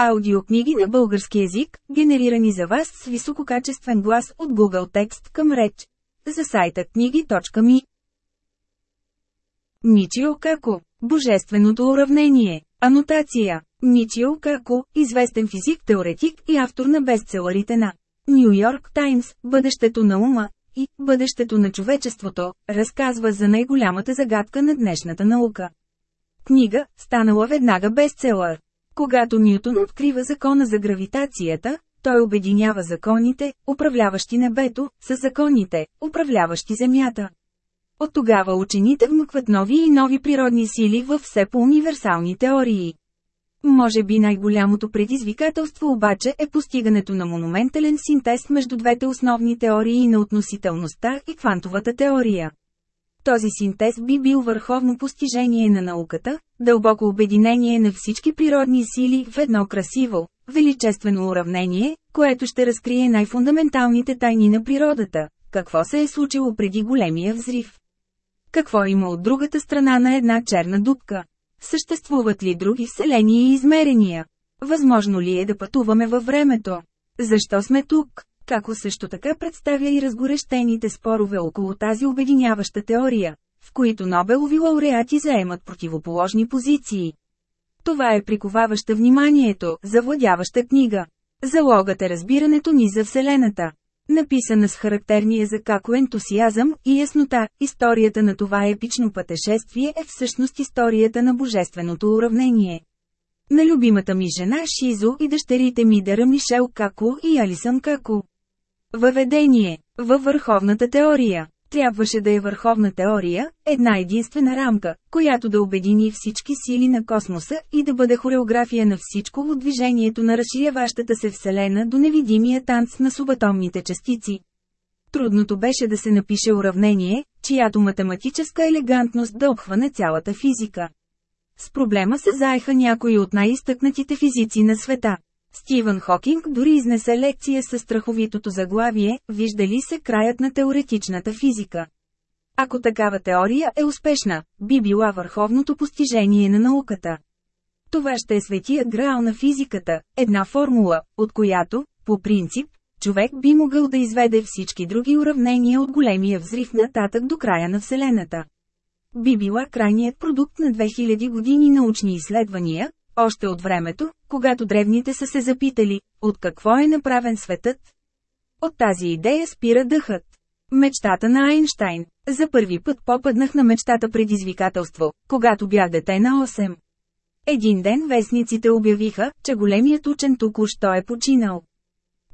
Аудиокниги на български език, генерирани за вас с висококачествен глас от Google Текст към реч. За сайта книги.ми Ничио Како Божественото уравнение Анотация Ничио Како, известен физик-теоретик и автор на бестселърите на Нью Йорк Таймс, Бъдещето на ума и Бъдещето на човечеството, разказва за най-голямата загадка на днешната наука. Книга, станала веднага бестселър. Когато Ньютон открива закона за гравитацията, той обединява законите, управляващи небето, с законите, управляващи Земята. От тогава учените вмъкват нови и нови природни сили във все по-универсални теории. Може би най-голямото предизвикателство обаче е постигането на монументален синтез между двете основни теории на относителността и квантовата теория. Този синтез би бил върховно постижение на науката, дълбоко обединение на всички природни сили в едно красиво, величествено уравнение, което ще разкрие най-фундаменталните тайни на природата. Какво се е случило преди големия взрив? Какво има от другата страна на една черна дупка? Съществуват ли други вселени и измерения? Възможно ли е да пътуваме във времето? Защо сме тук? Како също така представя и разгорещените спорове около тази обединяваща теория, в които Нобелови лауреати заемат противоположни позиции. Това е приковаваща вниманието, завладяваща книга. Залогът е разбирането ни за Вселената. Написана с характерния за како ентусиазъм и яснота, историята на това епично пътешествие е всъщност историята на божественото уравнение. На любимата ми жена Шизо и дъщерите ми Дара Мишел Како и Алисън Како. Въведение във върховната теория. Трябваше да е върховна теория, една единствена рамка, която да обедини всички сили на космоса и да бъде хореография на всичко от движението на разширяващата се Вселена до невидимия танц на субатомните частици. Трудното беше да се напише уравнение, чиято математическа елегантност да обхване цялата физика. С проблема се заеха някои от най-изтъкнатите физици на света. Стивън Хокинг дори изнесе лекция със страховитото заглавие «Вижда ли се краят на теоретичната физика?». Ако такава теория е успешна, би била върховното постижение на науката. Това ще е светия граал на физиката, една формула, от която, по принцип, човек би могъл да изведе всички други уравнения от големия взрив нататък до края на Вселената. Би била крайният продукт на 2000 години научни изследвания, още от времето, когато древните са се запитали, от какво е направен светът? От тази идея спира дъхът. Мечтата на Айнштайн. За първи път попаднах на мечтата предизвикателство, когато бях дете на 8. Един ден вестниците обявиха, че големият учен току-що е починал.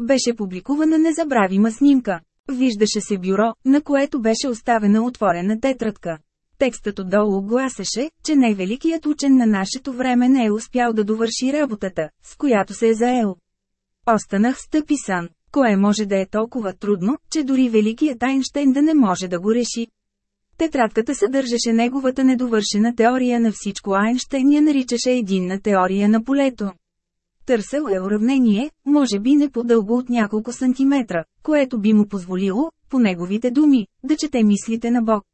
Беше публикувана незабравима снимка. Виждаше се бюро, на което беше оставена отворена тетрадка. Текстът отдолу гласеше, че най-великият учен на нашето време не е успял да довърши работата, с която се е заел. Останах стъписан. Кое може да е толкова трудно, че дори великият Айнштейн да не може да го реши? Тетрадката съдържаше неговата недовършена теория на всичко Айнштейн я наричаше единна теория на полето. Търсел е уравнение, може би не по-дълго от няколко сантиметра, което би му позволило, по неговите думи, да чете мислите на Бог.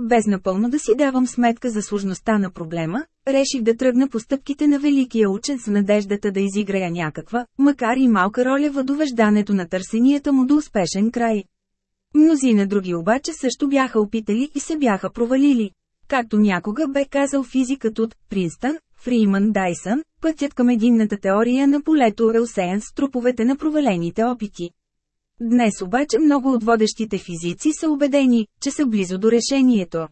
Без напълно да си давам сметка за сложността на проблема, реших да тръгна по стъпките на великия учен с надеждата да изиграя някаква, макар и малка роля в довеждането на търсенията му до успешен край. Мнозина други обаче също бяха опитали и се бяха провалили. Както някога бе казал физикът от Принстън, Фриман Дайсън, пътят към единната теория на полето е усеян с труповете на провалените опити. Днес обаче много от водещите физици са убедени, че са близо до решението.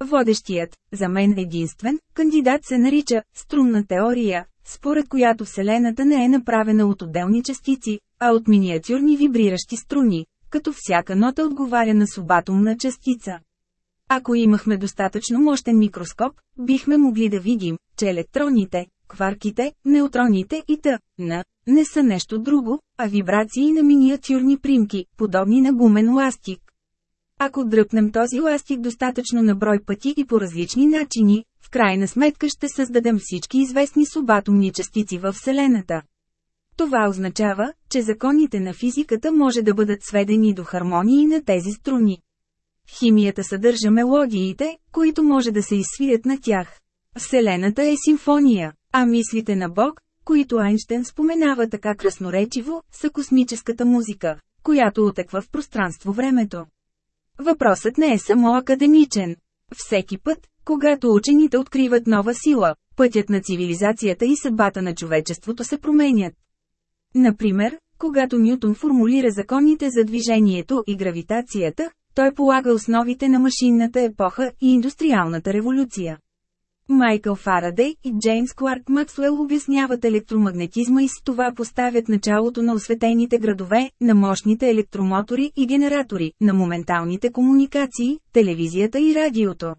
Водещият, за мен единствен, кандидат се нарича «струнна теория», според която Вселената не е направена от отделни частици, а от миниатюрни вибриращи струни, като всяка нота отговаря на субатомна частица. Ако имахме достатъчно мощен микроскоп, бихме могли да видим, че електроните, кварките, неутроните и т.н. не са нещо друго, а вибрации на миниатюрни примки, подобни на гумен ластик. Ако дръпнем този ластик достатъчно на брой пъти и по различни начини, в крайна сметка ще създадем всички известни субатомни частици във Вселената. Това означава, че законите на физиката може да бъдат сведени до хармонии на тези струни. Химията съдържа мелодиите, които може да се изсвият на тях. Вселената е симфония, а мислите на Бог, които Айнштейн споменава така красноречиво, са космическата музика, която отеква в пространство-времето. Въпросът не е само академичен. Всеки път, когато учените откриват нова сила, пътят на цивилизацията и съдбата на човечеството се променят. Например, когато Нютон формулира законите за движението и гравитацията, той полага основите на машинната епоха и индустриалната революция. Майкъл Фарадей и Джеймс Кларк Максуел обясняват електромагнетизма и с това поставят началото на осветените градове, на мощните електромотори и генератори, на моменталните комуникации, телевизията и радиото.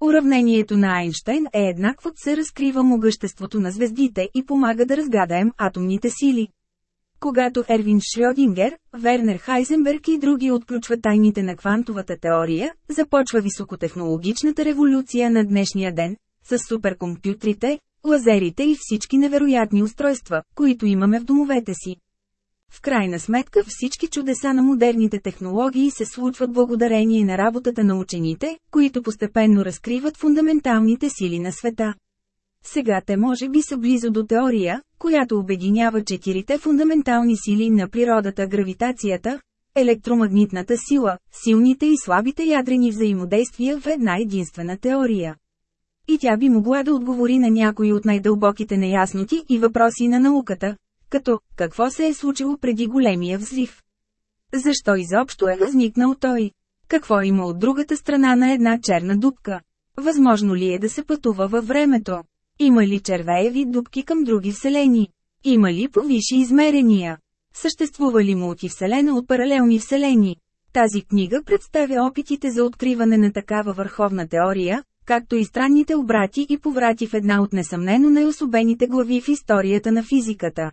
Уравнението на Айнштайн е еднакво, се разкрива могъществото на звездите и помага да разгадаем атомните сили. Когато Ервин Шрёдингер, Вернер Хайзенберг и други отключват тайните на квантовата теория, започва високотехнологичната революция на днешния ден, с суперкомпютрите, лазерите и всички невероятни устройства, които имаме в домовете си. В крайна сметка всички чудеса на модерните технологии се случват благодарение на работата на учените, които постепенно разкриват фундаменталните сили на света. Сега те може би са близо до теория, която обединява четирите фундаментални сили на природата – гравитацията, електромагнитната сила, силните и слабите ядрени взаимодействия в една единствена теория. И тя би могла да отговори на някои от най-дълбоките неясноти и въпроси на науката, като какво се е случило преди големия взрив. Защо изобщо е възникнал той? Какво има от другата страна на една черна дупка? Възможно ли е да се пътува във времето? Има ли червееви дупки към други вселени? Има ли повиши измерения? Съществува ли мултивселена от паралелни вселени? Тази книга представя опитите за откриване на такава върховна теория, както и странните обрати и поврати в една от несъмнено най-особените глави в историята на физиката.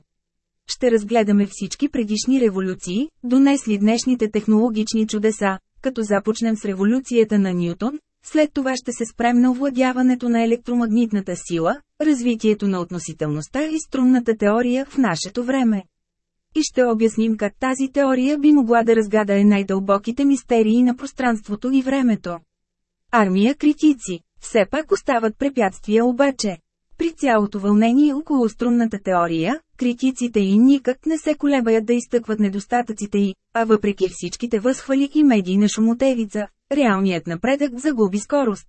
Ще разгледаме всички предишни революции, донесли днешните технологични чудеса, като започнем с революцията на Ньютон, след това ще се спрем на овладяването на електромагнитната сила, развитието на относителността и струнната теория в нашето време. И ще обясним как тази теория би могла да разгадае най-дълбоките мистерии на пространството и времето. Армия критици. Все пак остават препятствия обаче. При цялото вълнение около струнната теория, критиците и никак не се колебаят да изтъкват недостатъците й, а въпреки всичките възхвали и медийна шумотевица, реалният напредък загуби скорост.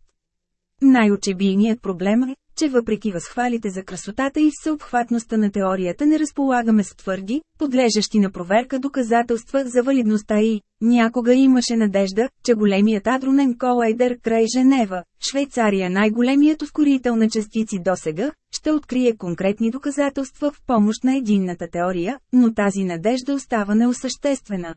Най-очебийният проблем е, че въпреки възхвалите за красотата и всеобхватността на теорията не разполагаме с твърди, подлежащи на проверка доказателства за валидността и някога имаше надежда, че големият адронен колайдер край Женева, Швейцария най-големият ускорител на частици досега, ще открие конкретни доказателства в помощ на единната теория, но тази надежда остава неосъществена.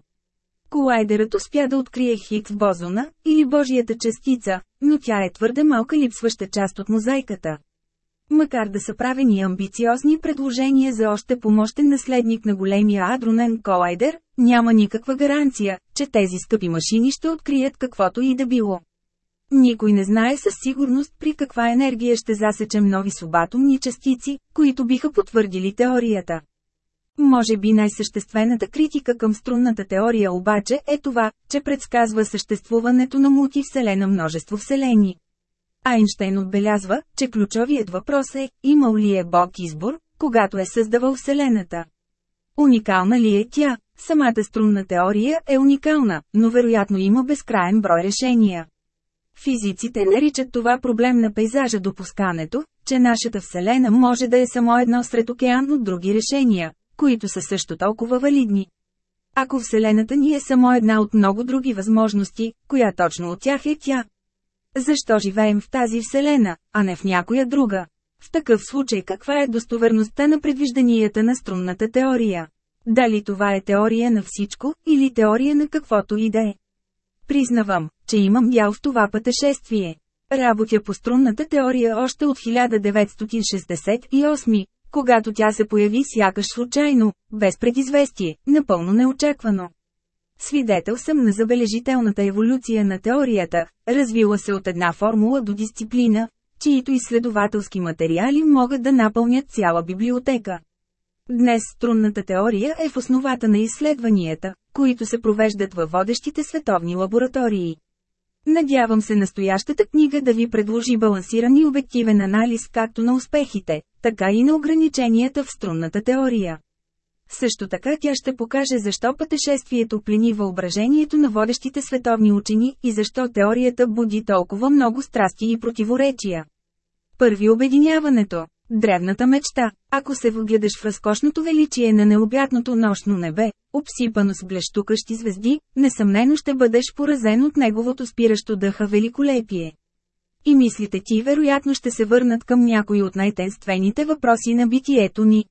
Колайдерът успя да открие Хиггс бозона, или Божията частица, но тя е твърде малка липсваща част от мозайката. Макар да са правени амбициозни предложения за още помощен наследник на големия адронен колайдер, няма никаква гаранция, че тези скъпи машини ще открият каквото и да било. Никой не знае със сигурност при каква енергия ще засечем нови субатомни частици, които биха потвърдили теорията. Може би най-съществената критика към струнната теория обаче е това, че предсказва съществуването на мултивселена множество вселени. Айнштейн отбелязва, че ключовият въпрос е, имал ли е Бог избор, когато е създавал Вселената. Уникална ли е тя? Самата струнна теория е уникална, но вероятно има безкраен брой решения. Физиците наричат това проблем на пейзажа допускането, че нашата Вселена може да е само едно сред океан от други решения, които са също толкова валидни. Ако Вселената ни е само една от много други възможности, коя точно от тях е тя? Защо живеем в тази Вселена, а не в някоя друга? В такъв случай каква е достоверността на предвижданията на струнната теория? Дали това е теория на всичко, или теория на каквото и да е? Признавам, че имам дял в това пътешествие. Работя по струнната теория още от 1968, когато тя се появи сякаш случайно, без предизвестие, напълно неочаквано. Свидетел съм на забележителната еволюция на теорията, развила се от една формула до дисциплина, чието изследователски материали могат да напълнят цяла библиотека. Днес струнната теория е в основата на изследванията, които се провеждат във водещите световни лаборатории. Надявам се настоящата книга да ви предложи балансиран и обективен анализ както на успехите, така и на ограниченията в струнната теория. Също така тя ще покаже защо пътешествието плени въображението на водещите световни учени и защо теорията буди толкова много страсти и противоречия. Първи обединяването. Древната мечта. Ако се въгледаш в разкошното величие на необятното нощно небе, обсипано с блещукащи звезди, несъмнено ще бъдеш поразен от неговото спиращо дъха великолепие. И мислите ти вероятно ще се върнат към някои от най-тенствените въпроси на битието ни.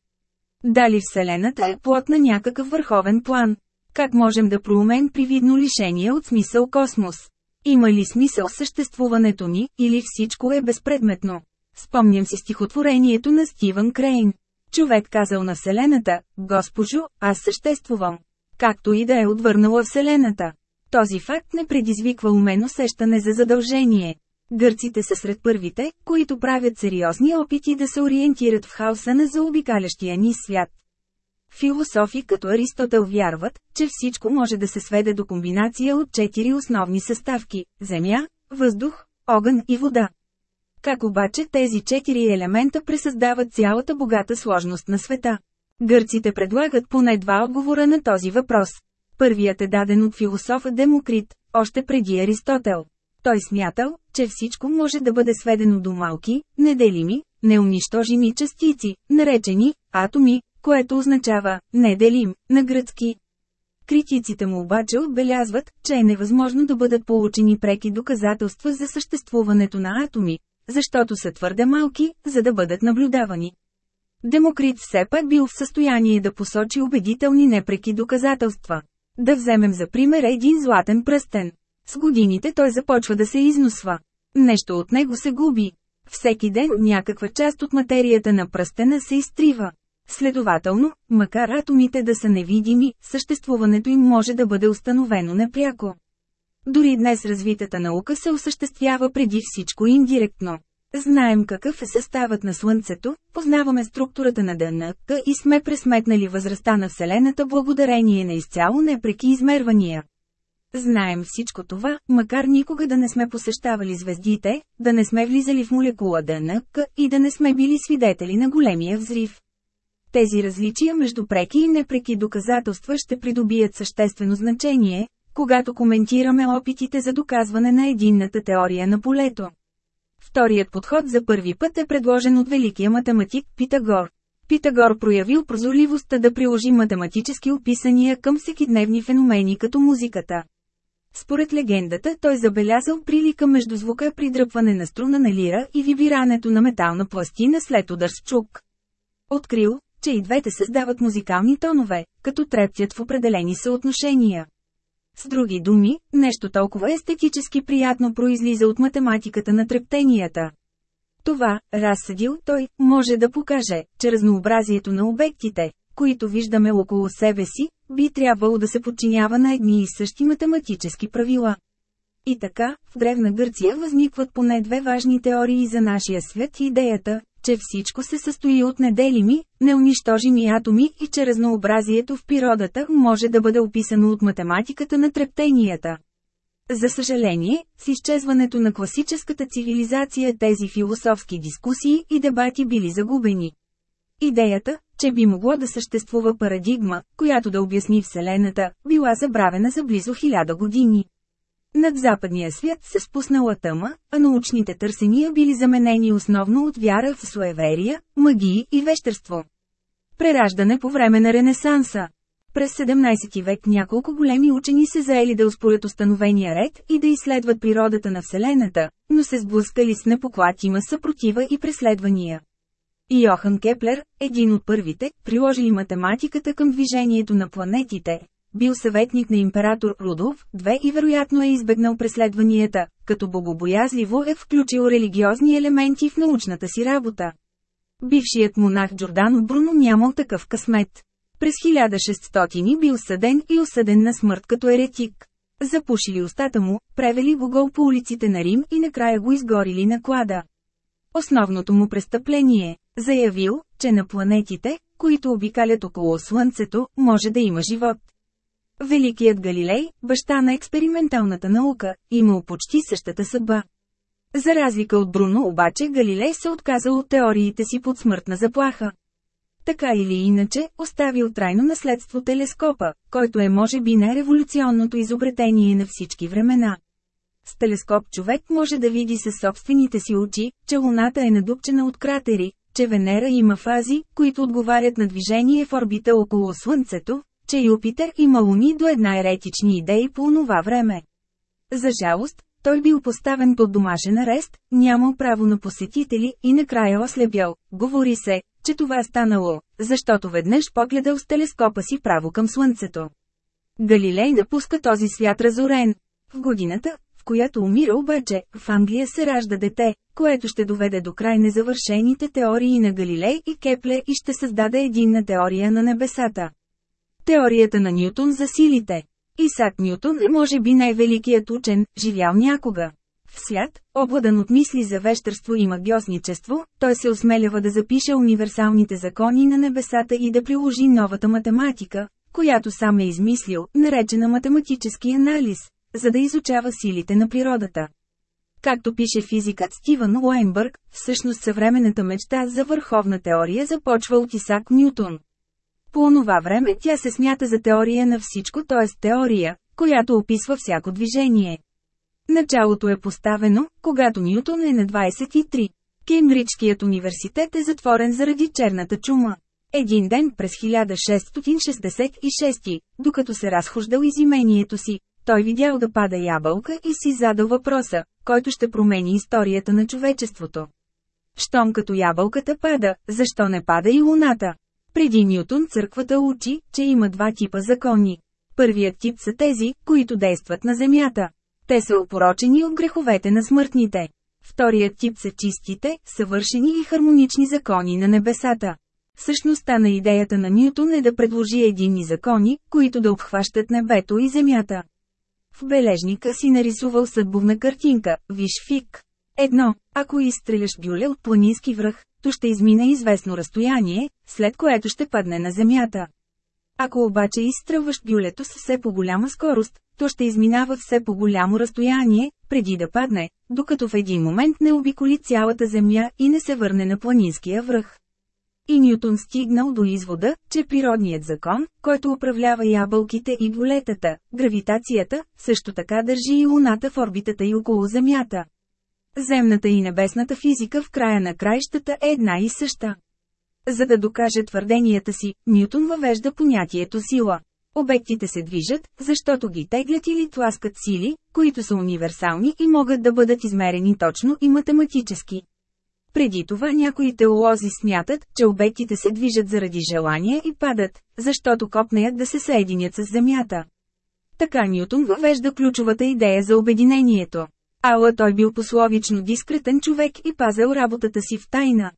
Дали Вселената е плод на някакъв върховен план? Как можем да проумен привидно лишение от смисъл космос? Има ли смисъл съществуването ни, или всичко е безпредметно? Спомням си стихотворението на Стивън Крейн. Човек казал на Вселената, Госпожо, аз съществувам. Както и да е отвърнала Вселената. Този факт не предизвиква у мен усещане за задължение. Гърците са сред първите, които правят сериозни опити да се ориентират в хаоса на заобикалящия ни свят. Философи като Аристотел вярват, че всичко може да се сведе до комбинация от четири основни съставки – земя, въздух, огън и вода. Как обаче тези четири елемента пресъздават цялата богата сложност на света? Гърците предлагат поне два отговора на този въпрос. Първият е даден от философа Демокрит, още преди Аристотел. Той смятал, че всичко може да бъде сведено до малки, неделими, неунищожими частици, наречени атоми, което означава «неделим» на гръцки. Критиците му обаче отбелязват, че е невъзможно да бъдат получени преки доказателства за съществуването на атоми, защото са твърде малки, за да бъдат наблюдавани. Демокрит все пак бил в състояние да посочи убедителни непреки доказателства. Да вземем за пример един златен пръстен. С годините той започва да се износва. Нещо от него се губи. Всеки ден някаква част от материята на пръстена се изтрива. Следователно, макар атомите да са невидими, съществуването им може да бъде установено непряко. Дори днес развитата наука се осъществява преди всичко индиректно. Знаем какъв е съставът на Слънцето, познаваме структурата на ДНК и сме пресметнали възрастта на Вселената благодарение на изцяло непреки измервания. Знаем всичко това, макар никога да не сме посещавали звездите, да не сме влизали в молекула ДНК и да не сме били свидетели на големия взрив. Тези различия между преки и непреки доказателства ще придобият съществено значение, когато коментираме опитите за доказване на единната теория на полето. Вторият подход за първи път е предложен от великия математик Питагор. Питагор проявил прозорливостта да приложи математически описания към всекидневни феномени като музиката. Според легендата той забелязал прилика между звука при дръпване на струна на лира и вибирането на метална пластина след удар с чук. Открил, че и двете създават музикални тонове, като трептят в определени съотношения. С други думи, нещо толкова естетически приятно произлиза от математиката на трептенията. Това, разсъдил той, може да покаже, че разнообразието на обектите, които виждаме около себе си, би трябвало да се подчинява на едни и същи математически правила. И така, в Древна Гърция възникват поне две важни теории за нашия свят и идеята, че всичко се състои от неделими, неунищожими атоми и че разнообразието в природата може да бъде описано от математиката на трептенията. За съжаление, с изчезването на класическата цивилизация тези философски дискусии и дебати били загубени. Идеята, че би могло да съществува парадигма, която да обясни Вселената, била забравена за близо хиляда години. Над западния свят се спуснала тъма, а научните търсения били заменени основно от вяра в суеверия, магии и вещерство. Прераждане по време на Ренесанса През 17 век няколко големи учени се заели да успорят установения ред и да изследват природата на Вселената, но се сблъскали с непоклатима съпротива и преследвания. Йохан Кеплер, един от първите, приложили математиката към движението на планетите, бил съветник на император Рудолф II и вероятно е избегнал преследванията, като богобоязливо е включил религиозни елементи в научната си работа. Бившият монах Джордано Бруно нямал такъв късмет. През 1600 бил съден и осъден на смърт като еретик. Запушили устата му, превели го гол по улиците на Рим и накрая го изгорили на клада. Основното му престъпление – заявил, че на планетите, които обикалят около Слънцето, може да има живот. Великият Галилей, баща на експерименталната наука, имал почти същата съдба. За разлика от Бруно обаче Галилей се отказал от теориите си под смъртна заплаха. Така или иначе, оставил трайно наследство телескопа, който е може би най-революционното изобретение на всички времена. С телескоп човек може да види със собствените си очи, че Луната е надупчена от кратери, че Венера има фази, които отговарят на движение в орбита около Слънцето, че Юпитер има луни до една еретични идеи по онова време. За жалост, той бил поставен под домашен арест, нямал право на посетители и накрая ослепял. Говори се, че това станало, защото веднъж погледал с телескопа си право към Слънцето. Галилей напуска този свят разорен. В годината, която умира обаче, в Англия се ражда дете, което ще доведе до край незавършените теории на Галилей и Кеплер и ще създаде единна теория на небесата. Теорията на Ньютон за силите. Исак Ньютон е може би най-великият учен, живял някога. В свят, обладан от мисли за вещерство и магиосничество, той се осмелява да запише универсалните закони на небесата и да приложи новата математика, която сам е измислил, наречена математически анализ, за да изучава силите на природата. Както пише физикът Стивън Уайнбърг, всъщност съвременната мечта за върховна теория започва от Исак Ньютон. По онова време тя се смята за теория на всичко, т.е. теория, която описва всяко движение. Началото е поставено, когато Ньютон е на 23. Кембриджският университет е затворен заради черната чума. Един ден през 1666, докато се разхождал изимението си, той видял да пада ябълка и си задал въпроса, който ще промени историята на човечеството. Щом като ябълката пада, защо не пада и луната? Преди Ньютон църквата учи, че има два типа закони. Първият тип са тези, които действат на Земята. Те са опорочени от греховете на смъртните. Вторият тип са чистите, съвършени и хармонични закони на небесата. Същността на идеята на Ньютон е да предложи единни закони, които да обхващат небето и земята. В бележника си нарисувал съдбовна картинка, виж фик. Едно, ако изстреляш бюле от планински връх, то ще измине известно разстояние, след което ще падне на земята. Ако обаче изстрелваш бюлето с все по-голяма скорост, то ще изминава все по-голямо разстояние, преди да падне, докато в един момент не обиколи цялата земя и не се върне на планинския връх. И Ньютон стигнал до извода, че природният закон, който управлява ябълките и болетата, гравитацията, също така държи и Луната в орбитата и около Земята. Земната и небесната физика в края на краищата е една и съща. За да докаже твърденията си, Ньютон въвежда понятието сила. Обектите се движат, защото ги теглят или тласкат сили, които са универсални и могат да бъдат измерени точно и математически. Преди това някои теолози смятат, че обектите се движат заради желание и падат, защото копнеят да се съединят с Земята. Така Ньютон въвежда ключовата идея за обединението. Ала той бил пословично дискретен човек и пазел работата си в тайна.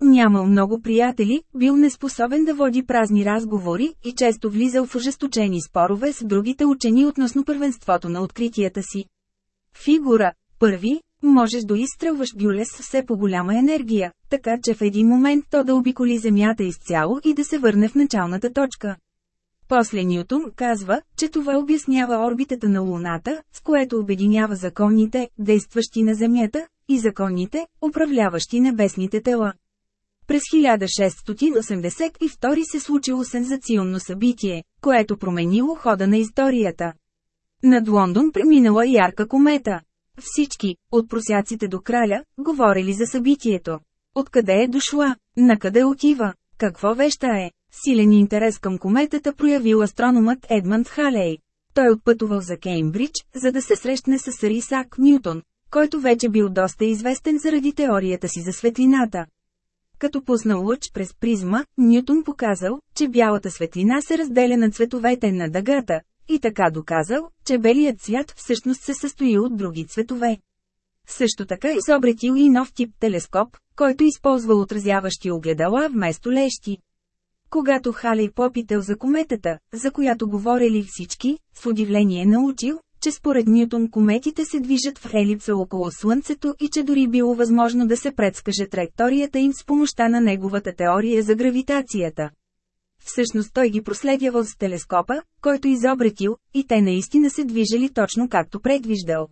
Нямал много приятели, бил неспособен да води празни разговори и често влизал в ожесточени спорове с другите учени относно първенството на откритията си. Фигура Първи, можеш да изстрелваш бюле с все по-голяма енергия, така че в един момент то да обиколи Земята изцяло и да се върне в началната точка. После Ньютон казва, че това обяснява орбитата на Луната, с което обединява законите, действащи на Земята, и законите, управляващи небесните тела. През 1682 се случило сензационно събитие, което променило хода на историята. Над Лондон преминала ярка комета. Всички, от просяците до краля, говорили за събитието. Откъде е дошла, накъде отива, какво веща е. Силен интерес към кометата проявил астрономът Едмънд Халей. Той отпътувал за Кеймбридж, за да се срещне с сър Исак Ньютон, който вече бил доста известен заради теорията си за светлината. Като пуснал лъч през призма, Ньютон показал, че бялата светлина се разделя на цветовете на дъгата, и така доказал, че белият цвят всъщност се състои от други цветове. Също така изобретил и нов тип телескоп, който използвал отразяващи огледала вместо лещи. Когато Халей попитал за кометата, за която говорили всички, с удивление научил, че според Ньютон кометите се движат в елипса около Слънцето и че дори било възможно да се предскаже траекторията им с помощта на неговата теория за гравитацията. Всъщност той ги проследявал с телескопа, който изобретил, и те наистина се движели точно както предвиждал.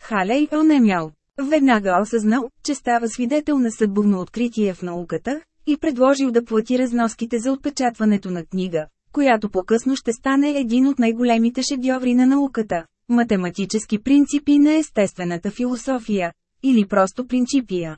Халей онемял. Веднага осъзнал, че става свидетел на съдбовно откритие в науката, и предложил да плати разноските за отпечатването на книга, която по-късно ще стане един от най-големите шедьоври на науката – математически принципи на естествената философия, или просто принципия.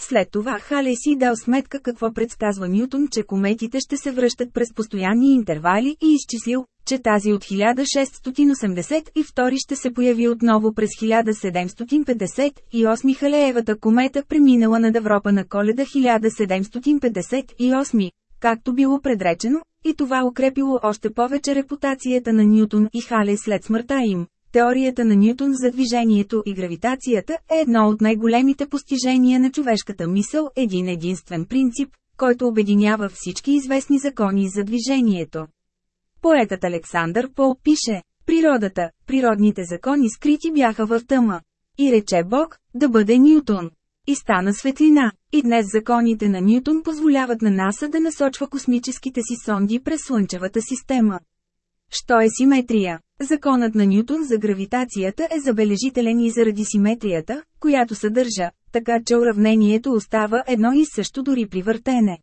След това Хале си дал сметка какво предсказва Нютон, че кометите ще се връщат през постоянни интервали и изчислил, че тази от 1682 ще се появи отново през 1758 Халеевата комета преминала над Европа на коледа 1758, както било предречено, и това укрепило още повече репутацията на Нютон и Хале след смъртта им. Теорията на Нютон за движението и гравитацията е едно от най-големите постижения на човешката мисъл, един единствен принцип, който обединява всички известни закони за движението. Поетът Александър Пол пише, природата, природните закони скрити бяха в тъма. И рече Бог, да бъде Нютон. И стана светлина. И днес законите на Нютон позволяват на НАСА да насочва космическите си сонди през Слънчевата система. Що е симетрия? Законът на Нютон за гравитацията е забележителен и заради симетрията, която съдържа, така че уравнението остава едно и също дори при въртене.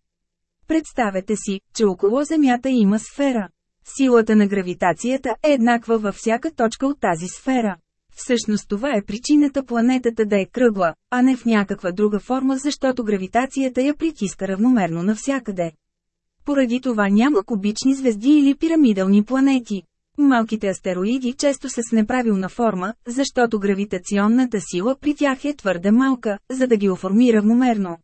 Представете си, че около Земята има сфера. Силата на гравитацията е еднаква във всяка точка от тази сфера. Всъщност това е причината планетата да е кръгла, а не в някаква друга форма, защото гравитацията я притиска равномерно навсякъде. Поради това няма кубични звезди или пирамидални планети. Малките астероиди често са с неправилна форма, защото гравитационната сила при тях е твърде малка, за да ги оформи равномерно.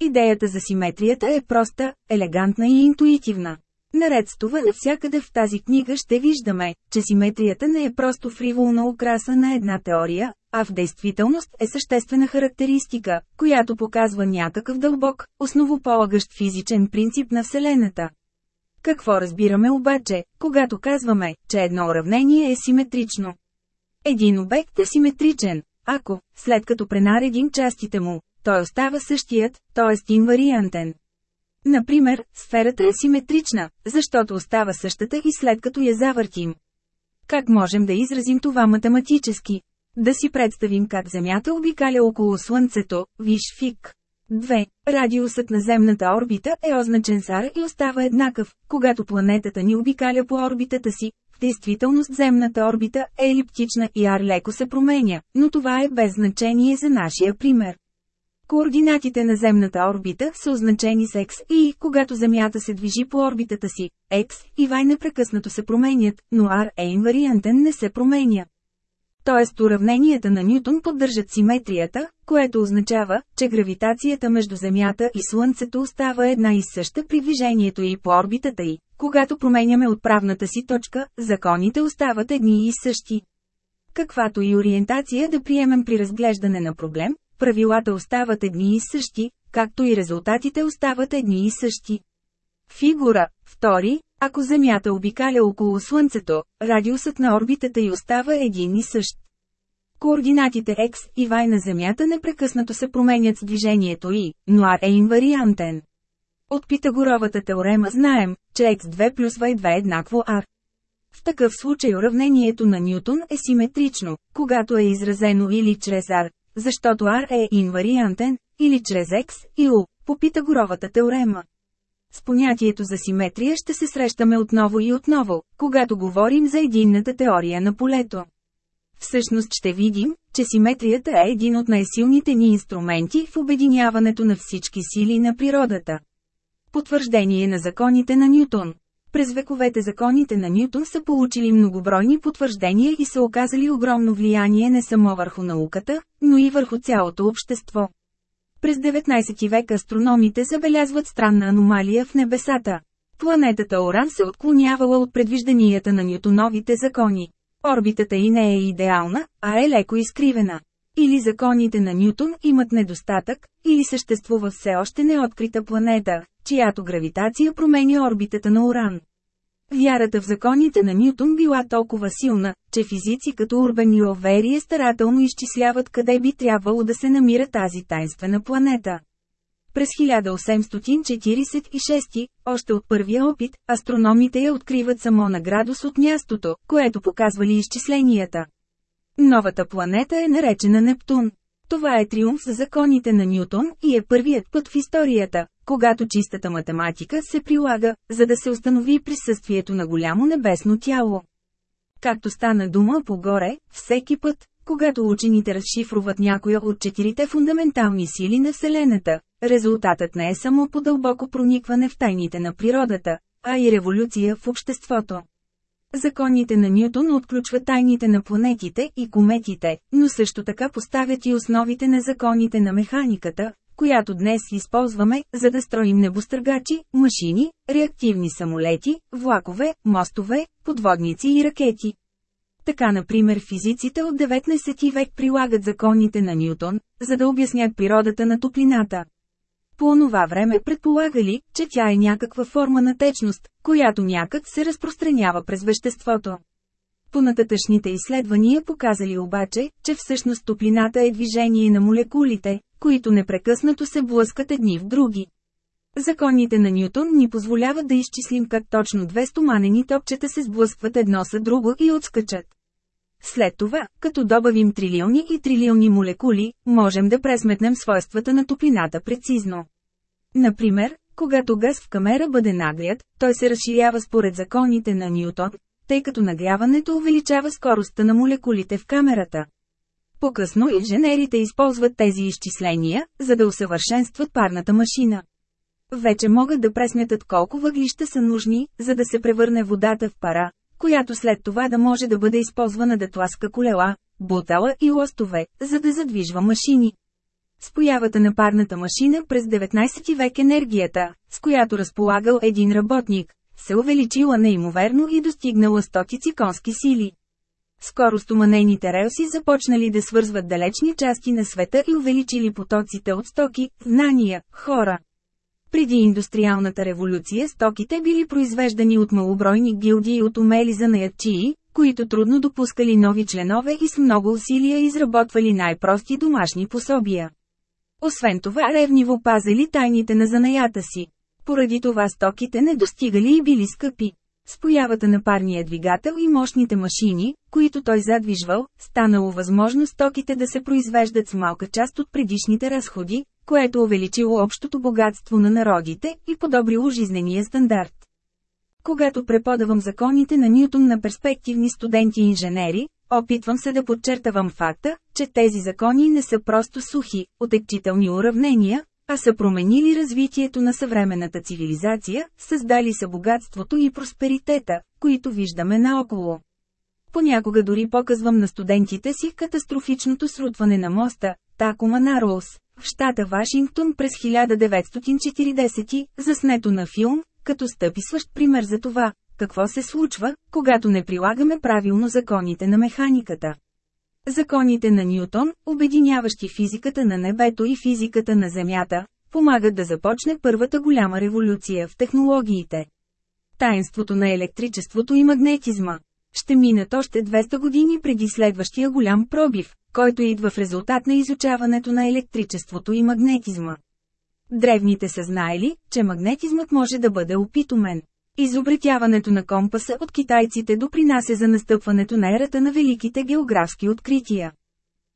Идеята за симетрията е проста, елегантна и интуитивна. Наред с това навсякъде в тази книга ще виждаме, че симетрията не е просто фриволна украса на една теория, а в действителност е съществена характеристика, която показва някакъв дълбок, основополагащ физичен принцип на Вселената. Какво разбираме обаче, когато казваме, че едно уравнение е симетрично? Един обект е симетричен, ако, след като пренаредим частите му, той остава същият, т.е. инвариантен. Например, сферата е симетрична, защото остава същата и след като я завъртим. Как можем да изразим това математически? Да си представим как Земята обикаля около Слънцето, виж фик. 2. Радиусът на земната орбита е означен с R и остава еднакъв, когато планетата ни обикаля по орбитата си. В действителност земната орбита е елиптична и R леко се променя, но това е без значение за нашия пример. Координатите на земната орбита са означени с X и, когато Земята се движи по орбитата си, X и Y непрекъснато се променят, но R е инвариантен не се променя. Тоест уравненията на Нютон поддържат симетрията, което означава, че гравитацията между Земята и Слънцето остава една и съща при движението и по орбитата й. Когато променяме отправната си точка, законите остават едни и същи. Каквато и ориентация да приемем при разглеждане на проблем, правилата остават едни и същи, както и резултатите остават едни и същи. Фигура 2. Ако Земята обикаля около Слънцето, радиусът на орбитата й остава един и същ. Координатите X и Y на Земята непрекъснато се променят с движението и, но R е инвариантен. От Питагоровата теорема знаем, че X2 плюс Y2 е еднакво R. В такъв случай уравнението на Нютон е симетрично, когато е изразено или чрез R, защото R е инвариантен, или чрез X и U, по Питагоровата теорема. С понятието за симетрия ще се срещаме отново и отново, когато говорим за единната теория на полето. Всъщност ще видим, че симетрията е един от най-силните ни инструменти в обединяването на всички сили на природата. Потвърждение на законите на Нютон През вековете законите на Нютон са получили многобройни потвърждения и са оказали огромно влияние не само върху науката, но и върху цялото общество. През 19 век астрономите забелязват странна аномалия в небесата. Планетата Оран се отклонявала от предвижданията на Ньютоновите закони. Орбитата и не е идеална, а е леко изкривена. Или законите на Нютон имат недостатък, или съществува все още неоткрита планета, чиято гравитация променя орбитата на Оран. Вярата в законите на Нютон била толкова силна, че физици като Урбан и Оверие старателно изчисляват къде би трябвало да се намира тази тайнствена планета. През 1846, още от първия опит, астрономите я откриват само на градус от мястото, което показвали изчисленията. Новата планета е наречена Нептун. Това е триумф за законите на Нютон и е първият път в историята, когато чистата математика се прилага, за да се установи присъствието на голямо небесно тяло. Както стана дума по-горе, всеки път, когато учените разшифруват някоя от четирите фундаментални сили на Вселената, резултатът не е само по дълбоко проникване в тайните на природата, а и революция в обществото. Законите на Ньютон отключват тайните на планетите и кометите, но също така поставят и основите на законите на механиката, която днес използваме, за да строим небостъргачи, машини, реактивни самолети, влакове, мостове, подводници и ракети. Така например физиците от 19 век прилагат законите на Ньютон, за да обяснят природата на топлината. По онова време предполагали, че тя е някаква форма на течност, която някак се разпространява през веществото. Понататъчните изследвания показали обаче, че всъщност топлината е движение на молекулите, които непрекъснато се блъскат едни в други. Законите на Ньютон ни позволяват да изчислим как точно две стоманени топчета се сблъскват едно с друго и отскачат. След това, като добавим трилиони и трилиони молекули, можем да пресметнем свойствата на топлината прецизно. Например, когато газ в камера бъде нагрят, той се разширява според законите на Ньютон, тъй като нагряването увеличава скоростта на молекулите в камерата. По-късно инженерите използват тези изчисления, за да усъвършенстват парната машина. Вече могат да пресмятат колко въглища са нужни, за да се превърне водата в пара, която след това да може да бъде използвана да тласка колела, бутала и лостове, за да задвижва машини. С появата на парната машина през 19 век енергията, с която разполагал един работник, се увеличила неимоверно и достигнала стотици конски сили. Скоро стоманените релси започнали да свързват далечни части на света и увеличили потоците от стоки, знания, хора. Преди индустриалната революция стоките били произвеждани от малобройни гилдии от умели занаятчии, които трудно допускали нови членове и с много усилия изработвали най-прости домашни пособия. Освен това ревниво пазили тайните на занаята си. Поради това стоките не достигали и били скъпи. С появата на парния двигател и мощните машини, които той задвижвал, станало възможно стоките да се произвеждат с малка част от предишните разходи, което увеличило общото богатство на народите и подобрило жизнения стандарт. Когато преподавам законите на Ньютон на перспективни студенти-инженери, опитвам се да подчертавам факта, че тези закони не са просто сухи, отекчителни уравнения, а са променили развитието на съвременната цивилизация, създали са богатството и просперитета, които виждаме наоколо. Понякога дори показвам на студентите си катастрофичното срутване на моста, Такома Нароус, в щата Вашингтон през 1940, заснето на филм, като стъписващ пример за това, какво се случва, когато не прилагаме правилно законите на механиката. Законите на Ньютон, обединяващи физиката на небето и физиката на Земята, помагат да започне първата голяма революция в технологиите. Таинството на електричеството и магнетизма. Ще минат още 200 години преди следващия голям пробив, който идва в резултат на изучаването на електричеството и магнетизма. Древните са знаели, че магнетизмът може да бъде опитумен. Изобретяването на компаса от китайците допринася за настъпването на ерата на великите географски открития.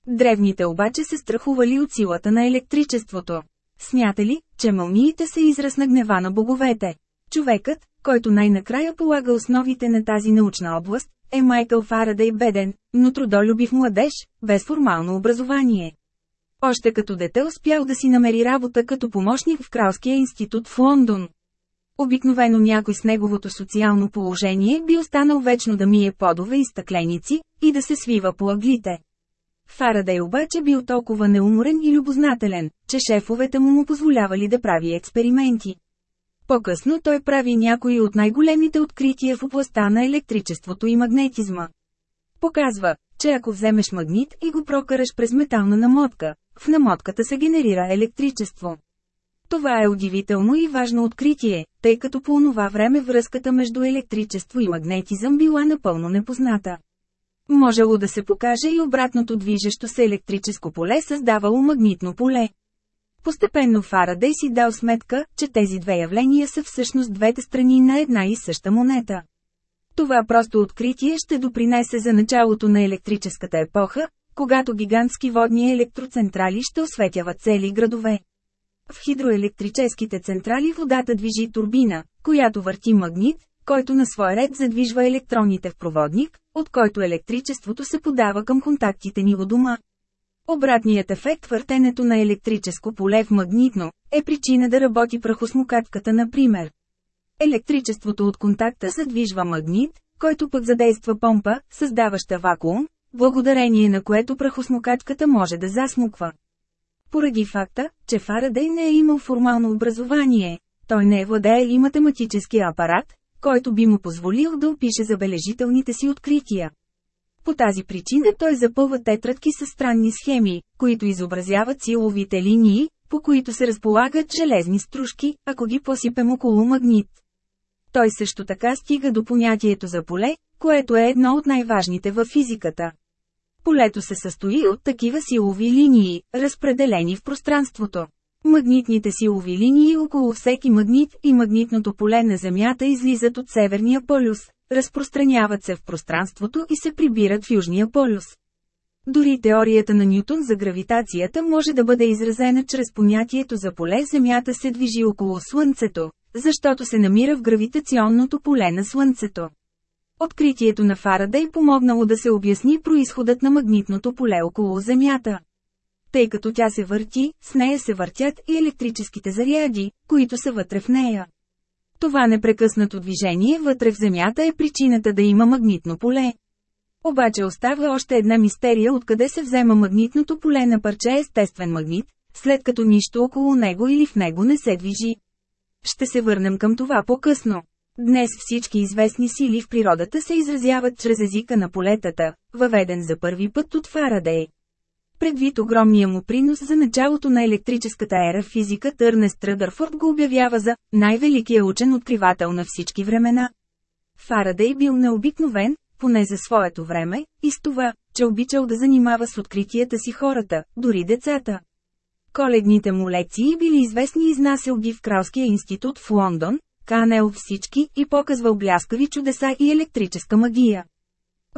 Древните обаче се страхували от силата на електричеството. Смятали, че мълниите са израз на гнева на боговете. Човекът, който най-накрая полага основите на тази научна област, е Майкъл Фарадей беден, но трудолюбив младеж, без формално образование. Още като дете успял да си намери работа като помощник в Кралския институт в Лондон. Обикновено някой с неговото социално положение би останал вечно да мие подове и стъкленици, и да се свива по аглите. Фарадей обаче бил толкова неуморен и любознателен, че шефовете му му позволявали да прави експерименти. По-късно той прави някои от най-големите открития в областта на електричеството и магнетизма. Показва, че ако вземеш магнит и го прокараш през метална намотка, в намотката се генерира електричество. Това е удивително и важно откритие, тъй като по онова време връзката между електричество и магнетизъм била напълно непозната. Можело да се покаже и обратното движещо се електрическо поле създавало магнитно поле. Постепенно Фарадей си дал сметка, че тези две явления са всъщност двете страни на една и съща монета. Това просто откритие ще допринесе за началото на електрическата епоха, когато гигантски водни електроцентрали ще осветяват цели градове. В хидроелектрическите централи водата движи турбина, която върти магнит, който на свой ред задвижва електроните в проводник, от който електричеството се подава към контактите ни у дома. Обратният ефект въртенето на електрическо поле в магнитно, е причина да работи прахосмокатката например. Електричеството от контакта задвижва магнит, който пък задейства помпа, създаваща вакуум, благодарение на което прахосмокачката може да засмуква. Поради факта, че Фарадей не е имал формално образование, той не е владеел и математически апарат, който би му позволил да опише забележителните си открития. По тази причина той запълва тетрадки с странни схеми, които изобразяват силовите линии, по които се разполагат железни стружки, ако ги посипем около магнит. Той също така стига до понятието за поле, което е едно от най-важните във физиката. Полето се състои от такива силови линии, разпределени в пространството. Магнитните силови линии около всеки магнит и магнитното поле на Земята излизат от Северния полюс, разпространяват се в пространството и се прибират в Южния полюс. Дори теорията на Ньютон за гравитацията може да бъде изразена чрез понятието за поле Земята се движи около Слънцето, защото се намира в гравитационното поле на Слънцето. Откритието на Фарадей помогнало да се обясни происходът на магнитното поле около Земята. Тъй като тя се върти, с нея се въртят и електрическите заряди, които са вътре в нея. Това непрекъснато движение вътре в Земята е причината да има магнитно поле. Обаче остава още една мистерия откъде се взема магнитното поле на парче естествен магнит, след като нищо около него или в него не се движи. Ще се върнем към това по-късно. Днес всички известни сили в природата се изразяват чрез езика на полетата, въведен за първи път от Фарадей. Предвид огромния му принос за началото на електрическата ера физика Търнест Тръдърфорд го обявява за най-великия учен откривател на всички времена. Фарадей бил необикновен, поне за своето време, и с това, че обичал да занимава с откритията си хората, дори децата. Коледните му лекции били известни изнасял ги в Кралския институт в Лондон, канел всички и показвал бляскави чудеса и електрическа магия.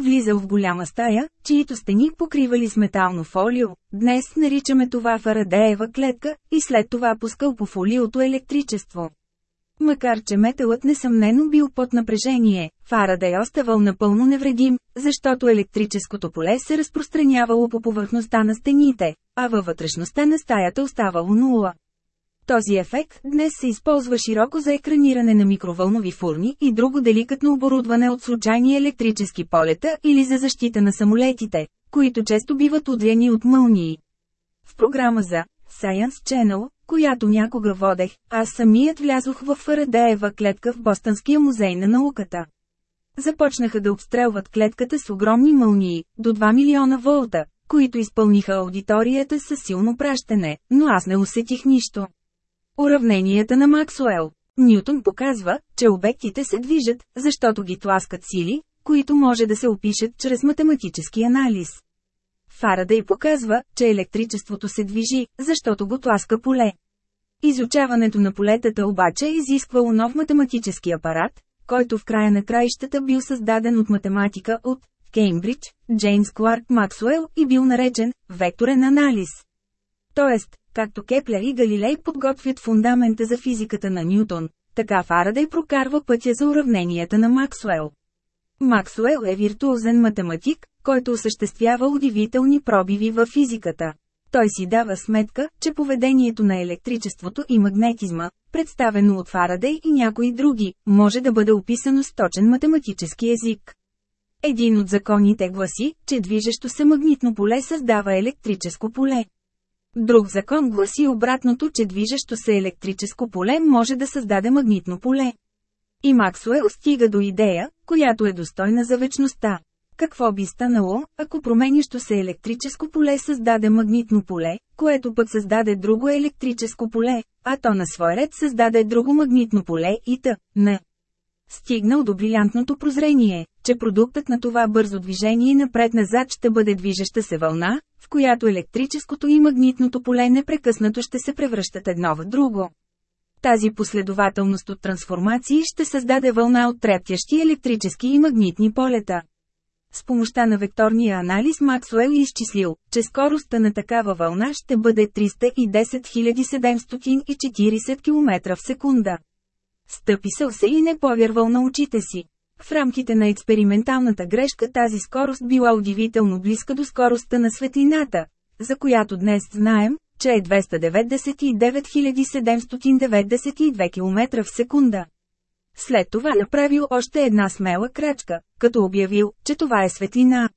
Влизал в голяма стая, чието стени покривали с метално фолио, днес наричаме това Фарадеева клетка, и след това пускал по фолиото електричество. Макар че металът несъмнено бил под напрежение, Фарадей оставал напълно невредим, защото електрическото поле се разпространявало по повърхността на стените, а във вътрешността на стаята оставало нула. Този ефект днес се използва широко за екраниране на микровълнови фурни и друго деликатно оборудване от случайни електрически полета или за защита на самолетите, които често биват удрени от мълнии. В програма за Science Channel, която някога водех, аз самият влязох в Фарадеева клетка в Бостонския музей на науката. Започнаха да обстрелват клетката с огромни мълнии, до 2 милиона волта, които изпълниха аудиторията със силно пращане, но аз не усетих нищо. Уравненията на Максуел Нютон показва, че обектите се движат, защото ги тласкат сили, които може да се опишат чрез математически анализ. Фарадей показва, че електричеството се движи, защото го тласка поле. Изучаването на полетата обаче изисквало нов математически апарат, който в края на краищата бил създаден от математика от Кеймбридж, Джеймс Кларк Максуел и бил наречен «векторен анализ». Тоест, както Кеплер и Галилей подготвят фундамента за физиката на Ньютон, така Фарадей прокарва пътя за уравненията на Максуел. Максуел е виртуозен математик, който осъществява удивителни пробиви във физиката. Той си дава сметка, че поведението на електричеството и магнетизма, представено от Фарадей и някои други, може да бъде описано с точен математически език. Един от законите гласи, че движещо се магнитно поле създава електрическо поле. Друг закон гласи обратното, че движещо се електрическо поле може да създаде магнитно поле. И Максуел стига до идея, която е достойна за вечността. Какво би станало, ако променящо се електрическо поле създаде магнитно поле, което пък създаде друго електрическо поле, а то на свой ред създаде друго магнитно поле и т.н. Стигнал до брилянтното прозрение, че продуктът на това бързо движение напред-назад ще бъде движеща се вълна, в която електрическото и магнитното поле непрекъснато ще се превръщат едно в друго. Тази последователност от трансформации ще създаде вълна от трептящи електрически и магнитни полета. С помощта на векторния анализ Максуел изчислил, че скоростта на такава вълна ще бъде 310 740 км в секунда. Стъписал се и не повярвал на очите си. В рамките на експерименталната грешка тази скорост била удивително близка до скоростта на светлината, за която днес знаем, че е 299 792 км в секунда. След това направил още една смела крачка, като обявил, че това е светлина.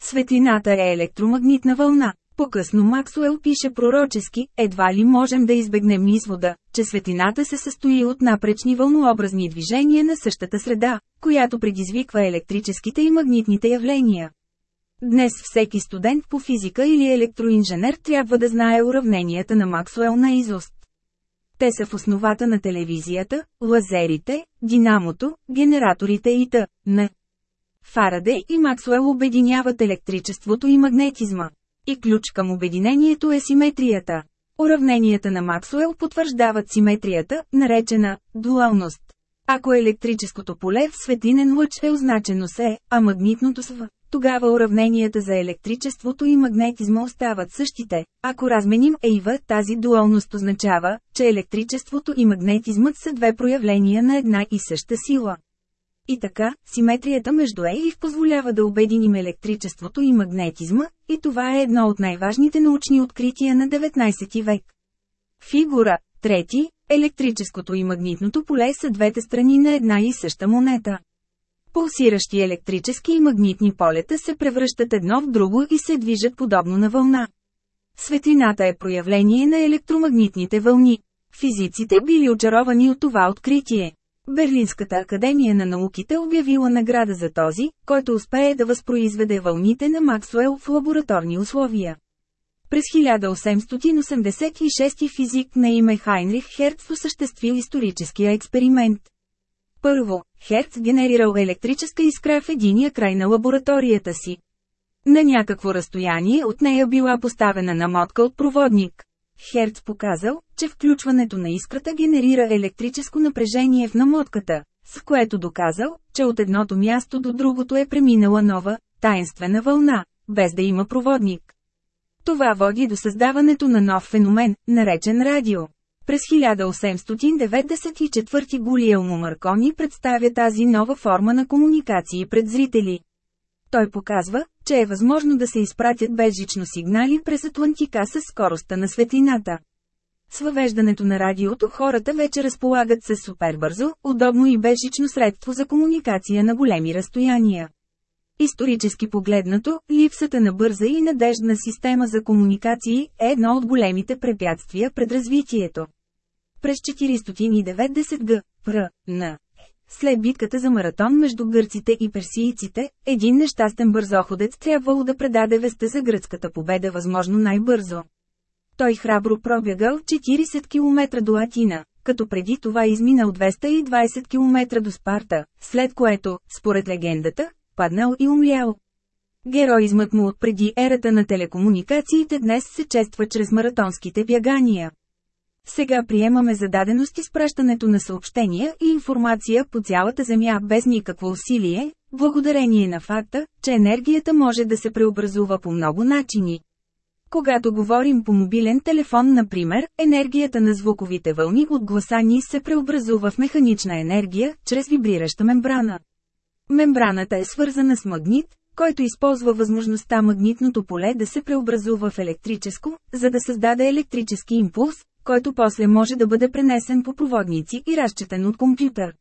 Светлината е електромагнитна вълна. По-късно Максуел пише пророчески, едва ли можем да избегнем извода, че светлината се състои от напречни вълнообразни движения на същата среда, която предизвиква електрическите и магнитните явления. Днес всеки студент по физика или електроинженер трябва да знае уравненията на Максуел на изост. Те са в основата на телевизията, лазерите, динамото, генераторите и т.н. Фараде и Максуел обединяват електричеството и магнетизма. И ключ към обединението е симетрията. Уравненията на Максуел потвърждават симетрията, наречена дуалност. Ако електрическото поле в светлинен лъч е означено с Е, а магнитното с В, тогава уравненията за електричеството и магнетизма остават същите. Ако разменим Е и В, тази дуалност означава, че електричеството и магнетизмът са две проявления на една и съща сила. И така, симетрията между Е позволява да обединим електричеството и магнетизма, и това е едно от най-важните научни открития на 19 век. Фигура Трети, електрическото и магнитното поле са двете страни на една и съща монета. Пулсиращи електрически и магнитни полета се превръщат едно в друго и се движат подобно на вълна. Светлината е проявление на електромагнитните вълни. Физиците били очаровани от това откритие. Берлинската академия на науките обявила награда за този, който успее да възпроизведе вълните на Максуел в лабораторни условия. През 1886 физик на име Хайнрих Херц осъществил историческия експеримент. Първо, Херц генерирал електрическа искра в единия край на лабораторията си. На някакво разстояние от нея била поставена намотка от проводник. Херц показал, че включването на искрата генерира електрическо напрежение в намотката, с което доказал, че от едното място до другото е преминала нова, таинствена вълна, без да има проводник. Това води до създаването на нов феномен, наречен радио. През 1894 Гулиелмо Маркони представя тази нова форма на комуникации пред зрители. Той показва, че е възможно да се изпратят безжично сигнали през Атлантика с скоростта на светлината. С въвеждането на радиото хората вече разполагат с супербързо, удобно и безжично средство за комуникация на големи разстояния. Исторически погледнато, липсата на бърза и надеждна система за комуникации е едно от големите препятствия пред развитието. През 490 г. Пр. Н. След битката за маратон между гърците и персийците, един нещастен бързоходец трябвало да предаде веста за гръцката победа възможно най-бързо. Той храбро пробягал 40 км до Атина, като преди това изминал 220 км до Спарта, след което, според легендата, паднал и умрял. Героизмът му от преди ерата на телекомуникациите днес се чества чрез маратонските бягания. Сега приемаме за даденост изпращането на съобщения и информация по цялата Земя без никакво усилие, благодарение на факта, че енергията може да се преобразува по много начини. Когато говорим по мобилен телефон, например, енергията на звуковите вълни от гласа ни се преобразува в механична енергия, чрез вибрираща мембрана. Мембраната е свързана с магнит, който използва възможността магнитното поле да се преобразува в електрическо, за да създаде електрически импулс, който после може да бъде пренесен по проводници и разчетен от компютър.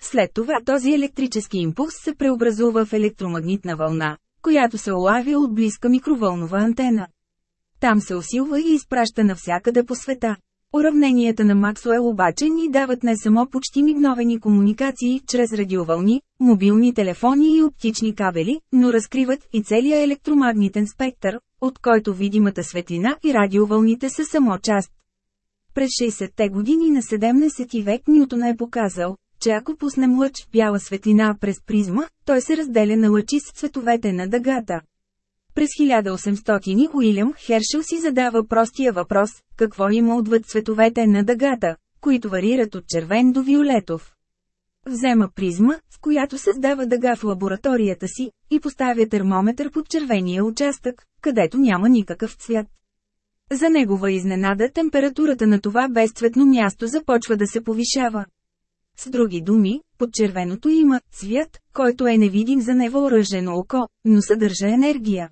След това този електрически импулс се преобразува в електромагнитна вълна, която се улавя от близка микровълнова антена. Там се усилва и изпраща навсякъде по света. Уравненията на Максуел обаче ни дават не само почти мигновени комуникации чрез радиовълни, мобилни телефони и оптични кабели, но разкриват и целия електромагнитен спектър, от който видимата светлина и радиовълните са само част. През 60-те години на 17 век Нютон е показал, че ако пуснем лъч бяла светлина през призма, той се разделя на лъчи с цветовете на дъгата. През 1800 Уилям Хершел си задава простия въпрос, какво има отвъд цветовете на дъгата, които варират от червен до виолетов. Взема призма, с която създава дъга в лабораторията си, и поставя термометър под червения участък, където няма никакъв цвят. За негова изненада температурата на това безцветно място започва да се повишава. С други думи, под червеното има цвят, който е невидим за невъоръжено око, но съдържа енергия.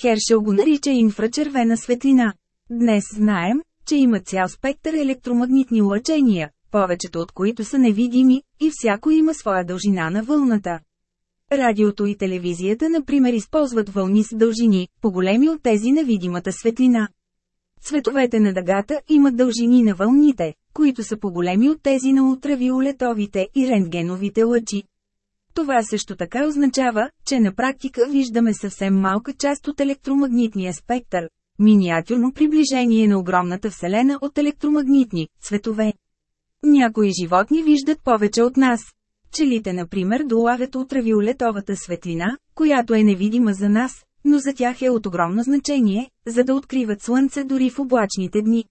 Хершел го нарича инфрачервена светлина. Днес знаем, че има цял спектър електромагнитни лъчения, повечето от които са невидими, и всяко има своя дължина на вълната. Радиото и телевизията, например, използват вълни с дължини, по-големи от тези на видимата светлина. Цветовете на дъгата имат дължини на вълните, които са по-големи от тези на ултравиолетовите и рентгеновите лъчи. Това също така означава, че на практика виждаме съвсем малка част от електромагнитния спектър, миниатюрно приближение на огромната Вселена от електромагнитни цветове. Някои животни виждат повече от нас. Пчелите, например, долавят ултравиолетовата светлина, която е невидима за нас, но за тях е от огромно значение, за да откриват слънце дори в облачните дни.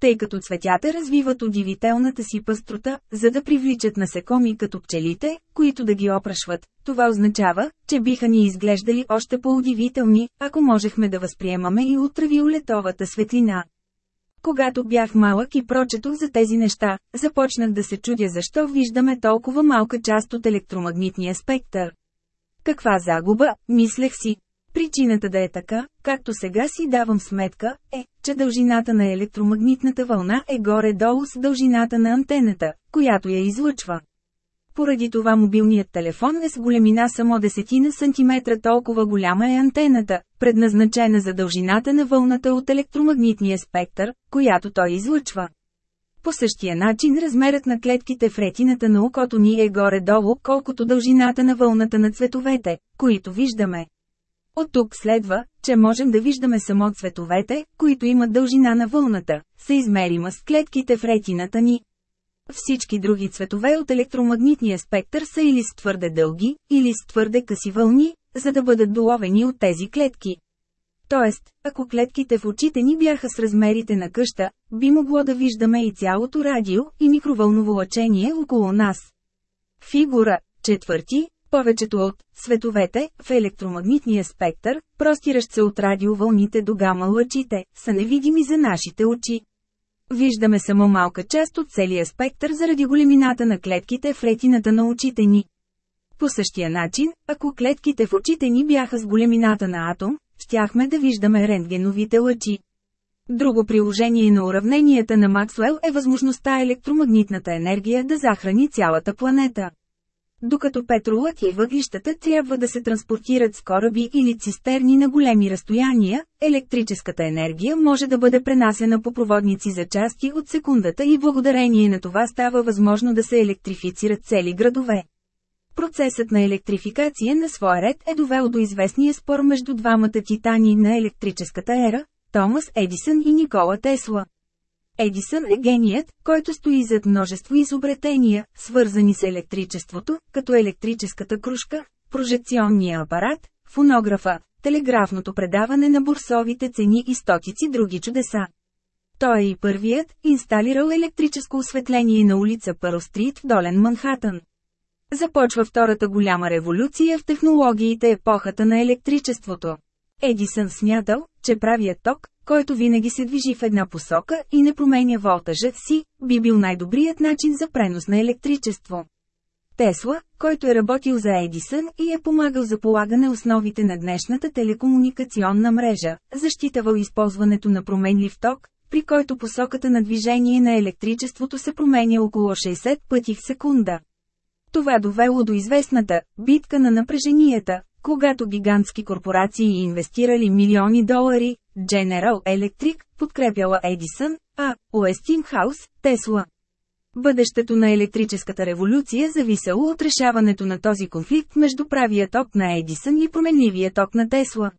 Тъй като цветята развиват удивителната си пъстрота, за да привличат насекоми като пчелите, които да ги опрашват, това означава, че биха ни изглеждали още по-удивителни, ако можехме да възприемаме и ултравиолетовата светлина. Когато бях малък и прочетох за тези неща, започнах да се чудя защо виждаме толкова малка част от електромагнитния спектър. Каква загуба, мислех си. Причината да е така, както сега си давам сметка, е, че дължината на електромагнитната вълна е горе-долу с дължината на антената, която я излъчва. Поради това мобилният телефон е с големина само десетина сантиметра толкова голяма е антената, предназначена за дължината на вълната от електромагнитния спектър, която той излъчва. По същия начин размерът на клетките в ретината на окото ни е горе-долу, колкото дължината на вълната на цветовете, които виждаме. От тук следва, че можем да виждаме само цветовете, които имат дължина на вълната, съизмерима с клетките в ретината ни. Всички други цветове от електромагнитния спектър са или с твърде дълги, или с твърде къси вълни, за да бъдат доловени от тези клетки. Тоест, ако клетките в очите ни бяха с размерите на къща, би могло да виждаме и цялото радио и микровълново лъчение около нас. Фигура, четвърти, повечето от световете в електромагнитния спектър, простиращ се от радиовълните до гама лъчите, са невидими за нашите очи. Виждаме само малка част от целия спектър заради големината на клетките в ретината на очите ни. По същия начин, ако клетките в очите ни бяха с големината на атом, щяхме да виждаме рентгеновите лъчи. Друго приложение на уравненията на Максуел е възможността електромагнитната енергия да захрани цялата планета. Докато петролът и въглищата трябва да се транспортират с кораби или цистерни на големи разстояния, електрическата енергия може да бъде пренасена по проводници за части от секундата и благодарение на това става възможно да се електрифицират цели градове. Процесът на електрификация на своя ред е довел до известния спор между двамата титани на електрическата ера – Томас Едисън и Никола Тесла. Едисън е геният, който стои зад множество изобретения, свързани с електричеството, като електрическата кружка, прожекционния апарат, фонографа, телеграфното предаване на бурсовите цени и стотици други чудеса. Той е и първият, инсталирал електрическо осветление на улица Пърл Стрит в Долен Манхатън. Започва втората голяма революция в технологиите епохата на електричеството. Едисън смятал, че правият ток, който винаги се движи в една посока и не променя волтажът си, би бил най-добрият начин за пренос на електричество. Тесла, който е работил за Едисън и е помагал за полагане основите на днешната телекомуникационна мрежа, защитавал използването на променлив ток, при който посоката на движение на електричеството се променя около 60 пъти в секунда. Това довело до известната битка на напреженията, когато гигантски корпорации инвестирали милиони долари, General Electric, подкрепяла Едисън, а Уестингхаус, Тесла. Бъдещето на електрическата революция зависело от решаването на този конфликт между правия ток на Едисън и променливия ток на Тесла.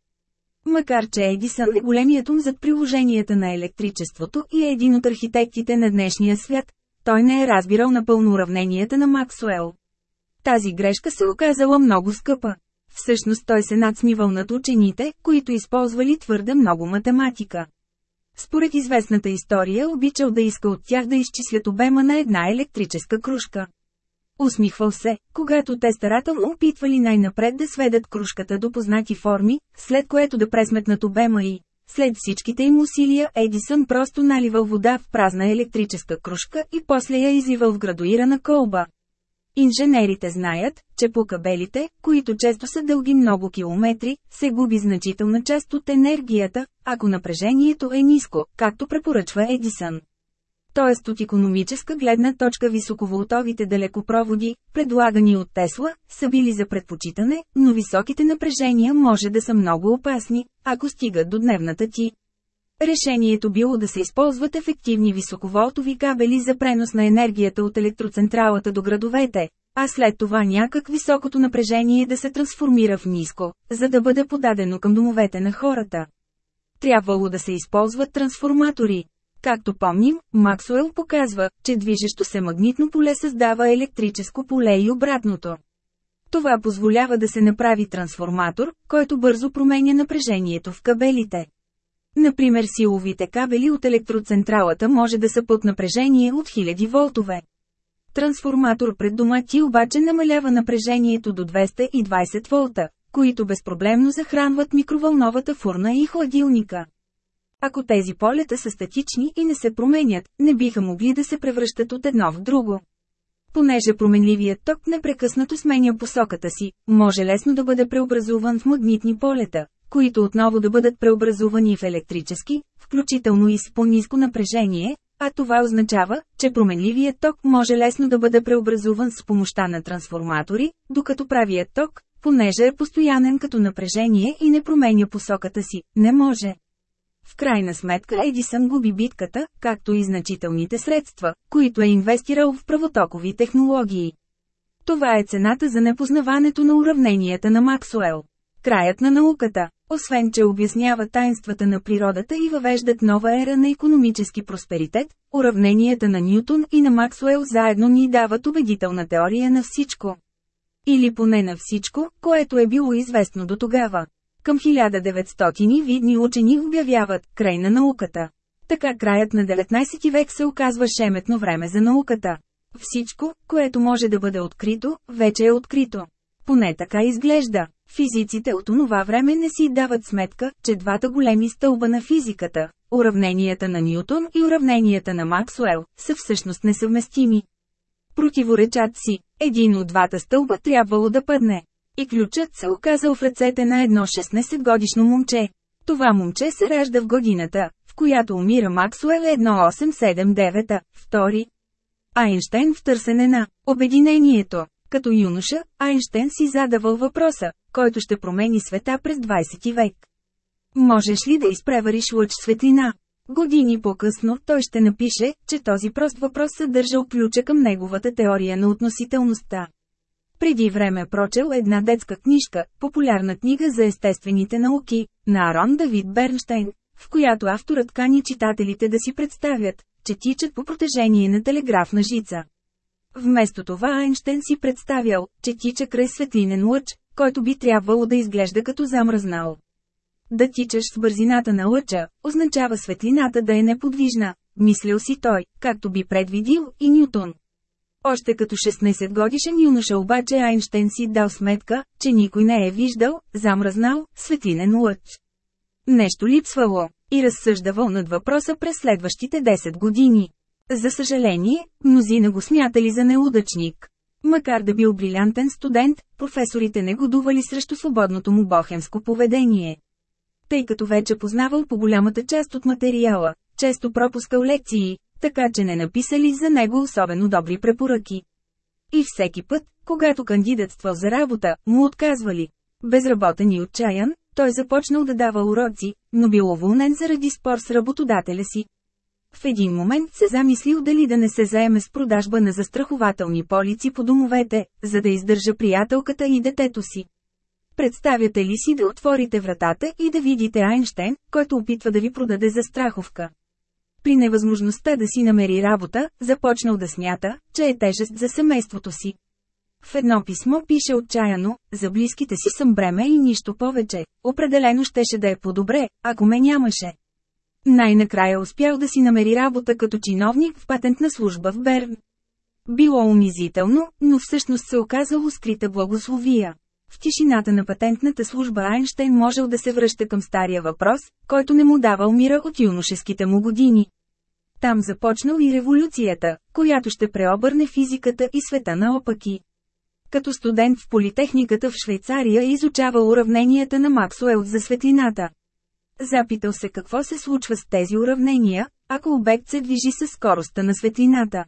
Макар че Едисън е големият ум зад приложенията на електричеството и е един от архитектите на днешния свят, той не е разбирал напълно уравненията на Максуел. Тази грешка се оказала много скъпа. Всъщност той се надсмивал над учените, които използвали твърде много математика. Според известната история обичал да иска от тях да изчислят обема на една електрическа кружка. Усмихвал се, когато те старателно опитвали най-напред да сведат кружката до познати форми, след което да пресметнат обема и. След всичките им усилия Едисън просто наливал вода в празна електрическа кружка и после я изливал в градуирана колба. Инженерите знаят, че по кабелите, които често са дълги много километри, се губи значителна част от енергията, ако напрежението е ниско, както препоръчва Едисън. Тоест от економическа гледна точка високоволтовите далекопроводи, предлагани от Тесла, са били за предпочитане, но високите напрежения може да са много опасни, ако стигат до дневната ти. Решението било да се използват ефективни високоволтови кабели за пренос на енергията от електроцентралата до градовете, а след това някак високото напрежение да се трансформира в ниско, за да бъде подадено към домовете на хората. Трябвало да се използват трансформатори. Както помним, Максуел показва, че движещо се магнитно поле създава електрическо поле и обратното. Това позволява да се направи трансформатор, който бързо променя напрежението в кабелите. Например силовите кабели от електроцентралата може да са под напрежение от 1000 волтове. Трансформатор пред дома ти обаче намалява напрежението до 220 волта, които безпроблемно захранват микровълновата фурна и хладилника. Ако тези полета са статични и не се променят, не биха могли да се превръщат от едно в друго. Понеже променливият ток непрекъснато сменя посоката си, може лесно да бъде преобразуван в магнитни полета, които отново да бъдат преобразувани в електрически, включително и с по-низко напрежение, а това означава, че променливият ток може лесно да бъде преобразуван с помощта на трансформатори, докато правият ток, понеже е постоянен като напрежение и не променя посоката си, не може. В крайна сметка Едисън губи битката, както и значителните средства, които е инвестирал в правотокови технологии. Това е цената за непознаването на уравненията на Максуел. Краят на науката, освен че обяснява тайнствата на природата и въвеждат нова ера на економически просперитет, уравненията на Ньютон и на Максуел заедно ни дават убедителна теория на всичко. Или поне на всичко, което е било известно до тогава. Към 1900 видни учени обявяват «край на науката». Така краят на 19 век се оказва шеметно време за науката. Всичко, което може да бъде открито, вече е открито. Поне така изглежда. Физиците от онова време не си дават сметка, че двата големи стълба на физиката, уравненията на Ньютон и уравненията на Максуел, са всъщност несъвместими. Противоречат си, един от двата стълба трябвало да падне. И ключът се оказал в ръцете на едно 16-годишно момче. Това момче се ражда в годината, в която умира Максуел 1879, втори. Айнштейн в търсене на обединението. Като юноша, Айнштейн си задавал въпроса, който ще промени света през 20 век. Можеш ли да изпревариш лъч светлина? Години по-късно той ще напише, че този прост въпрос съдържал ключа към неговата теория на относителността. Преди време прочел една детска книжка, популярна книга за естествените науки, на Арон Давид Бернштейн, в която авторът кани читателите да си представят, че тичат по протежение на телеграфна жица. Вместо това Айнштейн си представял, че тича край светлинен лъч, който би трябвало да изглежда като замръзнал. Да тичаш с бързината на лъча, означава светлината да е неподвижна, мислил си той, както би предвидил и Нютон. Още като 16 годишен юноша обаче Айнштейн си дал сметка, че никой не е виждал, замръзнал, светлинен лъч. Нещо липсвало, и разсъждавал над въпроса през следващите 10 години. За съжаление, мнозина го смятали за неудачник. Макар да бил брилянтен студент, професорите не годували срещу свободното му бохемско поведение. Тъй като вече познавал по голямата част от материала, често пропускал лекции, така че не написали за него особено добри препоръки. И всеки път, когато кандидатствал за работа, му отказвали. Безработен и отчаян, той започнал да дава уроци, но бил уволнен заради спор с работодателя си. В един момент се замислил дали да не се заеме с продажба на застрахователни полици по домовете, за да издържа приятелката и детето си. Представяте ли си да отворите вратата и да видите Айнштейн, който опитва да ви продаде застраховка? При невъзможността да си намери работа, започнал да смята, че е тежест за семейството си. В едно писмо пише отчаяно, за близките си съм бреме и нищо повече, определено щеше да е по-добре, ако ме нямаше. Най-накрая успял да си намери работа като чиновник в патентна служба в Берн. Било унизително, но всъщност се оказало скрита благословия. В тишината на патентната служба Айнштейн можел да се връща към стария въпрос, който не му давал мира от юношеските му години. Там започнал и революцията, която ще преобърне физиката и света наопаки. Като студент в Политехниката в Швейцария изучавал уравненията на Максуел за светлината. Запитал се какво се случва с тези уравнения, ако обект се движи със скоростта на светлината.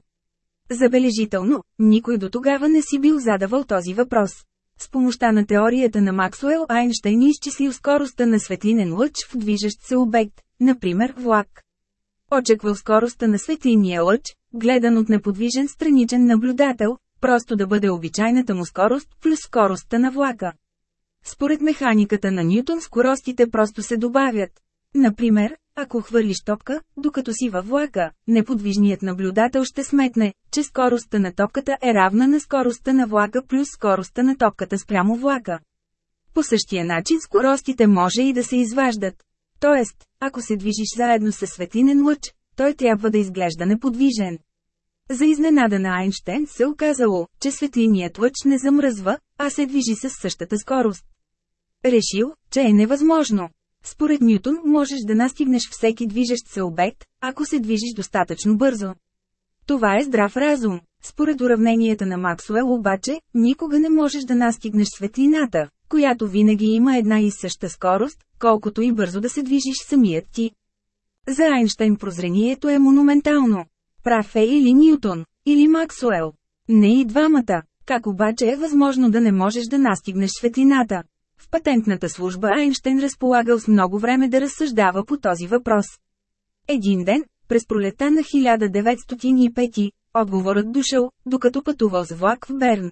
Забележително, никой до тогава не си бил задавал този въпрос. С помощта на теорията на Максуел Айнштейн изчислил скоростта на светлинен лъч в движещ се обект, например влак. Очаквал скоростта на светлиния лъч, гледан от неподвижен страничен наблюдател, просто да бъде обичайната му скорост плюс скоростта на влака. Според механиката на Ньютон скоростите просто се добавят. Например, ако хвърлиш топка, докато си във влака, неподвижният наблюдател ще сметне, че скоростта на топката е равна на скоростта на влака плюс скоростта на топката спрямо влака. По същия начин скоростите може и да се изваждат. Тоест, ако се движиш заедно с светлинен лъч, той трябва да изглежда неподвижен. За изненада на Айнштейн се оказало, че светлиният лъч не замръзва, а се движи с същата скорост. Решил, че е невъзможно. Според Нютон можеш да настигнеш всеки движещ се обект, ако се движиш достатъчно бързо. Това е здрав разум. Според уравненията на Максуел обаче, никога не можеш да настигнеш светлината, която винаги има една и съща скорост, колкото и бързо да се движиш самият ти. За Айнштейн прозрението е монументално. Прав е или Ньютон, или Максуел. Не и двамата. Как обаче е възможно да не можеш да настигнеш светлината? В патентната служба Айнштейн разполагал с много време да разсъждава по този въпрос. Един ден, през пролета на 1905, отговорът дошъл, докато пътувал с влак в Берн.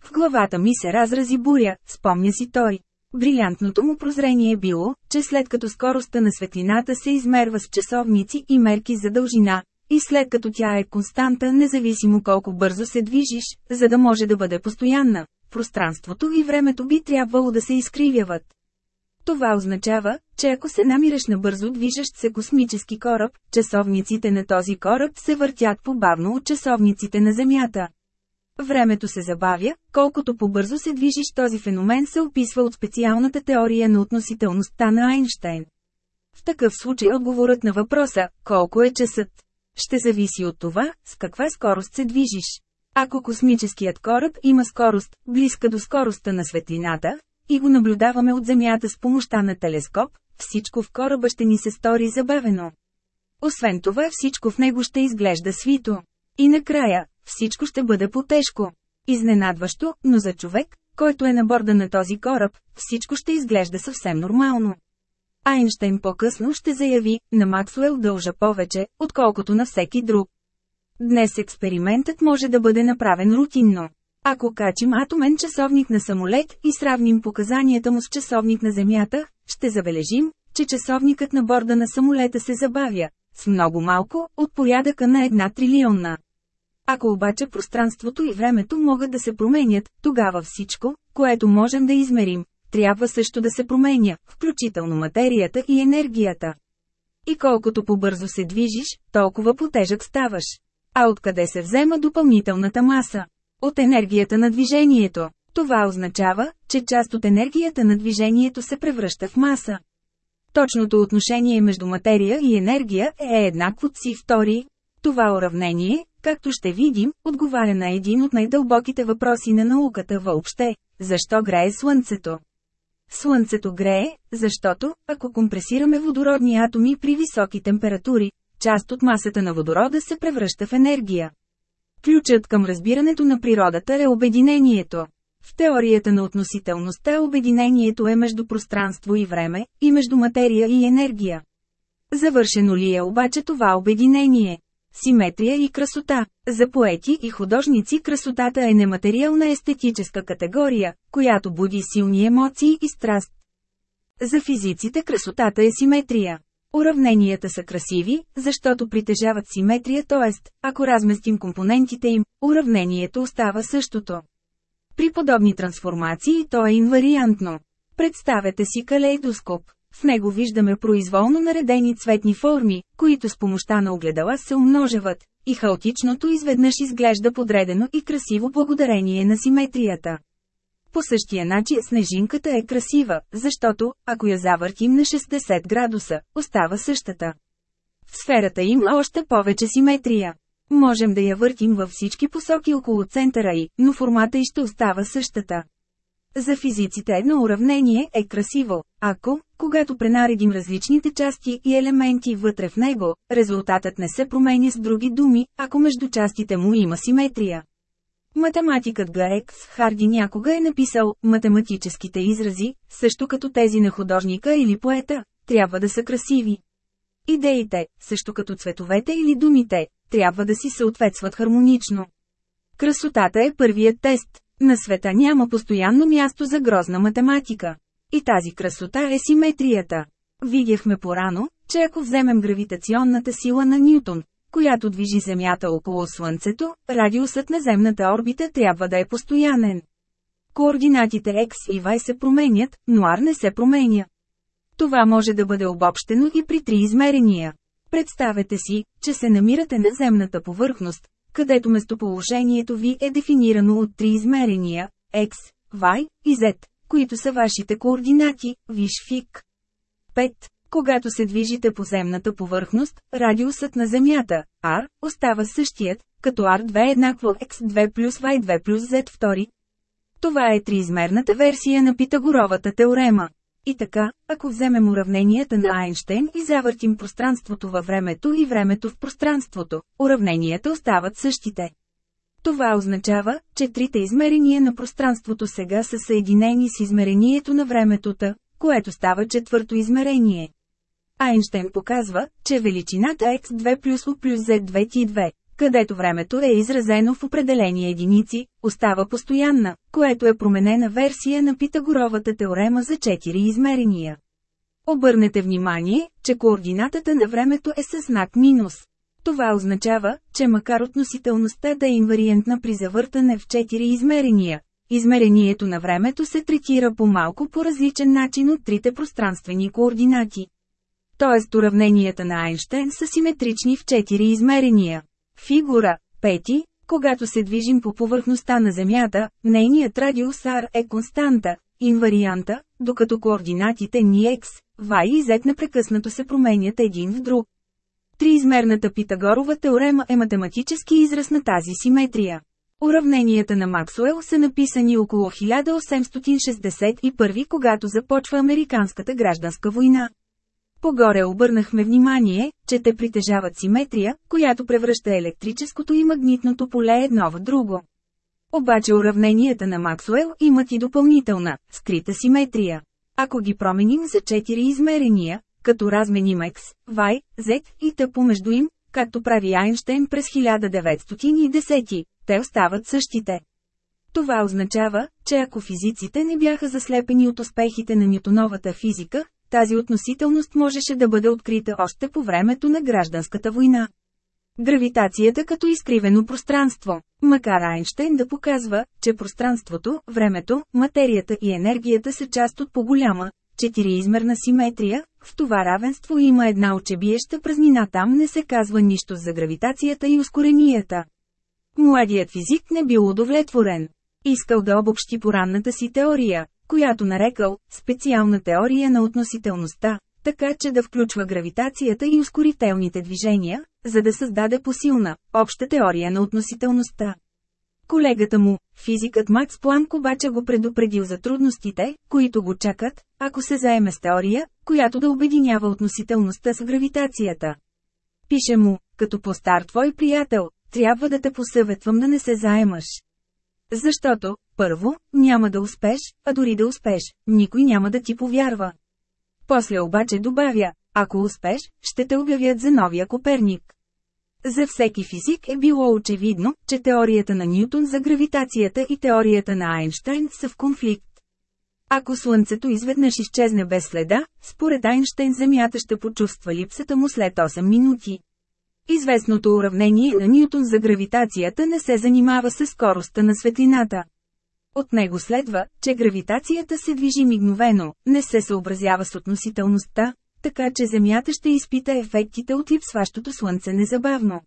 В главата ми се разрази буря, спомня си той. Брилянтното му прозрение е било, че след като скоростта на светлината се измерва с часовници и мерки за дължина, и след като тя е константа независимо колко бързо се движиш, за да може да бъде постоянна, пространството и времето би трябвало да се изкривяват. Това означава, че ако се намираш на бързо движещ се космически кораб, часовниците на този кораб се въртят по-бавно от часовниците на Земята. Времето се забавя, колкото по-бързо се движиш този феномен се описва от специалната теория на относителността на Айнштейн. В такъв случай отговорът на въпроса «Колко е часът?» Ще зависи от това, с каква скорост се движиш. Ако космическият кораб има скорост, близка до скоростта на светлината, и го наблюдаваме от Земята с помощта на телескоп, всичко в кораба ще ни се стори забавено. Освен това всичко в него ще изглежда свито. И накрая, всичко ще бъде по-тежко. Изненадващо, но за човек, който е на борда на този кораб, всичко ще изглежда съвсем нормално. Айнштейн по-късно ще заяви, на Максуел дължа повече, отколкото на всеки друг. Днес експериментът може да бъде направен рутинно. Ако качим атомен часовник на самолет и сравним показанията му с часовник на Земята, ще забележим, че часовникът на борда на самолета се забавя, с много малко, от порядъка на една трилионна. Ако обаче пространството и времето могат да се променят, тогава всичко, което можем да измерим, трябва също да се променя, включително материята и енергията. И колкото по-бързо се движиш, толкова по-тежък ставаш. А откъде се взема допълнителната маса? От енергията на движението. Това означава, че част от енергията на движението се превръща в маса. Точното отношение между материя и енергия е еднакво си втори. Това уравнение, както ще видим, отговаря на един от най-дълбоките въпроси на науката въобще – защо грее Слънцето? Слънцето грее, защото, ако компресираме водородни атоми при високи температури, част от масата на водорода се превръща в енергия. Ключът към разбирането на природата е обединението. В теорията на относителността обединението е между пространство и време, и между материя и енергия. Завършено ли е обаче това обединение? Симетрия и красота. За поети и художници красотата е нематериална естетическа категория, която буди силни емоции и страст. За физиците красотата е симетрия. Уравненията са красиви, защото притежават симетрия, т.е. ако разместим компонентите им, уравнението остава същото. При подобни трансформации то е инвариантно. Представете си калейдоскоп. В него виждаме произволно наредени цветни форми, които с помощта на огледала се умножават, и хаотичното изведнъж изглежда подредено и красиво благодарение на симетрията. По същия начин снежинката е красива, защото, ако я завъртим на 60 градуса, остава същата. В сферата има още повече симетрия. Можем да я въртим във всички посоки около центъра и, но формата и ще остава същата. За физиците едно уравнение е красиво, ако, когато пренаредим различните части и елементи вътре в него, резултатът не се променя с други думи, ако между частите му има симетрия. Математикът Гаекс Харди някога е написал, математическите изрази, също като тези на художника или поета, трябва да са красиви. Идеите, също като цветовете или думите, трябва да си съответстват хармонично. Красотата е първият тест. На света няма постоянно място за грозна математика. И тази красота е симетрията. Видяхме порано, че ако вземем гравитационната сила на Ньютон, която движи Земята около Слънцето, радиусът на земната орбита трябва да е постоянен. Координатите X и Y се променят, но R не се променя. Това може да бъде обобщено и при три измерения. Представете си, че се намирате на земната повърхност, където местоположението ви е дефинирано от три измерения – X, Y и Z, които са вашите координати, виж фик. 5. Когато се движите по земната повърхност, радиусът на Земята, R, остава същият, като R2 е еднакво X2 плюс Y2 плюс Z2. Това е триизмерната версия на Питагоровата теорема. И така, ако вземем уравненията на Айнштейн и завъртим пространството във времето и времето в пространството, уравненията остават същите. Това означава, че трите измерения на пространството сега са съединени с измерението на времето, което става четвърто измерение. Айнштейн показва, че величината x2 плюс U плюс Z2 T2, където времето е изразено в определени единици, остава постоянна, което е променена версия на Питагоровата теорема за 4 измерения. Обърнете внимание, че координатата на времето е със знак минус. Това означава, че макар относителността да е инвариентна при завъртане в 4 измерения, измерението на времето се третира по малко по различен начин от трите пространствени координати. Тоест уравненията на Айнштейн са симетрични в 4 измерения. Фигура, пети, когато се движим по повърхността на Земята, нейният радиус R е константа, инварианта, докато координатите ни X, Y и Z непрекъснато се променят един в друг. Триизмерната Питагорова теорема е математически израз на тази симетрия. Уравненията на Максуел са написани около 1861, когато започва Американската гражданска война. Погоре обърнахме внимание, че те притежават симетрия, която превръща електрическото и магнитното поле едно в друго. Обаче уравненията на Максуел имат и допълнителна, скрита симетрия. Ако ги променим за 4 измерения, като разменим X, Y, Z и T помежду им, както прави Айнштейн през 1910, те остават същите. Това означава, че ако физиците не бяха заслепени от успехите на Ньютоновата физика, тази относителност можеше да бъде открита още по времето на гражданската война. Гравитацията като изкривено пространство. Макар Айнштейн да показва, че пространството, времето, материята и енергията са част от по-голяма, четириизмерна симетрия, в това равенство има една очебиеща празнина там не се казва нищо за гравитацията и ускоренията. Младият физик не бил удовлетворен. Искал да обобщи поранната си теория, която нарекал «специална теория на относителността», така че да включва гравитацията и ускорителните движения, за да създаде посилна, обща теория на относителността. Колегата му, физикът Макс Планк обаче го предупредил за трудностите, които го чакат, ако се заеме с теория, която да обединява относителността с гравитацията. Пише му, като по-стар твой приятел, трябва да те посъветвам да не се заемаш. Защото, първо, няма да успеш, а дори да успеш, никой няма да ти повярва. После обаче добавя, ако успеш, ще те обявят за новия Коперник. За всеки физик е било очевидно, че теорията на Ньютон за гравитацията и теорията на Айнштайн са в конфликт. Ако Слънцето изведнъж изчезне без следа, според Айнштейн Земята ще почувства липсата му след 8 минути. Известното уравнение на Ньютон за гравитацията не се занимава с скоростта на светлината. От него следва, че гравитацията се движи мигновено, не се съобразява с относителността, така че Земята ще изпита ефектите от липсващото Слънце незабавно.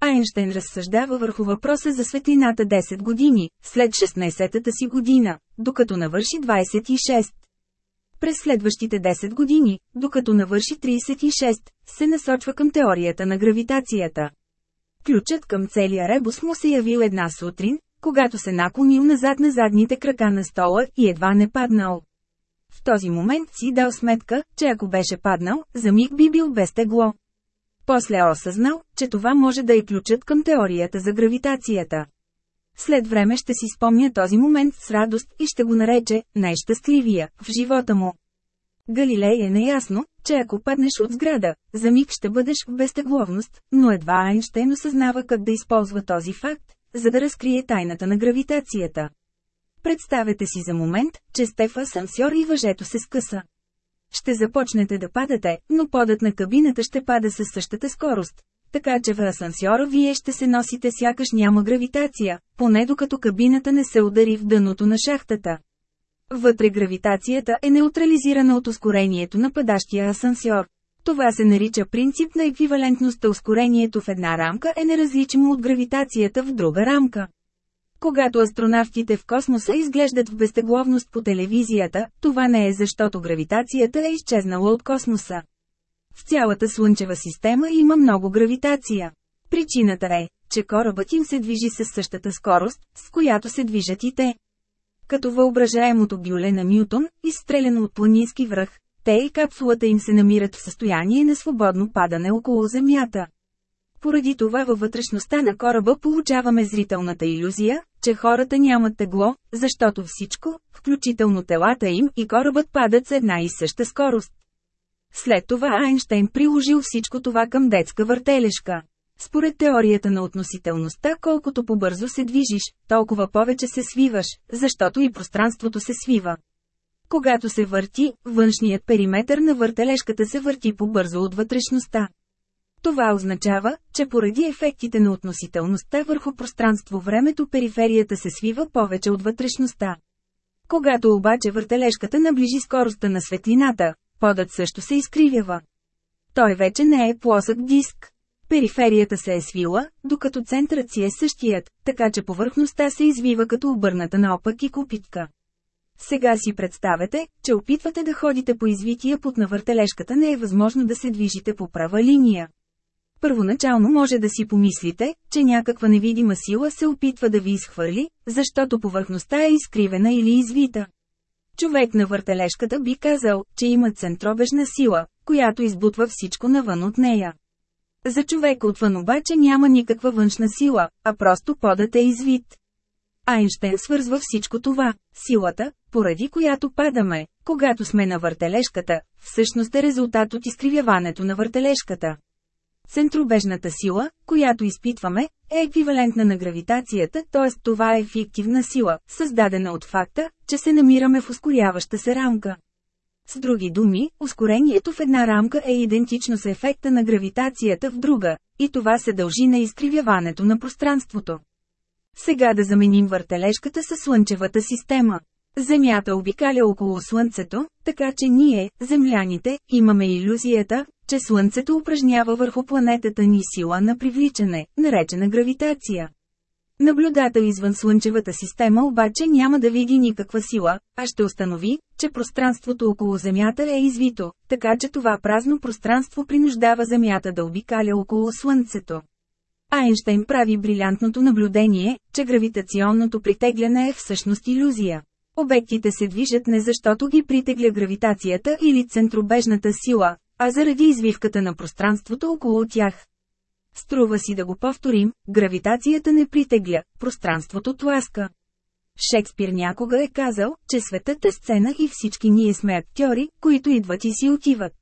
Айнштейн разсъждава върху въпроса за светлината 10 години, след 16-та си година, докато навърши 26. През следващите 10 години, докато навърши 36, се насочва към теорията на гравитацията. Ключът към целия ребус му се явил една сутрин, когато се наклонил назад на задните крака на стола и едва не паднал. В този момент си дал сметка, че ако беше паднал, за миг би бил без тегло. После осъзнал, че това може да е ключът към теорията за гравитацията. След време ще си спомня този момент с радост и ще го нарече най-щастливия в живота му. Галилей е неясно, че ако паднеш от сграда, за миг ще бъдеш в безтегловност, но едва Айнштейн осъзнава как да използва този факт, за да разкрие тайната на гравитацията. Представете си за момент, че сте в асансьор и въжето се скъса. Ще започнете да падате, но подът на кабината ще пада със същата скорост. Така че в асансьора вие ще се носите сякаш няма гравитация, поне докато кабината не се удари в дъното на шахтата. Вътре гравитацията е неутрализирана от ускорението на падащия асансьор. Това се нарича принцип на еквивалентността. Ускорението в една рамка е неразличимо от гравитацията в друга рамка. Когато астронавтите в космоса изглеждат в безтегловност по телевизията, това не е защото гравитацията е изчезнала от космоса. В цялата Слънчева система има много гравитация. Причината е, че корабът им се движи с същата скорост, с която се движат и те. Като въображаемото бюле на Ньютон, изстреляно от планински връх, те и капсулата им се намират в състояние на свободно падане около Земята. Поради това във вътрешността на кораба получаваме зрителната иллюзия, че хората нямат тегло, защото всичко, включително телата им и корабът падат с една и съща скорост. След това Айнштейн приложил всичко това към детска въртележка. Според теорията на относителността колкото по-бързо се движиш, толкова повече се свиваш, защото и пространството се свива. Когато се върти, външният периметър на въртележката се върти по-бързо от вътрешността. Това означава, че поради ефектите на относителността върху пространство-времето периферията се свива повече от вътрешността. Когато обаче въртележката наближи скоростта на светлината, подът също се изкривява. Той вече не е плосък диск. Периферията се е свила, докато центърът си е същият, така че повърхността се извива като обърната наопак и купитка. Сега си представете, че опитвате да ходите по извития пут на въртележката не е възможно да се движите по права линия. Първоначално може да си помислите, че някаква невидима сила се опитва да ви изхвърли, защото повърхността е изкривена или извита. Човек на въртележката би казал, че има центробежна сила, която избутва всичко навън от нея. За човек отвън обаче няма никаква външна сила, а просто подът е извит. Айнштейн свързва всичко това. Силата, поради която падаме, когато сме на въртележката, всъщност е резултат от изкривяването на въртележката. Центробежната сила, която изпитваме, е еквивалентна на гравитацията, т.е. това е фиктивна сила, създадена от факта, че се намираме в ускоряваща се рамка. С други думи, ускорението в една рамка е идентично с ефекта на гравитацията в друга, и това се дължи на изкривяването на пространството. Сега да заменим въртележката със Слънчевата система. Земята обикаля около Слънцето, така че ние, земляните, имаме иллюзията, че Слънцето упражнява върху планетата ни сила на привличане, наречена гравитация. Наблюдател извън Слънчевата система обаче няма да види никаква сила, а ще установи, че пространството около Земята е извито, така че това празно пространство принуждава Земята да обикаля около Слънцето. Айнштейн прави брилянтното наблюдение, че гравитационното притегляне е всъщност иллюзия. Обектите се движат не защото ги притегля гравитацията или центробежната сила, а заради извивката на пространството около тях. Струва си да го повторим, гравитацията не притегля, пространството тласка. Шекспир някога е казал, че светът е сцена и всички ние сме актьори, които идват и си отиват.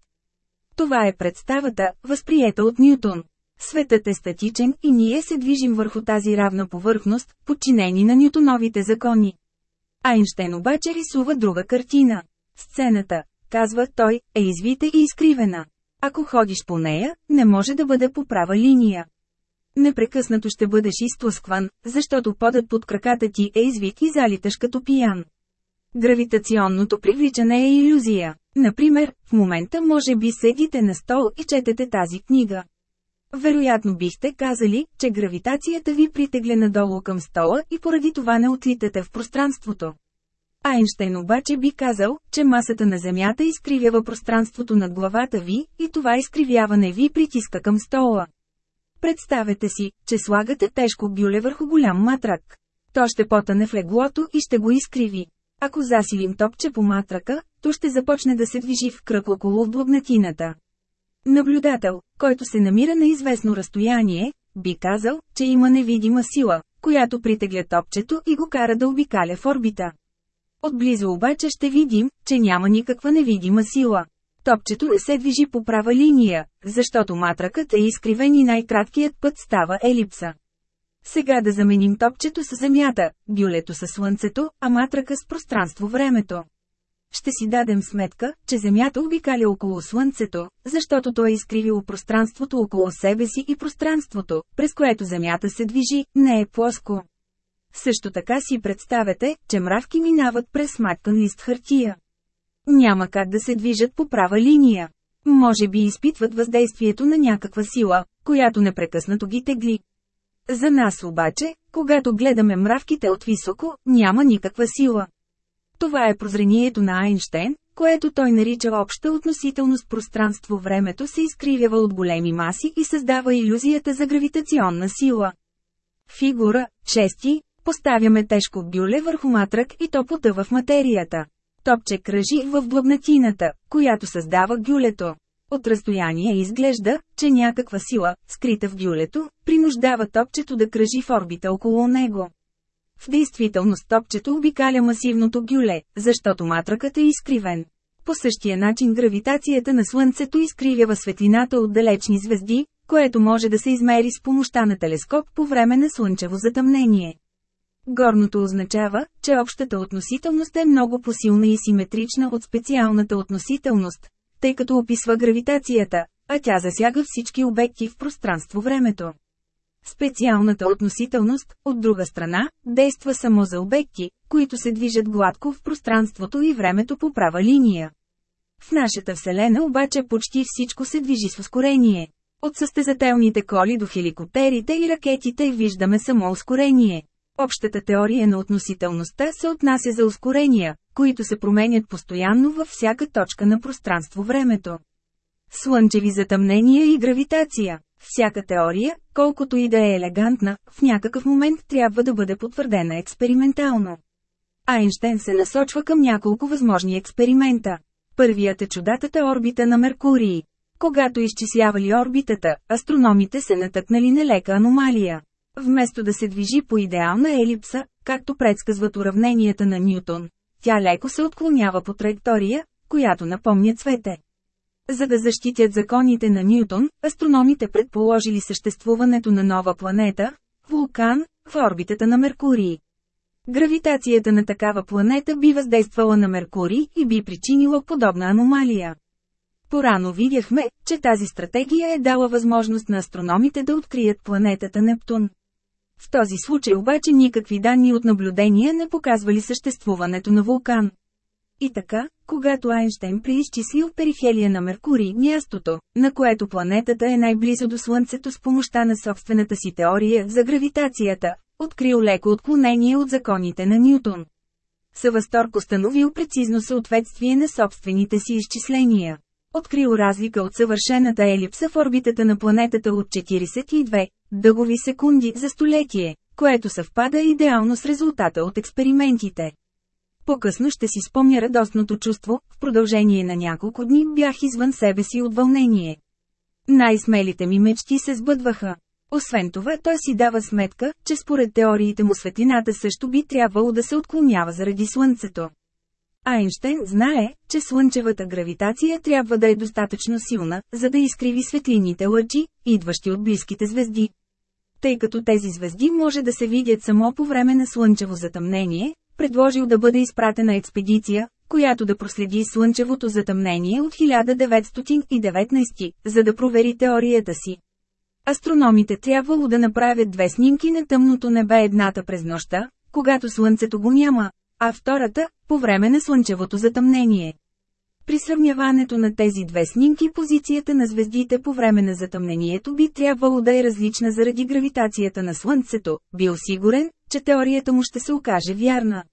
Това е представата, възприета от Ньютон. Светът е статичен и ние се движим върху тази равна повърхност, подчинени на Ньютоновите закони. Айнштейн обаче рисува друга картина. Сцената, казва той, е извита и изкривена. Ако ходиш по нея, не може да бъде по права линия. Непрекъснато ще бъдеш изтлъскван, защото подът под краката ти е извит и залиташ като пиян. Гравитационното привличане е иллюзия. Например, в момента може би седите на стол и четете тази книга. Вероятно бихте казали, че гравитацията ви притегля надолу към стола и поради това не отлитате в пространството. Айнштейн обаче би казал, че масата на Земята изкривява пространството над главата ви, и това изкривяване ви притиска към стола. Представете си, че слагате тежко бюле върху голям матрак. То ще потане в леглото и ще го изкриви. Ако засилим топче по матрака, то ще започне да се движи в кръг около блогнатината. Наблюдател, който се намира на известно разстояние, би казал, че има невидима сила, която притегля топчето и го кара да обикаля в орбита. Отблизо обаче ще видим, че няма никаква невидима сила. Топчето не се движи по права линия, защото матракът е изкривен и най-краткият път става елипса. Сега да заменим топчето с Земята, бюлето с Слънцето, а матрака с пространство-времето. Ще си дадем сметка, че Земята обикаля около Слънцето, защото то е изкривило пространството около себе си и пространството, през което Земята се движи, не е плоско. Също така си представете, че мравки минават през сматкан лист хартия. Няма как да се движат по права линия. Може би изпитват въздействието на някаква сила, която непрекъснато ги тегли. За нас обаче, когато гледаме мравките от високо, няма никаква сила. Това е прозрението на Айнштейн, което той нарича обща относителност пространство-времето се изкривява от големи маси и създава иллюзията за гравитационна сила. Фигура 6. Поставяме тежко бюле върху матрак и то потъва в материята. Топче кръжи в блъбнатината, която създава гюлето. От разстояние изглежда, че някаква сила, скрита в гюлето, принуждава топчето да кръжи в орбита около него. В действителност топчето обикаля масивното гюле, защото матракът е изкривен. По същия начин гравитацията на Слънцето изкривява светлината от далечни звезди, което може да се измери с помощта на телескоп по време на слънчево затъмнение. Горното означава, че общата относителност е много посилна и симетрична от специалната относителност, тъй като описва гравитацията, а тя засяга всички обекти в пространство-времето. Специалната относителност, от друга страна, действа само за обекти, които се движат гладко в пространството и времето по права линия. В нашата Вселена обаче почти всичко се движи с ускорение. От състезателните коли до хеликоптерите и ракетите виждаме само ускорение. Общата теория на относителността се отнася за ускорения, които се променят постоянно във всяка точка на пространство-времето. Слънчеви затъмнения и гравитация. Всяка теория, колкото и да е елегантна, в някакъв момент трябва да бъде потвърдена експериментално. Айнштейн се насочва към няколко възможни експеримента. Първият е чудатата орбита на Меркурий. Когато изчислявали орбитата, астрономите се натъкнали на лека аномалия. Вместо да се движи по идеална елипса, както предсказват уравненията на Ньютон, тя леко се отклонява по траектория, която напомня цвете. За да защитят законите на Ньютон, астрономите предположили съществуването на нова планета – вулкан, в орбитата на Меркурий. Гравитацията на такава планета би въздействала на Меркурий и би причинила подобна аномалия. Порано видяхме, че тази стратегия е дала възможност на астрономите да открият планетата Нептун. В този случай обаче никакви данни от наблюдения не показвали съществуването на вулкан. И така, когато Айнштейн преизчислил перифелия на Меркурий мястото, на което планетата е най-близо до Слънцето с помощта на собствената си теория за гравитацията, открил леко отклонение от законите на Ньютон. Съвъсторг установил прецизно съответствие на собствените си изчисления. Открил разлика от съвършената елипса в орбитата на планетата от 42 дъгови секунди за столетие, което съвпада идеално с резултата от експериментите. По-късно ще си спомня радостното чувство, в продължение на няколко дни бях извън себе си от вълнение. Най-смелите ми мечти се сбъдваха. Освен това той си дава сметка, че според теориите му светлината също би трябвало да се отклонява заради Слънцето. Айнштейн знае, че слънчевата гравитация трябва да е достатъчно силна, за да изкриви светлините лъчи, идващи от близките звезди. Тъй като тези звезди може да се видят само по време на слънчево затъмнение, предложил да бъде изпратена експедиция, която да проследи слънчевото затъмнение от 1919, за да провери теорията си. Астрономите трябвало да направят две снимки на тъмното небе едната през нощта, когато слънцето го няма, а втората – по време на слънчевото затъмнение. При сравняването на тези две снимки позицията на звездите по време на затъмнението би трябвало да е различна заради гравитацията на Слънцето, бил сигурен, че теорията му ще се окаже вярна.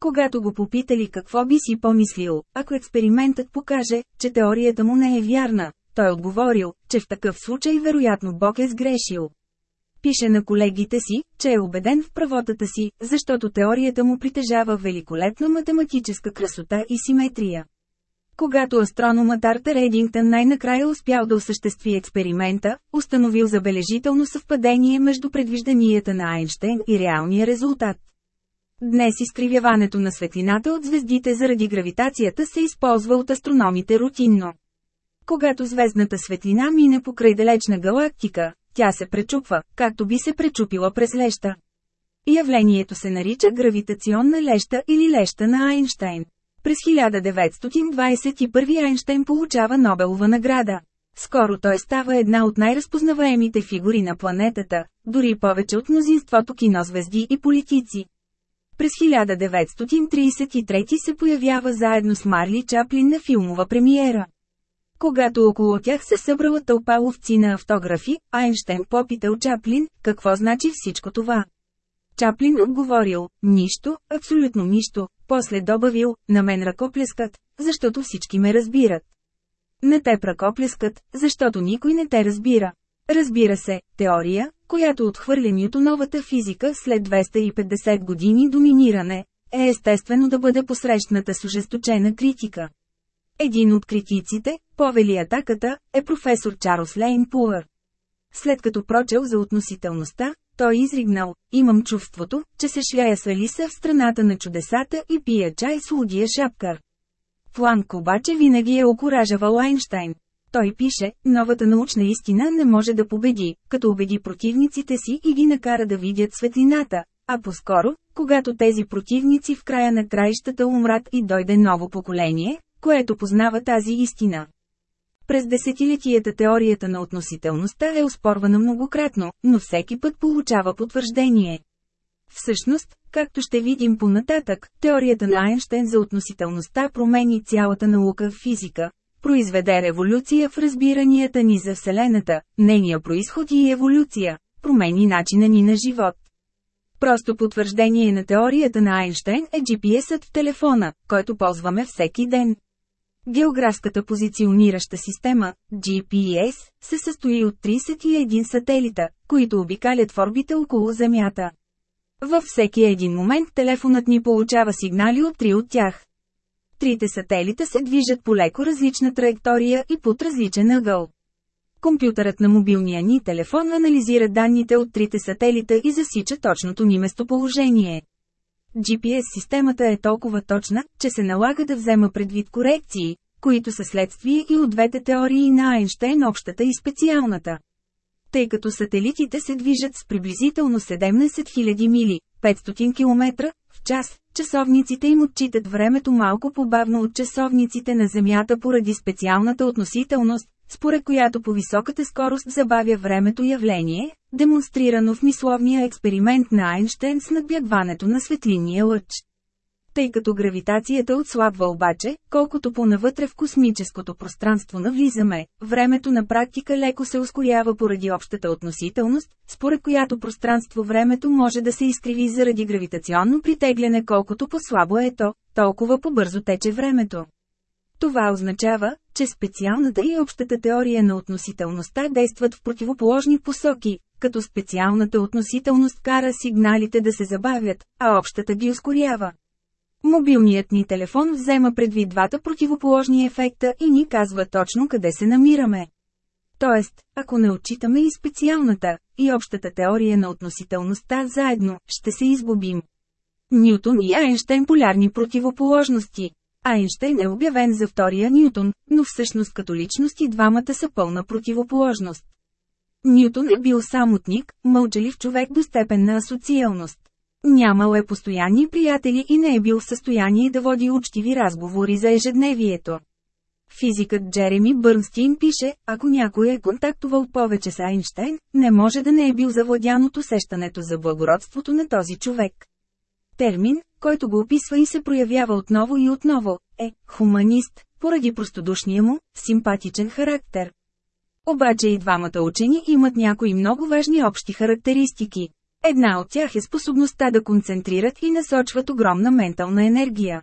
Когато го попитали какво би си помислил, ако експериментът покаже, че теорията му не е вярна, той отговорил, че в такъв случай вероятно Бог е сгрешил. Пише на колегите си, че е убеден в правотата си, защото теорията му притежава великолепна математическа красота и симетрия. Когато астрономът Артер Едингтън най-накрая успял да осъществи експеримента, установил забележително съвпадение между предвижданията на Айнштейн и реалния резултат. Днес изкривяването на светлината от звездите заради гравитацията се използва от астрономите рутинно. Когато звездната светлина мине покрай далечна галактика, тя се пречупва, както би се пречупила през леща. Явлението се нарича гравитационна леща или леща на Айнштайн. През 1921 Айнштейн получава Нобелова награда. Скоро той става една от най-разпознаваемите фигури на планетата, дори повече от мнозинството кинозвезди и политици. През 1933 се появява заедно с Марли Чаплин на филмова премиера. Когато около тях се събрала тълпа ловци на автографи, Айнштейн попитал Чаплин, какво значи всичко това. Чаплин отговорил, нищо, абсолютно нищо, после добавил, на мен ръкоплескат, защото всички ме разбират. Не те ръкоплескат, защото никой не те разбира. Разбира се, теория, която отхвърля Ньютоновата физика след 250 години доминиране, е естествено да бъде посрещната с ожесточена критика. Един от критиците, повели атаката, е професор Чарлз Лейн Пуър. След като прочел за относителността, той изригнал, имам чувството, че се шляя с Алиса в страната на чудесата и пия чай с лудия шапкар. Планк обаче винаги е окоражавал Айнштайн. Той пише, новата научна истина не може да победи, като убеди противниците си и ги накара да видят светлината, а по-скоро, когато тези противници в края на краищата умрат и дойде ново поколение, което познава тази истина. През десетилетията теорията на относителността е оспорвана многократно, но всеки път получава потвърждение. Всъщност, както ще видим по-нататък, теорията на Айнштейн за относителността промени цялата наука в физика, произведе революция в разбиранията ни за Вселената, нейния происход и еволюция, промени начина ни на живот. Просто потвърждение на теорията на Айнштейн е GPS-ът в телефона, който ползваме всеки ден. Географската позиционираща система, GPS, се състои от 31 сателита, които обикалят в орбита около Земята. Във всеки един момент телефонът ни получава сигнали от три от тях. Трите сателита се движат по леко различна траектория и под различен ъгъл. Компютърът на мобилния ни телефон анализира данните от трите сателита и засича точното ни местоположение. GPS-системата е толкова точна, че се налага да взема предвид корекции, които са следствие и от двете теории на Айнштейн общата и специалната. Тъй като сателитите се движат с приблизително 17 000 мили, 500 км, в час, часовниците им отчитат времето малко по-бавно от часовниците на Земята поради специалната относителност, според която по високата скорост забавя времето явление, демонстрирано в мисловния експеримент на Айнштейн с надбягването на светлинния лъч. Тъй като гравитацията отслабва обаче, колкото по-навътре в космическото пространство навлизаме, времето на практика леко се ускорява поради общата относителност, според която пространство-времето може да се изкриви заради гравитационно притегляне колкото по-слабо е то, толкова по-бързо тече времето. Това означава, че специалната и общата теория на относителността действат в противоположни посоки, като специалната относителност кара сигналите да се забавят, а общата ги ускорява. Мобилният ни телефон взема предвид двата противоположни ефекта и ни казва точно къде се намираме. Тоест, ако не отчитаме и специалната, и общата теория на относителността заедно, ще се изгубим. Ньютон и Айнштейн полярни противоположности. Айнштейн е обявен за втория Ньютон, но всъщност като личност и двамата са пълна противоположност. Ньютон е бил самотник, мълчалив човек до степен на асоциалност. Нямал е постоянни приятели и не е бил в състояние да води учтиви разговори за ежедневието. Физикът Джереми Бърнстин пише, ако някой е контактувал повече с Айнштейн, не може да не е бил завладян от усещането за благородството на този човек. Термин, който го описва и се проявява отново и отново, е «хуманист», поради простодушния му, симпатичен характер. Обаче и двамата учени имат някои много важни общи характеристики. Една от тях е способността да концентрират и насочват огромна ментална енергия.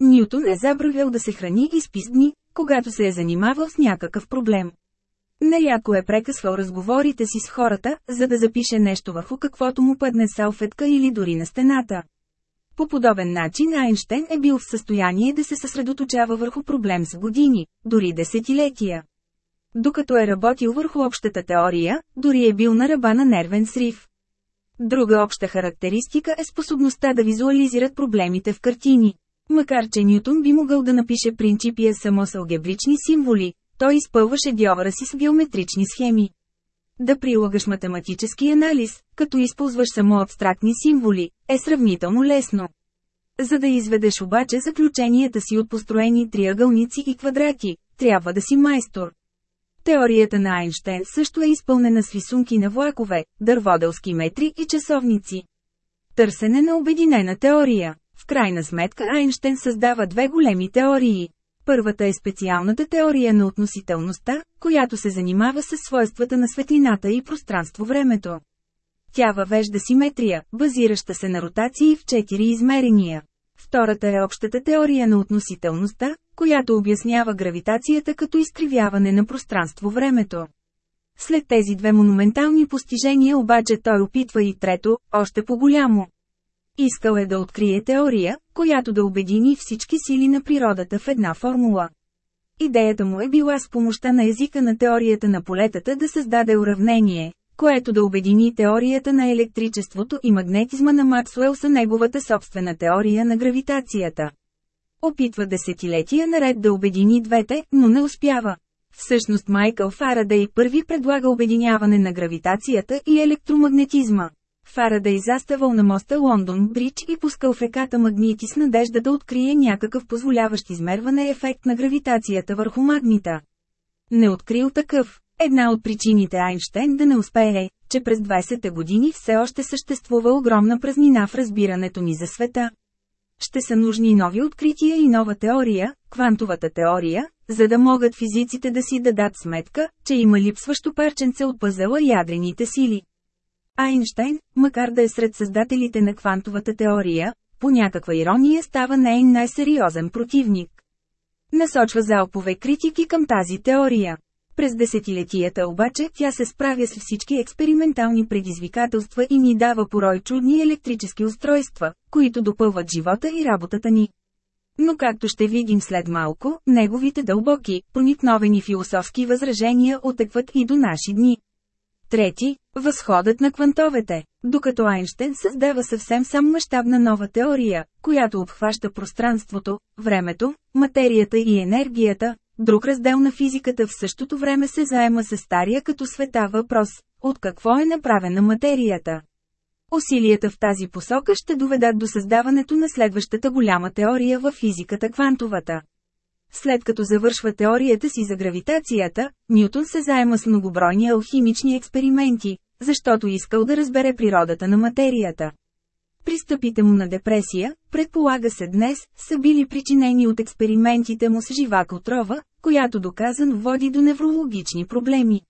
Нютон е забравял да се храни и спи дни, когато се е занимавал с някакъв проблем. Неряко е прекъсвал разговорите си с хората, за да запише нещо върху каквото му пъдне салфетка или дори на стената. По подобен начин Айнштейн е бил в състояние да се съсредоточава върху проблем с години, дори десетилетия. Докато е работил върху общата теория, дори е бил на ръба на нервен срив. Друга обща характеристика е способността да визуализират проблемите в картини. Макар че Нютон би могъл да напише принципия само с алгебрични символи, той изпълваше диовара си с геометрични схеми. Да прилагаш математически анализ, като използваш само абстрактни символи, е сравнително лесно. За да изведеш обаче заключенията си от построени триъгълници и квадрати, трябва да си майстор. Теорията на Айнштейн също е изпълнена с рисунки на влакове, дърводелски метри и часовници. Търсене на обединена теория. В крайна сметка Айнштейн създава две големи теории. Първата е специалната теория на относителността, която се занимава с свойствата на светлината и пространство-времето. Тя въвежда симетрия, базираща се на ротации в четири измерения. Втората е общата теория на относителността, която обяснява гравитацията като изкривяване на пространство-времето. След тези две монументални постижения обаче той опитва и трето, още по-голямо. Искал е да открие теория, която да обедини всички сили на природата в една формула. Идеята му е била с помощта на езика на теорията на полетата да създаде уравнение, което да обедини теорията на електричеството и магнетизма на Максуел с неговата собствена теория на гравитацията. Опитва десетилетия наред да обедини двете, но не успява. Всъщност Майкъл Фарадей първи предлага обединяване на гравитацията и електромагнетизма. Фарадей заставал на моста Лондон Бридж и пускал в реката магнити с надежда да открие някакъв позволяващ измерване ефект на гравитацията върху магнита. Не открил такъв. Една от причините Айнштейн да не успее, че през 20-те години все още съществува огромна празнина в разбирането ни за света. Ще са нужни нови открития и нова теория, квантовата теория, за да могат физиците да си дадат сметка, че има липсващо парченце от пъзела ядрените сили. Айнштайн, макар да е сред създателите на квантовата теория, по някаква ирония става нейн най-сериозен противник. Насочва залпове критики към тази теория. През десетилетията обаче тя се справя с всички експериментални предизвикателства и ни дава порой чудни електрически устройства, които допълват живота и работата ни. Но както ще видим след малко, неговите дълбоки, проникновени философски възражения отекват и до наши дни. Трети – възходът на квантовете. Докато Айнштейн създава съвсем сам мащабна нова теория, която обхваща пространството, времето, материята и енергията, друг раздел на физиката в същото време се заема с стария като света въпрос – от какво е направена материята. Усилията в тази посока ще доведат до създаването на следващата голяма теория в физиката квантовата. След като завършва теорията си за гравитацията, Нютон се заема с многобройни алхимични експерименти, защото искал да разбере природата на материята. Пристъпите му на депресия, предполага се днес, са били причинени от експериментите му с живак отрова, която доказано води до неврологични проблеми.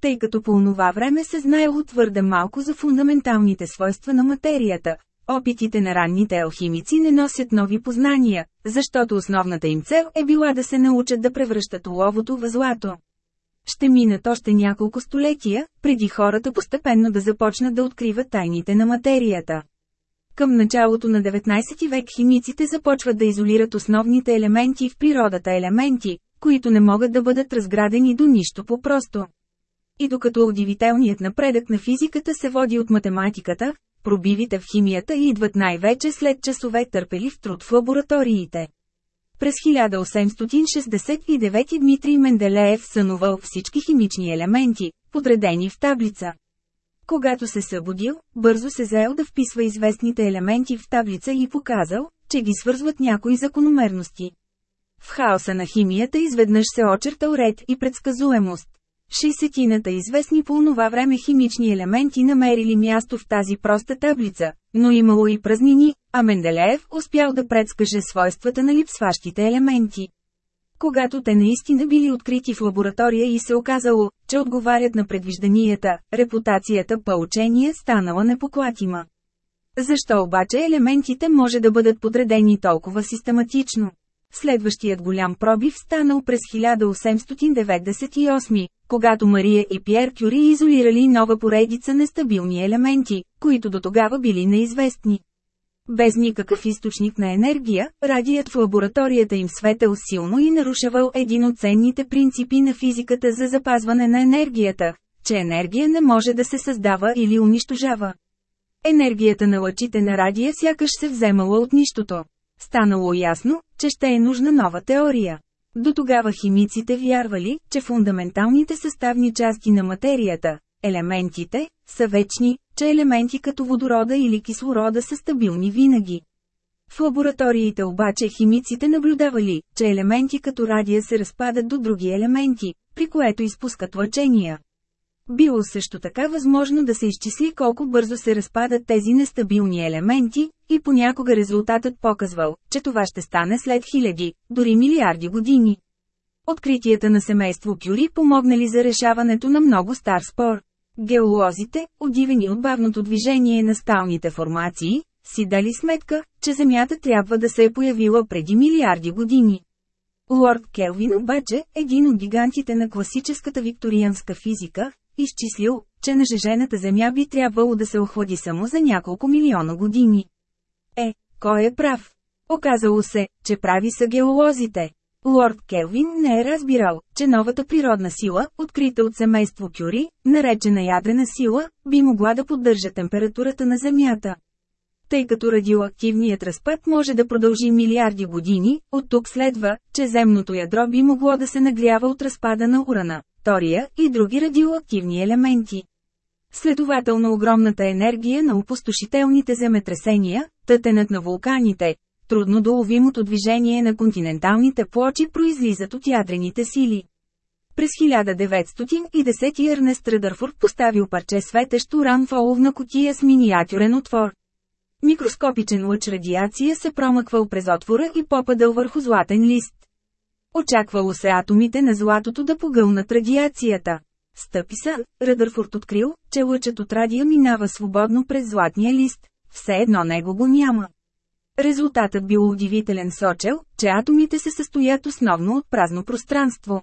Тъй като по онова време се знаело твърде малко за фундаменталните свойства на материята, Опитите на ранните алхимици не носят нови познания, защото основната им цел е била да се научат да превръщат оловото в злато. Ще минат още няколко столетия, преди хората постепенно да започнат да откриват тайните на материята. Към началото на 19 век химиците започват да изолират основните елементи в природата елементи, които не могат да бъдат разградени до нищо по-просто. И докато удивителният напредък на физиката се води от математиката, Пробивите в химията идват най-вече след часове търпелив труд в лабораториите. През 1869 Дмитрий Менделеев сънувал всички химични елементи, подредени в таблица. Когато се събудил, бързо се заел да вписва известните елементи в таблица и показал, че ги свързват някои закономерности. В хаоса на химията изведнъж се очертал ред и предсказуемост. Шестетината известни по онова време химични елементи намерили място в тази проста таблица, но имало и празнини, а Менделеев успял да предскаже свойствата на липсващите елементи. Когато те наистина били открити в лаборатория и се оказало, че отговарят на предвижданията, репутацията по учение станала непоклатима. Защо обаче елементите може да бъдат подредени толкова систематично? Следващият голям пробив станал през 1898, когато Мария и Пьер Кюри изолирали нова поредица нестабилни елементи, които до тогава били неизвестни. Без никакъв източник на енергия, радият в лабораторията им светел силно и нарушавал един от ценните принципи на физиката за запазване на енергията, че енергия не може да се създава или унищожава. Енергията на лъчите на радия сякаш се вземала от нищото. Станало ясно, че ще е нужна нова теория. До тогава химиците вярвали, че фундаменталните съставни части на материята, елементите, са вечни, че елементи като водорода или кислорода са стабилни винаги. В лабораториите обаче химиците наблюдавали, че елементи като радия се разпадат до други елементи, при което изпускат лъчения. Било също така възможно да се изчисли колко бързо се разпадат тези нестабилни елементи, и понякога резултатът показвал, че това ще стане след хиляди, дори милиарди години. Откритията на семейство Кюри помогнали за решаването на много стар спор. Геолозите, удивени от бавното движение на скалните формации, си дали сметка, че Земята трябва да се е появила преди милиарди години. Лорд Келвин обаче, един от гигантите на класическата викторианска физика, изчислил, че нажежената Земя би трябвало да се охлади само за няколко милиона години. Е, кой е прав? Оказало се, че прави са геолозите. Лорд Келвин не е разбирал, че новата природна сила, открита от семейство Кюри, наречена ядрена сила, би могла да поддържа температурата на Земята. Тъй като радиоактивният разпад може да продължи милиарди години, от тук следва, че земното ядро би могло да се нагрява от разпада на урана, тория и други радиоактивни елементи. Следователно огромната енергия на опустошителните земетресения, тътенът на вулканите, трудно доловимото движение на континенталните плочи произлизат от ядрените сили. През 1910 Ернест Ръдърфорд поставил парче светещ уран в котия с миниатюрен отвор. Микроскопичен лъч радиация се промъквал през отвора и попадал върху златен лист. Очаквало се атомите на златото да погълнат радиацията. Стъпи сън, Ръдърфорд открил, че лъчът от радия минава свободно през златния лист, все едно него го няма. Резултатът бил удивителен сочел, че атомите се състоят основно от празно пространство.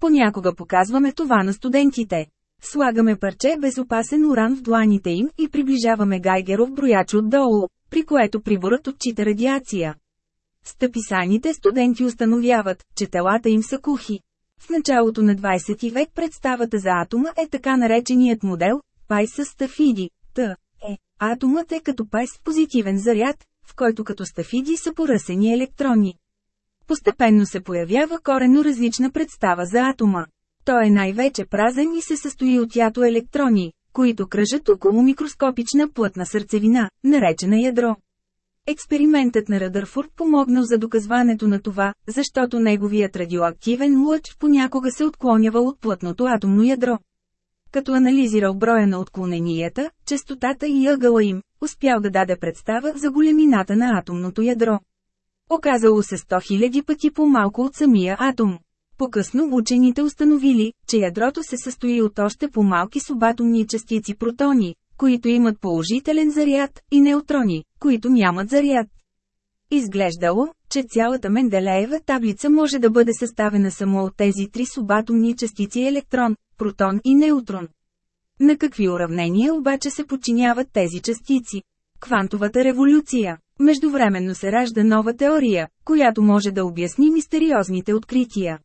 Понякога показваме това на студентите. Слагаме парче безопасен уран в дланите им и приближаваме Гайгеров брояч отдолу, при което приборът отчита радиация. Стъписаните студенти установяват, че телата им са кухи. В началото на 20 век представата за атома е така нареченият модел «Пай стафиди». Т. Е. Атомът е като пай с позитивен заряд, в който като стафиди са поръсени електрони. Постепенно се появява корено различна представа за атома. Той е най-вече празен и се състои от ято електрони, които кръжат около микроскопична плътна сърцевина, наречена ядро. Експериментът на Радърфорд помогнал за доказването на това, защото неговият радиоактивен лъч понякога се отклонявал от плътното атомно ядро. Като анализирал броя на отклоненията, частотата и ъгъла им, успял да даде представа за големината на атомното ядро. Оказало се 100 000 пъти по-малко от самия атом. По-късно учените установили, че ядрото се състои от още по-малки субатомни частици протони, които имат положителен заряд, и неутрони, които нямат заряд. Изглеждало, че цялата Менделеева таблица може да бъде съставена само от тези три субатомни частици електрон, протон и неутрон. На какви уравнения обаче се подчиняват тези частици? Квантовата революция. Междувременно се ражда нова теория, която може да обясни мистериозните открития.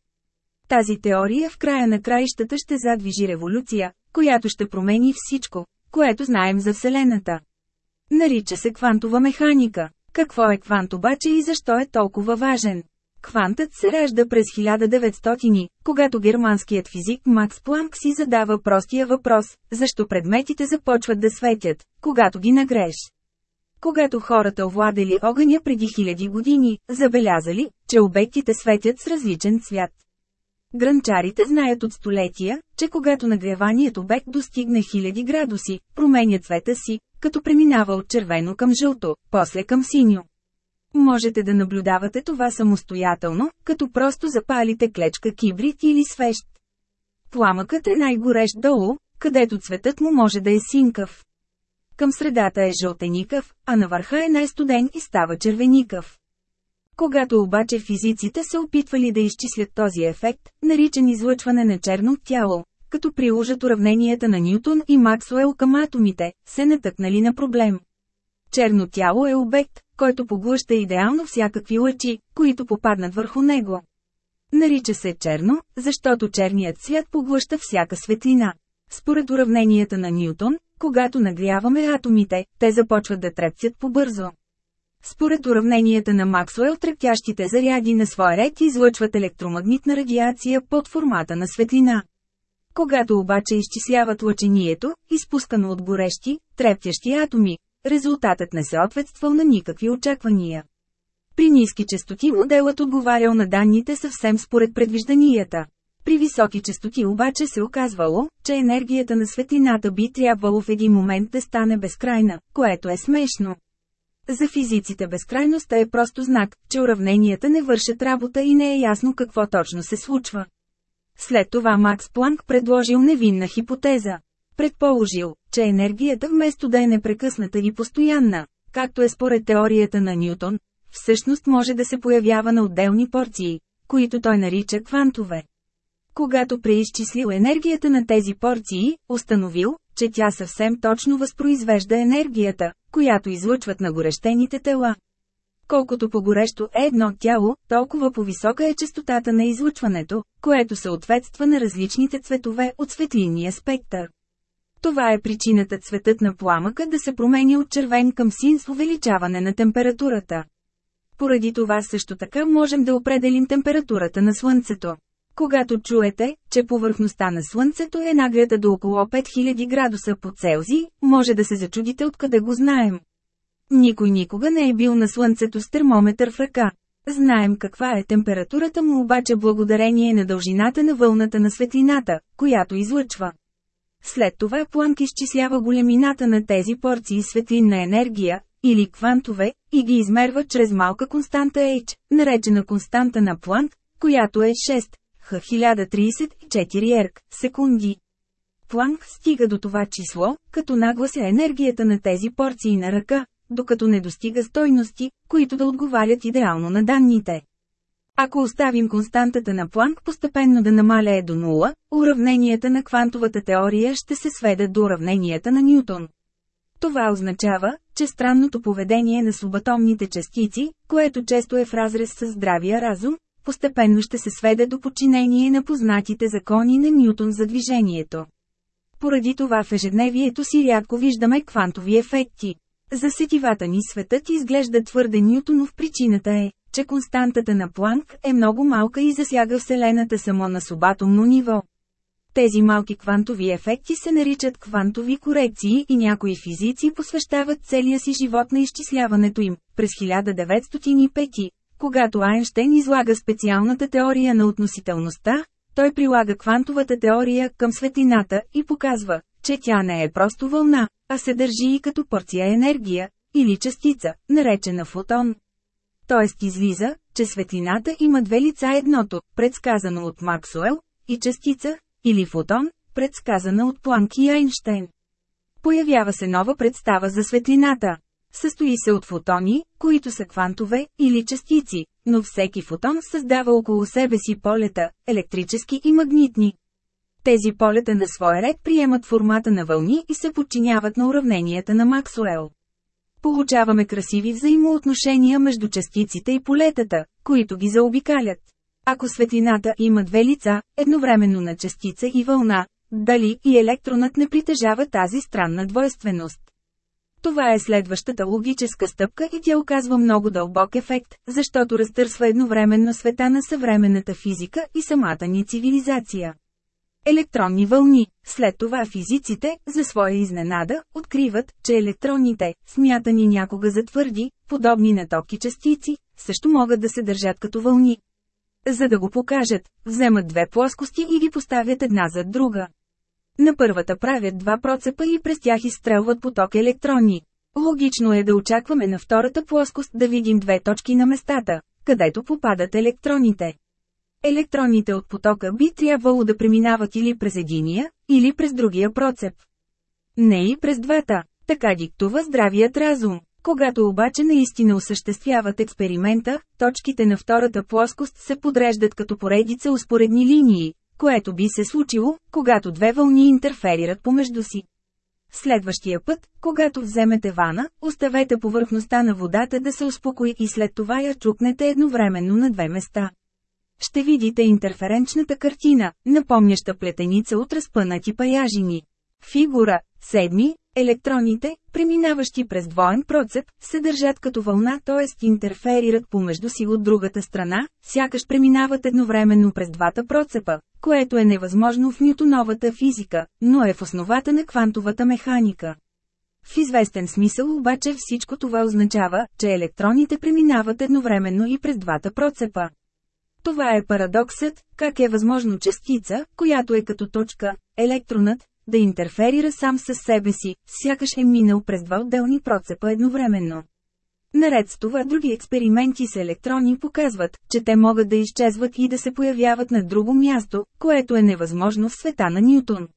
Тази теория в края на краищата ще задвижи революция, която ще промени всичко, което знаем за Вселената. Нарича се квантова механика. Какво е квант обаче и защо е толкова важен? Квантът се ражда през 1900, когато германският физик Макс Планк си задава простия въпрос – защо предметите започват да светят, когато ги нагреш? Когато хората овладели огъня преди хиляди години, забелязали, че обектите светят с различен цвят. Гранчарите знаят от столетия, че когато нагреваният обект достигне хиляди градуси, променя цвета си, като преминава от червено към жълто, после към синьо. Можете да наблюдавате това самостоятелно, като просто запалите клечка кибрид или свещ. Пламъкът е най-горещ долу, където цветът му може да е синкав. Към средата е жълтеникъв, а на върха е най-студен и става червеникъв. Когато обаче физиците се опитвали да изчислят този ефект, наричан излъчване на черно тяло, като приложат уравненията на Ньютон и Максуел към атомите, се натъкнали на проблем. Черно тяло е обект, който поглъща идеално всякакви лъчи, които попаднат върху него. Нарича се черно, защото черният свят поглъща всяка светлина. Според уравненията на Ньютон, когато нагряваме атомите, те започват да трепцят побързо. Според уравненията на Максуел трептящите заряди на своя ред излъчват електромагнитна радиация под формата на светлина. Когато обаче изчисляват лъчението, изпускано от горещи, трептящи атоми, резултатът не се ответствал на никакви очаквания. При ниски частоти моделът отговарял на данните съвсем според предвижданията. При високи частоти обаче се оказвало, че енергията на светлината би трябвало в един момент да стане безкрайна, което е смешно. За физиците безкрайността е просто знак, че уравненията не вършат работа и не е ясно какво точно се случва. След това Макс Планк предложил невинна хипотеза. Предположил, че енергията вместо да е непрекъсната и постоянна, както е според теорията на Ньютон, всъщност може да се появява на отделни порции, които той нарича квантове. Когато преизчислил енергията на тези порции, установил, че тя съвсем точно възпроизвежда енергията, която излъчват на горещените тела. Колкото по-горещо е едно тяло, толкова по-висока е частотата на излъчването, което съответства на различните цветове от светлинния спектър. Това е причината цветът на пламъка да се промени от червен към син с увеличаване на температурата. Поради това също така можем да определим температурата на Слънцето. Когато чуете, че повърхността на Слънцето е нагрята до около 5000 градуса по Целзий, може да се зачудите откъде го знаем. Никой никога не е бил на Слънцето с термометър в ръка. Знаем каква е температурата му обаче благодарение на дължината на вълната на светлината, която излъчва. След това Планк изчислява големината на тези порции светлинна енергия, или квантове, и ги измерва чрез малка константа H, наречена константа на Планк, която е 6, Х 1034 ерк, секунди. Планк стига до това число, като наглася енергията на тези порции на ръка, докато не достига стойности, които да отговарят идеално на данните. Ако оставим константата на Планк постепенно да намаляе до нула, уравненията на квантовата теория ще се сведат до уравненията на Ньютон. Това означава, че странното поведение на субатомните частици, което често е в разрез с здравия разум, постепенно ще се сведе до подчинение на познатите закони на Ньютон за движението. Поради това в ежедневието си рядко виждаме квантови ефекти. За сетивата ни светът изглежда твърде Ньютонов причината е, че константата на Планк е много малка и засяга Вселената само на субатомно ниво. Тези малки квантови ефекти се наричат квантови корекции и някои физици посвещават целия си живот на изчисляването им. През 1905, когато Айнштейн излага специалната теория на относителността, той прилага квантовата теория към светлината и показва, че тя не е просто вълна, а се държи и като порция енергия, или частица, наречена фотон. Тоест излиза, че светлината има две лица едното, предсказано от Максуел, и частица, или фотон, предсказана от Планк и Айнштейн. Появява се нова представа за светлината. Състои се от фотони, които са квантове, или частици, но всеки фотон създава около себе си полета, електрически и магнитни. Тези полета на своя ред приемат формата на вълни и се подчиняват на уравненията на Максуел. Получаваме красиви взаимоотношения между частиците и полетата, които ги заобикалят. Ако светлината има две лица, едновременно на частица и вълна, дали и електронът не притежава тази странна двойственост. Това е следващата логическа стъпка и тя оказва много дълбок ефект, защото разтърсва едновременно света на съвременната физика и самата ни цивилизация. Електронни вълни. След това физиците, за своя изненада, откриват, че електроните, смятани някога за твърди, подобни на топки частици, също могат да се държат като вълни. За да го покажат, вземат две плоскости и ги поставят една зад друга. На първата правят два процепа и през тях изстрелват поток електрони. Логично е да очакваме на втората плоскост да видим две точки на местата, където попадат електроните. Електроните от потока би трябвало да преминават или през единия, или през другия процеп. Не и през двата, така диктува здравият разум. Когато обаче наистина осъществяват експеримента, точките на втората плоскост се подреждат като поредица успоредни линии, което би се случило, когато две вълни интерферират помежду си. Следващия път, когато вземете вана, оставете повърхността на водата да се успокои и след това я чукнете едновременно на две места. Ще видите интерференчната картина, напомняща плетеница от разпънати паяжини. Фигура, седми, електроните, преминаващи през двоен процеп, се държат като вълна, т.е. интерферират помежду си от другата страна, сякаш преминават едновременно през двата процепа, което е невъзможно в нютоновата физика, но е в основата на квантовата механика. В известен смисъл обаче всичко това означава, че електроните преминават едновременно и през двата процепа. Това е парадоксът, как е възможно частица, която е като точка, електронът, да интерферира сам с себе си, сякаш е минал през два отделни процепа едновременно. Наред с това други експерименти с електрони показват, че те могат да изчезват и да се появяват на друго място, което е невъзможно в света на Ньютон.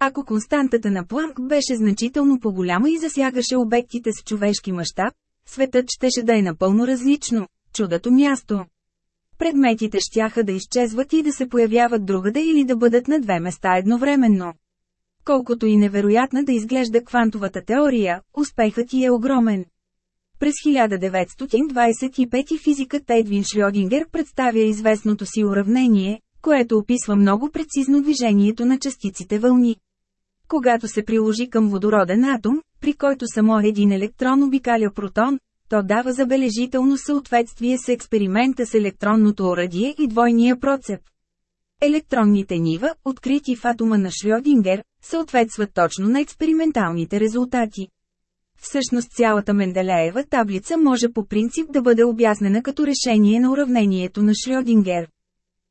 Ако константата на Планк беше значително по-голяма и засягаше обектите с човешки мащаб, светът щеше да е напълно различно – чудото място. Предметите щяха да изчезват и да се появяват другаде или да бъдат на две места едновременно. Колкото и невероятна да изглежда квантовата теория, успехът й е огромен. През 1925 физикът Едвин Шрёдингер представя известното си уравнение, което описва много прецизно движението на частиците вълни. Когато се приложи към водороден атом, при който само един електрон обикаля протон, то дава забележително съответствие с експеримента с електронното оръдие и двойния процеп. Електронните нива, открити в атома на Шрёдингер, съответстват точно на експерименталните резултати. Всъщност цялата Менделеева таблица може по принцип да бъде обяснена като решение на уравнението на Шрёдингер.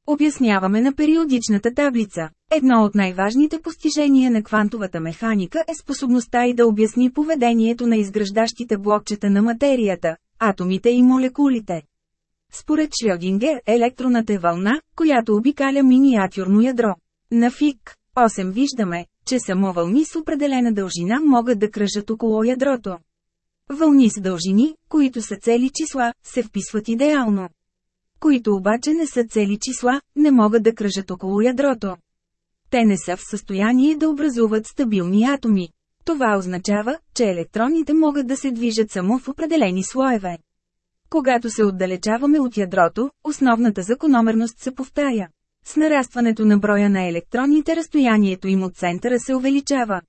Обясняваме на периодичната таблица. Едно от най-важните постижения на квантовата механика е способността и да обясни поведението на изграждащите блокчета на материята, атомите и молекулите. Според Шрёдингер, електронът е вълна, която обикаля миниатюрно ядро. На ФИК 8 виждаме, че само вълни с определена дължина могат да кръжат около ядрото. Вълни с дължини, които са цели числа, се вписват идеално. Които обаче не са цели числа, не могат да кръжат около ядрото. Те не са в състояние да образуват стабилни атоми. Това означава, че електроните могат да се движат само в определени слоеве. Когато се отдалечаваме от ядрото, основната закономерност се повтаря. С нарастването на броя на електроните разстоянието им от центъра се увеличава.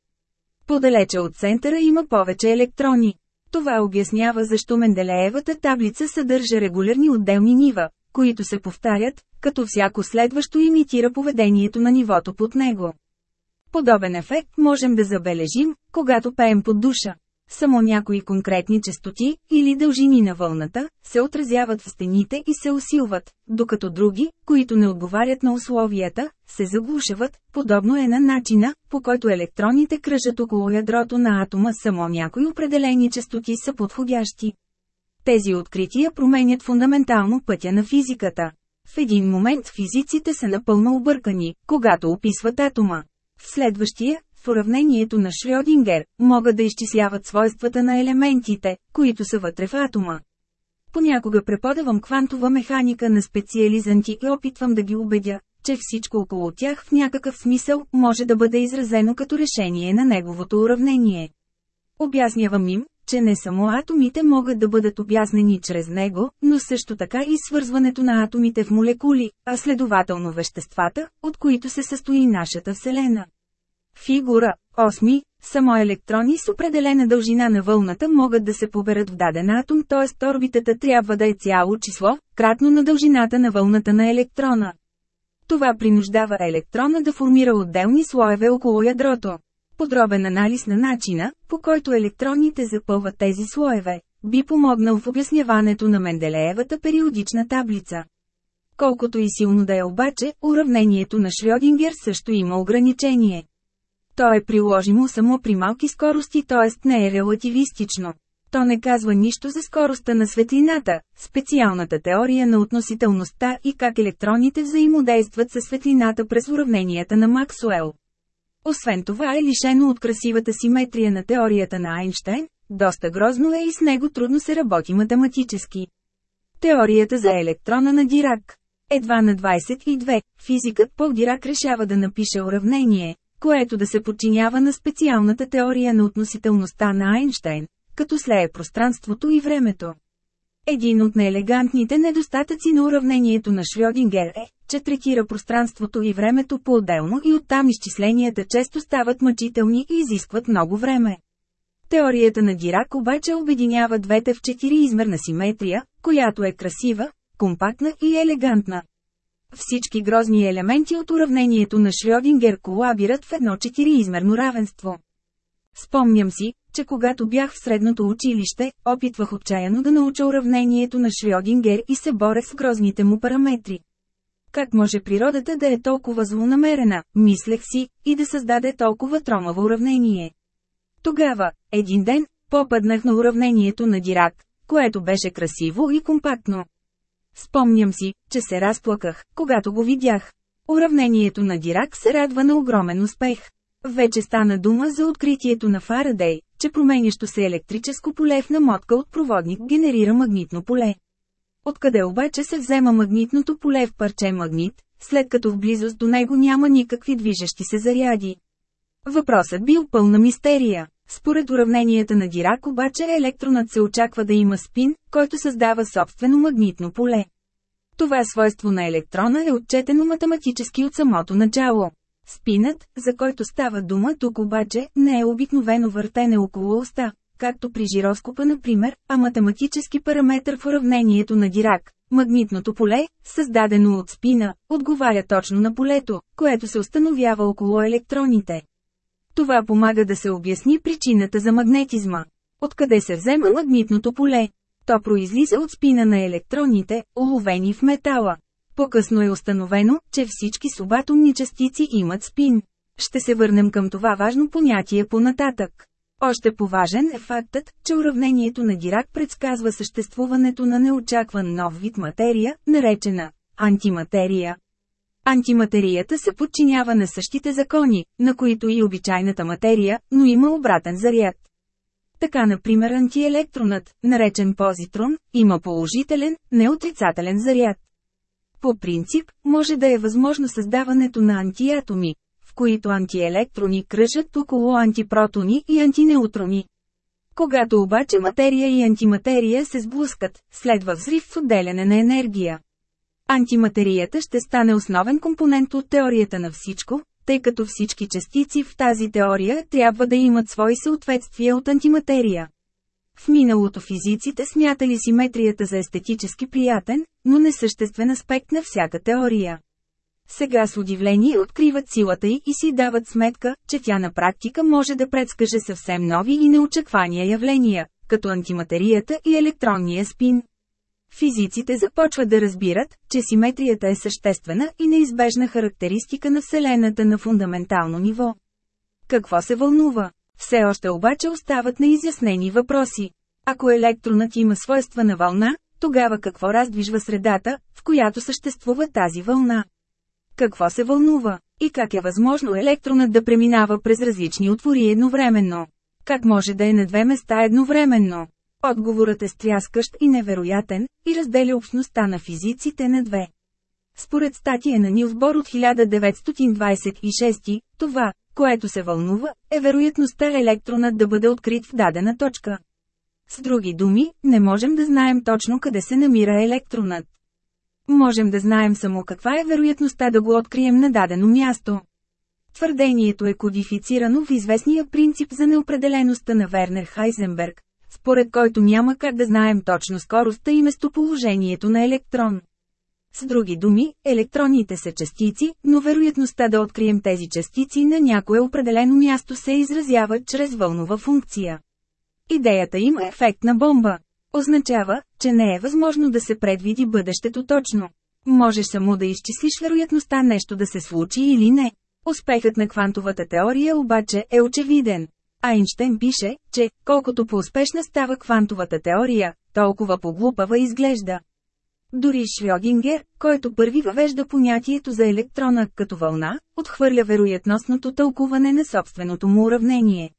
Подалече от центъра има повече електрони. Това обяснява защо Менделеевата таблица съдържа регулярни отделни нива, които се повтарят, като всяко следващо имитира поведението на нивото под него. Подобен ефект можем да забележим, когато пеем под душа. Само някои конкретни частоти, или дължини на вълната, се отразяват в стените и се усилват, докато други, които не отговарят на условията, се заглушават, подобно е на начина, по който електроните кръжат около ядрото на атома само някои определени частоти са подходящи. Тези открития променят фундаментално пътя на физиката. В един момент физиците са напълно объркани, когато описват атома. В следващия, в уравнението на Шрёдингер, могат да изчисляват свойствата на елементите, които са вътре в атома. Понякога преподавам квантова механика на специализанти и опитвам да ги убедя, че всичко около тях в някакъв смисъл може да бъде изразено като решение на неговото уравнение. Обяснявам им, че не само атомите могат да бъдат обяснени чрез него, но също така и свързването на атомите в молекули, а следователно веществата, от които се състои нашата Вселена. Фигура 8. Само електрони с определена дължина на вълната могат да се поберат в даден атом, т.е. орбитата трябва да е цяло число, кратно на дължината на вълната на електрона. Това принуждава електрона да формира отделни слоеве около ядрото. Подробен анализ на начина, по който електроните запълват тези слоеве, би помогнал в обясняването на Менделеевата периодична таблица. Колкото и силно да е обаче, уравнението на Шрёдингер също има ограничение. То е приложимо само при малки скорости, т.е. не е релативистично. То не казва нищо за скоростта на светлината, специалната теория на относителността и как електроните взаимодействат със светлината през уравненията на Максуел. Освен това е лишено от красивата симетрия на теорията на Айнштайн, доста грозно е и с него трудно се работи математически. Теорията за електрона на Дирак Едва на 22, физикът Пол Дирак решава да напише уравнение, което да се подчинява на специалната теория на относителността на Айнштайн, като слее пространството и времето. Един от неелегантните недостатъци на уравнението на Шрёдингер е, че третира пространството и времето по-отделно и оттам изчисленията често стават мъчителни и изискват много време. Теорията на Дирак обаче обединява двете в четириизмерна симетрия, която е красива, компактна и елегантна. Всички грозни елементи от уравнението на Шрёдингер колабират в едно четириизмерно равенство. Спомням си, че когато бях в средното училище, опитвах отчаяно да науча уравнението на Шрёдингер и се борех с грозните му параметри. Как може природата да е толкова злонамерена, мислех си, и да създаде толкова тромаво уравнение? Тогава, един ден, попаднах на уравнението на Дирак, което беше красиво и компактно. Спомням си, че се разплаках, когато го видях. Уравнението на Дирак се радва на огромен успех. Вече стана дума за откритието на Фарадей, че променящо се електрическо поле в намотка от проводник генерира магнитно поле. Откъде обаче се взема магнитното поле в парче магнит, след като в близост до него няма никакви движещи се заряди? Въпросът бил пълна мистерия. Според уравненията на Дирак обаче електронът се очаква да има спин, който създава собствено магнитно поле. Това свойство на електрона е отчетено математически от самото начало. Спинът, за който става дума тук обаче, не е обикновено въртене около оста, както при жироскопа например, а математически параметър в уравнението на Дирак. Магнитното поле, създадено от спина, отговаря точно на полето, което се установява около електроните. Това помага да се обясни причината за магнетизма. Откъде се взема магнитното поле? То произлиза от спина на електроните, уловени в метала. По-късно е установено, че всички субатомни частици имат спин. Ще се върнем към това важно понятие по-нататък. Още поважен е фактът, че уравнението на Дирак предсказва съществуването на неочакван нов вид материя, наречена антиматерия. Антиматерията се подчинява на същите закони, на които и обичайната материя, но има обратен заряд. Така например антиелектронът, наречен позитрон, има положителен, неотрицателен заряд. По принцип, може да е възможно създаването на антиатоми, които антиелектрони кръжат около антипротони и антинеутрони. Когато обаче материя и антиматерия се сблъскат, следва взрив в отделяне на енергия. Антиматерията ще стане основен компонент от теорията на всичко, тъй като всички частици в тази теория трябва да имат свои съответствия от антиматерия. В миналото физиците смятали симетрията за естетически приятен, но несъществен аспект на всяка теория. Сега с удивление откриват силата й и си дават сметка, че тя на практика може да предскаже съвсем нови и неочаквания явления, като антиматерията и електронния спин. Физиците започват да разбират, че симетрията е съществена и неизбежна характеристика на Вселената на фундаментално ниво. Какво се вълнува? Все още обаче остават неизяснени въпроси. Ако електронът има свойства на вълна, тогава какво раздвижва средата, в която съществува тази вълна? Какво се вълнува? И как е възможно електронът да преминава през различни отвори едновременно? Как може да е на две места едновременно? Отговорът е стряскащ и невероятен, и разделя общността на физиците на две. Според статия на Нилсбор от 1926, това, което се вълнува, е вероятността електронът да бъде открит в дадена точка. С други думи, не можем да знаем точно къде се намира електронът. Можем да знаем само каква е вероятността да го открием на дадено място. Твърдението е кодифицирано в известния принцип за неопределеността на Вернер Хайзенберг, според който няма как да знаем точно скоростта и местоположението на електрон. С други думи, електроните са частици, но вероятността да открием тези частици на някое определено място се изразява чрез вълнова функция. Идеята има ефект на бомба. Означава, че не е възможно да се предвиди бъдещето точно. Можеш само да изчислиш вероятността нещо да се случи или не. Успехът на квантовата теория обаче е очевиден. Айнштейн пише, че, колкото по-успешна става квантовата теория, толкова по-глупава изглежда. Дори Шрёдингер, който първи въвежда понятието за електрона като вълна, отхвърля вероятностното тълкуване на собственото му уравнение.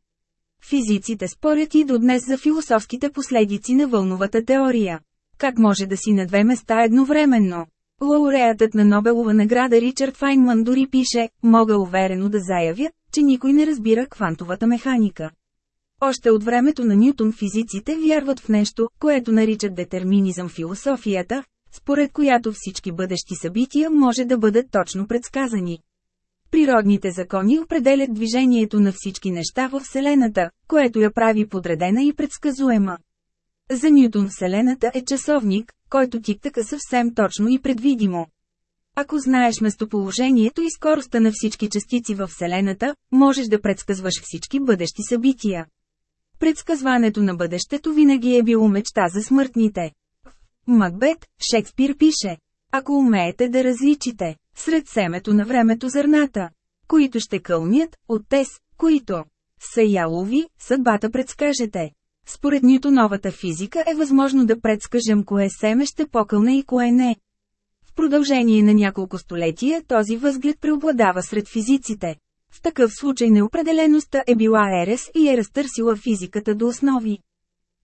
Физиците спорят и до днес за философските последици на вълновата теория. Как може да си на две места едновременно? Лауреатът на Нобелова награда Ричард Файнман дори пише, мога уверено да заявя, че никой не разбира квантовата механика. Още от времето на Нютон физиците вярват в нещо, което наричат детерминизъм философията, според която всички бъдещи събития може да бъдат точно предсказани. Природните закони определят движението на всички неща в Вселената, което я прави подредена и предсказуема. За Нютон Вселената е часовник, който тиктака съвсем точно и предвидимо. Ако знаеш местоположението и скоростта на всички частици във Вселената, можеш да предсказваш всички бъдещи събития. Предсказването на бъдещето винаги е било мечта за смъртните. Макбет, Шекспир пише. Ако умеете да различите, сред семето на времето зърната, които ще кълнят, от тез, които са ялови, съдбата предскажете. Според Нютоновата физика е възможно да предскажем кое семе ще покълне и кое не. В продължение на няколко столетия този възглед преобладава сред физиците. В такъв случай неопределеността е била ерес и е разтърсила физиката до основи.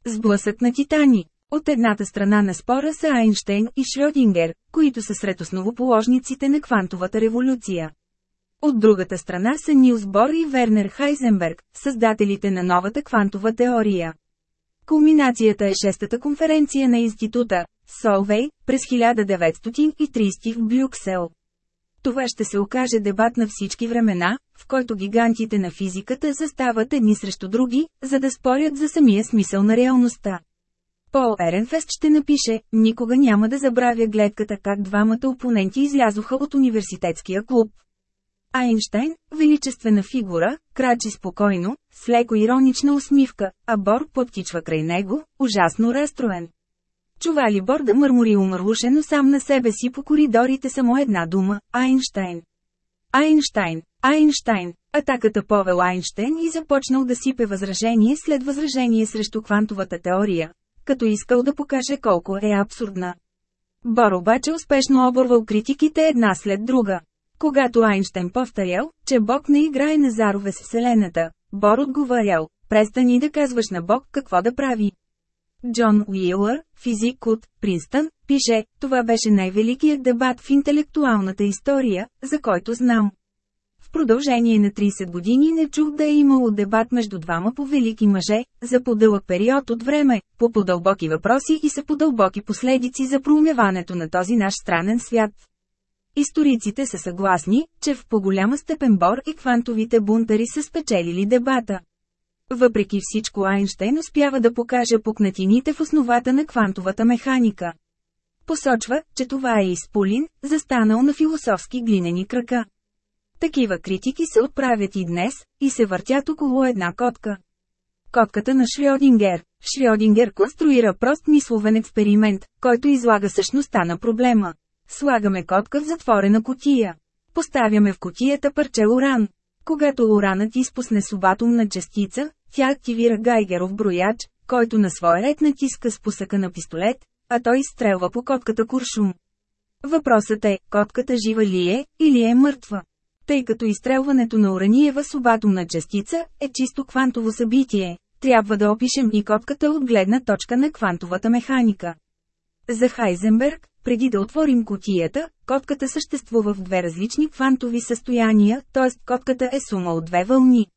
Сблъсък на титани от едната страна на спора са Айнштейн и Шрёдингер, които са сред основоположниците на квантовата революция. От другата страна са Нилс Бор и Вернер Хайзенберг, създателите на новата квантова теория. Кулминацията е шестата конференция на института, Солвей, през 1930 в Брюксел. Това ще се окаже дебат на всички времена, в който гигантите на физиката застават едни срещу други, за да спорят за самия смисъл на реалността. Пол Еренфест ще напише, никога няма да забравя гледката как двамата опоненти излязоха от университетския клуб. Айнштайн, величествена фигура, крачи спокойно, с леко иронична усмивка, а Бор подтичва край него, ужасно разстроен. Чува ли Бор да мърмори умърлушено сам на себе си по коридорите само една дума – Айнштайн. Айнштайн, Айнштайн, атаката повел Айнштайн и започнал да сипе възражение след възражение срещу квантовата теория, като искал да покаже колко е абсурдна. Бор обаче успешно оборвал критиките една след друга. Когато Айнштейн повторял, че Бог не играе на зарове с Вселената, Бор отговарял, престани да казваш на Бог какво да прави. Джон Уилър, физик от Принстън, пише, това беше най-великият дебат в интелектуалната история, за който знам. Продължение на 30 години не чух да е имало дебат между двама по-велики мъже, за по-дълъг период от време, по по-дълбоки въпроси и са по-дълбоки последици за проумяването на този наш странен свят. Историците са съгласни, че в по-голяма степен Бор и квантовите бунтари са спечелили дебата. Въпреки всичко Айнштейн успява да покаже пукнатините в основата на квантовата механика. Посочва, че това е изполин, застанал на философски глинени крака. Такива критики се отправят и днес, и се въртят около една котка. Котката на Шрёдингер. Шрёдингер конструира прост мисловен експеримент, който излага същността на проблема. Слагаме котка в затворена котия. Поставяме в котията парче уран. Когато уранът изпусне субатомна частица, тя активира Гайгеров брояч, който на своя ред натиска спусъка на пистолет, а той изстрелва по котката куршум. Въпросът е, котката жива ли е, или е мъртва? Тъй като изстрелването на ураниева субатомна частица е чисто квантово събитие, трябва да опишем и котката от гледна точка на квантовата механика. За Хайзенберг, преди да отворим котията, котката съществува в две различни квантови състояния, т.е. котката е сума от две вълни.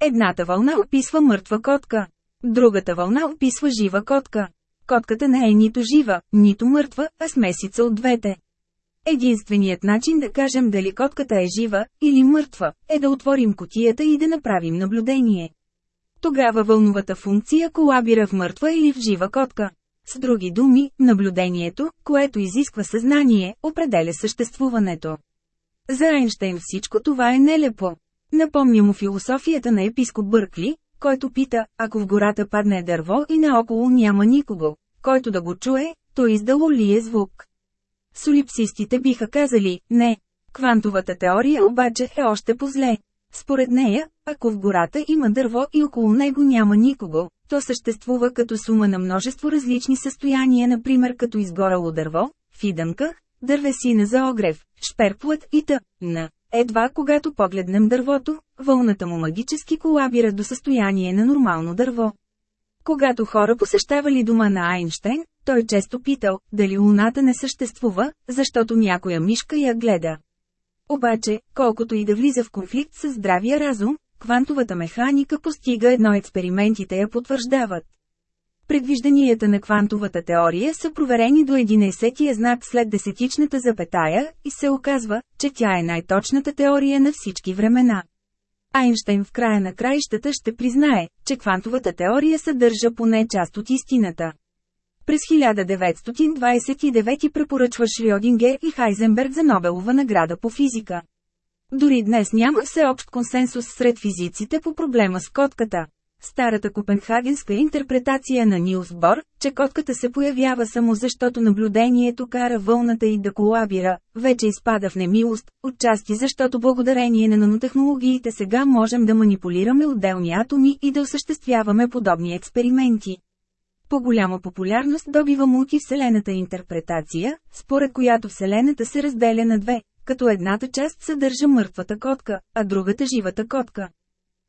Едната вълна описва мъртва котка. Другата вълна описва жива котка. Котката не е нито жива, нито мъртва, а смесица от двете. Единственият начин да кажем дали котката е жива или мъртва, е да отворим котията и да направим наблюдение. Тогава вълновата функция колабира в мъртва или в жива котка. С други думи, наблюдението, което изисква съзнание, определя съществуването. За Айнштейн всичко това е нелепо. Напомня му философията на епископ Бъркли, който пита, ако в гората падне дърво и наоколо няма никого, който да го чуе, то издало ли е звук. Солипсистите биха казали, не. Квантовата теория обаче е още по-зле. Според нея, ако в гората има дърво и около него няма никого, то съществува като сума на множество различни състояния, например като изгорало дърво, фидънка, дървесина за огрев, шперплът и т.н. Едва когато погледнем дървото, вълната му магически колабира до състояние на нормално дърво. Когато хора посещавали дома на Айнштейн, той често питал, дали луната не съществува, защото някоя мишка я гледа. Обаче, колкото и да влиза в конфликт с здравия разум, квантовата механика постига едно експериментите я потвърждават. Предвижданията на квантовата теория са проверени до 11-тия знак след десетичната запетая и се оказва, че тя е най-точната теория на всички времена. Айнштейн в края на краищата ще признае, че квантовата теория съдържа поне част от истината. През 1929 препоръчва Шрьодингер и Хайзенберг за Нобелова награда по физика. Дори днес няма всеобщ консенсус сред физиците по проблема с котката. Старата копенхагенска интерпретация на Нилс Бор, че котката се появява само защото наблюдението кара вълната и да колабира, вече изпада в немилост, отчасти защото благодарение на нанотехнологиите сега можем да манипулираме отделни атоми и да осъществяваме подобни експерименти. По-голяма популярност добива мултивселената интерпретация, според която Вселената се разделя на две, като едната част съдържа мъртвата котка, а другата живата котка.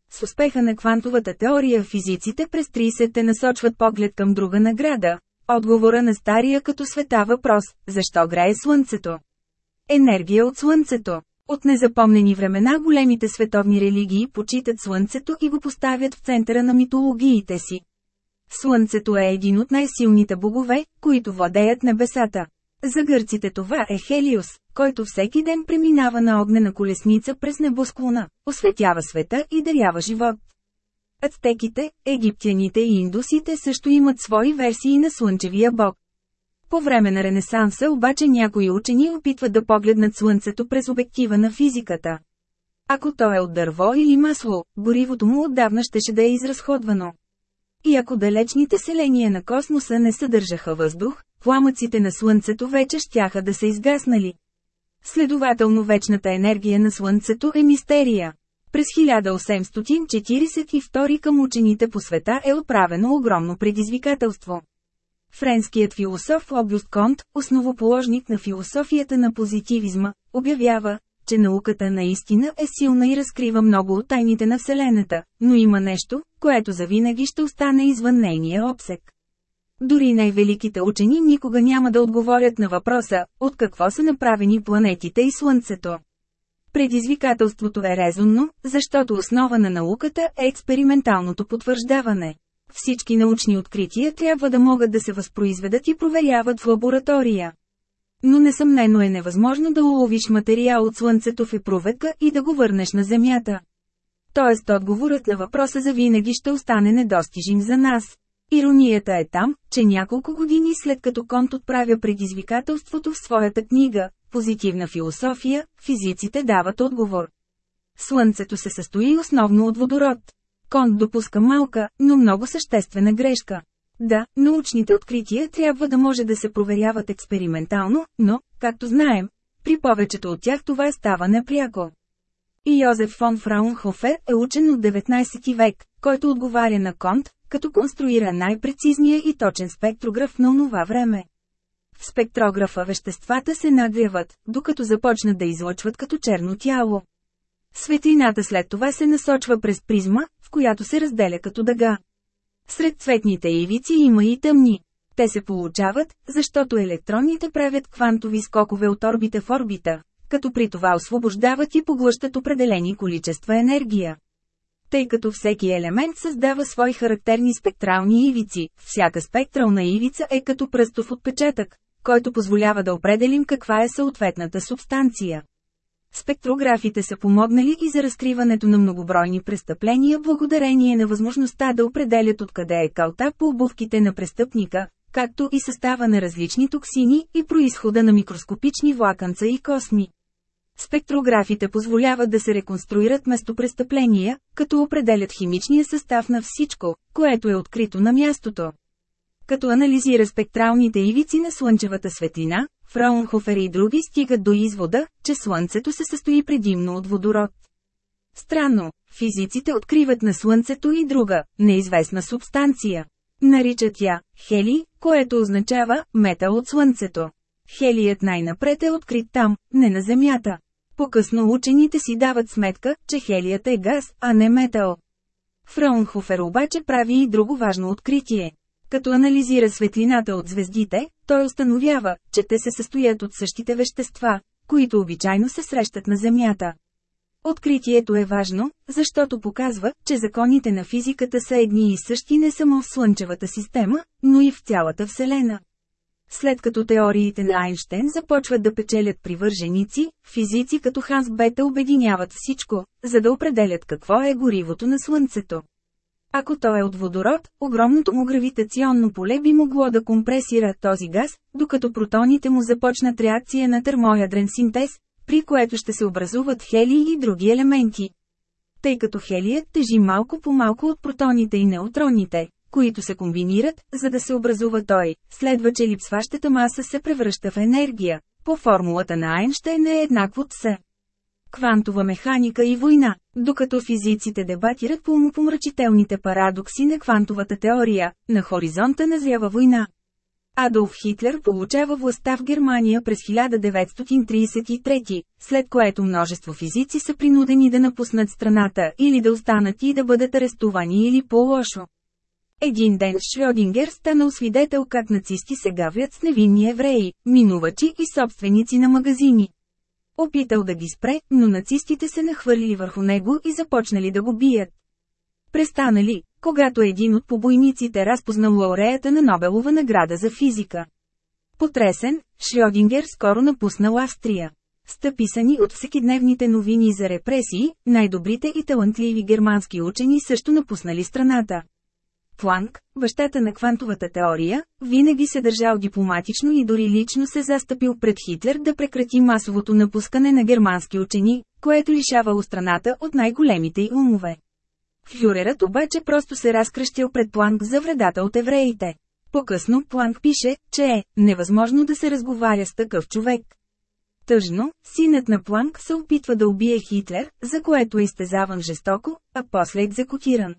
С успеха на квантовата теория физиците през 30-те насочват поглед към друга награда. Отговора на стария като света въпрос – защо грее Слънцето? Енергия от Слънцето. От незапомнени времена големите световни религии почитат Слънцето и го поставят в центъра на митологиите си. Слънцето е един от най-силните богове, които владеят небесата. За гърците това е Хелиус, който всеки ден преминава на огнена колесница през небосклона, осветява света и дарява живот. Ацтеките, египтяните и индусите също имат свои версии на слънчевия бог. По време на Ренесанса обаче някои учени опитват да погледнат Слънцето през обектива на физиката. Ако то е от дърво или масло, горивото му отдавна щеше да е изразходвано. И ако далечните селения на космоса не съдържаха въздух, пламъците на Слънцето вече щяха да са изгаснали. Следователно вечната енергия на Слънцето е мистерия. През 1842 към учените по света е отправено огромно предизвикателство. Френският философ Огюст Конт, основоположник на философията на позитивизма, обявява, че науката наистина е силна и разкрива много от тайните на Вселената, но има нещо, което завинаги ще остане извън нейния обсек. Дори най-великите учени никога няма да отговорят на въпроса, от какво са направени планетите и Слънцето. Предизвикателството е резонно, защото основа на науката е експерименталното потвърждаване. Всички научни открития трябва да могат да се възпроизведат и проверяват в лаборатория. Но несъмнено е невъзможно да уловиш материал от Слънцето в епроведка и да го върнеш на Земята. Тоест отговорът на въпроса за винаги ще остане недостижим за нас. Иронията е там, че няколко години след като Конт отправя предизвикателството в своята книга «Позитивна философия», физиците дават отговор. Слънцето се състои основно от водород. Конт допуска малка, но много съществена грешка. Да, научните открития трябва да може да се проверяват експериментално, но, както знаем, при повечето от тях това става непряко. И Йозеф фон Фраунхофер е учен от 19 век, който отговаря на Конт, като конструира най-прецизния и точен спектрограф на онова време. В спектрографа веществата се нагряват, докато започнат да излъчват като черно тяло. Светлината след това се насочва през призма, в която се разделя като дъга. Сред цветните ивици има и тъмни. Те се получават, защото електроните правят квантови скокове от орбита в орбита, като при това освобождават и поглъщат определени количества енергия. Тъй като всеки елемент създава свои характерни спектрални ивици, всяка спектрална ивица е като пръстов отпечатък, който позволява да определим каква е съответната субстанция. Спектрографите са помогнали и за разкриването на многобройни престъпления благодарение на възможността да определят откъде е калта по обувките на престъпника, както и състава на различни токсини и происхода на микроскопични влаканца и косми. Спектрографите позволяват да се реконструират местопрестъпления, като определят химичния състав на всичко, което е открито на мястото. Като анализира спектралните ивици на слънчевата светлина, Фраунхофер и други стигат до извода, че Слънцето се състои предимно от водород. Странно, физиците откриват на Слънцето и друга, неизвестна субстанция. Наричат я хели, което означава метал от Слънцето. Хелият най-напред е открит там, не на Земята. По-късно учените си дават сметка, че хелият е газ, а не метал. Фраунхофер обаче прави и друго важно откритие. Като анализира светлината от звездите, той установява, че те се състоят от същите вещества, които обичайно се срещат на Земята. Откритието е важно, защото показва, че законите на физиката са едни и същи не само в Слънчевата система, но и в цялата Вселена. След като теориите на Айнштейн започват да печелят привърженици, физици като Ханс Бета обединяват всичко, за да определят какво е горивото на Слънцето. Ако то е от водород, огромното му гравитационно поле би могло да компресира този газ, докато протоните му започнат реакция на термоядрен синтез, при което ще се образуват хелии и други елементи. Тъй като хелият тежи малко по малко от протоните и неутроните, които се комбинират, за да се образува той, следва, че липсващата маса се превръща в енергия. По формулата на Айнщайн е еднакво с квантова механика и война, докато физиците дебатират по умопомрачителните парадокси на квантовата теория, на хоризонта назява война. Адолф Хитлер получава властта в Германия през 1933, след което множество физици са принудени да напуснат страната или да останат и да бъдат арестувани или по-лошо. Един ден Шрёдингер станал свидетел как нацисти се гавят с невинни евреи, минувачи и собственици на магазини. Опитал да ги спре, но нацистите се нахвърлили върху него и започнали да го бият. Престанали, когато един от побойниците разпознал лауреята на Нобелова награда за физика. Потресен, Шрёдингер скоро напуснал Австрия. Стъписани от всекидневните новини за репресии, най-добрите и талантливи германски учени също напуснали страната. Планк, бащата на квантовата теория, винаги се държал дипломатично и дори лично се застъпил пред Хитлер да прекрати масовото напускане на германски учени, което лишавало страната от най-големите й умове. Фюрерът обаче просто се разкръщил пред Планк за вредата от евреите. По-късно Планк пише, че е невъзможно да се разговаря с такъв човек. Тъжно, синът на Планк се опитва да убие Хитлер, за което е изтезаван жестоко, а после екзекутиран.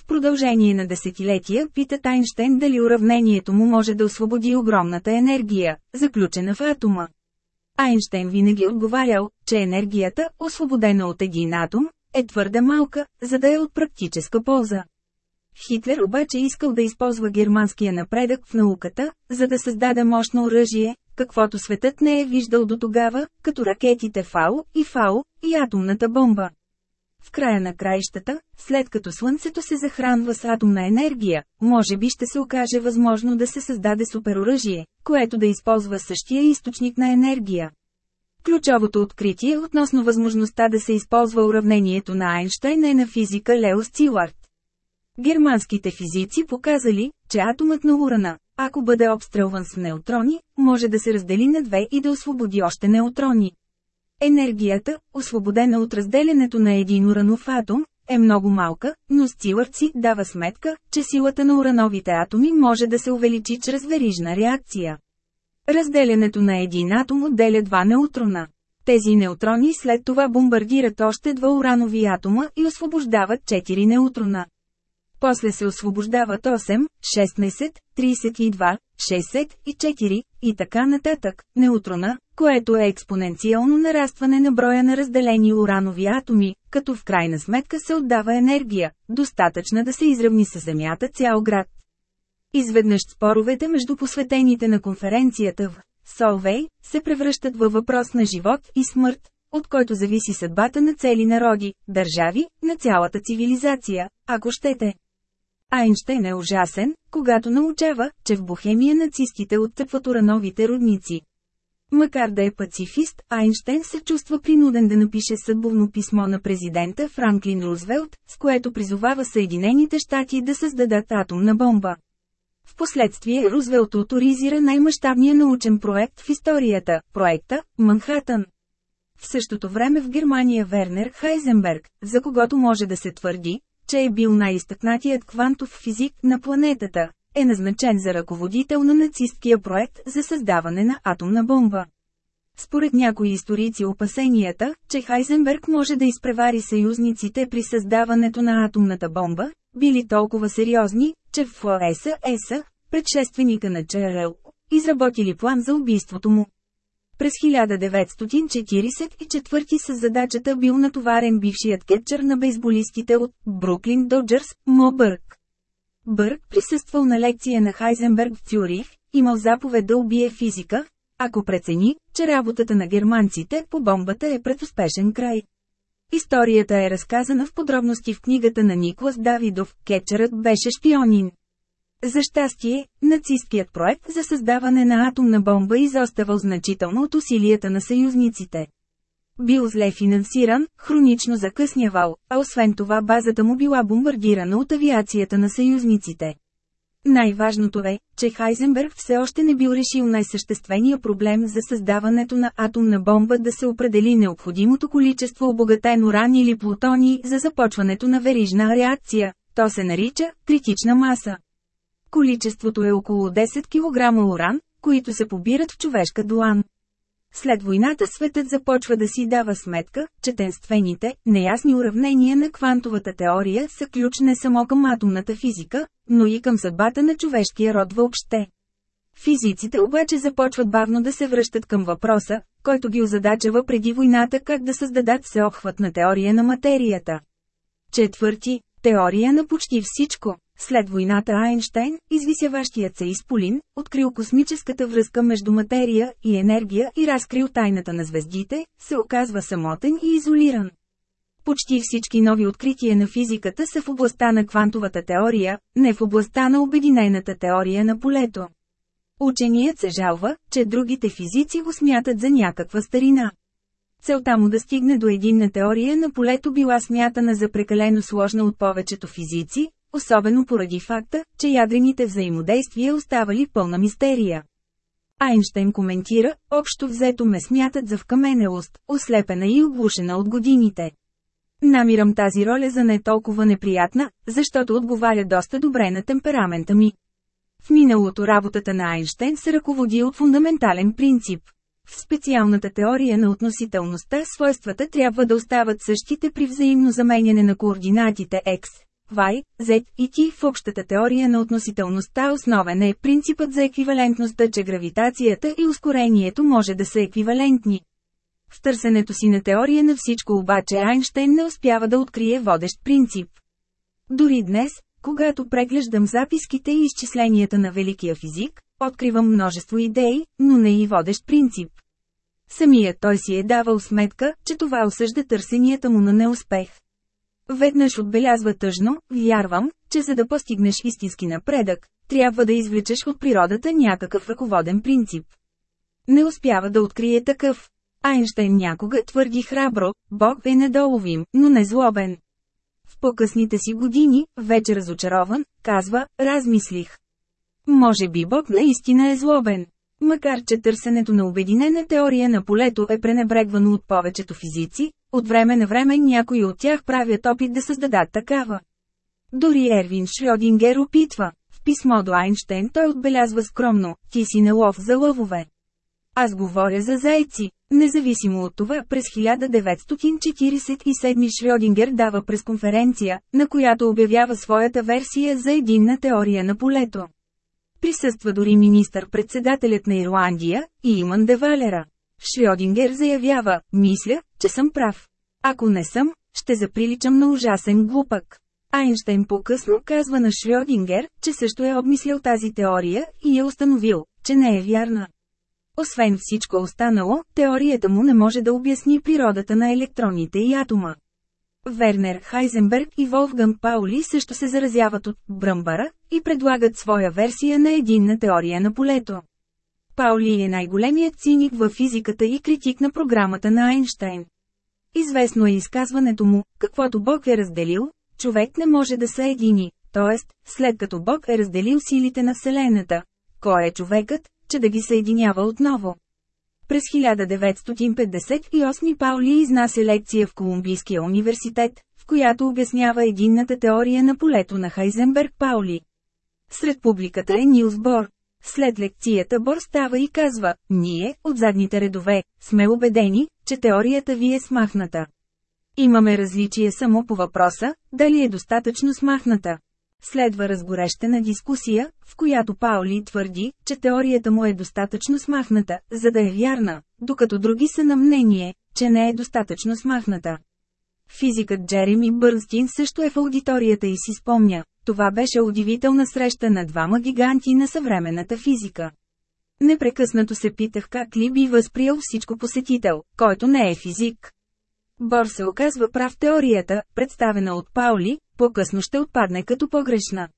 В продължение на десетилетия пита Айнштейн дали уравнението му може да освободи огромната енергия, заключена в атома. Айнштейн винаги отговарял, че енергията, освободена от един атом, е твърде малка, за да е от практическа полза. Хитлер обаче искал да използва германския напредък в науката, за да създаде мощно оръжие, каквото светът не е виждал до тогава, като ракетите ФАО и ФАО и атомната бомба. В края на краищата, след като Слънцето се захранва с атомна енергия, може би ще се окаже възможно да се създаде супероръжие, което да използва същия източник на енергия. Ключовото откритие относно възможността да се използва уравнението на Айнштайн е на физика Лео Стилард. Германските физици показали, че атомът на урана, ако бъде обстрелван с неутрони, може да се раздели на две и да освободи още неутрони. Енергията, освободена от разделянето на един уранов атом, е много малка, но Стилърд си дава сметка, че силата на урановите атоми може да се увеличи чрез верижна реакция. Разделянето на един атом отделя два неутрона. Тези неутрони след това бомбардират още два уранови атома и освобождават 4 неутрона. После се освобождават 8, 16, 32, 64 и така нататък, неутрона, което е експоненциално нарастване на броя на разделени уранови атоми, като в крайна сметка се отдава енергия, достатъчна да се изравни с Земята цял град. Изведнъж споровете между посветените на конференцията в Солвей се превръщат във въпрос на живот и смърт, от който зависи съдбата на цели народи, държави, на цялата цивилизация, ако щете. Айнщейн е ужасен, когато научава, че в Бохемия нацистите оттъпват урановите родници. Макар да е пацифист, Айнщейн се чувства принуден да напише съдбовно писмо на президента Франклин Рузвелт, с което призовава Съединените щати да създадат атомна бомба. Впоследствие Рузвелт авторизира най-мащабния научен проект в историята – проекта Манхатън. В същото време в Германия Вернер Хайзенберг, за когото може да се твърди, че е бил най-изтъкнатият квантов физик на планетата, е назначен за ръководител на нацисткия проект за създаване на атомна бомба. Според някои историци опасенията, че Хайзенберг може да изпревари съюзниците при създаването на атомната бомба, били толкова сериозни, че в ЕСА, предшественика на ЧРЛ, изработили план за убийството му. През 1944 с задачата бил натоварен бившият кетчър на бейсболистите от Бруклин Доджерс, Мо Бърк. Бърк присъствал на лекция на Хайзенберг в Цюрих, имал заповед да убие физика, ако прецени, че работата на германците по бомбата е пред успешен край. Историята е разказана в подробности в книгата на Никлас Давидов, кетчерът беше шпионин. За щастие, нацисткият проект за създаване на атомна бомба изоставал значително от усилията на съюзниците. Бил зле финансиран, хронично закъснявал, а освен това базата му била бомбардирана от авиацията на съюзниците. Най-важното е, че Хайзенберг все още не бил решил най-съществения проблем за създаването на атомна бомба да се определи необходимото количество обогатен уран или плутоний за започването на верижна реакция. То се нарича критична маса. Количеството е около 10 кг уран, които се побират в човешка дуан. След войната светът започва да си дава сметка, че тенствените, неясни уравнения на квантовата теория са ключ не само към атомната физика, но и към съдбата на човешкия род въобще. Физиците обаче започват бавно да се връщат към въпроса, който ги озадачава преди войната как да създадат всеобхватна теория на материята. Четвърти – теория на почти всичко. След войната Айнштайн, извисяващият се изполин, открил космическата връзка между материя и енергия и разкрил тайната на звездите, се оказва самотен и изолиран. Почти всички нови открития на физиката са в областта на квантовата теория, не в областта на обединената теория на полето. Ученият се жалва, че другите физици го смятат за някаква старина. Целта му да стигне до единна теория на полето била смятана за прекалено сложна от повечето физици, особено поради факта, че ядрените взаимодействия оставали пълна мистерия. Айнштейн коментира, общо взето ме смятат за вкаменелост, ослепена и оглушена от годините. Намирам тази роля за не толкова неприятна, защото отговаря доста добре на темперамента ми. В миналото работата на Айнштейн се ръководи от фундаментален принцип. В специалната теория на относителността свойствата трябва да остават същите при взаимно заменяне на координатите x, Y, Z и T в общата теория на относителността основен е принципът за еквивалентността, че гравитацията и ускорението може да са еквивалентни. В търсенето си на теория на всичко обаче Айнштейн не успява да открие водещ принцип. Дори днес, когато преглеждам записките и изчисленията на великия физик, откривам множество идеи, но не и водещ принцип. Самият той си е давал сметка, че това осъжда търсенията му на неуспех. Веднъж отбелязва тъжно, вярвам, че за да постигнеш истински напредък, трябва да извлечеш от природата някакъв ръководен принцип. Не успява да открие такъв. Айнштейн някога твърди храбро, Бог е недоловим, но не злобен. В по-късните си години, вече разочарован, казва, размислих. Може би Бог наистина е злобен. Макар че търсенето на обединена теория на полето е пренебрегвано от повечето физици, от време на време някои от тях правят опит да създадат такава. Дори Ервин Шрёдингер опитва. В писмо до Айнштейн той отбелязва скромно, ти си на лов за лъвове. Аз говоря за зайци. Независимо от това, през 1947 Шрёдингер дава пресконференция, на която обявява своята версия за единна теория на полето. Присъства дори министър-председателят на Ирландия, Иман Девалера. Шрёдингер заявява, мисля, че съм прав. Ако не съм, ще заприличам на ужасен глупък. Айнштейн по-късно казва на Шрёдингер, че също е обмислял тази теория и е установил, че не е вярна. Освен всичко останало, теорията му не може да обясни природата на електроните и атома. Вернер Хайзенберг и Волфган Паули също се заразяват от бръмбара и предлагат своя версия на единна теория на полето. Паули е най-големият циник във физиката и критик на програмата на Айнштайн. Известно е изказването му, каквото Бог е разделил, човек не може да са едини, т.е. след като Бог е разделил силите на Вселената, кой е човекът, че да ги съединява отново. През 1958 Паули изнася лекция в Колумбийския университет, в която обяснява единната теория на полето на Хайзенберг Паули. Сред публиката е Нилс Бор. След лекцията Бор става и казва, ние, от задните редове, сме убедени, че теорията ви е смахната. Имаме различие само по въпроса, дали е достатъчно смахната. Следва разгорещена дискусия, в която Паули твърди, че теорията му е достатъчно смахната, за да е вярна, докато други са на мнение, че не е достатъчно смахната. Физикът Джереми Бърнстин също е в аудиторията и си спомня, това беше удивителна среща на двама гиганти на съвременната физика. Непрекъснато се питах как ли би възприел всичко посетител, който не е физик. Бор се оказва прав теорията, представена от Паули, по-късно ще отпадне като погрешна.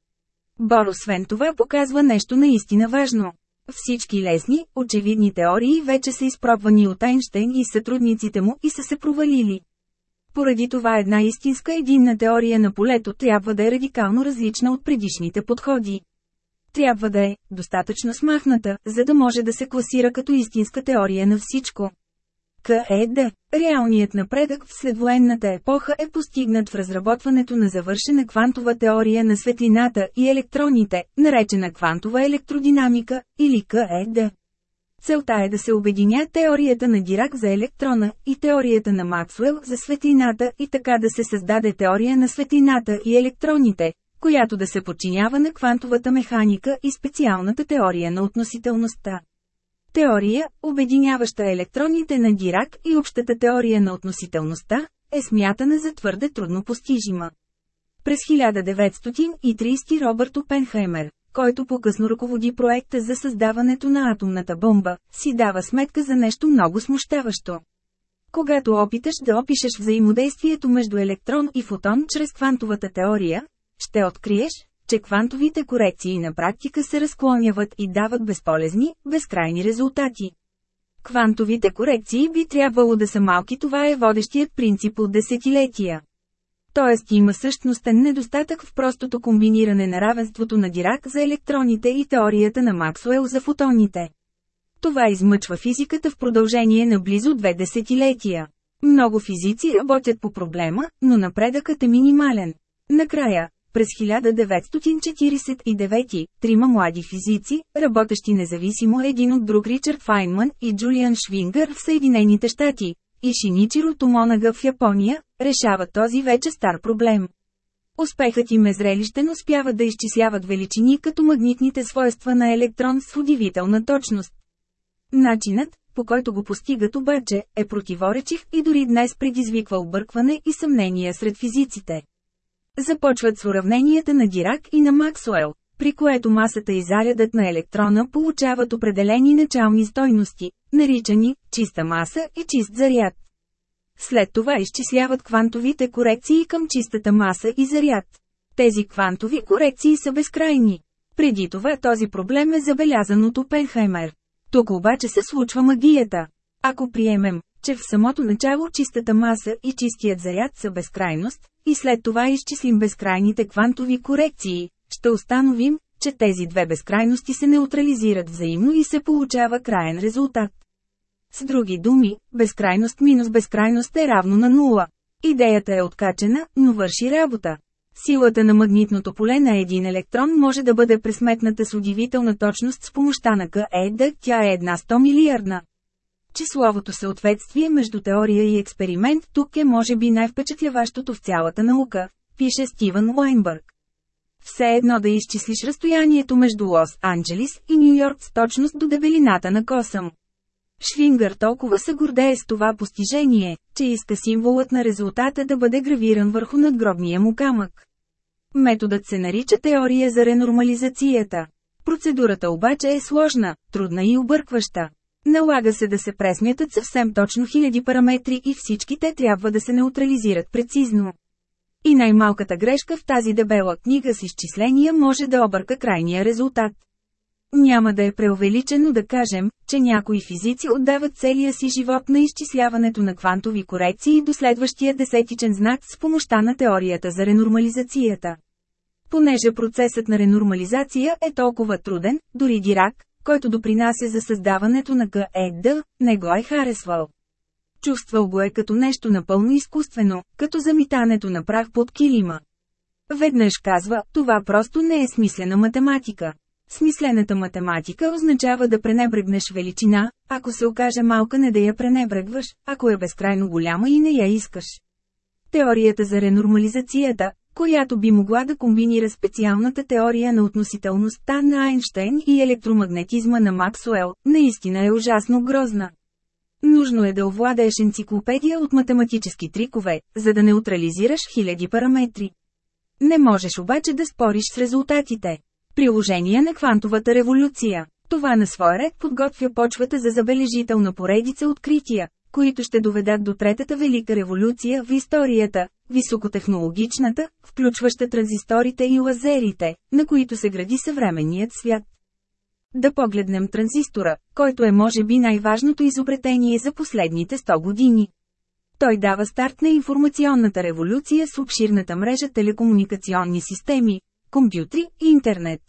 Бор освен това показва нещо наистина важно. Всички лесни, очевидни теории вече са изпробвани от Айнштейн и сътрудниците му и са се провалили. Поради това една истинска единна теория на полето трябва да е радикално различна от предишните подходи. Трябва да е достатъчно смахната, за да може да се класира като истинска теория на всичко. КЕД. Реалният напредък в следвоенната епоха е постигнат в разработването на завършена квантова теория на светлината и електроните, наречена квантова електродинамика, или КЕД. Целта е да се обединя теорията на Дирак за електрона и теорията на Максуел за светлината и така да се създаде теория на светлината и електроните, която да се подчинява на квантовата механика и специалната теория на относителността. Теория, обединяваща електроните на Дирак и общата теория на относителността, е смятана за твърде трудно постижима. През 1930 Робърт Опенхаймер, който по-късно ръководи проекта за създаването на атомната бомба, си дава сметка за нещо много смущаващо. Когато опиташ да опишеш взаимодействието между електрон и фотон чрез квантовата теория, ще откриеш, че квантовите корекции на практика се разклоняват и дават безполезни, безкрайни резултати. Квантовите корекции би трябвало да са малки, това е водещият принцип от десетилетия. Тоест има същностен недостатък в простото комбиниране на равенството на Дирак за електроните и теорията на Максуел за фотоните. Това измъчва физиката в продължение на близо две десетилетия. Много физици работят по проблема, но напредъкът е минимален. Накрая, през 1949, трима млади физици, работещи независимо един от друг Ричард Файнман и Джулиан Швингър в Съединените щати, и Шиничиро Томонага в Япония, решават този вече стар проблем. Успехът им е зрелищен успяват да изчисляват величини като магнитните свойства на електрон с удивителна точност. Начинът, по който го постигат обаче, е противоречив и дори днес предизвиква объркване и съмнения сред физиците. Започват с уравненията на Дирак и на Максуел, при което масата и зарядът на електрона получават определени начални стойности, наричани чиста маса и чист заряд. След това изчисляват квантовите корекции към чистата маса и заряд. Тези квантови корекции са безкрайни. Преди това този проблем е забелязан от Опенхаймер. Тук обаче се случва магията. Ако приемем, че в самото начало чистата маса и чистият заряд са безкрайност, и след това изчислим безкрайните квантови корекции, ще установим, че тези две безкрайности се неутрализират взаимно и се получава краен резултат. С други думи, безкрайност минус безкрайност е равно на нула. Идеята е откачена, но върши работа. Силата на магнитното поле на един електрон може да бъде пресметната с удивителна точност с помощта на КЕД, тя е една 100 милиардна. Числовото съответствие между теория и експеримент тук е може би най-впечатляващото в цялата наука, пише Стивън Лайнбърг. Все едно да изчислиш разстоянието между Лос-Анджелис и Нью-Йорк с точност до дебелината на косъм. Швингър толкова се гордее с това постижение, че иска символът на резултата да бъде гравиран върху надгробния му камък. Методът се нарича теория за ренормализацията. Процедурата обаче е сложна, трудна и объркваща. Налага се да се пресмятат съвсем точно хиляди параметри и всички те трябва да се неутрализират прецизно. И най-малката грешка в тази дебела книга с изчисления може да обърка крайния резултат. Няма да е преувеличено да кажем, че някои физици отдават целия си живот на изчисляването на квантови корекции до следващия десетичен знак с помощта на теорията за ренормализацията. Понеже процесът на ренормализация е толкова труден, дори Дирак, който допринася за създаването на КЕД, не го е харесвал. Чувствал го е като нещо напълно изкуствено, като замитането на прах под килима. Веднъж казва, това просто не е смислена математика. Смислената математика означава да пренебрегнеш величина, ако се окаже малка не да я пренебрегваш, ако е безкрайно голяма и не я искаш. Теорията за ренормализацията, която би могла да комбинира специалната теория на относителността на Айнштейн и електромагнетизма на Максуел, наистина е ужасно грозна. Нужно е да овладееш енциклопедия от математически трикове, за да неутрализираш хиляди параметри. Не можеш обаче да спориш с резултатите. Приложение на квантовата революция. Това на своя ред подготвя почвата за забележителна поредица открития, които ще доведат до третата велика революция в историята, високотехнологичната, включваща транзисторите и лазерите, на които се гради съвременният свят. Да погледнем транзистора, който е може би най-важното изобретение за последните 100 години. Той дава старт на информационната революция с обширната мрежа телекомуникационни системи, компютри и интернет.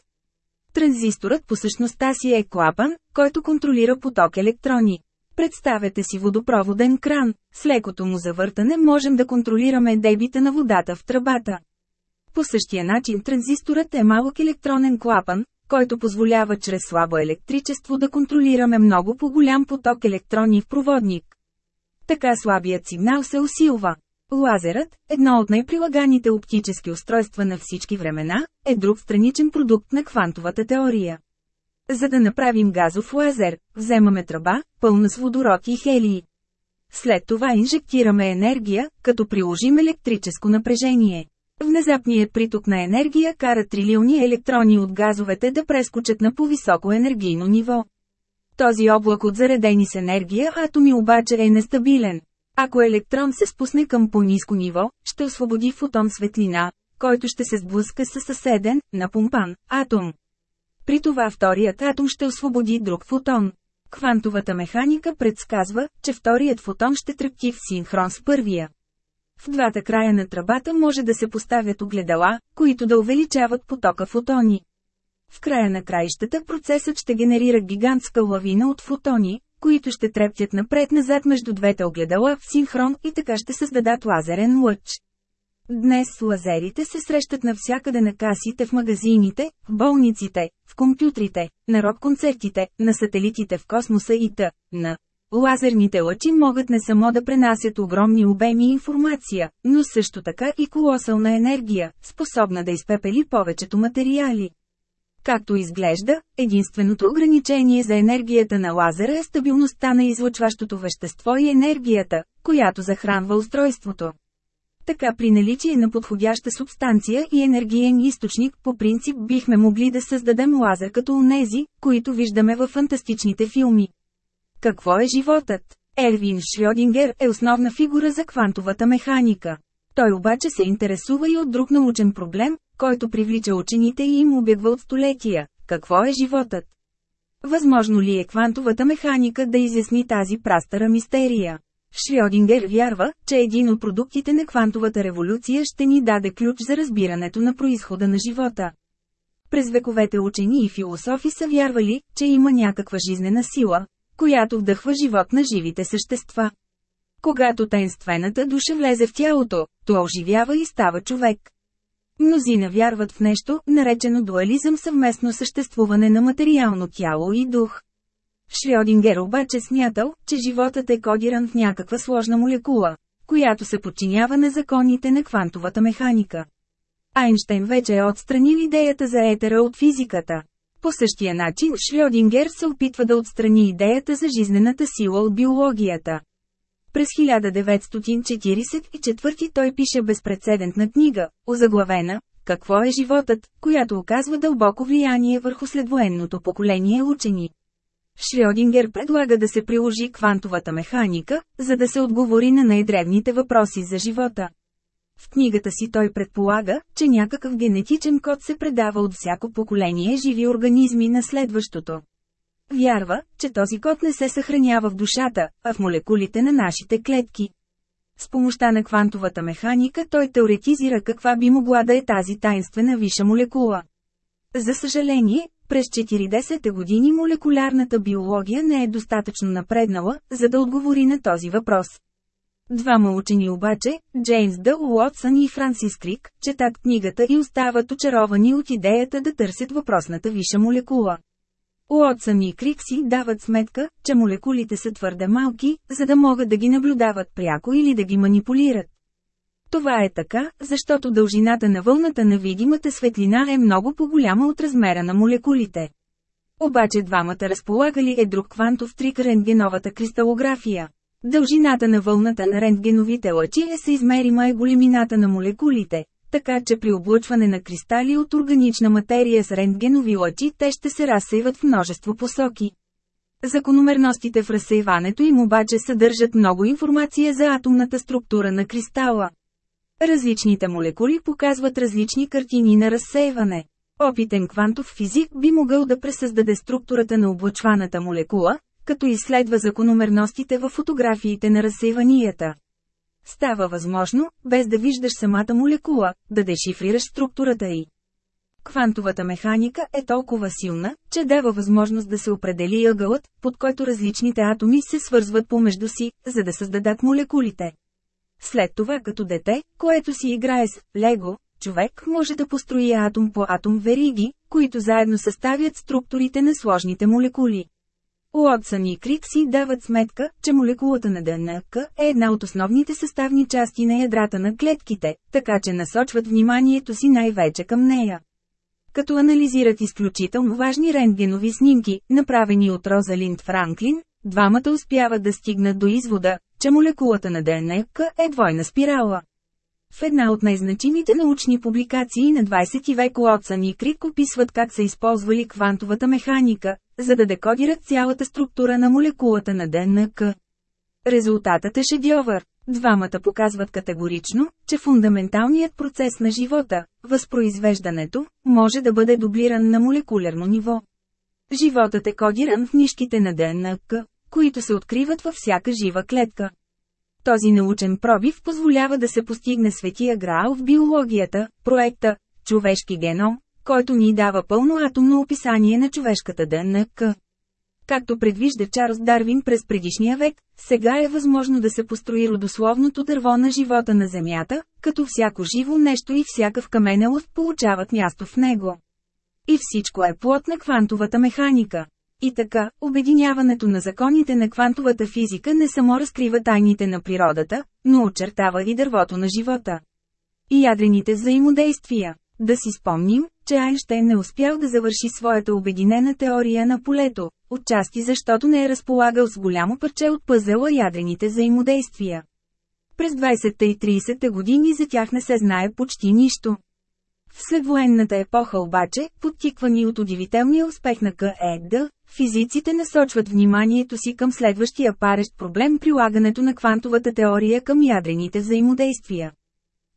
Транзисторът по същността си е клапан, който контролира поток електрони. Представете си водопроводен кран, с лекото му завъртане можем да контролираме дебита на водата в тръбата. По същия начин транзисторът е малък електронен клапан, който позволява чрез слабо електричество да контролираме много по-голям поток електрони в проводник. Така слабият сигнал се усилва. Лазерът, едно от най-прилаганите оптически устройства на всички времена, е друг страничен продукт на квантовата теория. За да направим газов лазер, вземаме тръба, пълна с водород и хелии. След това инжектираме енергия, като приложим електрическо напрежение. Внезапният приток на енергия кара трилиони електрони от газовете да прескочат на по-високо енергийно ниво. Този облак от заредени с енергия атоми обаче е нестабилен. Ако електрон се спусне към по-низко ниво, ще освободи фотон светлина, който ще се сблъска с съседен, напумпан, атом. При това вторият атом ще освободи друг фотон. Квантовата механика предсказва, че вторият фотон ще тръпти в синхрон с първия. В двата края на тръбата може да се поставят огледала, които да увеличават потока фотони. В края на краищата процесът ще генерира гигантска лавина от фотони, които ще трептят напред-назад между двете огледала в синхрон и така ще създадат лазерен лъч. Днес лазерите се срещат навсякъде на касите в магазините, в болниците, в компютрите, на рок-концертите, на сателитите в космоса и т.н. Лазерните лъчи могат не само да пренасят огромни обеми информация, но също така и колосална енергия, способна да изпепели повечето материали. Както изглежда, единственото ограничение за енергията на лазера е стабилността на излъчващото вещество и енергията, която захранва устройството. Така при наличие на подходяща субстанция и енергиен източник по принцип бихме могли да създадем лазер като онези, които виждаме във фантастичните филми. Какво е животът? Ервин Шрёдингер е основна фигура за квантовата механика. Той обаче се интересува и от друг научен проблем, който привлича учените и им обягва от столетия – какво е животът? Възможно ли е квантовата механика да изясни тази прастара мистерия? Шрёдингер вярва, че един от продуктите на квантовата революция ще ни даде ключ за разбирането на происхода на живота. През вековете учени и философи са вярвали, че има някаква жизнена сила, която вдъхва живот на живите същества. Когато тайнствената душа влезе в тялото, то оживява и става човек. Мнозина вярват в нещо, наречено дуализъм съвместно съществуване на материално тяло и дух. Шрёдингер обаче смятал, че животът е кодиран в някаква сложна молекула, която се подчинява на законите на квантовата механика. Айнштейн вече е отстранил идеята за етера от физиката. По същия начин Шрёдингер се опитва да отстрани идеята за жизнената сила от биологията. През 1944 той пише безпредседентна книга, озаглавена «Какво е животът», която оказва дълбоко влияние върху следвоенното поколение учени. Шрёдингер предлага да се приложи квантовата механика, за да се отговори на най-древните въпроси за живота. В книгата си той предполага, че някакъв генетичен код се предава от всяко поколение живи организми на следващото. Вярва, че този код не се съхранява в душата, а в молекулите на нашите клетки. С помощта на квантовата механика той теоретизира каква би могла да е тази тайнствена виша молекула. За съжаление, през 40-те години молекулярната биология не е достатъчно напреднала, за да отговори на този въпрос. Двама учени обаче, Джеймс Д. Уотсън и Франсис Крик, четат книгата и остават очаровани от идеята да търсят въпросната виша молекула. Уотсън и Крик си дават сметка, че молекулите са твърде малки, за да могат да ги наблюдават пряко или да ги манипулират. Това е така, защото дължината на вълната на видимата светлина е много по-голяма от размера на молекулите. Обаче двамата разполагали е друг квантов трик рентгеновата кристалография. Дължината на вълната на рентгеновите лъчи е съизмерима е големината на молекулите, така че при облъчване на кристали от органична материя с рентгенови лъчи те ще се разсейват в множество посоки. Закономерностите в разсейването им обаче съдържат много информация за атомната структура на кристала. Различните молекули показват различни картини на разсейване. Опитен квантов физик би могъл да пресъздаде структурата на облъчваната молекула, като изследва закономерностите в фотографиите на разсейванията. Става възможно, без да виждаш самата молекула, да дешифрираш структурата й. Квантовата механика е толкова силна, че дава възможност да се определи ъгълът, под който различните атоми се свързват помежду си, за да създадат молекулите. След това като дете, което си играе с лего, човек може да построи атом по атом вериги, които заедно съставят структурите на сложните молекули. Уотсън и Крик си дават сметка, че молекулата на ДНК е една от основните съставни части на ядрата на клетките, така че насочват вниманието си най-вече към нея. Като анализират изключително важни рентгенови снимки, направени от Розалинд Франклин, двамата успяват да стигнат до извода, че молекулата на ДНК е двойна спирала. В една от най-значимите научни публикации на 20 век Уотсън и Крик описват как са използвали квантовата механика, за да декодират цялата структура на молекулата на ДНК. Резултатът е шедьовър. Двамата показват категорично, че фундаменталният процес на живота, възпроизвеждането, може да бъде дублиран на молекулярно ниво. Животът е кодиран в нишките на ДНК, които се откриват във всяка жива клетка. Този научен пробив позволява да се постигне светия граал в биологията, проекта «Човешки геном», който ни дава пълно атомно описание на човешката ДНК. Както предвижда Чарлз Дарвин през предишния век, сега е възможно да се построи родословното дърво на живота на Земята, като всяко живо нещо и всякакъв каменелост получават място в него. И всичко е плод на квантовата механика. И така, обединяването на законите на квантовата физика не само разкрива тайните на природата, но очертава и дървото на живота. И ядрените взаимодействия. Да си спомним, че Айнщайн не успял да завърши своята обединена теория на полето, отчасти защото не е разполагал с голямо парче от пъзела ядрените взаимодействия. През 20-те и 30-те години за тях не се знае почти нищо. В следвоенната епоха обаче, подтиквани от удивителния успех на КЕД, физиците насочват вниманието си към следващия парещ проблем прилагането на квантовата теория към ядрените взаимодействия.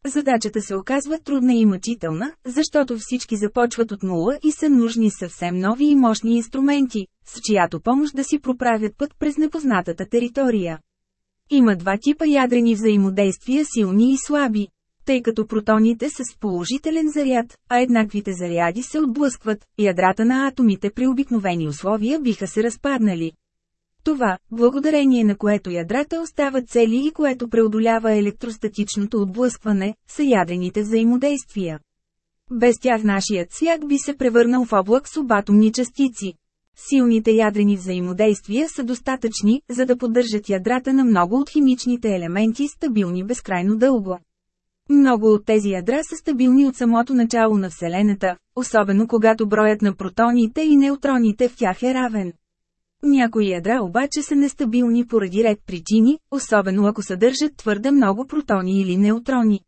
Задачата се оказва трудна и мъчителна, защото всички започват от нула и са нужни съвсем нови и мощни инструменти, с чиято помощ да си проправят път през непознатата територия. Има два типа ядрени взаимодействия силни и слаби. Тъй като протоните са с положителен заряд, а еднаквите заряди се отблъскват, ядрата на атомите при обикновени условия биха се разпаднали. Това, благодарение на което ядрата остават цели и което преодолява електростатичното отблъскване, са ядрените взаимодействия. Без тях нашият свят би се превърнал в облак с обатомни частици. Силните ядрени взаимодействия са достатъчни, за да поддържат ядрата на много от химичните елементи стабилни безкрайно дълго. Много от тези ядра са стабилни от самото начало на Вселената, особено когато броят на протоните и неутроните в тях е равен. Някои ядра обаче са нестабилни поради ред причини, особено ако съдържат твърде много протони или неутрони.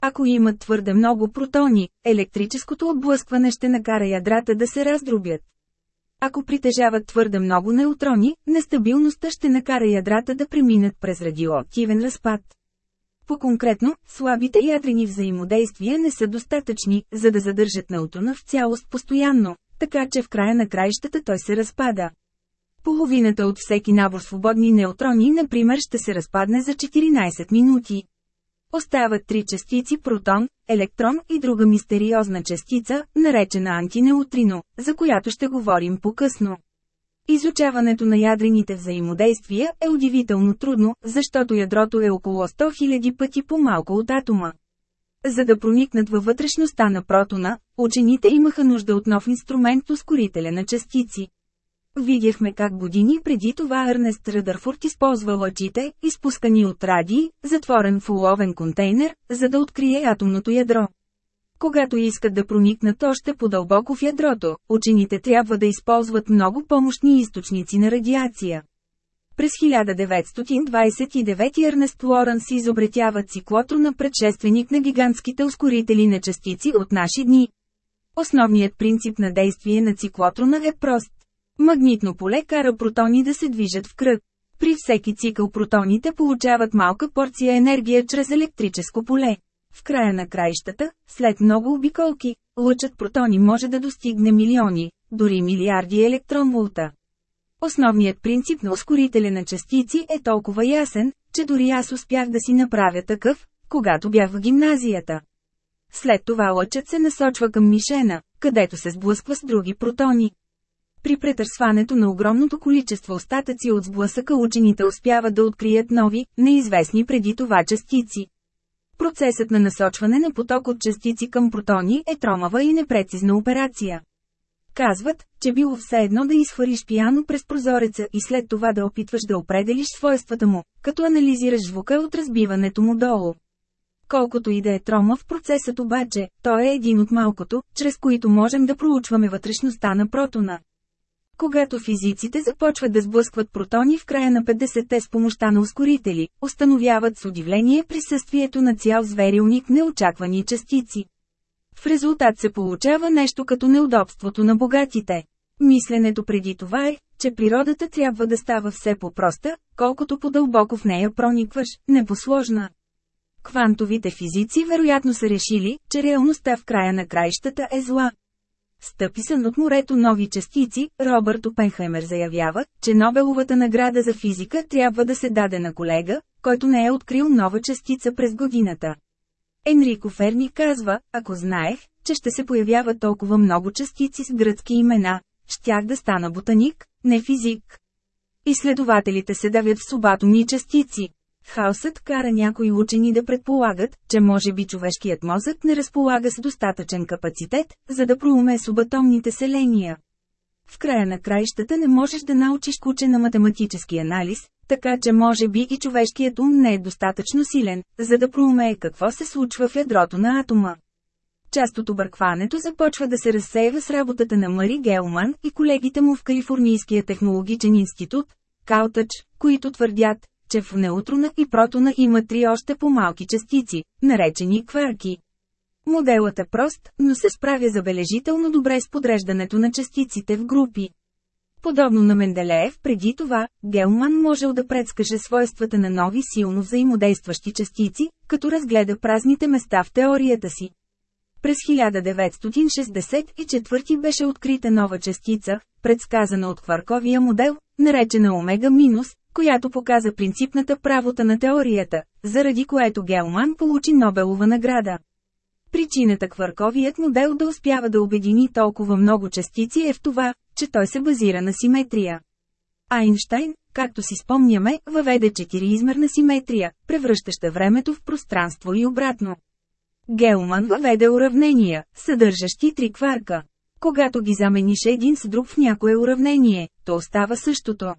Ако имат твърде много протони, електрическото отблъскване ще накара ядрата да се раздробят. Ако притежават твърде много неутрони, нестабилността ще накара ядрата да преминат през радиоактивен разпад. По-конкретно, слабите ядрени взаимодействия не са достатъчни, за да задържат неутрона в цялост постоянно, така че в края на краищата той се разпада. Половината от всеки набор свободни неутрони, например, ще се разпадне за 14 минути. Остават три частици протон, електрон и друга мистериозна частица, наречена антинеутрино, за която ще говорим по-късно. Изучаването на ядрените взаимодействия е удивително трудно, защото ядрото е около 100 000 пъти по-малко от атома. За да проникнат във вътрешността на протона, учените имаха нужда от нов инструмент ускорителя на частици. Видяхме как години преди това Ернест Ръдърфорд използва лъчите, изпускани от радии, затворен в уловен контейнер, за да открие атомното ядро. Когато искат да проникнат още по-дълбоко в ядрото, учените трябва да използват много помощни източници на радиация. През 1929 Ернест Лоренс изобретява циклотрона предшественик на гигантските ускорители на частици от наши дни. Основният принцип на действие на циклотрона е прост. Магнитно поле кара протони да се движат в кръг. При всеки цикъл протоните получават малка порция енергия чрез електрическо поле. В края на краищата, след много обиколки, лъчът протони може да достигне милиони, дори милиарди електронволта. Основният принцип на ускорителя на частици е толкова ясен, че дори аз успях да си направя такъв, когато бях в гимназията. След това лъчът се насочва към мишена, където се сблъсква с други протони. При претърсването на огромното количество остатъци от сблъсъка учените успяват да открият нови, неизвестни преди това частици. Процесът на насочване на поток от частици към протони е тромава и непрецизна операция. Казват, че било все едно да изхвърлиш пияно през прозореца и след това да опитваш да определиш свойствата му, като анализираш звука от разбиването му долу. Колкото и да е тромав процесът обаче, той е един от малкото, чрез които можем да проучваме вътрешността на протона. Когато физиците започват да сблъскват протони в края на 50-те с помощта на ускорители, установяват с удивление присъствието на цял зверилник неочаквани частици. В резултат се получава нещо като неудобството на богатите. Мисленето преди това е, че природата трябва да става все по-проста, колкото по-дълбоко в нея проникваш, не по-сложна. Квантовите физици вероятно са решили, че реалността в края на краищата е зла. Стъписан от морето нови частици, Робърт Опенхаймер заявява, че Нобеловата награда за физика трябва да се даде на колега, който не е открил нова частица през годината. Енрико Ферни казва, ако знаех, че ще се появяват толкова много частици с гръцки имена, щях да стана ботаник, не физик. Изследователите се давят в субатомни частици. Хаосът кара някои учени да предполагат, че може би човешкият мозък не разполага с достатъчен капацитет, за да проуме субатомните селения. В края на краищата не можеш да научиш куче на математически анализ, така че може би и човешкият ум не е достатъчно силен, за да проумее какво се случва в ядрото на атома. Част от объркването започва да се разсейва с работата на Мари Гелман и колегите му в Калифорнийския технологичен институт, Каутъч, които твърдят, че в неутрона и протона има три още по-малки частици, наречени кварки. Моделът е прост, но се справя забележително добре с подреждането на частиците в групи. Подобно на Менделеев преди това, Гелман можел да предскаже свойствата на нови силно взаимодействащи частици, като разгледа празните места в теорията си. През 1964 беше открита нова частица, предсказана от кварковия модел, наречена омега-, която показа принципната правота на теорията, заради което Гелман получи Нобелова награда. Причината кварковият модел да успява да обедини толкова много частици е в това, че той се базира на симетрия. Айнштайн, както си спомняме, въведе четириизмерна симетрия, превръщаща времето в пространство и обратно. Гелман въведе уравнения, съдържащи три кварка. Когато ги замениш един с друг в някое уравнение, то остава същото.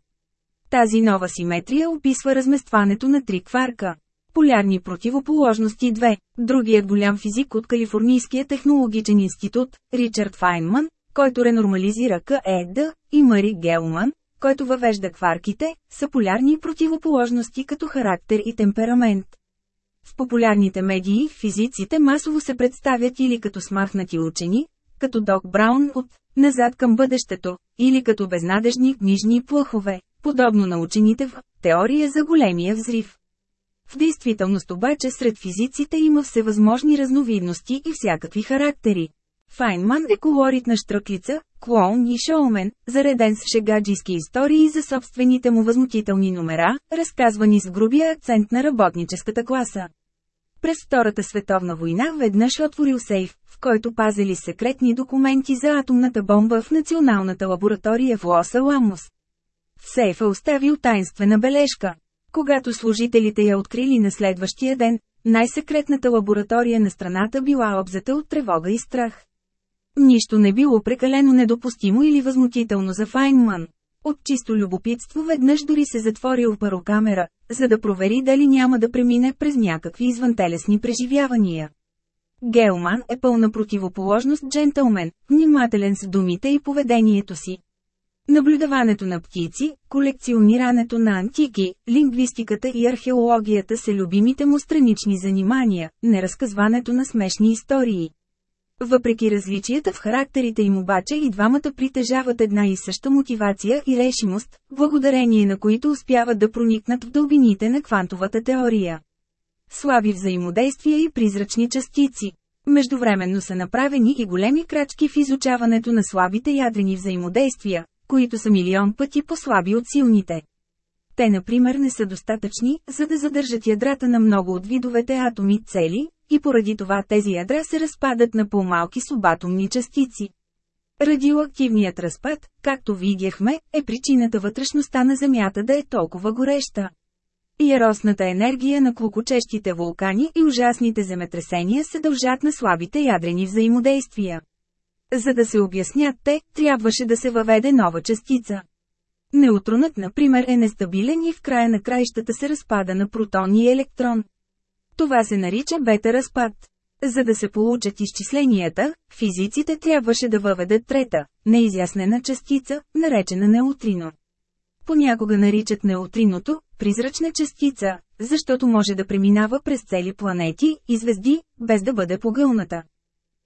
Тази нова симетрия описва разместването на три кварка. Полярни противоположности 2. Другият голям физик от Калифорнийския технологичен институт, Ричард Файнман, който ренормализира КЕД, и Мари Гелман, който въвежда кварките, са полярни противоположности като характер и темперамент. В популярните медии физиците масово се представят или като смахнати учени, като Док Браун от «Назад към бъдещето», или като безнадежни книжни плъхове, подобно на учените в «Теория за големия взрив». В действителност обаче сред физиците има всевъзможни разновидности и всякакви характери. Файнман е колоритна штръклица, клоун и шоумен, зареден с шегаджийски истории за собствените му възмутителни номера, разказвани с грубия акцент на работническата класа. През Втората световна война веднъж отворил сейф, в който пазили секретни документи за атомната бомба в Националната лаборатория в Лос Аламос. В сейфа оставил таинствена бележка. Когато служителите я открили на следващия ден, най-секретната лаборатория на страната била обзета от тревога и страх. Нищо не било прекалено недопустимо или възмутително за Файнман. От чисто любопитство веднъж дори се затворил парокамера, за да провери дали няма да премине през някакви извънтелесни преживявания. Гелман е пълна противоположност джентълмен, внимателен с думите и поведението си. Наблюдаването на птици, колекционирането на антики, лингвистиката и археологията са любимите му странични занимания, неразказването на смешни истории. Въпреки различията в характерите им обаче и двамата притежават една и съща мотивация и решимост, благодарение на които успяват да проникнат в дълбините на квантовата теория. Слаби взаимодействия и призрачни частици. Междувременно са направени и големи крачки в изучаването на слабите ядрени взаимодействия, които са милион пъти по-слаби от силните. Те например не са достатъчни, за да задържат ядрата на много от видовете атоми цели, и поради това тези ядра се разпадат на по-малки субатомни частици. Радиоактивният разпад, както видяхме, е причината вътрешността на Земята да е толкова гореща. Яростната енергия на клокочещите вулкани и ужасните земетресения се дължат на слабите ядрени взаимодействия. За да се обяснят те, трябваше да се въведе нова частица. Неутронът, например, е нестабилен и в края на краищата се разпада на протон и електрон. Това се нарича бета-разпад. За да се получат изчисленията, физиците трябваше да въведат трета, неизяснена частица, наречена неутрино. Понякога наричат неутриното призрачна частица, защото може да преминава през цели планети и звезди, без да бъде погълната.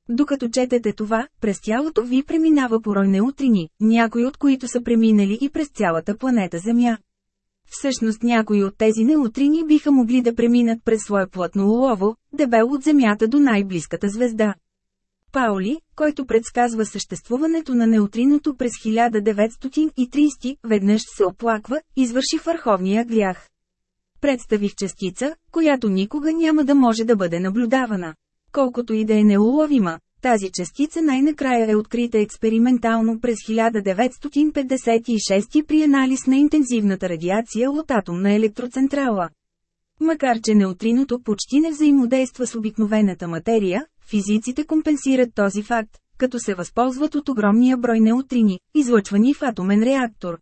Докато четете това, през тялото ви преминава порой неутрини, някои от които са преминали и през цялата планета Земя. Всъщност някои от тези неутрини биха могли да преминат през свое плътно улово, дебел от Земята до най-близката звезда. Паули, който предсказва съществуването на неутриното през 1930, веднъж се оплаква, извърши върховния грях. Представих частица, която никога няма да може да бъде наблюдавана. Колкото и да е неуловима, тази частица най-накрая е открита експериментално през 1956 при анализ на интензивната радиация от атомна електроцентрала. Макар че неутриното почти не взаимодейства с обикновената материя, физиците компенсират този факт, като се възползват от огромния брой неутрини, излъчвани в атомен реактор.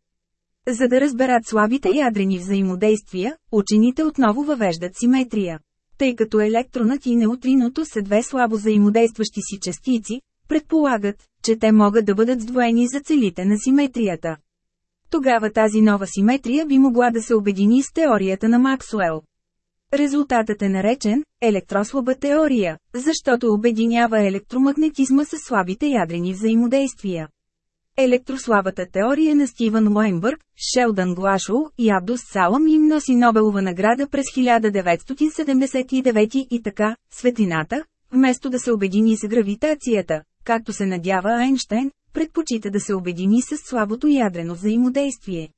За да разберат слабите ядрени взаимодействия, учените отново въвеждат симетрия. Тъй като електронът и неутриното са две слабо взаимодействащи си частици, предполагат, че те могат да бъдат сдвоени за целите на симетрията. Тогава тази нова симетрия би могла да се обедини с теорията на Максуел. Резултатът е наречен електрослаба теория, защото обединява електромагнетизма с слабите ядрени взаимодействия. Електрослабата теория на Стивън Лойнбърг, Шелдън Глашоу и Абдус Салам им носи Нобелова награда през 1979 и така, светлината, вместо да се обедини с гравитацията, както се надява Айнштейн, предпочита да се обедини с слабото ядрено взаимодействие.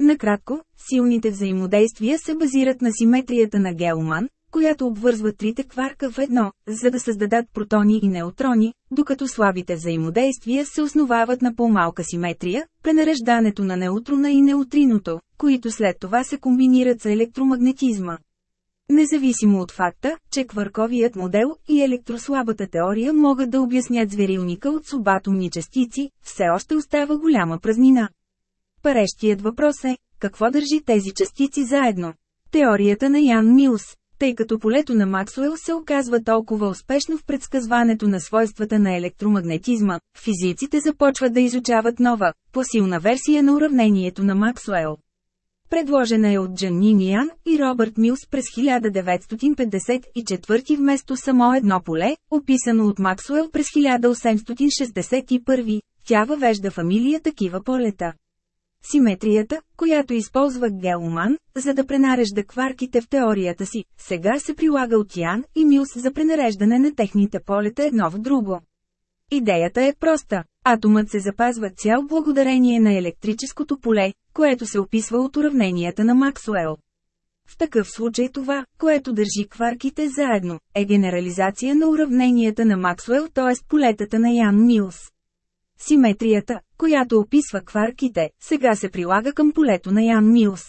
Накратко, силните взаимодействия се базират на симетрията на Гелман, която обвързва трите кварка в едно, за да създадат протони и неутрони, докато слабите взаимодействия се основават на по-малка симетрия, пренареждането на неутрона и неутриното, които след това се комбинират с електромагнетизма. Независимо от факта, че кварковият модел и електрослабата теория могат да обяснят зверилника от субатомни частици, все още остава голяма празнина. Парещият въпрос е, какво държи тези частици заедно? Теорията на Ян Милс тъй като полето на Максуел се оказва толкова успешно в предсказването на свойствата на електромагнетизма, физиците започват да изучават нова, по-силна версия на уравнението на Максуел. Предложена е от Джан Ниниан и Робърт Милс през 1954 вместо само едно поле, описано от Максуел през 1861. Тя въвежда фамилия такива полета. Симетрията, която използва Гелман, за да пренарежда кварките в теорията си, сега се прилага от Ян и Милс за пренареждане на техните полета едно в друго. Идеята е проста. Атомът се запазва цял благодарение на електрическото поле, което се описва от уравненията на Максуел. В такъв случай това, което държи кварките заедно, е генерализация на уравненията на Максуел, т.е. полетата на Ян Милс. Симетрията, която описва кварките, сега се прилага към полето на Ян Милс.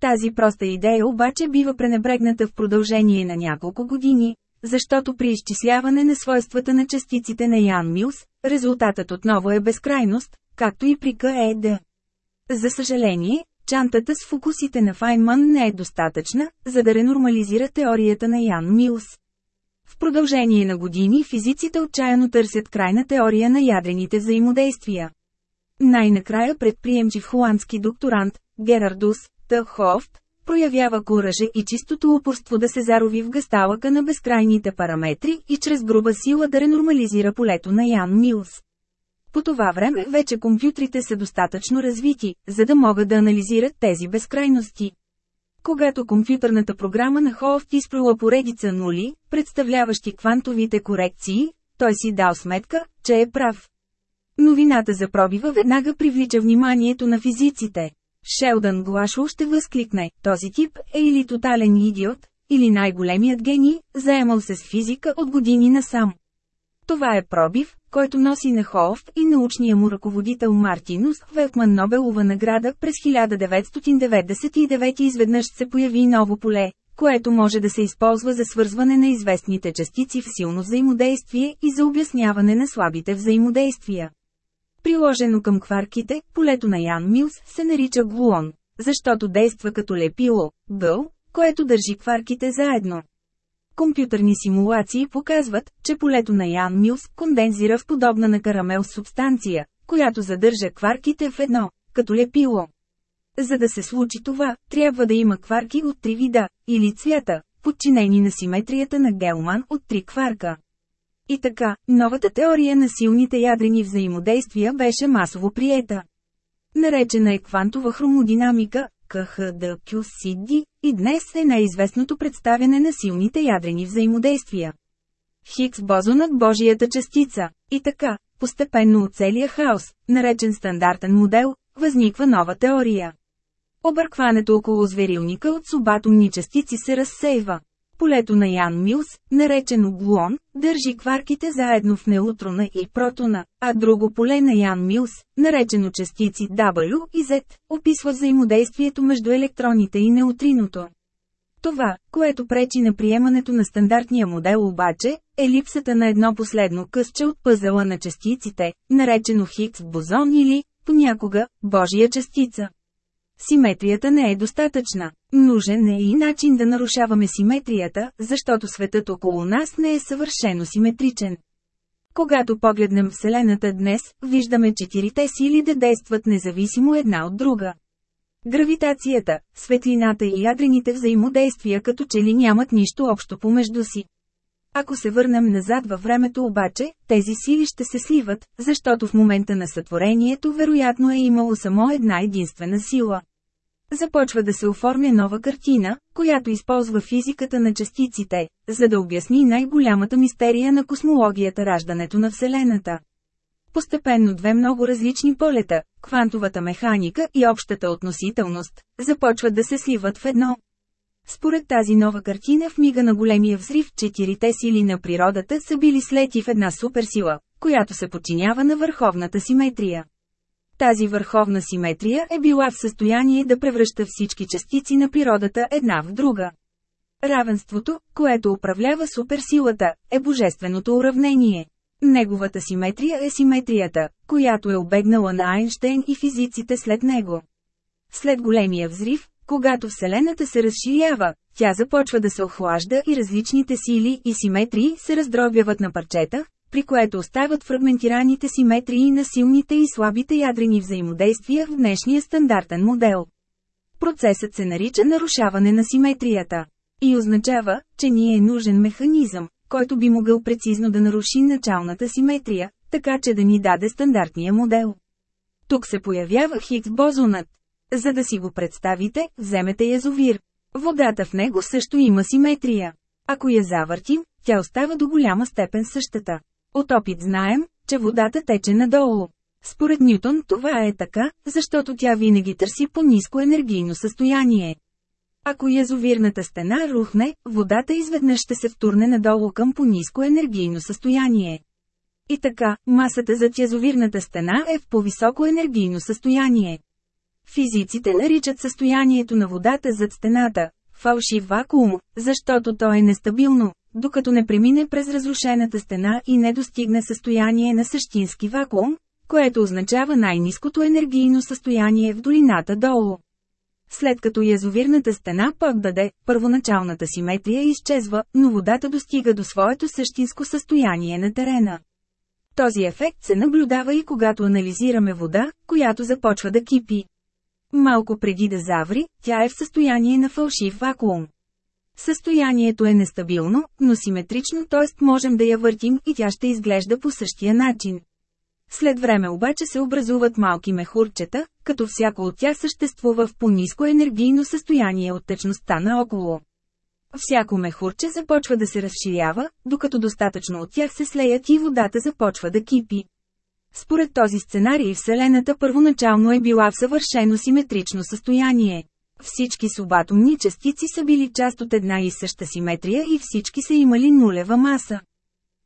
Тази проста идея обаче бива пренебрегната в продължение на няколко години, защото при изчисляване на свойствата на частиците на Ян Милс, резултатът отново е безкрайност, както и при КЕД. За съжаление, чантата с фокусите на Файнман не е достатъчна, за да ренормализира теорията на Ян Милс. В продължение на години физиците отчаяно търсят крайна теория на ядрените взаимодействия. Най-накрая предприемчив холандски докторант, Герардус, Т. Хофт, проявява кураже и чистото упорство да се зарови в гасталъка на безкрайните параметри и чрез груба сила да ренормализира полето на Ян Милс. По това време вече компютрите са достатъчно развити, за да могат да анализират тези безкрайности. Когато компютърната програма на Хофт изплюла поредица нули, представляващи квантовите корекции, той си дал сметка, че е прав. Новината за пробива веднага привлича вниманието на физиците. Шелдън Глашо ще възкликне, този тип е или тотален идиот, или най-големият гений, заемал се с физика от години насам. Това е пробив, който носи на Холф и научния му ръководител Мартинус Велкман Нобелова награда през 1999 изведнъж се появи ново поле, което може да се използва за свързване на известните частици в силно взаимодействие и за обясняване на слабите взаимодействия. Приложено към кварките, полето на Ян Милс се нарича глуон, защото действа като лепило, гъл, което държи кварките заедно. Компютърни симулации показват, че полето на Ян Милс кондензира в подобна на карамел субстанция, която задържа кварките в едно, като лепило. За да се случи това, трябва да има кварки от три вида, или цвята, подчинени на симетрията на Гелман от три кварка. И така, новата теория на силните ядрени взаимодействия беше масово приета. Наречена е квантова хромодинамика, КХДQCD, и днес е най-известното представяне на силните ядрени взаимодействия. Хикс бозонът Божията частица. И така, постепенно от целия хаос, наречен стандартен модел, възниква нова теория. Объркването около зверилника от субатомни частици се разсейва. Полето на Ян Милс, наречено глуон, държи кварките заедно в неутрона и протона, а друго поле на Ян Милс, наречено частици W и Z, описва взаимодействието между електроните и неутриното. Това, което пречи на приемането на стандартния модел обаче, е липсата на едно последно късче от пъзела на частиците, наречено Хиггс бозон или, понякога, Божия частица. Симетрията не е достатъчна. Нужен е и начин да нарушаваме симетрията, защото светът около нас не е съвършено симетричен. Когато погледнем Вселената днес, виждаме четирите сили да действат независимо една от друга. Гравитацията, светлината и ядрените взаимодействия като че ли нямат нищо общо помежду си. Ако се върнем назад във времето обаче, тези сили ще се сливат, защото в момента на сътворението вероятно е имало само една единствена сила. Започва да се оформя нова картина, която използва физиката на частиците, за да обясни най-голямата мистерия на космологията раждането на Вселената. Постепенно две много различни полета, квантовата механика и общата относителност, започват да се сливат в едно. Според тази нова картина в мига на големия взрив четирите сили на природата са били слети в една суперсила, която се подчинява на върховната симетрия. Тази върховна симетрия е била в състояние да превръща всички частици на природата една в друга. Равенството, което управлява суперсилата, е божественото уравнение. Неговата симетрия е симетрията, която е обегнала на Айнштейн и физиците след него. След големия взрив, когато Вселената се разширява, тя започва да се охлажда и различните сили и симетрии се раздробяват на парчета, при което остават фрагментираните симетрии на силните и слабите ядрени взаимодействия в днешния стандартен модел. Процесът се нарича нарушаване на симетрията. И означава, че ни е нужен механизъм, който би могъл прецизно да наруши началната симетрия, така че да ни даде стандартния модел. Тук се появява Хиггс бозонът. За да си го представите, вземете язовир. Водата в него също има симетрия. Ако я завъртим, тя остава до голяма степен същата. От опит знаем, че водата тече надолу. Според Нютон това е така, защото тя винаги търси по-низко енергийно състояние. Ако язовирната стена рухне, водата изведнъж ще се втурне надолу към по-низко енергийно състояние. И така, масата за язовирната стена е в по-високо енергийно състояние. Физиците наричат състоянието на водата зад стената – фалшив вакуум, защото то е нестабилно, докато не премине през разрушената стена и не достигне състояние на същински вакуум, което означава най-низкото енергийно състояние в долината долу. След като язовирната стена пък даде, първоначалната симетрия изчезва, но водата достига до своето същинско състояние на терена. Този ефект се наблюдава и когато анализираме вода, която започва да кипи. Малко преди да заври, тя е в състояние на фалшив вакуум. Състоянието е нестабилно, но симетрично, т.е. можем да я въртим и тя ще изглежда по същия начин. След време обаче се образуват малки мехурчета, като всяко от тях съществува в по-низко енергийно състояние от течността наоколо. Всяко мехурче започва да се разширява, докато достатъчно от тях се слеят и водата започва да кипи. Според този сценарий Вселената първоначално е била в съвършено симетрично състояние. Всички субатомни частици са били част от една и съща симетрия и всички са имали нулева маса.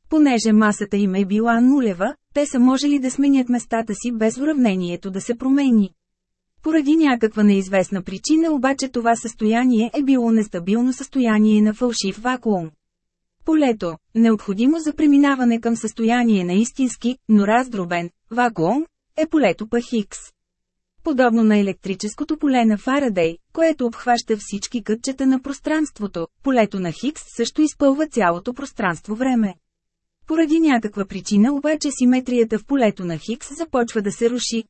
Понеже масата им е била нулева, те са можели да сменят местата си без уравнението да се промени. Поради някаква неизвестна причина обаче това състояние е било нестабилно състояние на фалшив вакуум. Полето, необходимо за преминаване към състояние на истински, но раздробен, вакуум, е полето Хикс. Подобно на електрическото поле на Фарадей, което обхваща всички кътчета на пространството, полето на Хикс също изпълва цялото пространство-време. Поради някаква причина обаче симетрията в полето на Хикс започва да се руши.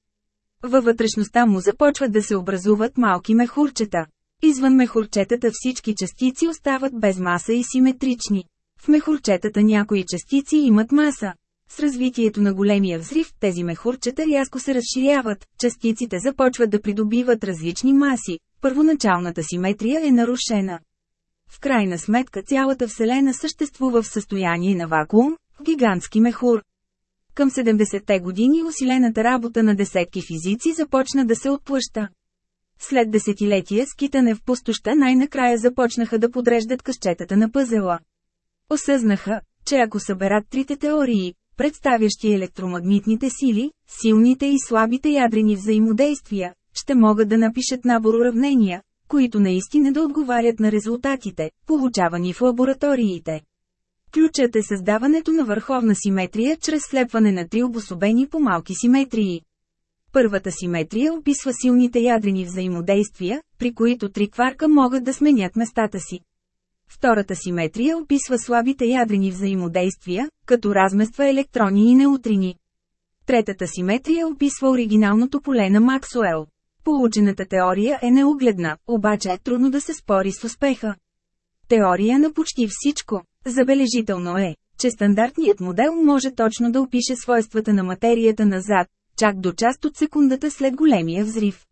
Във вътрешността му започват да се образуват малки мехурчета. Извън мехурчетата всички частици остават без маса и симетрични. В мехурчетата някои частици имат маса. С развитието на големия взрив, тези мехурчета рязко се разширяват, частиците започват да придобиват различни маси, първоначалната симетрия е нарушена. В крайна сметка цялата Вселена съществува в състояние на вакуум, гигантски мехур. Към 70-те години усилената работа на десетки физици започна да се отплъща. След десетилетия скитане в пустоща най-накрая започнаха да подреждат къщетата на пъзела. Осъзнаха, че ако съберат трите теории, представящи електромагнитните сили, силните и слабите ядрени взаимодействия, ще могат да напишат набор уравнения, които наистина да отговарят на резултатите, получавани в лабораториите. Ключът е създаването на върховна симетрия чрез слепване на три обособени по малки симетрии. Първата симетрия описва силните ядрени взаимодействия, при които три кварка могат да сменят местата си. Втората симетрия описва слабите ядрени взаимодействия, като размества електрони и неутрини. Третата симетрия описва оригиналното поле на Максуел. Получената теория е неугледна, обаче е трудно да се спори с успеха. Теория на почти всичко. Забележително е, че стандартният модел може точно да опише свойствата на материята назад, чак до част от секундата след големия взрив.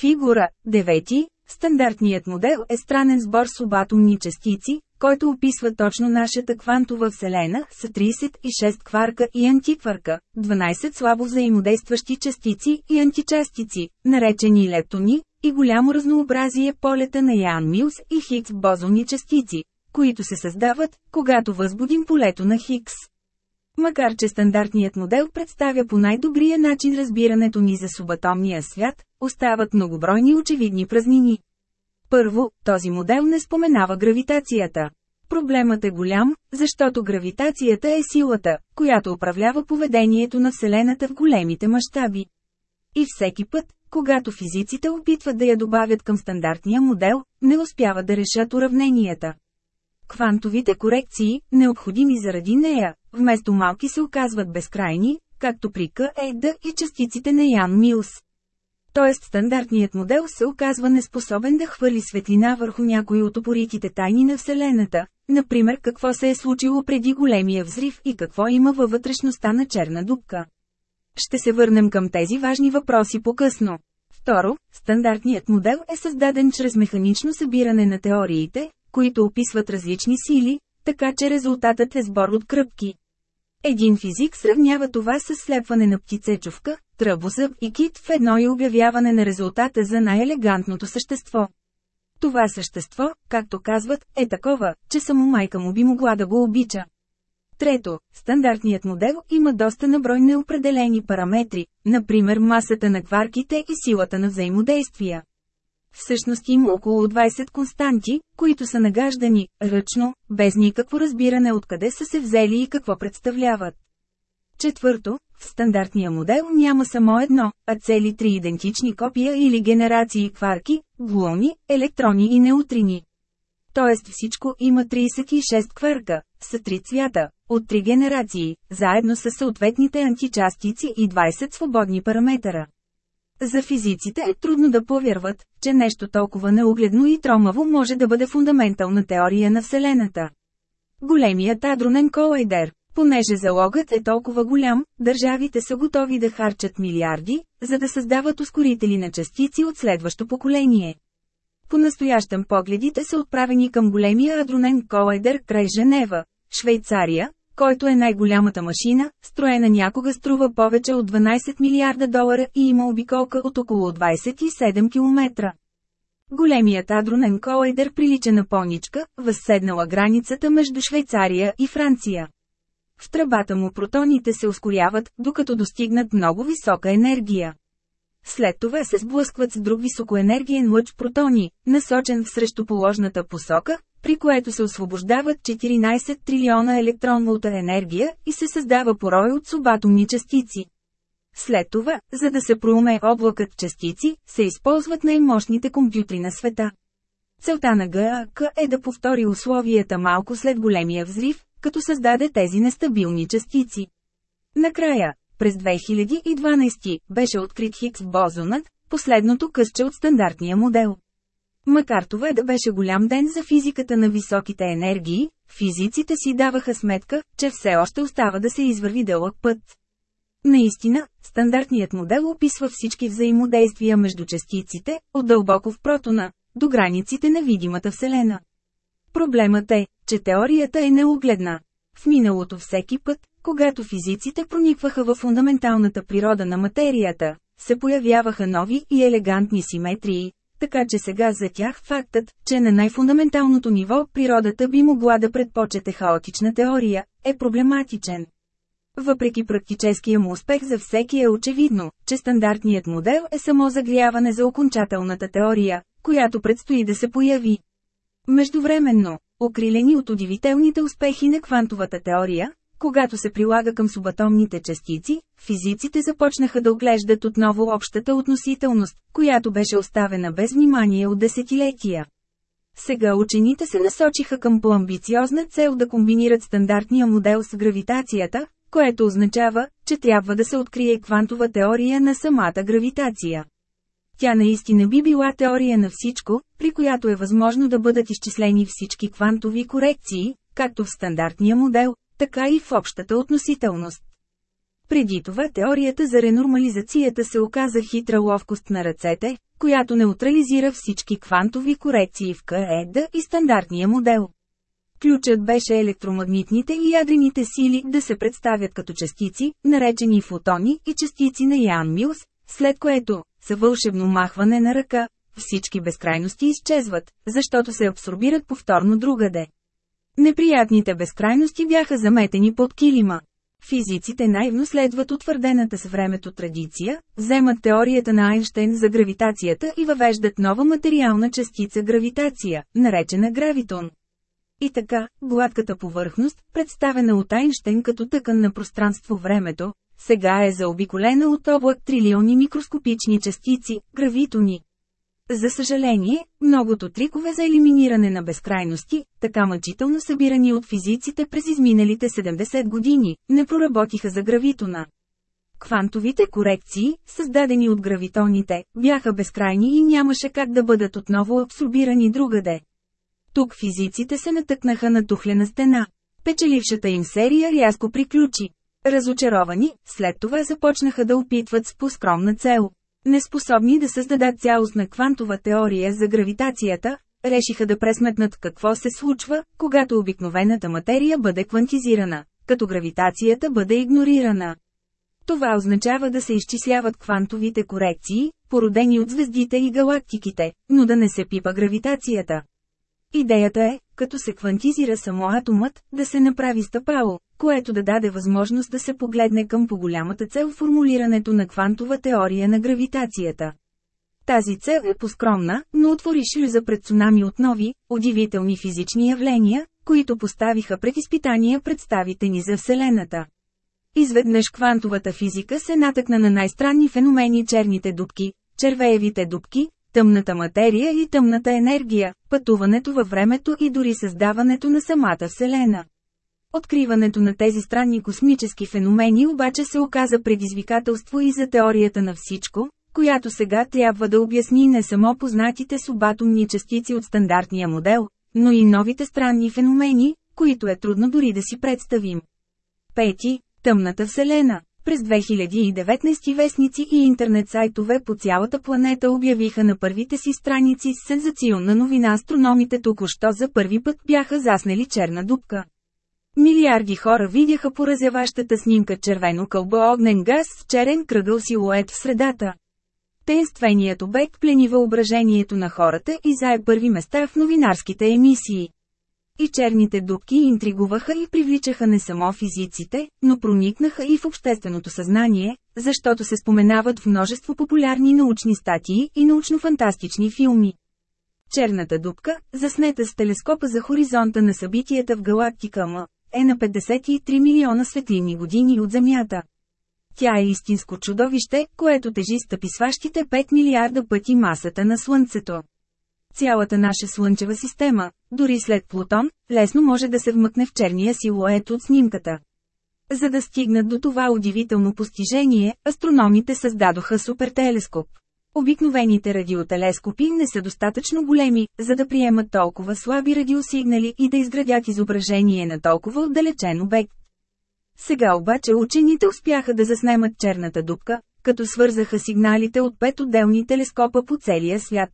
Фигура 9. Стандартният модел е странен сбор субатомни частици, който описва точно нашата квантова вселена с 36 кварка и антикварка, 12 слабо взаимодействащи частици и античастици, наречени лептони, и голямо разнообразие полета на Ян Милс и Хигс бозони частици, които се създават, когато възбудим полето на Хикс. Макар че стандартният модел представя по най-добрия начин разбирането ни за субатомния свят, остават многобройни очевидни празнини. Първо, този модел не споменава гравитацията. Проблемът е голям, защото гравитацията е силата, която управлява поведението на Вселената в големите мащаби. И всеки път, когато физиците опитват да я добавят към стандартния модел, не успяват да решат уравненията. Квантовите корекции, необходими заради нея, вместо малки се оказват безкрайни, както при К, Е, Д и частиците на Ян Милс. Тоест стандартният модел се оказва неспособен да хвърли светлина върху някои от опоритите тайни на Вселената, например какво се е случило преди големия взрив и какво има във вътрешността на черна дупка. Ще се върнем към тези важни въпроси по-късно. Второ, стандартният модел е създаден чрез механично събиране на теориите, които описват различни сили, така че резултатът е сбор от кръпки. Един физик сравнява това с слепване на птицечовка, тръбозъб и кит в едно и обявяване на резултата за най-елегантното същество. Това същество, както казват, е такова, че само майка му би могла да го обича. Трето, стандартният модел има доста наброй неопределени параметри, например масата на кварките и силата на взаимодействия. Всъщност има около 20 константи, които са нагаждани, ръчно, без никакво разбиране откъде са се взели и какво представляват. Четвърто, в стандартния модел няма само едно, а цели три идентични копия или генерации кварки, глуони, електрони и неутрини. Тоест всичко има 36 кварка, са три цвята, от три генерации, заедно с съответните античастици и 20 свободни параметъра. За физиците е трудно да повярват, че нещо толкова неугледно и тромаво може да бъде фундаментална теория на Вселената. Големият адронен колайдер, понеже залогът е толкова голям, държавите са готови да харчат милиарди, за да създават ускорители на частици от следващо поколение. По-настоящем погледите са отправени към големия адронен колайдер край Женева, Швейцария, който е най-голямата машина, строена някога струва повече от 12 милиарда долара и има обиколка от около 27 км. Големият адронен колайдер прилича на поничка, възседнала границата между Швейцария и Франция. В тръбата му протоните се ускоряват, докато достигнат много висока енергия. След това се сблъскват с друг високоенергиен лъч протони, насочен в срещуположната посока, при което се освобождават 14 трилиона електронната енергия и се създава порой от субатомни частици. След това, за да се проуме облакът частици, се използват най-мощните компютри на света. Целта на ГАК е да повтори условията малко след големия взрив, като създаде тези нестабилни частици. Накрая, през 2012 беше открит Хикс бозонът, последното късче от стандартния модел. Макар това да беше голям ден за физиката на високите енергии, физиците си даваха сметка, че все още остава да се извърви дълъг път. Наистина, стандартният модел описва всички взаимодействия между частиците, от дълбоко в протона, до границите на видимата Вселена. Проблемът е, че теорията е неугледна. В миналото всеки път, когато физиците проникваха в фундаменталната природа на материята, се появяваха нови и елегантни симетрии, така че сега за тях фактът, че на най-фундаменталното ниво природата би могла да предпочете хаотична теория, е проблематичен. Въпреки практическия му успех за всеки е очевидно, че стандартният модел е само загряване за окончателната теория, която предстои да се появи. Междувременно, окрилени от удивителните успехи на квантовата теория, когато се прилага към субатомните частици, физиците започнаха да оглеждат отново общата относителност, която беше оставена без внимание от десетилетия. Сега учените се насочиха към по-амбициозна цел да комбинират стандартния модел с гравитацията, което означава, че трябва да се открие квантова теория на самата гравитация. Тя наистина би била теория на всичко, при която е възможно да бъдат изчислени всички квантови корекции, както в стандартния модел, така и в общата относителност. Преди това теорията за ренормализацията се оказа хитра ловкост на ръцете, която неутрализира всички квантови корекции в КЕД и стандартния модел. Ключът беше електромагнитните и ядрените сили да се представят като частици, наречени фотони и частици на Ян Милс, след което, са вълшебно махване на ръка, всички безкрайности изчезват, защото се абсорбират повторно другаде. Неприятните безкрайности бяха заметени под килима. Физиците наивно следват утвърдената с времето традиция, вземат теорията на Айнштейн за гравитацията и въвеждат нова материална частица гравитация, наречена гравитон. И така, гладката повърхност, представена от Айнштейн като тъкан на пространство-времето, сега е заобиколена от облак трилиони микроскопични частици, гравитони. За съжаление, многото трикове за елиминиране на безкрайности, така мъчително събирани от физиците през изминалите 70 години, не проработиха за гравитона. Квантовите корекции, създадени от гравитоните, бяха безкрайни и нямаше как да бъдат отново абсорбирани другаде. Тук физиците се натъкнаха на тухлена стена. Печелившата им серия рязко приключи. Разочаровани, след това започнаха да опитват с по-скромна цел. Неспособни да създадат цялостна квантова теория за гравитацията, решиха да пресметнат какво се случва, когато обикновената материя бъде квантизирана, като гравитацията бъде игнорирана. Това означава да се изчисляват квантовите корекции, породени от звездите и галактиките, но да не се пипа гравитацията. Идеята е, като се квантизира само атомът, да се направи стъпало, което да даде възможност да се погледне към по-голямата цел формулирането на квантова теория на гравитацията. Тази цел е поскромна, но отвори шлюза пред цунами от нови, удивителни физични явления, които поставиха пред изпитания представите ни за Вселената. Изведнъж квантовата физика се натъкна на най-странни феномени черните дубки, червеевите дубки, тъмната материя и тъмната енергия, пътуването във времето и дори създаването на самата Вселена. Откриването на тези странни космически феномени обаче се оказа предизвикателство и за теорията на всичко, която сега трябва да обясни не само познатите субатомни частици от стандартния модел, но и новите странни феномени, които е трудно дори да си представим. Пети, Тъмната Вселена. През 2019 вестници и интернет сайтове по цялата планета обявиха на първите си страници с сензационна новина астрономите току-що за първи път бяха заснели черна дупка. Милиарди хора видяха поразяващата снимка червено кълбо огнен газ с черен кръгъл силует в средата. Тенственият обект плени въображението на хората и зае първи места в новинарските емисии. И черните дубки интригуваха и привличаха не само физиците, но проникнаха и в общественото съзнание, защото се споменават в множество популярни научни статии и научно-фантастични филми. Черната дупка, заснета с телескопа за хоризонта на събитията в галактика М, е на 53 милиона светлини години от Земята. Тя е истинско чудовище, което тежи стъписващите 5 милиарда пъти масата на Слънцето. Цялата наша Слънчева система, дори след Плутон, лесно може да се вмъкне в черния силует от снимката. За да стигнат до това удивително постижение, астрономите създадоха супертелескоп. Обикновените радиотелескопи не са достатъчно големи, за да приемат толкова слаби радиосигнали и да изградят изображение на толкова отдалечен обект. Сега обаче учените успяха да заснемат черната дупка, като свързаха сигналите от пет отделни телескопа по целия свят.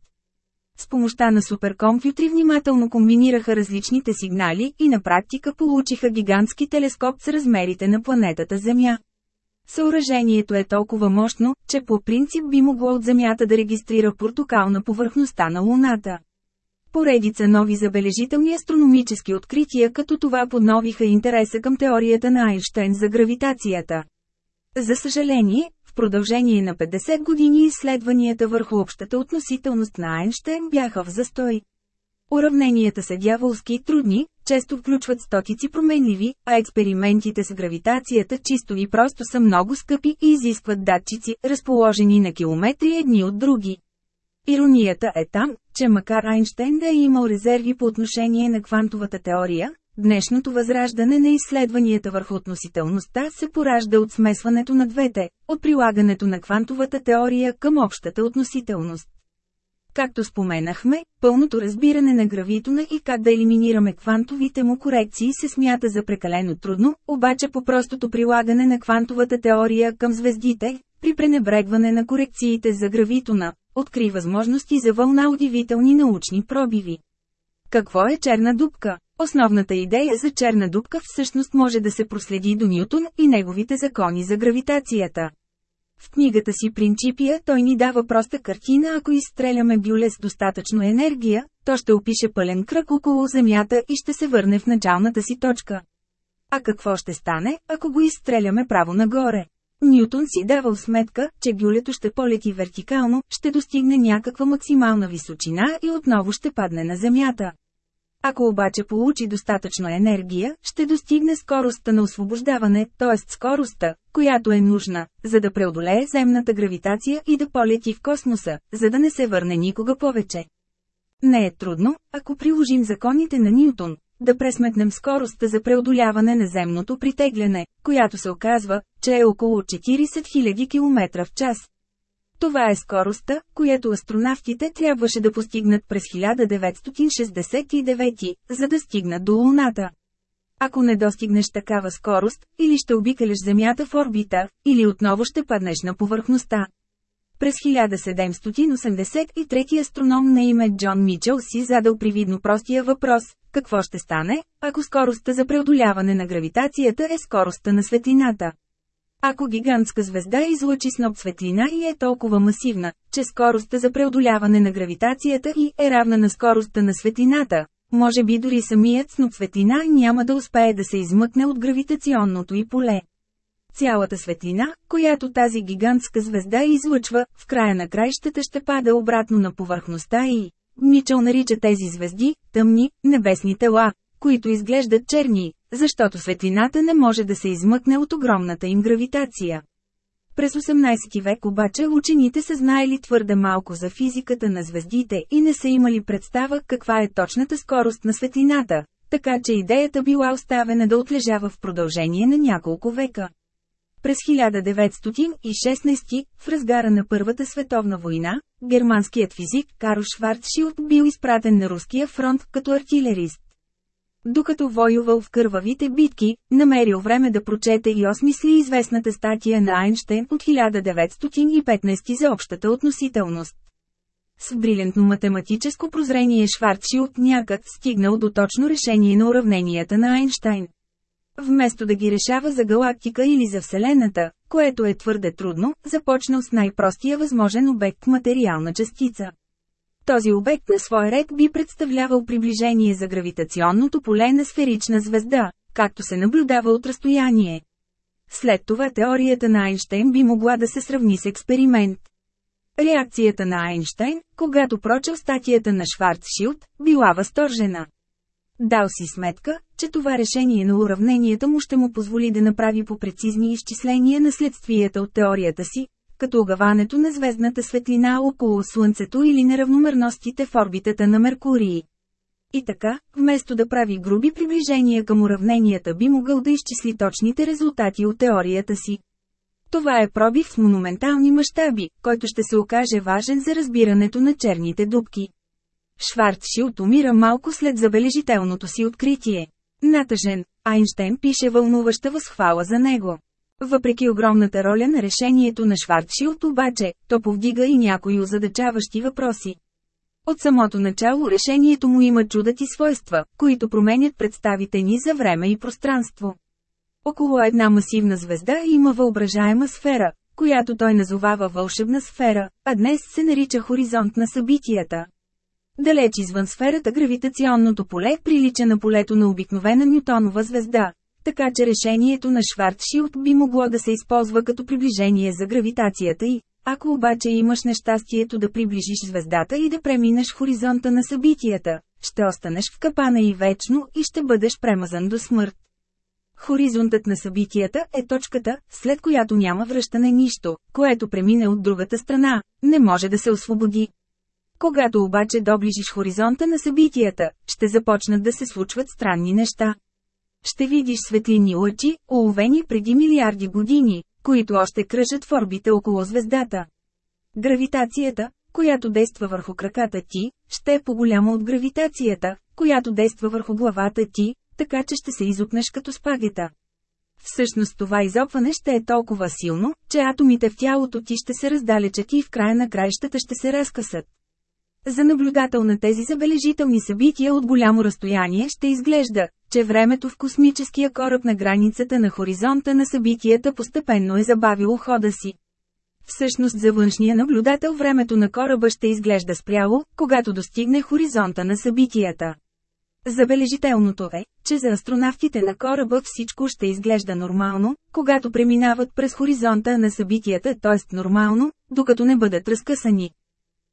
С помощта на суперкомпютри внимателно комбинираха различните сигнали и на практика получиха гигантски телескоп с размерите на планетата Земя. Съоръжението е толкова мощно, че по принцип би могло от Земята да регистрира портокал на повърхността на Луната. Поредица нови забележителни астрономически открития като това подновиха интереса към теорията на Айнштейн за гравитацията. За съжаление, в продължение на 50 години изследванията върху общата относителност на Айнштейн бяха в застой. Уравненията са дяволски и трудни, често включват стотици променливи, а експериментите с гравитацията чисто и просто са много скъпи и изискват датчици, разположени на километри едни от други. Иронията е там, че макар Айнштейн да е имал резерви по отношение на квантовата теория, днешното възраждане на изследванията върху относителността се поражда от смесването на двете, от прилагането на квантовата теория към общата относителност. Както споменахме, пълното разбиране на гравитона и как да елиминираме квантовите му корекции се смята за прекалено трудно, обаче по простото прилагане на квантовата теория към звездите, при пренебрегване на корекциите за гравитона, откри възможности за вълна удивителни научни пробиви. Какво е черна дупка? Основната идея за черна дупка всъщност може да се проследи до Нютон и неговите закони за гравитацията. В книгата си Принципия той ни дава проста картина ако изстреляме бюле с достатъчно енергия, то ще опише пълен кръг около Земята и ще се върне в началната си точка. А какво ще стане, ако го изстреляме право нагоре? Нютон си давал сметка, че гюлето ще полети вертикално, ще достигне някаква максимална височина и отново ще падне на Земята. Ако обаче получи достатъчно енергия, ще достигне скоростта на освобождаване, т.е. скоростта, която е нужна, за да преодолее земната гравитация и да полети в космоса, за да не се върне никога повече. Не е трудно, ако приложим законите на Ньютон, да пресметнем скоростта за преодоляване на земното притегляне, която се оказва, че е около 40 000 км в час. Това е скоростта, която астронавтите трябваше да постигнат през 1969, за да стигнат до Луната. Ако не достигнеш такава скорост, или ще обикалеш Земята в орбита, или отново ще паднеш на повърхността. През 1783 астроном на име Джон Мичел си задал привидно простия въпрос – какво ще стане, ако скоростта за преодоляване на гравитацията е скоростта на светлината? Ако гигантска звезда излъчи сноп светлина и е толкова масивна, че скоростта за преодоляване на гравитацията и е равна на скоростта на светлината, може би дори самият сноп светлина няма да успее да се измъкне от гравитационното й поле. Цялата светлина, която тази гигантска звезда излъчва, в края на краищата ще пада обратно на повърхността и Мичел нарича тези звезди – тъмни, небесни тела, които изглеждат черни, защото светлината не може да се измъкне от огромната им гравитация. През 18 век обаче учените са знаели твърде малко за физиката на звездите и не са имали представа каква е точната скорост на светлината, така че идеята била оставена да отлежава в продължение на няколко века. През 1916, в разгара на Първата световна война, германският физик Карл Шварцшилд бил изпратен на руския фронт като артилерист. Докато воювал в кървавите битки, намерил време да прочете и осмисли известната статия на Айнштейн от 1915 за общата относителност. С брилянтно математическо прозрение Шварцшилд някак стигнал до точно решение на уравненията на Айнштайн. Вместо да ги решава за галактика или за Вселената, което е твърде трудно, започнал с най-простия възможен обект материална частица. Този обект на свой ред би представлявал приближение за гравитационното поле на сферична звезда, както се наблюдава от разстояние. След това теорията на Айнштейн би могла да се сравни с експеримент. Реакцията на Айнштейн, когато прочел статията на Шварцшилд, била възторжена. Дал си сметка, че това решение на уравненията му ще му позволи да направи по прецизни изчисления на следствията от теорията си, като огаването на звездната светлина около Слънцето или неравномерностите в орбитата на Меркурий. И така, вместо да прави груби приближения към уравненията би могъл да изчисли точните резултати от теорията си. Това е пробив с монументални мащаби, който ще се окаже важен за разбирането на черните дубки. Шварцшилд умира малко след забележителното си откритие. Натъжен, Айнштейн пише вълнуваща възхвала за него. Въпреки огромната роля на решението на Шварцшилд обаче, то повдига и някои озадачаващи въпроси. От самото начало решението му има чудати свойства, които променят представите ни за време и пространство. Около една масивна звезда има въображаема сфера, която той назовава вълшебна сфера, а днес се нарича хоризонт на събитията. Далеч извън сферата гравитационното поле прилича на полето на обикновена Нютонова звезда, така че решението на Шварцшилд би могло да се използва като приближение за гравитацията и, ако обаче имаш нещастието да приближиш звездата и да преминеш хоризонта на събитията, ще останеш в капана и вечно и ще бъдеш премазан до смърт. Хоризонтът на събитията е точката, след която няма връщане нищо, което премине от другата страна, не може да се освободи. Когато обаче доближиш хоризонта на събитията, ще започнат да се случват странни неща. Ще видиш светлини лъчи, уловени преди милиарди години, които още кръжат в орбита около звездата. Гравитацията, която действа върху краката ти, ще е по-голяма от гравитацията, която действа върху главата ти, така че ще се изопнеш като спагета. Всъщност това изопване ще е толкова силно, че атомите в тялото ти ще се раздалечат и в края на краищата ще се разкъсат. За наблюдател на тези забележителни събития от голямо разстояние ще изглежда, че времето в космическия кораб на границата на хоризонта на събитията постепенно е забавило хода си. Всъщност за външния наблюдател времето на кораба ще изглежда спряло, когато достигне хоризонта на събитията. Забележителното е, че за астронавтите на кораба всичко ще изглежда нормално, когато преминават през хоризонта на събитията, т.е. нормално, докато не бъдат разкъсани.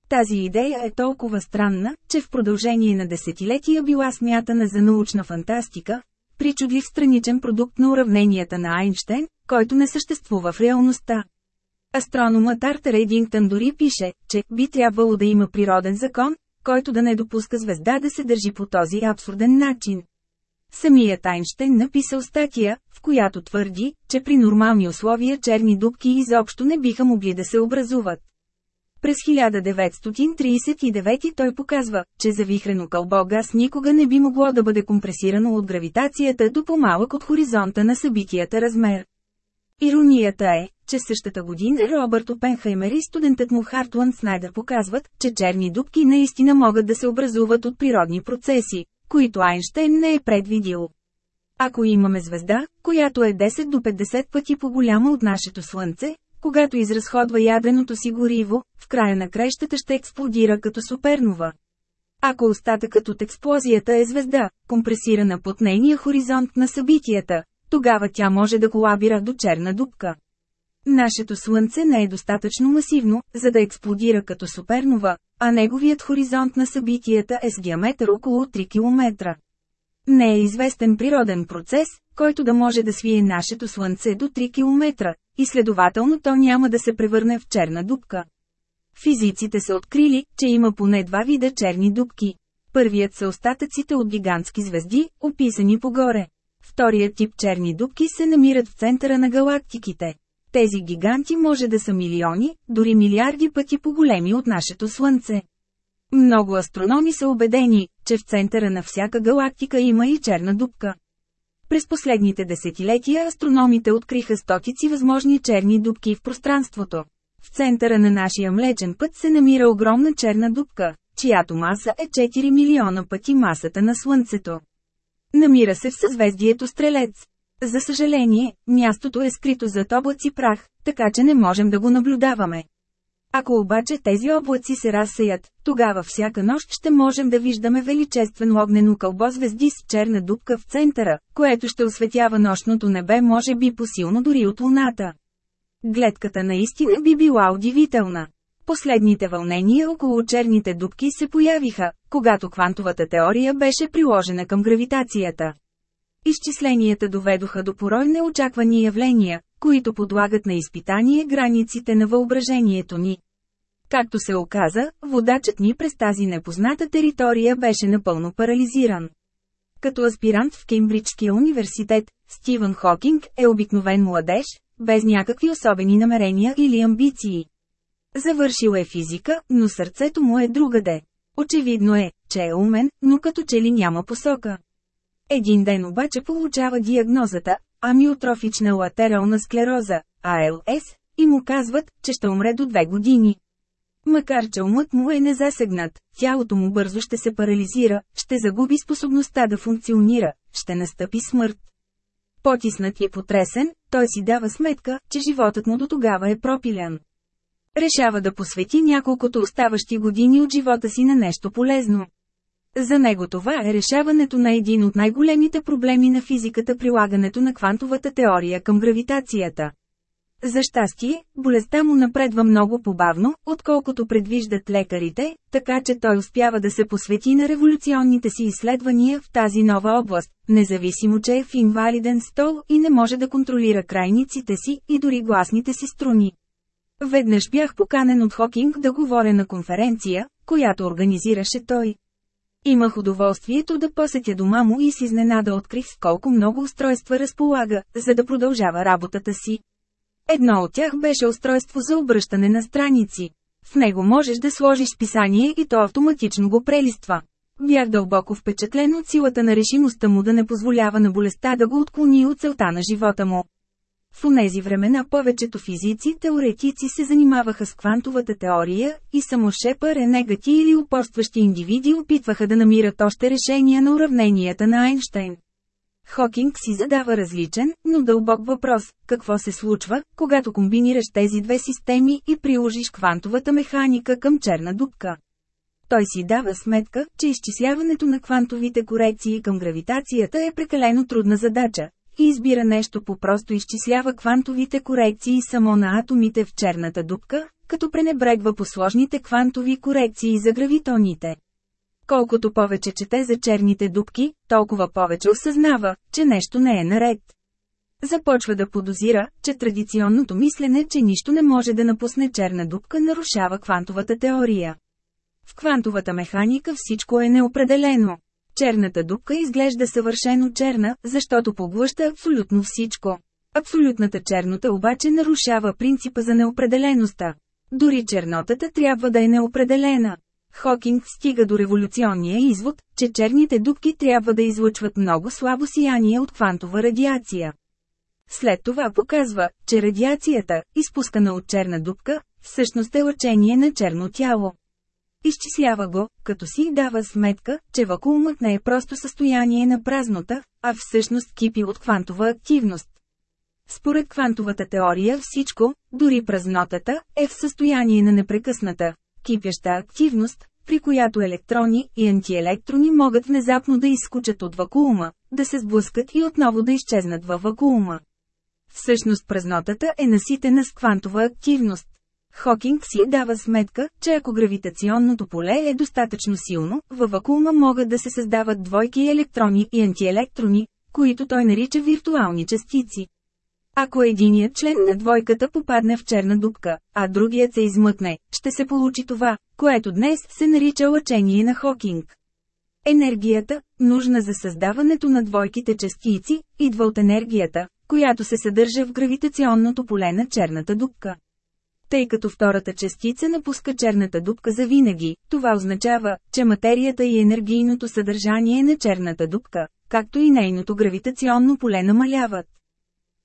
Тази идея е толкова странна, че в продължение на десетилетия била смятана за научна фантастика, причудлив страничен продукт на уравненията на Айнштейн, който не съществува в реалността. Астрономът Артер Едингтън дори пише, че би трябвало да има природен закон, който да не допуска звезда да се държи по този абсурден начин. Самият Айнштейн написал статия, в която твърди, че при нормални условия черни дубки изобщо не биха могли да се образуват. През 1939 той показва, че завихрено кълбо газ никога не би могло да бъде компресирано от гравитацията до по-малък от хоризонта на събитията размер. Иронията е, че същата година Робърт Опенхаймер и студентът му Хартланд Снайдер показват, че черни дубки наистина могат да се образуват от природни процеси, които Айнштейн не е предвидил. Ако имаме звезда, която е 10 до 50 пъти по-голяма от нашето Слънце, когато изразходва ядреното си гориво, в края на краищата ще експлодира като супернова. Ако остатъкът от експлозията е звезда, компресирана под нейния хоризонт на събитията, тогава тя може да колабира до черна дупка. Нашето Слънце не е достатъчно масивно, за да експлодира като супернова, а неговият хоризонт на събитията е с диаметър около 3 км. Не е известен природен процес, който да може да свие нашето Слънце до 3 км, и следователно то няма да се превърне в черна дупка. Физиците са открили, че има поне два вида черни дупки. Първият са остатъците от гигантски звезди, описани погоре. Вторият тип черни дупки се намират в центъра на галактиките. Тези гиганти може да са милиони, дори милиарди пъти по-големи от нашето Слънце. Много астрономи са убедени, че в центъра на всяка галактика има и черна дупка. През последните десетилетия астрономите откриха стотици възможни черни дупки в пространството. В центъра на нашия млечен път се намира огромна черна дупка, чиято маса е 4 милиона пъти масата на Слънцето. Намира се в съзвездието Стрелец. За съжаление, мястото е скрито зад облаци прах, така че не можем да го наблюдаваме. Ако обаче тези облаци се разсеят, тогава всяка нощ ще можем да виждаме величествено огнено кълбо звезди с черна дупка в центъра, което ще осветява нощното небе може би посилно дори от луната. Гледката наистина би била удивителна. Последните вълнения около черните дупки се появиха, когато квантовата теория беше приложена към гравитацията. Изчисленията доведоха до порой неочаквани явления, които подлагат на изпитание границите на въображението ни. Както се оказа, водачът ни през тази непозната територия беше напълно парализиран. Като аспирант в Кембриджския университет, Стивън Хокинг е обикновен младеж, без някакви особени намерения или амбиции. Завършил е физика, но сърцето му е другаде. Очевидно е, че е умен, но като че ли няма посока. Един ден обаче получава диагнозата амиотрофична латерална склероза, АЛС, и му казват, че ще умре до две години. Макар че умът му е незасегнат, тялото му бързо ще се парализира, ще загуби способността да функционира, ще настъпи смърт. Потиснат и потресен, той си дава сметка, че животът му до тогава е пропилян. Решава да посвети няколкото оставащи години от живота си на нещо полезно. За него това е решаването на един от най-големите проблеми на физиката прилагането на квантовата теория към гравитацията. За щастие, болестта му напредва много побавно, отколкото предвиждат лекарите, така че той успява да се посвети на революционните си изследвания в тази нова област, независимо че е в инвалиден стол и не може да контролира крайниците си и дори гласните си струни. Веднъж бях поканен от Хокинг да говоря на конференция, която организираше той. Имах удоволствието да посетя дома му и с изненада открих колко много устройства разполага, за да продължава работата си. Едно от тях беше устройство за обръщане на страници. В него можеш да сложиш писание и то автоматично го прелиства. Бях дълбоко впечатлен от силата на решимостта му да не позволява на болестта да го отклони от целта на живота му. В онези времена повечето физици-теоретици се занимаваха с квантовата теория, и само шепа ренегати или упорстващи индивиди опитваха да намират още решения на уравненията на Айнштейн. Хокинг си задава различен, но дълбок въпрос – какво се случва, когато комбинираш тези две системи и приложиш квантовата механика към черна дупка. Той си дава сметка, че изчисляването на квантовите корекции към гравитацията е прекалено трудна задача, и избира нещо по-просто изчислява квантовите корекции само на атомите в черната дупка, като пренебрегва по сложните квантови корекции за гравитоните. Колкото повече чете за черните дупки, толкова повече осъзнава, че нещо не е наред. Започва да подозира, че традиционното мислене, че нищо не може да напусне черна дупка, нарушава квантовата теория. В квантовата механика всичко е неопределено. Черната дупка изглежда съвършено черна, защото поглъща абсолютно всичко. Абсолютната чернота обаче нарушава принципа за неопределеността. Дори чернотата трябва да е неопределена. Хокинг стига до революционния извод, че черните дупки трябва да излъчват много слабо сияние от квантова радиация. След това показва, че радиацията, изпускана от черна дупка, всъщност е лъчение на черно тяло. Изчислява го, като си дава сметка, че вакуумът не е просто състояние на празнота, а всъщност кипи от квантова активност. Според квантовата теория всичко, дори празнотата, е в състояние на непрекъсната, кипяща активност, при която електрони и антиелектрони могат внезапно да изскочат от вакуума, да се сблъскат и отново да изчезнат във вакуума. Всъщност празнотата е наситена с квантова активност. Хокинг си дава сметка, че ако гравитационното поле е достатъчно силно, във вакуума могат да се създават двойки електрони и антиелектрони, които той нарича виртуални частици. Ако единият член на двойката попадне в черна дупка, а другият се измъкне, ще се получи това, което днес се нарича лъчение на Хокинг. Енергията, нужна за създаването на двойките частици, идва от енергията, която се съдържа в гравитационното поле на черната дупка. Тъй като втората частица напуска черната дупка за винаги, това означава, че материята и енергийното съдържание на черната дупка, както и нейното гравитационно поле намаляват.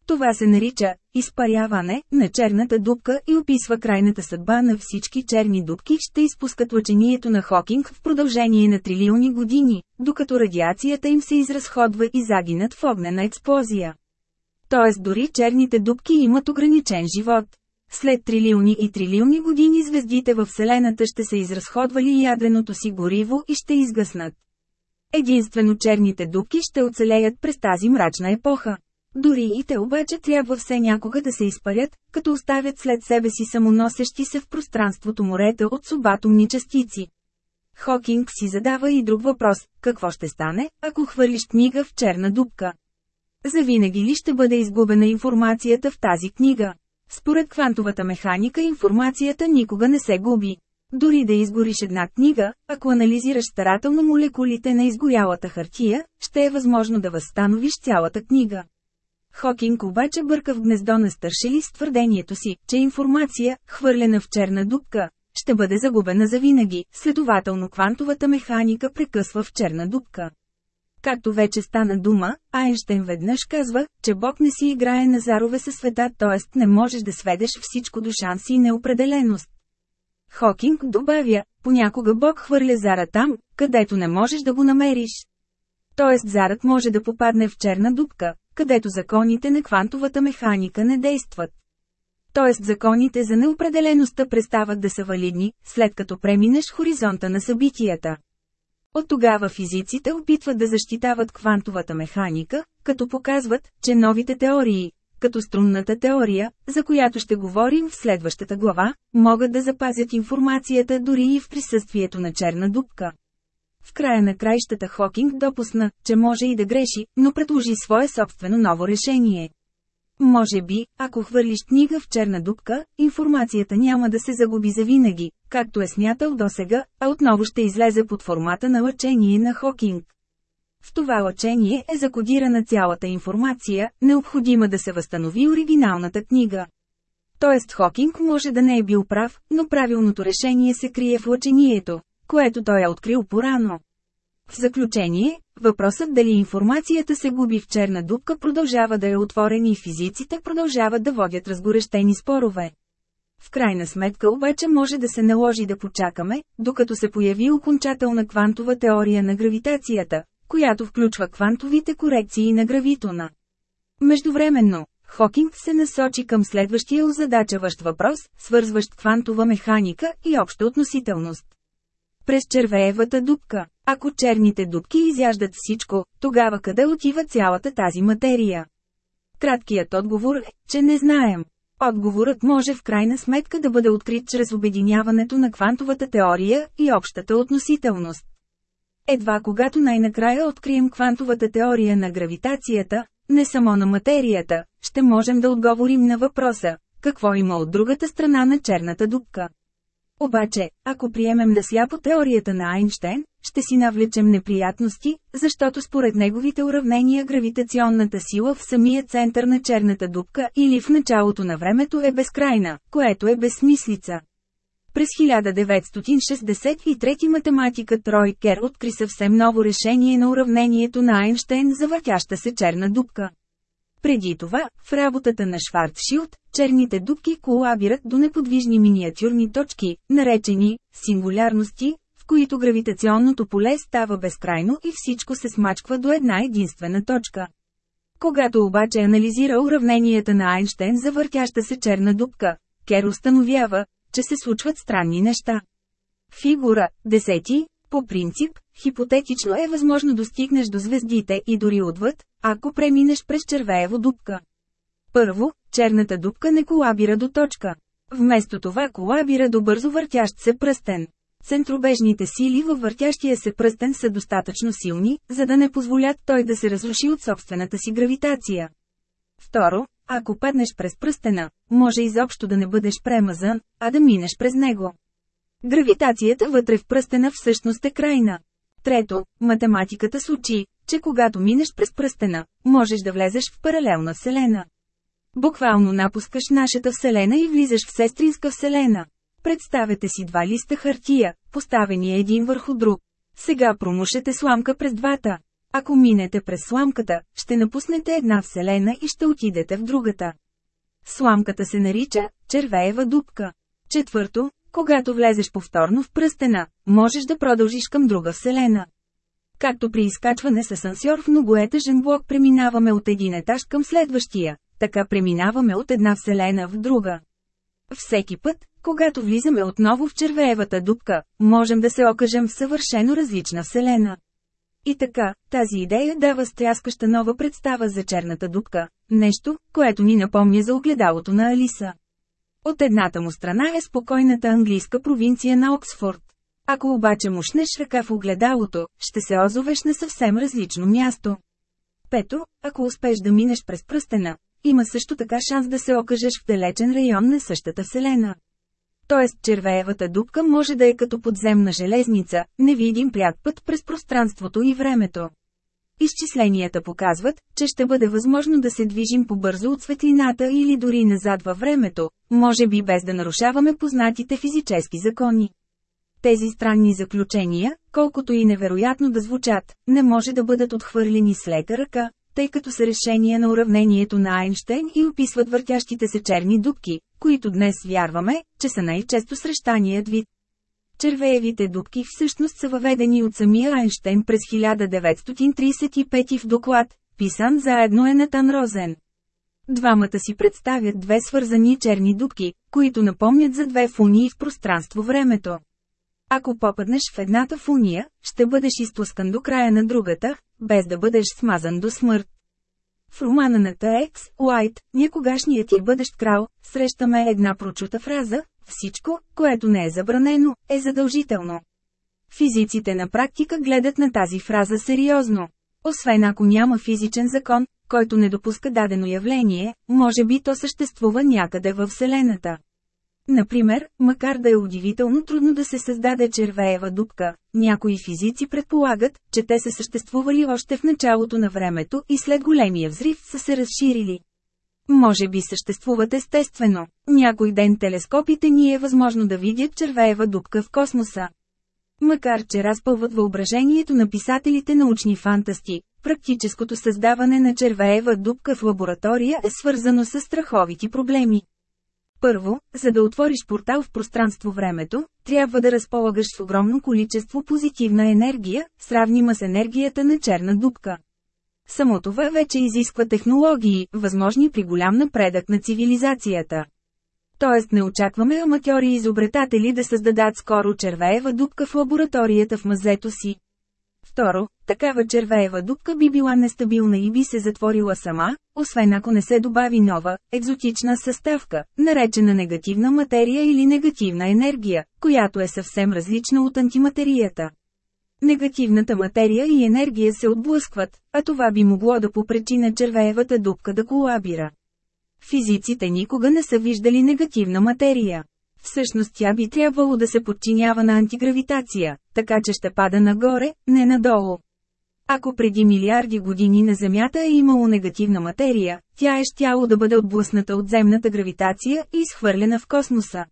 Това се нарича изпаряване на черната дупка и описва крайната съдба на всички черни дупки ще изпускат лъчението на Хокинг в продължение на трилиони години, докато радиацията им се изразходва и загинат в огнена експлозия. Тоест дори черните дупки имат ограничен живот. След трилиони и трилиони години звездите във Вселената ще са изразходвали ядреното си гориво и ще изгъснат. Единствено черните дупки ще оцелеят през тази мрачна епоха. Дори и те обаче трябва все някога да се изпарят, като оставят след себе си самоносещи се в пространството морета от субатомни частици. Хокинг си задава и друг въпрос – какво ще стане, ако хвърлиш книга в черна дупка? Завинаги ли ще бъде изгубена информацията в тази книга? Според квантовата механика информацията никога не се губи. Дори да изгориш една книга, ако анализираш старателно молекулите на изгорялата хартия, ще е възможно да възстановиш цялата книга. Хокинг обаче бърка в гнездо на стършели с твърдението си, че информация, хвърлена в черна дупка, ще бъде загубена завинаги, следователно квантовата механика прекъсва в черна дупка. Както вече стана дума, Айнштейн веднъж казва, че Бог не си играе на зарове със света, т.е. не можеш да сведеш всичко до шанси и неопределеност. Хокинг добавя, понякога Бог хвърля зара там, където не можеш да го намериш. Тоест зарът може да попадне в черна дупка, където законите на квантовата механика не действат. Тоест законите за неопределеността престават да са валидни, след като преминеш хоризонта на събитията. От тогава физиците опитват да защитават квантовата механика, като показват, че новите теории, като струнната теория, за която ще говорим в следващата глава, могат да запазят информацията дори и в присъствието на черна дупка. В края на краищата Хокинг допусна, че може и да греши, но предложи свое собствено ново решение. Може би, ако хвърлиш книга в черна дупка, информацията няма да се загуби завинаги, както е смятал досега, а отново ще излезе под формата на лъчение на Хокинг. В това лъчение е закодирана цялата информация, необходима да се възстанови оригиналната книга. Тоест Хокинг може да не е бил прав, но правилното решение се крие в лъчението, което той е открил порано. В заключение, въпросът дали информацията се губи в черна дупка продължава да е отворен и физиците продължават да водят разгорещени спорове. В крайна сметка обаче може да се наложи да почакаме, докато се появи окончателна квантова теория на гравитацията, която включва квантовите корекции на гравитона. Междувременно, Хокинг се насочи към следващия озадачаващ въпрос, свързващ квантова механика и обща относителност. През червеевата дупка. Ако черните дупки изяждат всичко, тогава къде отива цялата тази материя? Краткият отговор е, че не знаем. Отговорът може в крайна сметка да бъде открит чрез обединяването на квантовата теория и общата относителност. Едва когато най-накрая открием квантовата теория на гравитацията, не само на материята, ще можем да отговорим на въпроса, какво има от другата страна на черната дупка. Обаче, ако приемем да сляпо теорията на Айнштейн, ще си навлечем неприятности, защото според неговите уравнения гравитационната сила в самия център на черната дупка или в началото на времето е безкрайна, което е безсмислица. През 1963 математикът Трой Кер откри съвсем ново решение на уравнението на Айнштейн за въртяща се черна дупка. Преди това, в работата на Шварцшилд, черните дубки колабират до неподвижни миниатюрни точки, наречени «сингулярности», в които гравитационното поле става безкрайно и всичко се смачква до една единствена точка. Когато обаче анализира уравненията на Айнштейн за въртяща се черна дупка, Кер установява, че се случват странни неща. Фигура 10. По принцип, хипотетично е възможно достигнеш до звездите и дори отвъд, ако преминеш през червеево дупка. Първо, черната дупка не колабира до точка. Вместо това колабира до бързо въртящ се пръстен. Центробежните сили във въртящия се пръстен са достатъчно силни, за да не позволят той да се разруши от собствената си гравитация. Второ, ако паднеш през пръстена, може изобщо да не бъдеш премазан, а да минеш през него. Гравитацията вътре в пръстена всъщност е крайна. Трето, математиката случи, че когато минеш през пръстена, можеш да влезеш в паралелна вселена. Буквално напускаш нашата вселена и влизаш в сестринска вселена. Представете си два листа хартия, поставени един върху друг. Сега промушете сламка през двата. Ако минете през сламката, ще напуснете една вселена и ще отидете в другата. Сламката се нарича червеева дупка. Четвърто, когато влезеш повторно в пръстена, можеш да продължиш към друга вселена. Както при изкачване с асансьор в многоетажен блок преминаваме от един етаж към следващия, така преминаваме от една вселена в друга. Всеки път, когато влизаме отново в червеевата дупка, можем да се окажем в съвършено различна вселена. И така, тази идея дава стряскаща нова представа за черната дупка, нещо, което ни напомня за огледалото на Алиса. От едната му страна е спокойната английска провинция на Оксфорд. Ако обаче мушнеш ръка в огледалото, ще се озовеш на съвсем различно място. Пето, ако успеш да минеш през пръстена, има също така шанс да се окажеш в далечен район на същата Вселена. Тоест червеевата дупка може да е като подземна железница, невидим пряк път през пространството и времето. Изчисленията показват, че ще бъде възможно да се движим по-бързо от светлината или дори назад във времето, може би без да нарушаваме познатите физически закони. Тези странни заключения, колкото и невероятно да звучат, не може да бъдат отхвърлени с лека ръка, тъй като са решения на уравнението на Айнштейн и описват въртящите се черни дубки, които днес вярваме, че са най-често срещаният вид. Червеевите дубки всъщност са въведени от самия Айнштейн през 1935 в доклад, писан заедно е Натан Розен. Двамата си представят две свързани черни дубки, които напомнят за две фунии в пространство-времето. Ако попаднеш в едната фуния, ще бъдеш изпускан до края на другата, без да бъдеш смазан до смърт. В романа на Т.Екс. Уайт, някогашният ти бъдещ крал, срещаме една прочута фраза «Всичко, което не е забранено, е задължително». Физиците на практика гледат на тази фраза сериозно. Освен ако няма физичен закон, който не допуска дадено явление, може би то съществува някъде във Вселената. Например, макар да е удивително трудно да се създаде червеева дупка, някои физици предполагат, че те са съществували още в началото на времето и след големия взрив са се разширили. Може би съществуват естествено. Някой ден телескопите ни е възможно да видят червеева дупка в космоса. Макар че разпълват въображението на писателите научни фантасти, практическото създаване на червеева дупка в лаборатория е свързано с страховити проблеми. Първо, за да отвориш портал в пространство-времето, трябва да разполагаш с огромно количество позитивна енергия, сравнима с енергията на черна дупка. Само това вече изисква технологии, възможни при голям напредък на цивилизацията. Тоест не очакваме аматьори и изобретатели да създадат скоро червеева дупка в лабораторията в мазето си. Второ, такава червеева дупка би била нестабилна и би се затворила сама, освен ако не се добави нова, екзотична съставка, наречена негативна материя или негативна енергия, която е съвсем различна от антиматерията. Негативната материя и енергия се отблъскват, а това би могло да попречи на червеевата дупка да колабира. Физиците никога не са виждали негативна материя. Всъщност тя би трябвало да се подчинява на антигравитация, така че ще пада нагоре, не надолу. Ако преди милиарди години на Земята е имало негативна материя, тя е щяло да бъде отблъсната от земната гравитация и изхвърлена в космоса.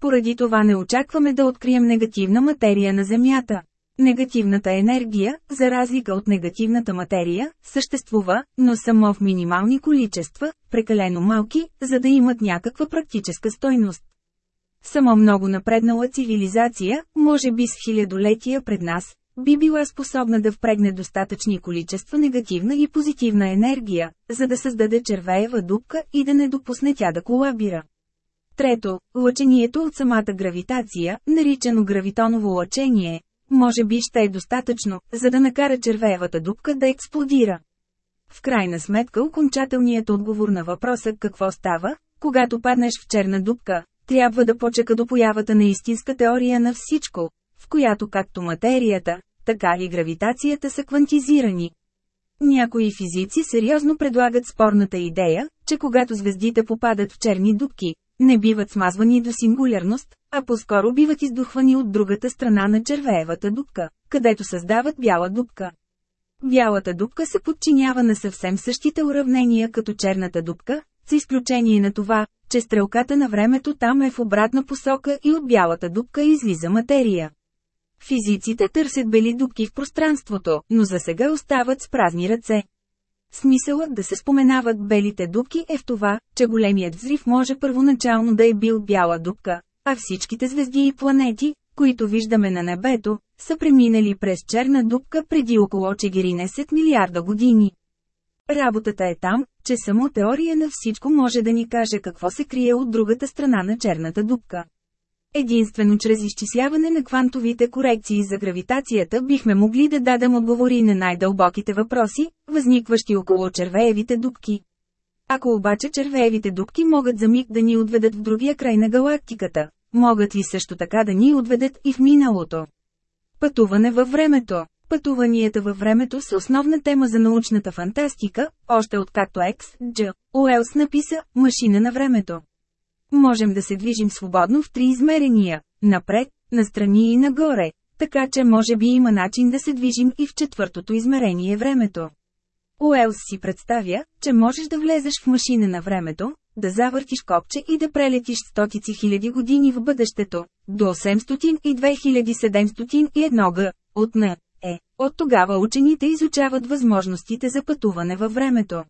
Поради това не очакваме да открием негативна материя на Земята. Негативната енергия, за разлика от негативната материя, съществува, но само в минимални количества, прекалено малки, за да имат някаква практическа стойност. Само много напреднала цивилизация, може би с хилядолетия пред нас, би била способна да впрегне достатъчни количества негативна и позитивна енергия, за да създаде червеева дупка и да не допусне тя да колабира. Трето, лъчението от самата гравитация, наричано гравитоново лъчение, може би ще е достатъчно, за да накара червеевата дупка да експлодира. В крайна сметка окончателният отговор на въпроса какво става, когато паднеш в черна дупка, трябва да почека до появата на истинска теория на всичко, в която както материята, така и гравитацията са квантизирани. Някои физици сериозно предлагат спорната идея, че когато звездите попадат в черни дупки, не биват смазвани до сингулярност, а по-скоро биват издухвани от другата страна на червеевата дупка, където създават бяла дупка. Бялата дупка се подчинява на съвсем същите уравнения като черната дупка, с изключение на това, че стрелката на времето там е в обратна посока и от бялата дупка излиза материя. Физиците търсят бели дупки в пространството, но за сега остават с празни ръце. Смисълът да се споменават белите дупки е в това, че големият взрив може първоначално да е бил бяла дупка, а всичките звезди и планети, които виждаме на небето, са преминали през черна дупка преди около 14 милиарда години. Работата е там, че само теория на всичко може да ни каже какво се крие от другата страна на черната дупка. Единствено чрез изчисляване на квантовите корекции за гравитацията бихме могли да дадем отговори на най-дълбоките въпроси, възникващи около червеевите дубки. Ако обаче червеевите дубки могат за миг да ни отведат в другия край на галактиката, могат ли също така да ни отведат и в миналото? Пътуване във времето Пътуванията във времето са основна тема за научната фантастика, още откакто Екс, Дж. Уелс написа «Машина на времето». Можем да се движим свободно в три измерения – напред, настрани и нагоре, така че може би има начин да се движим и в четвъртото измерение времето. Уелс си представя, че можеш да влезеш в машина на времето, да завъртиш копче и да прелетиш стотици хиляди години в бъдещето, до 800 и 2701 г. от Н. Е. От тогава учените изучават възможностите за пътуване във времето.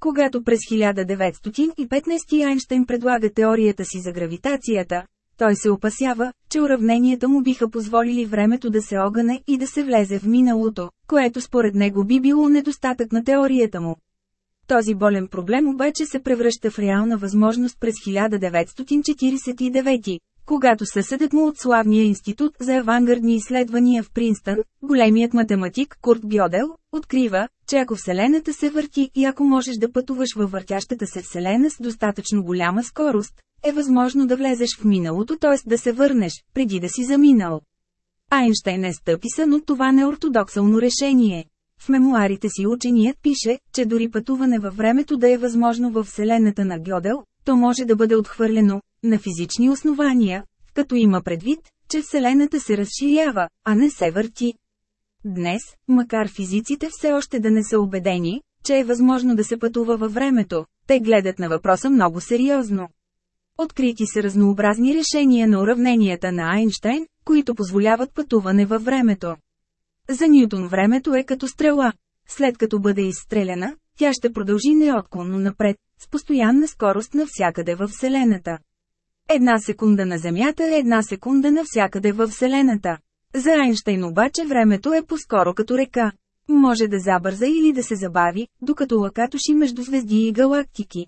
Когато през 1915 Айнштейн предлага теорията си за гравитацията, той се опасява, че уравненията му биха позволили времето да се огъне и да се влезе в миналото, което според него би било недостатък на теорията му. Този болен проблем обаче се превръща в реална възможност през 1949, когато съседът му от славния институт за авангардни изследвания в Принстън, големият математик Курт Бьодел, открива, че ако Вселената се върти и ако можеш да пътуваш във въртящата се Вселена с достатъчно голяма скорост, е възможно да влезеш в миналото, т.е. да се върнеш, преди да си заминал. Айнштейн е стъписан от това неортодоксално решение. В мемуарите си ученият пише, че дори пътуване във времето да е възможно във Вселената на Гьодел, то може да бъде отхвърлено, на физични основания, като има предвид, че Вселената се разширява, а не се върти. Днес, макар физиците все още да не са убедени, че е възможно да се пътува във времето, те гледат на въпроса много сериозно. Открити са разнообразни решения на уравненията на Айнштайн, които позволяват пътуване във времето. За Ньютон времето е като стрела. След като бъде изстреляна, тя ще продължи неотклонно напред, с постоянна скорост навсякъде във Вселената. Една секунда на Земята е една секунда навсякъде във Вселената. За Айнштейн обаче времето е по-скоро като река. Може да забърза или да се забави, докато лакатоши между звезди и галактики.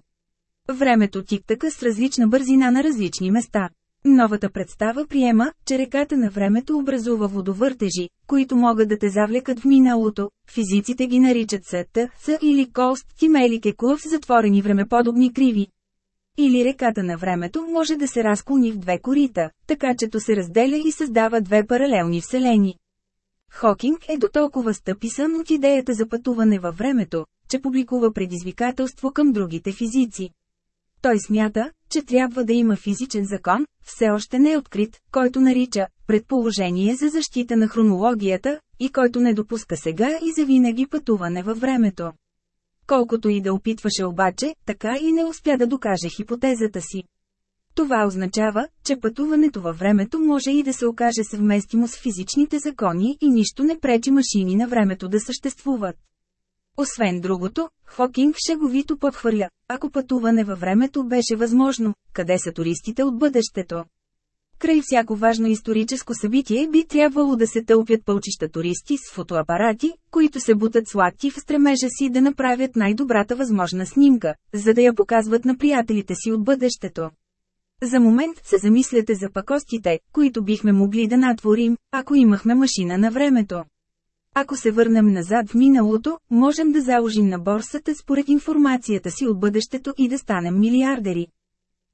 Времето тиктъка с различна бързина на различни места. Новата представа приема, че реката на времето образува водовъртежи, които могат да те завлекат в миналото. Физиците ги наричат СТ, С или Кост, Тимели Кеклъв затворени времеподобни криви. Или реката на времето може да се разклони в две корита, така чето се разделя и създава две паралелни вселени. Хокинг е до толкова стъписан от идеята за пътуване във времето, че публикува предизвикателство към другите физици. Той смята, че трябва да има физичен закон, все още не е открит, който нарича предположение за защита на хронологията, и който не допуска сега и завинаги пътуване във времето. Колкото и да опитваше обаче, така и не успя да докаже хипотезата си. Това означава, че пътуването във времето може и да се окаже съвместимо с физичните закони и нищо не пречи машини на времето да съществуват. Освен другото, Хокинг шеговито подхвърля, ако пътуване във времето беше възможно, къде са туристите от бъдещето? Край всяко важно историческо събитие би трябвало да се тълпят пълчища туристи с фотоапарати, които се бутат с лакти в стремежа си да направят най-добрата възможна снимка, за да я показват на приятелите си от бъдещето. За момент се замисляте за пакостите, които бихме могли да натворим, ако имахме машина на времето. Ако се върнем назад в миналото, можем да заложим на борсата според информацията си от бъдещето и да станем милиардери.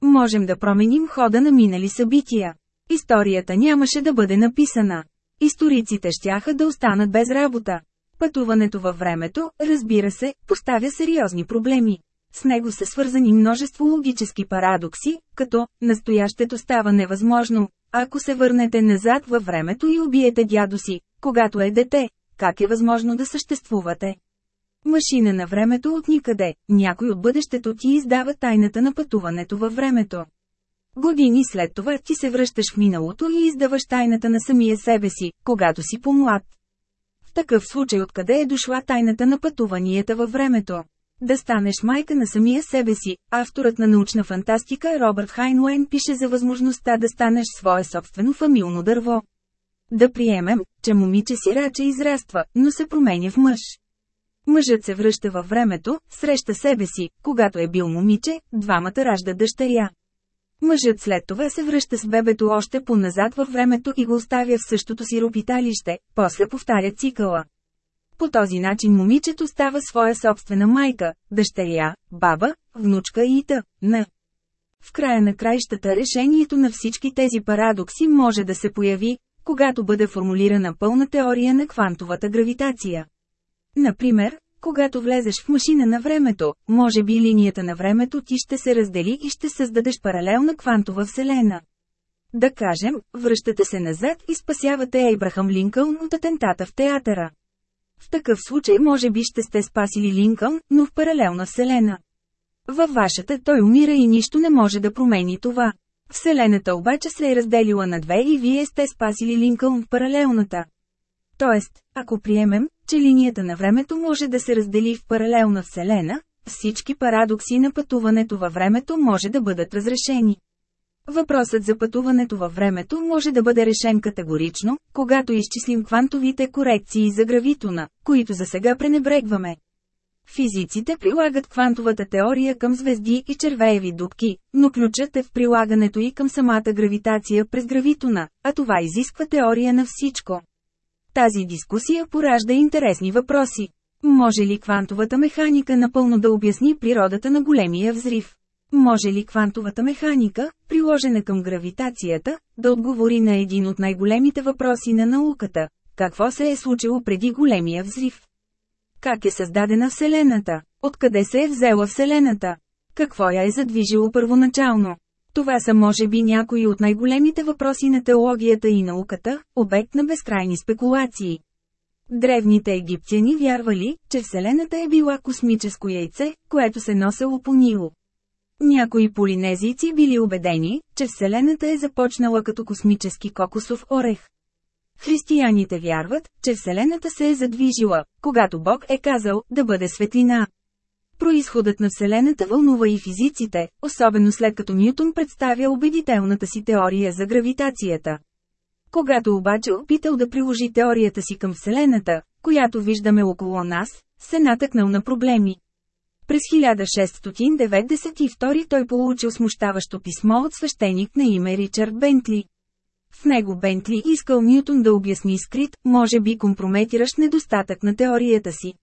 Можем да променим хода на минали събития. Историята нямаше да бъде написана. Историците щяха да останат без работа. Пътуването във времето, разбира се, поставя сериозни проблеми. С него са свързани множество логически парадокси, като настоящето става невъзможно. Ако се върнете назад във времето и убиете дядо си, когато е дете, как е възможно да съществувате? Машина на времето от никъде, някой от бъдещето ти издава тайната на пътуването във времето. Години след това ти се връщаш в миналото и издаваш тайната на самия себе си, когато си по-млад. В такъв случай откъде е дошла тайната на пътуванията във времето? Да станеш майка на самия себе си, авторът на научна фантастика Робърт Хайнлайн пише за възможността да станеш свое собствено фамилно дърво. Да приемем, че момиче си раче израства, но се променя в мъж. Мъжът се връща във времето, среща себе си, когато е бил момиче, двамата ражда дъщеря. Мъжът след това се връща с бебето още по-назад във времето и го оставя в същото си ропиталище, после повтаря цикъла. По този начин момичето става своя собствена майка, дъщеря, баба, внучка и т.н. В края на краищата решението на всички тези парадокси може да се появи, когато бъде формулирана пълна теория на квантовата гравитация. Например, когато влезеш в машина на времето, може би линията на времето ти ще се раздели и ще създадеш паралелна квантова вселена. Да кажем, връщате се назад и спасявате Ейбрахам Линкълн от атентата в театъра. В такъв случай може би ще сте спасили Линкълн, но в паралелна вселена. Във вашата той умира и нищо не може да промени това. Вселената обаче се е разделила на две и вие сте спасили Линкълн в паралелната. Тоест, ако приемем, че линията на времето може да се раздели в паралелна вселена, всички парадокси на пътуването във времето може да бъдат разрешени. Въпросът за пътуването във времето може да бъде решен категорично, когато изчислим квантовите корекции за гравитона, които за сега пренебрегваме. Физиците прилагат квантовата теория към звезди и червееви дубки, но ключът е в прилагането и към самата гравитация през гравитона, а това изисква теория на всичко. Тази дискусия поражда интересни въпроси. Може ли квантовата механика напълно да обясни природата на големия взрив? Може ли квантовата механика, приложена към гравитацията, да отговори на един от най-големите въпроси на науката? Какво се е случило преди големия взрив? Как е създадена Вселената? Откъде се е взела Вселената? Какво я е задвижило първоначално? Това са може би някои от най-големите въпроси на теологията и науката, обект на безкрайни спекулации. Древните египтяни вярвали, че Вселената е била космическо яйце, което се носело по Нило. Някои полинезийци били убедени, че Вселената е започнала като космически кокосов орех. Християните вярват, че Вселената се е задвижила, когато Бог е казал да бъде светлина. Произходът на Вселената вълнува и физиците, особено след като Ньютон представя убедителната си теория за гравитацията. Когато обаче опитал да приложи теорията си към Вселената, която виждаме около нас, се натъкнал на проблеми. През 1692 той получил смущаващо писмо от свещеник на име Ричард Бентли. В него Бентли искал Ньютон да обясни скрит, може би компрометиращ недостатък на теорията си.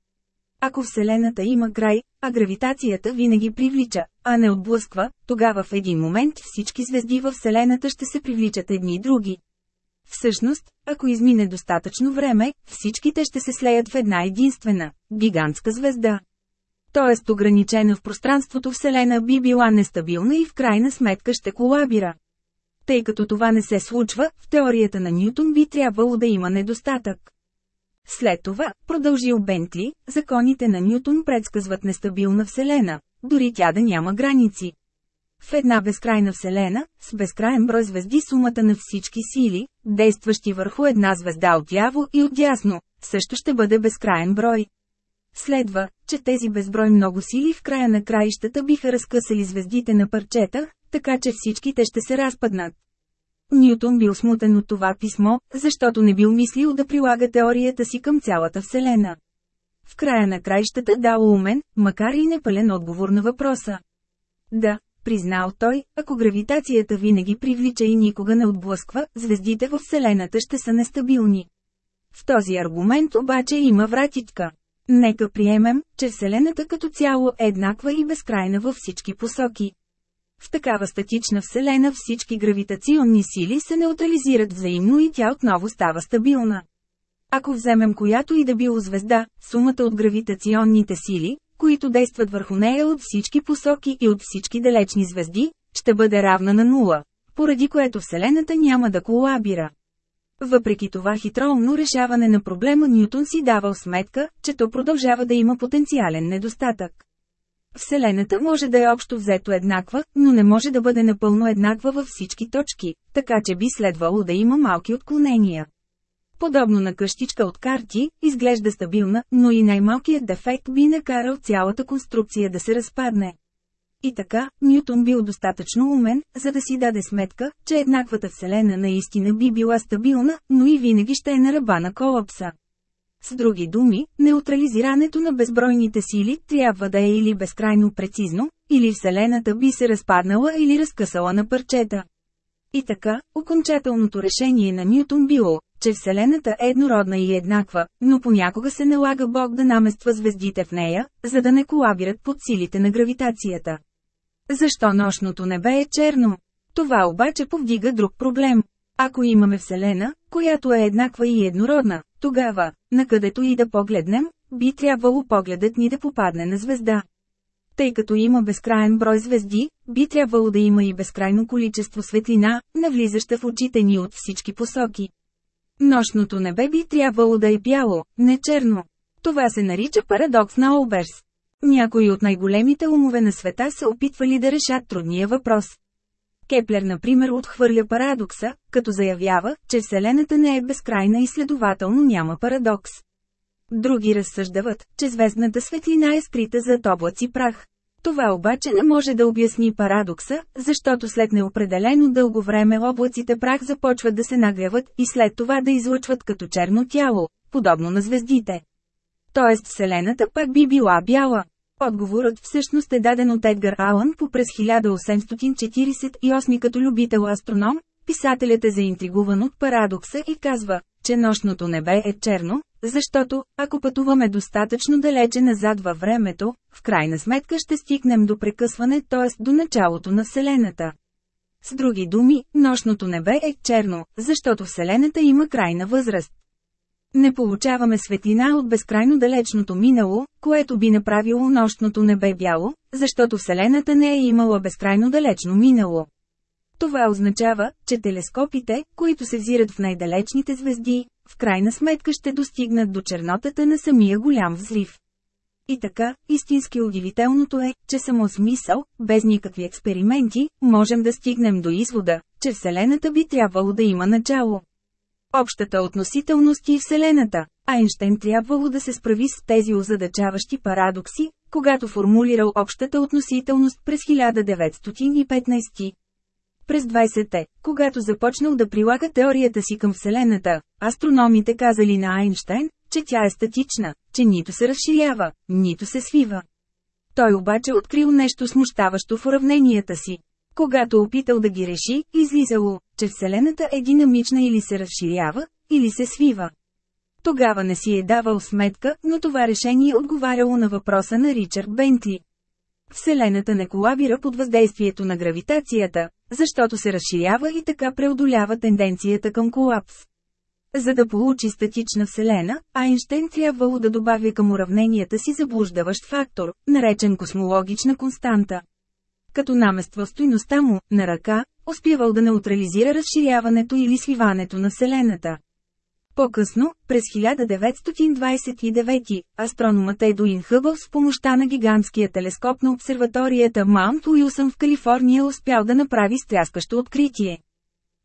Ако Вселената има край, а гравитацията винаги привлича, а не отблъсква, тогава в един момент всички звезди във Вселената ще се привличат едни други. Всъщност, ако измине достатъчно време, всичките ще се слеят в една единствена, гигантска звезда. Тоест ограничена в пространството Вселена би била нестабилна и в крайна сметка ще колабира. Тъй като това не се случва, в теорията на Ньютон би трябвало да има недостатък. След това, продължил Бентли, законите на Ньютон предсказват нестабилна Вселена, дори тя да няма граници. В една безкрайна Вселена, с безкрайен брой звезди сумата на всички сили, действащи върху една звезда отляво и отдясно, също ще бъде безкрайен брой. Следва, че тези безброй много сили в края на краищата биха разкъсали звездите на парчета, така че всички те ще се разпаднат. Ньютон бил смутен от това писмо, защото не бил мислил да прилага теорията си към цялата Вселена. В края на краищата дал умен, макар и непълен отговор на въпроса. Да, признал той, ако гравитацията винаги привлича и никога не отблъсква, звездите в Вселената ще са нестабилни. В този аргумент обаче има вратичка. Нека приемем, че Вселената като цяло е еднаква и безкрайна във всички посоки. В такава статична Вселена всички гравитационни сили се неутрализират взаимно и тя отново става стабилна. Ако вземем която и да било звезда, сумата от гравитационните сили, които действат върху нея от всички посоки и от всички далечни звезди, ще бъде равна на нула, поради което Вселената няма да колабира. Въпреки това хитроумно решаване на проблема Ньютон си давал сметка, че то продължава да има потенциален недостатък. Вселената може да е общо взето еднаква, но не може да бъде напълно еднаква във всички точки, така че би следвало да има малки отклонения. Подобно на къщичка от карти, изглежда стабилна, но и най-малкият дефект би накарал цялата конструкция да се разпадне. И така, Ньютон бил достатъчно умен, за да си даде сметка, че еднаквата Вселена наистина би била стабилна, но и винаги ще е на ръба на колапса. С други думи, неутрализирането на безбройните сили трябва да е или безкрайно прецизно, или Вселената би се разпаднала или разкъсала на парчета. И така, окончателното решение на Ньютон било, че Вселената е еднородна и еднаква, но понякога се налага Бог да намества звездите в нея, за да не колабират под силите на гравитацията. Защо нощното небе е черно? Това обаче повдига друг проблем. Ако имаме Вселена, която е еднаква и еднородна, тогава, накъдето и да погледнем, би трябвало погледът ни да попадне на звезда. Тъй като има безкрайен брой звезди, би трябвало да има и безкрайно количество светлина, навлизаща в очите ни от всички посоки. Нощното небе би трябвало да е бяло, не черно. Това се нарича парадокс на Олберс. Някои от най-големите умове на света се опитвали да решат трудния въпрос. Кеплер например отхвърля парадокса, като заявява, че Вселената не е безкрайна и следователно няма парадокс. Други разсъждават, че звездната светлина е скрита зад облаци прах. Това обаче не може да обясни парадокса, защото след неопределено дълго време облаците прах започват да се нагряват и след това да излъчват като черно тяло, подобно на звездите. Тоест Вселената пак би била бяла. Отговорът всъщност е даден от Едгар Алън по през 1848 като любител астроном, писателят е заинтригуван от парадокса и казва, че нощното небе е черно, защото, ако пътуваме достатъчно далече назад във времето, в крайна сметка ще стигнем до прекъсване, т.е. до началото на Вселената. С други думи, нощното небе е черно, защото Вселената има крайна възраст. Не получаваме светлина от безкрайно далечното минало, което би направило нощното небе бяло, защото Вселената не е имала безкрайно далечно минало. Това означава, че телескопите, които се взират в най-далечните звезди, в крайна сметка ще достигнат до чернотата на самия голям взрив. И така, истински удивителното е, че само смисъл, без никакви експерименти, можем да стигнем до извода, че Вселената би трябвало да има начало. Общата относителност и Вселената. Айнштейн трябвало да се справи с тези озадачаващи парадокси, когато формулирал общата относителност през 1915. През 20-те, когато започнал да прилага теорията си към Вселената, астрономите казали на Айнштайн, че тя е статична, че нито се разширява, нито се свива. Той обаче открил нещо смущаващо в уравненията си. Когато опитал да ги реши, излизало, че Вселената е динамична или се разширява, или се свива. Тогава не си е давал сметка, но това решение отговаряло на въпроса на Ричард Бентли. Вселената не колабира под въздействието на гравитацията, защото се разширява и така преодолява тенденцията към колапс. За да получи статична Вселена, Айнштейн трябвало да добави към уравненията си заблуждаващ фактор, наречен космологична константа. Като намества стойността му, на ръка, успявал да неутрализира разширяването или свиването на Вселената. По-късно, през 1929, астрономът Едуин Хъбъл с помощта на гигантския телескоп на обсерваторията Маунт Уилсън в Калифорния успял да направи стряскащо откритие.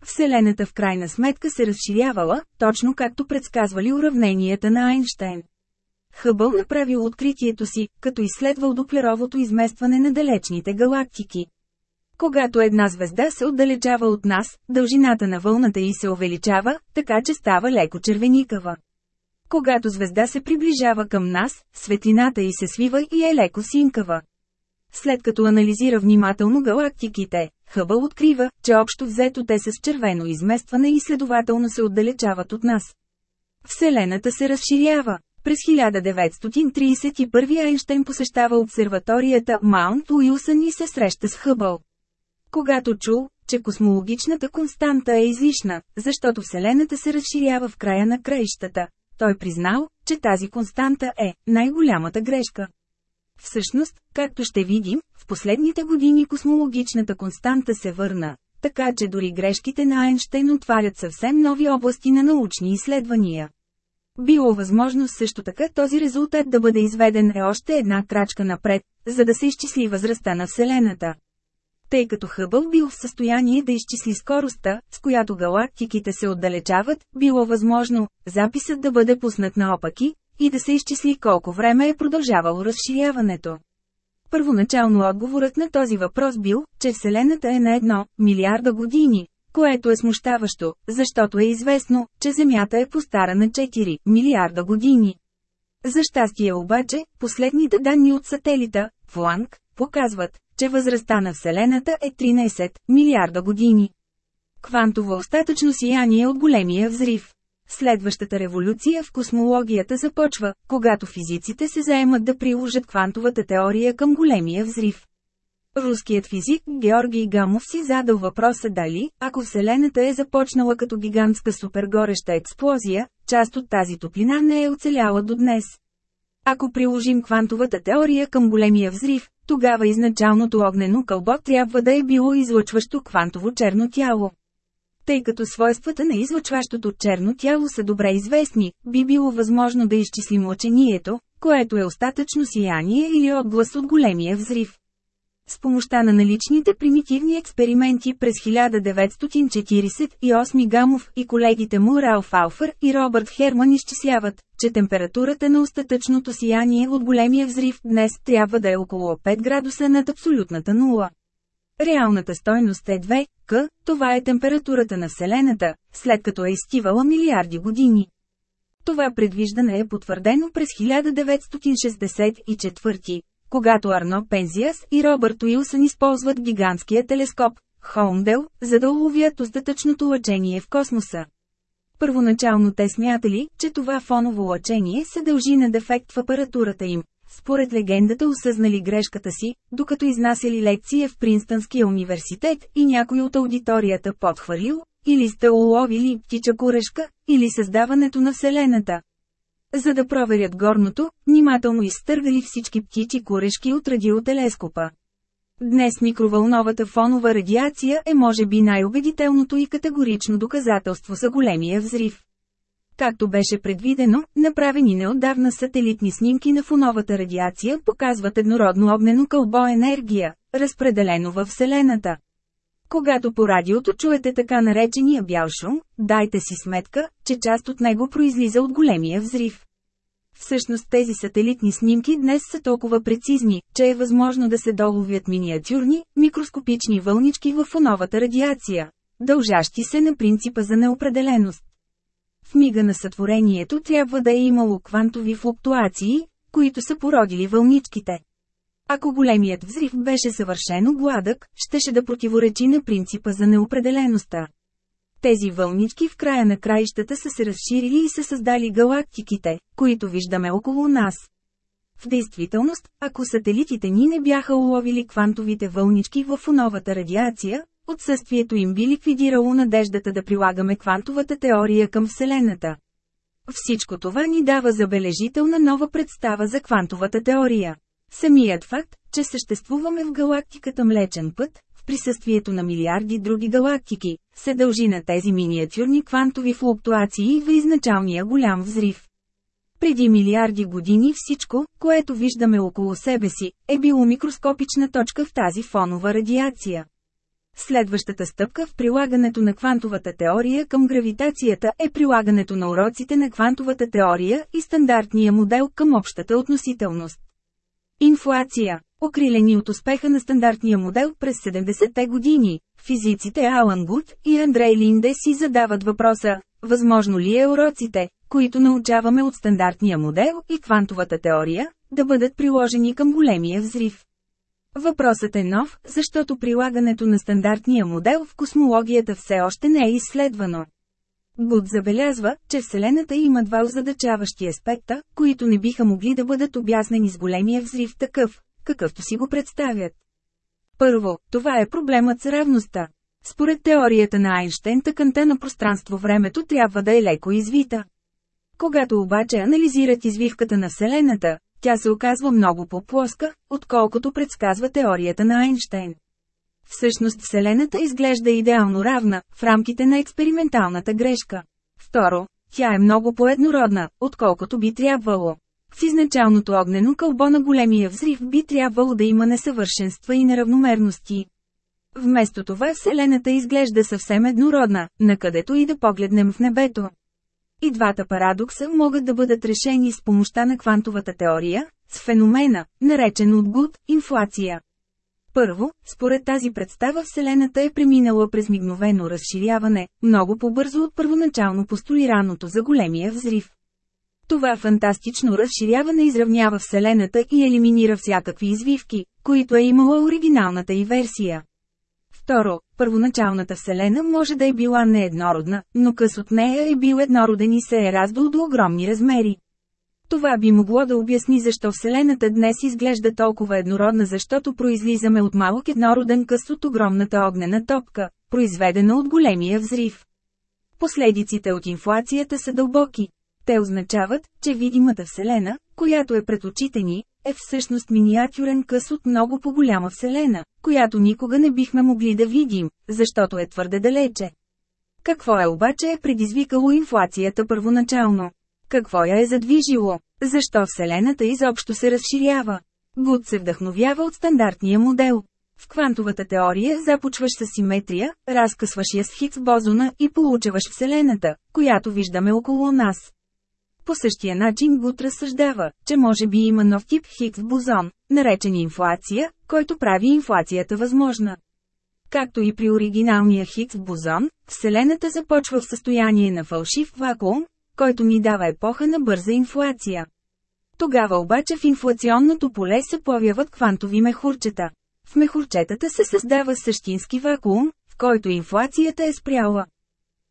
Вселената в крайна сметка се разширявала, точно както предсказвали уравненията на Айнштейн. Хъбъл направил откритието си, като изследвал доплеровото изместване на далечните галактики. Когато една звезда се отдалечава от нас, дължината на вълната й се увеличава, така че става леко червеникава. Когато звезда се приближава към нас, светлината й се свива и е леко синкава. След като анализира внимателно галактиките, Хъбъл открива, че общо взето те са с червено изместване и следователно се отдалечават от нас. Вселената се разширява. През 1931 Айнштейн посещава обсерваторията Маунт Уилсън и се среща с Хъбъл. Когато чул, че космологичната константа е излишна, защото Вселената се разширява в края на краищата, той признал, че тази константа е най-голямата грешка. Всъщност, както ще видим, в последните години космологичната константа се върна, така че дори грешките на Айнштейн отварят съвсем нови области на научни изследвания. Било възможно също така този резултат да бъде изведен е още една крачка напред, за да се изчисли възрастта на Вселената. Тъй като Хъбъл бил в състояние да изчисли скоростта, с която галактиките се отдалечават, било възможно записът да бъде пуснат наопаки, и да се изчисли колко време е продължавало разширяването. Първоначално отговорът на този въпрос бил, че Вселената е на едно милиарда години, което е смущаващо, защото е известно, че Земята е постара на 4 милиарда години. За щастие обаче, последните данни от сателита, Фланг, показват, че възрастта на Вселената е 13 милиарда години. Квантово остатъчно сияние от големия взрив. Следващата революция в космологията започва, когато физиците се заемат да приложат квантовата теория към големия взрив. Руският физик Георгий Гамов си задал въпроса дали, ако Вселената е започнала като гигантска супергореща експлозия, част от тази топлина не е оцеляла до днес. Ако приложим квантовата теория към големия взрив, тогава изначалното огнено кълбо трябва да е било излъчващо квантово черно тяло. Тъй като свойствата на излъчващото черно тяло са добре известни, би било възможно да изчислим лъчението, което е остатъчно сияние или отглас от големия взрив. С помощта на наличните примитивни експерименти през 1948 Гамов и колегите му Ралф Алфър и Робърт Херман изчисляват, че температурата на остатъчното сияние от големия взрив днес трябва да е около 5 градуса над абсолютната нула. Реалната стойност е 2 к, това е температурата на Вселената, след като е изтивала милиарди години. Това предвиждане е потвърдено през 1964, когато Арно Пензиас и Робърт Уилсън използват гигантския телескоп Хоумдел, за да уловят остатъчното лъчение в космоса. Първоначално те смятали, че това фоново лъчение се дължи на дефект в апаратурата им, според легендата осъзнали грешката си, докато изнасяли лекция в Принстънския университет и някой от аудиторията подхвърлил, или сте уловили птича корешка, или създаването на Вселената. За да проверят горното, внимателно изтъргали всички птичи корешки от радиотелескопа. Днес микровълновата фонова радиация е може би най-убедителното и категорично доказателство за големия взрив. Както беше предвидено, направени неотдавна сателитни снимки на фоновата радиация показват еднородно огнено кълбо енергия, разпределено във Вселената. Когато по радиото чуете така наречения бял шум, дайте си сметка, че част от него произлиза от големия взрив. Всъщност тези сателитни снимки днес са толкова прецизни, че е възможно да се доловят миниатюрни, микроскопични вълнички в фоновата радиация, дължащи се на принципа за неопределеност. В мига на сътворението трябва да е имало квантови флуктуации, които са породили вълничките. Ако големият взрив беше съвършено гладък, щеше да противоречи на принципа за неопределеността. Тези вълнички в края на краищата са се разширили и са създали галактиките, които виждаме около нас. В действителност, ако сателитите ни не бяха уловили квантовите вълнички в фоновата радиация, Отсъствието им би ликвидирало надеждата да прилагаме квантовата теория към Вселената. Всичко това ни дава забележителна нова представа за квантовата теория. Самият факт, че съществуваме в галактиката Млечен път, присъствието на милиарди други галактики, се дължи на тези миниатюрни квантови флуктуации в изначалния голям взрив. Преди милиарди години всичко, което виждаме около себе си, е било микроскопична точка в тази фонова радиация. Следващата стъпка в прилагането на квантовата теория към гравитацията е прилагането на уроците на квантовата теория и стандартния модел към общата относителност. Инфлация Окрилени от успеха на стандартния модел през 70-те години, физиците Алан Гуд и Андрей Линде си задават въпроса, възможно ли е уроците, които научаваме от стандартния модел и квантовата теория, да бъдат приложени към големия взрив. Въпросът е нов, защото прилагането на стандартния модел в космологията все още не е изследвано. Гуд забелязва, че Вселената има два озадачаващи аспекта, които не биха могли да бъдат обяснени с големия взрив такъв, какъвто си го представят. Първо, това е проблемът с равността. Според теорията на Айнштейн тъканта на пространство-времето трябва да е леко извита. Когато обаче анализират извивката на Вселената, тя се оказва много по-плоска, отколкото предсказва теорията на Айнштейн. Всъщност Вселената изглежда идеално равна, в рамките на експерименталната грешка. Второ, тя е много по-еднородна, отколкото би трябвало. В изначалното огнено кълбо на големия взрив би трябвало да има несъвършенства и неравномерности. Вместо това Вселената изглежда съвсем еднородна, накъдето и да погледнем в небето. И двата парадокса могат да бъдат решени с помощта на квантовата теория, с феномена, наречен от Гуд – инфлация. Първо, според тази представа Вселената е преминала през мигновено разширяване, много по-бързо от първоначално постулираното за големия взрив. Това фантастично разширяване изравнява Вселената и елиминира всякакви извивки, които е имала оригиналната и версия. Второ, първоначалната Вселена може да е била нееднородна, но къс от нея е бил еднороден и се е раздал до огромни размери. Това би могло да обясни защо Вселената днес изглежда толкова еднородна, защото произлизаме от малък еднороден къс от огромната огнена топка, произведена от големия взрив. Последиците от инфлацията са дълбоки. Те означават, че видимата Вселена, която е пред очите ни, е всъщност миниатюрен къс от много по-голяма Вселена, която никога не бихме могли да видим, защото е твърде далече. Какво е обаче е предизвикало инфлацията първоначално? Какво я е задвижило? Защо Вселената изобщо се разширява? Гуд се вдъхновява от стандартния модел. В квантовата теория започваш с симетрия, разкъсваш я с Хигс бозона и получаваш Вселената, която виждаме около нас. По същия начин Гуд разсъждава, че може би има нов тип Хигс бозон, наречен инфлация, който прави инфлацията възможна. Както и при оригиналния Хигс бозон, Вселената започва в състояние на фалшив вакуум, който ни дава епоха на бърза инфлация. Тогава обаче в инфлационното поле се появяват квантови мехурчета. В мехурчетата се създава същински вакуум, в който инфлацията е спряла.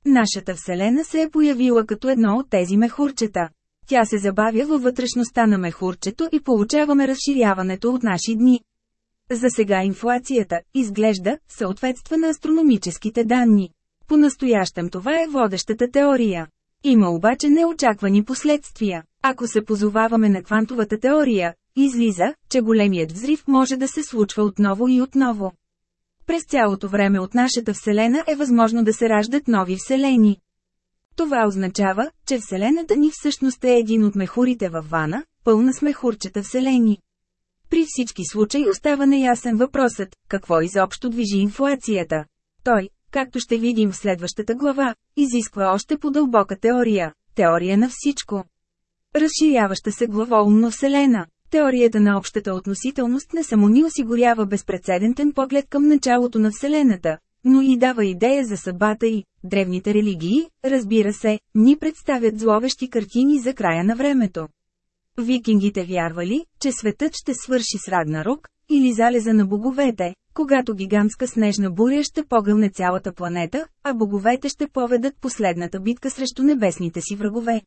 Нашата Вселена се е появила като едно от тези мехурчета. Тя се забавя във вътрешността на мехурчето и получаваме разширяването от наши дни. За сега инфлацията, изглежда, съответства на астрономическите данни. По-настоящем това е водещата теория. Има обаче неочаквани последствия. Ако се позоваваме на квантовата теория, излиза, че големият взрив може да се случва отново и отново. През цялото време от нашата Вселена е възможно да се раждат нови Вселени. Това означава, че Вселената ни всъщност е един от мехурите във вана, пълна с мехурчета Вселени. При всички случаи остава неясен въпросът, какво изобщо движи инфлацията. Той, както ще видим в следващата глава, изисква още по-дълбока теория – теория на всичко. Разширяваща се главоумно Вселена. Теорията на общата относителност не само ни осигурява безпредседентен поглед към началото на Вселената, но и дава идея за съдбата и древните религии, разбира се, ни представят зловещи картини за края на времето. Викингите вярвали, че светът ще свърши с Рагнарок, или залеза на боговете, когато гигантска снежна буря ще погълне цялата планета, а боговете ще поведат последната битка срещу небесните си врагове.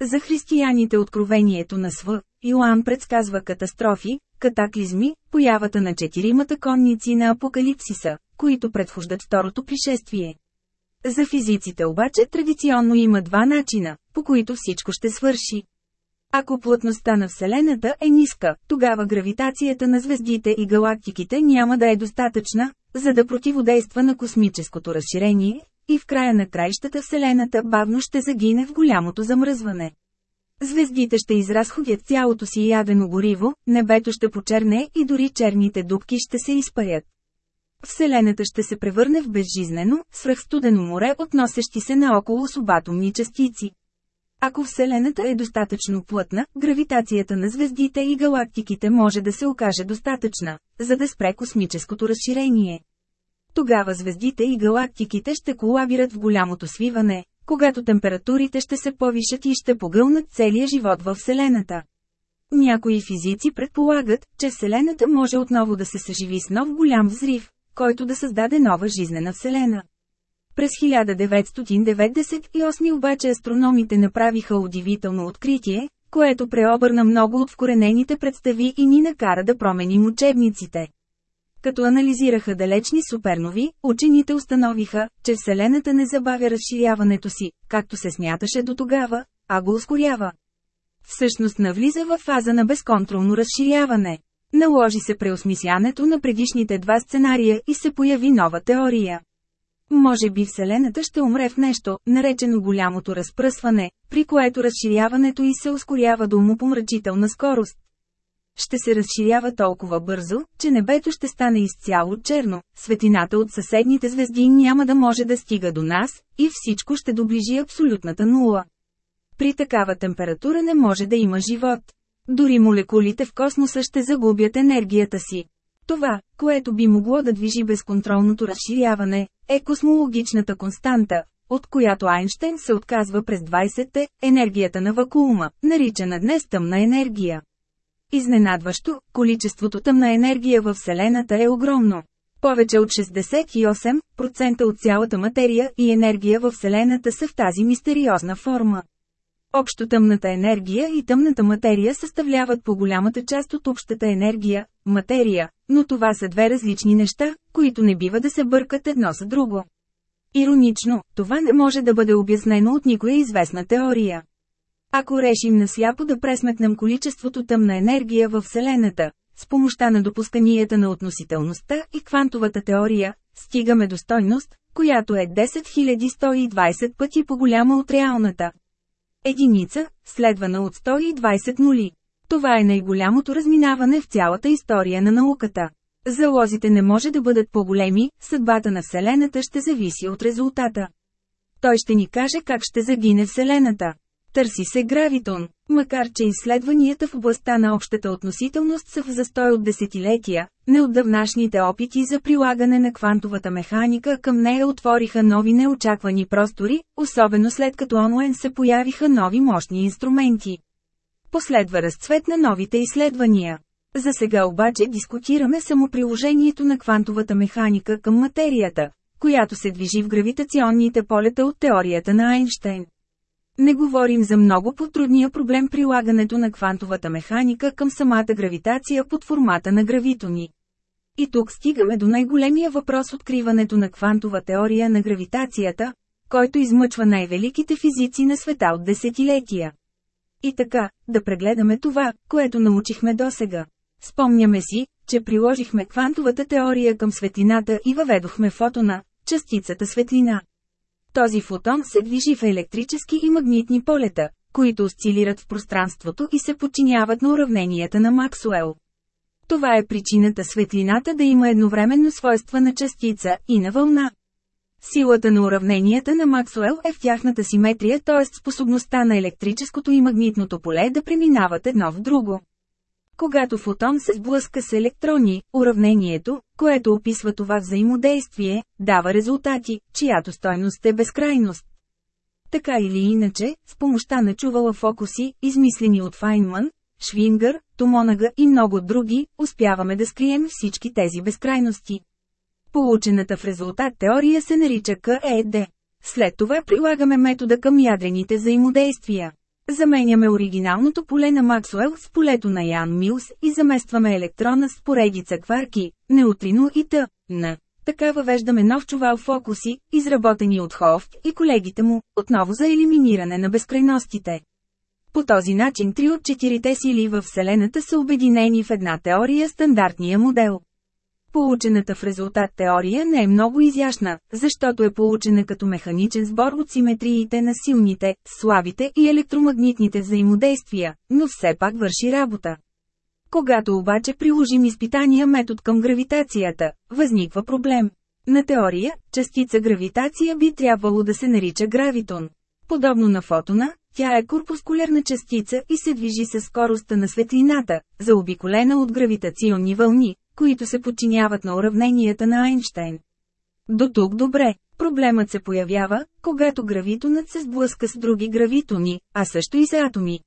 За християните откровението на Св. Йоан предсказва катастрофи, катаклизми, появата на четиримата конници на Апокалипсиса, които предхождат второто пришествие. За физиците обаче традиционно има два начина, по които всичко ще свърши. Ако плътността на Вселената е ниска, тогава гравитацията на звездите и галактиките няма да е достатъчна, за да противодейства на космическото разширение, и в края на краищата Вселената бавно ще загине в голямото замръзване. Звездите ще изразходят цялото си ядено гориво, небето ще почерне и дори черните дубки ще се изпарят. Вселената ще се превърне в безжизнено, свръхстудено море относещи се наоколо субатомни частици. Ако Вселената е достатъчно плътна, гравитацията на звездите и галактиките може да се окаже достатъчна, за да спре космическото разширение. Тогава звездите и галактиките ще колабират в голямото свиване, когато температурите ще се повишат и ще погълнат целия живот във Вселената. Някои физици предполагат, че Вселената може отново да се съживи с нов голям взрив, който да създаде нова жизнена Вселена. През 1998 обаче астрономите направиха удивително откритие, което преобърна много от вкоренените представи и ни накара да променим учебниците. Като анализираха далечни супернови, учените установиха, че Вселената не забавя разширяването си, както се смяташе до тогава, а го ускорява. Всъщност навлиза в фаза на безконтролно разширяване. Наложи се преосмислянето на предишните два сценария и се появи нова теория. Може би Вселената ще умре в нещо, наречено голямото разпръсване, при което разширяването и се ускорява до умопомрачителна скорост. Ще се разширява толкова бързо, че небето ще стане изцяло черно, светлината от съседните звезди няма да може да стига до нас, и всичко ще доближи абсолютната нула. При такава температура не може да има живот. Дори молекулите в космоса ще загубят енергията си. Това, което би могло да движи безконтролното разширяване, е космологичната константа, от която Айнштейн се отказва през 20-те, енергията на вакуума, наричана днес тъмна енергия. Изненадващо, количеството тъмна енергия във Вселената е огромно. Повече от 68% от цялата материя и енергия във Вселената са в тази мистериозна форма. Общо тъмната енергия и тъмната материя съставляват по голямата част от общата енергия, материя, но това са две различни неща, които не бива да се бъркат едно с друго. Иронично, това не може да бъде обяснено от никоя известна теория. Ако решим насляпо да пресметнем количеството тъмна енергия във Вселената, с помощта на допусканията на относителността и квантовата теория, стигаме до стойност, която е 10 120 пъти по-голяма от реалната. Единица, следвана от 120 нули. Това е най-голямото разминаване в цялата история на науката. Залозите не може да бъдат по-големи, съдбата на Вселената ще зависи от резултата. Той ще ни каже как ще загине Вселената. Търси се гравитон. Макар че изследванията в областта на общата относителност са в застой от десетилетия, неотдавнашните опити за прилагане на квантовата механика към нея отвориха нови неочаквани простори, особено след като онлайн се появиха нови мощни инструменти. Последва разцвет на новите изследвания. За сега обаче дискутираме само приложението на квантовата механика към материята, която се движи в гравитационните полета от теорията на Айнштейн. Не говорим за много по-трудния проблем прилагането на квантовата механика към самата гравитация под формата на гравитони. И тук стигаме до най-големия въпрос откриването на квантова теория на гравитацията, който измъчва най-великите физици на света от десетилетия. И така, да прегледаме това, което научихме досега. Спомняме си, че приложихме квантовата теория към светлината и въведохме фотона, частицата светлина. Този фотон се движи в електрически и магнитни полета, които осцилират в пространството и се подчиняват на уравненията на Максуел. Това е причината светлината да има едновременно свойства на частица и на вълна. Силата на уравненията на Максуел е в тяхната симетрия, т.е. способността на електрическото и магнитното поле да преминават едно в друго. Когато фотон се сблъска с електрони, уравнението, което описва това взаимодействие, дава резултати, чиято стойност е безкрайност. Така или иначе, с помощта на чувала фокуси, измислени от Файнман, Швингър, Томонага и много други, успяваме да скрием всички тези безкрайности. Получената в резултат теория се нарича КЕД. След това прилагаме метода към ядрените взаимодействия. Заменяме оригиналното поле на Максуел с полето на Ян Милс и заместваме електрона с поредица кварки, неутрино и т.н. Така въвеждаме нов чувал фокуси, изработени от Хофт и колегите му, отново за елиминиране на безкрайностите. По този начин три от четирите сили във Вселената са обединени в една теория стандартния модел. Получената в резултат теория не е много изящна, защото е получена като механичен сбор от симетриите на силните, слабите и електромагнитните взаимодействия, но все пак върши работа. Когато обаче приложим изпитания метод към гравитацията, възниква проблем. На теория, частица гравитация би трябвало да се нарича гравитон. Подобно на фотона, тя е корпускулярна частица и се движи със скоростта на светлината, заобиколена от гравитационни вълни, които се подчиняват на уравненията на Айнштейн. До тук добре. Проблемът се появява, когато гравитонът се сблъска с други гравитони, а също и с атоми.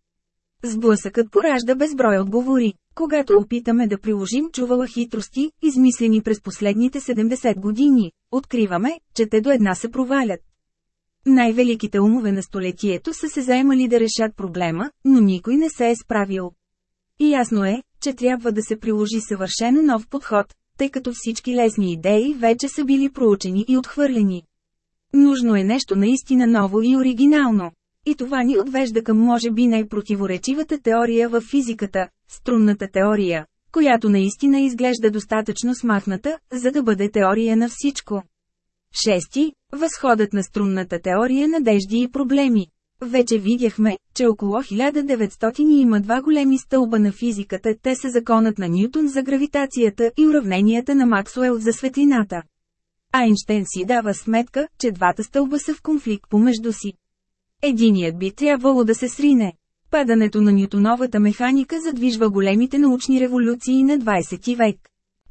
Сблъсъкът поражда безброй отговори. Когато опитаме да приложим чувала хитрости, измислени през последните 70 години, откриваме, че те до една се провалят. Най-великите умове на столетието са се заемали да решат проблема, но никой не се е справил. И ясно е, че трябва да се приложи съвършено нов подход, тъй като всички лесни идеи вече са били проучени и отхвърлени. Нужно е нещо наистина ново и оригинално. И това ни отвежда към може би най-противоречивата теория в физиката – струнната теория, която наистина изглежда достатъчно смахната, за да бъде теория на всичко. Шести – възходът на струнната теория надежди и проблеми. Вече видяхме, че около 1900 има два големи стълба на физиката, те са законът на Ньютон за гравитацията и уравненията на Максуел за светлината. Айнштейн си дава сметка, че двата стълба са в конфликт помежду си. Единият би трябвало да се срине. Падането на Ньютоновата механика задвижва големите научни революции на 20 век.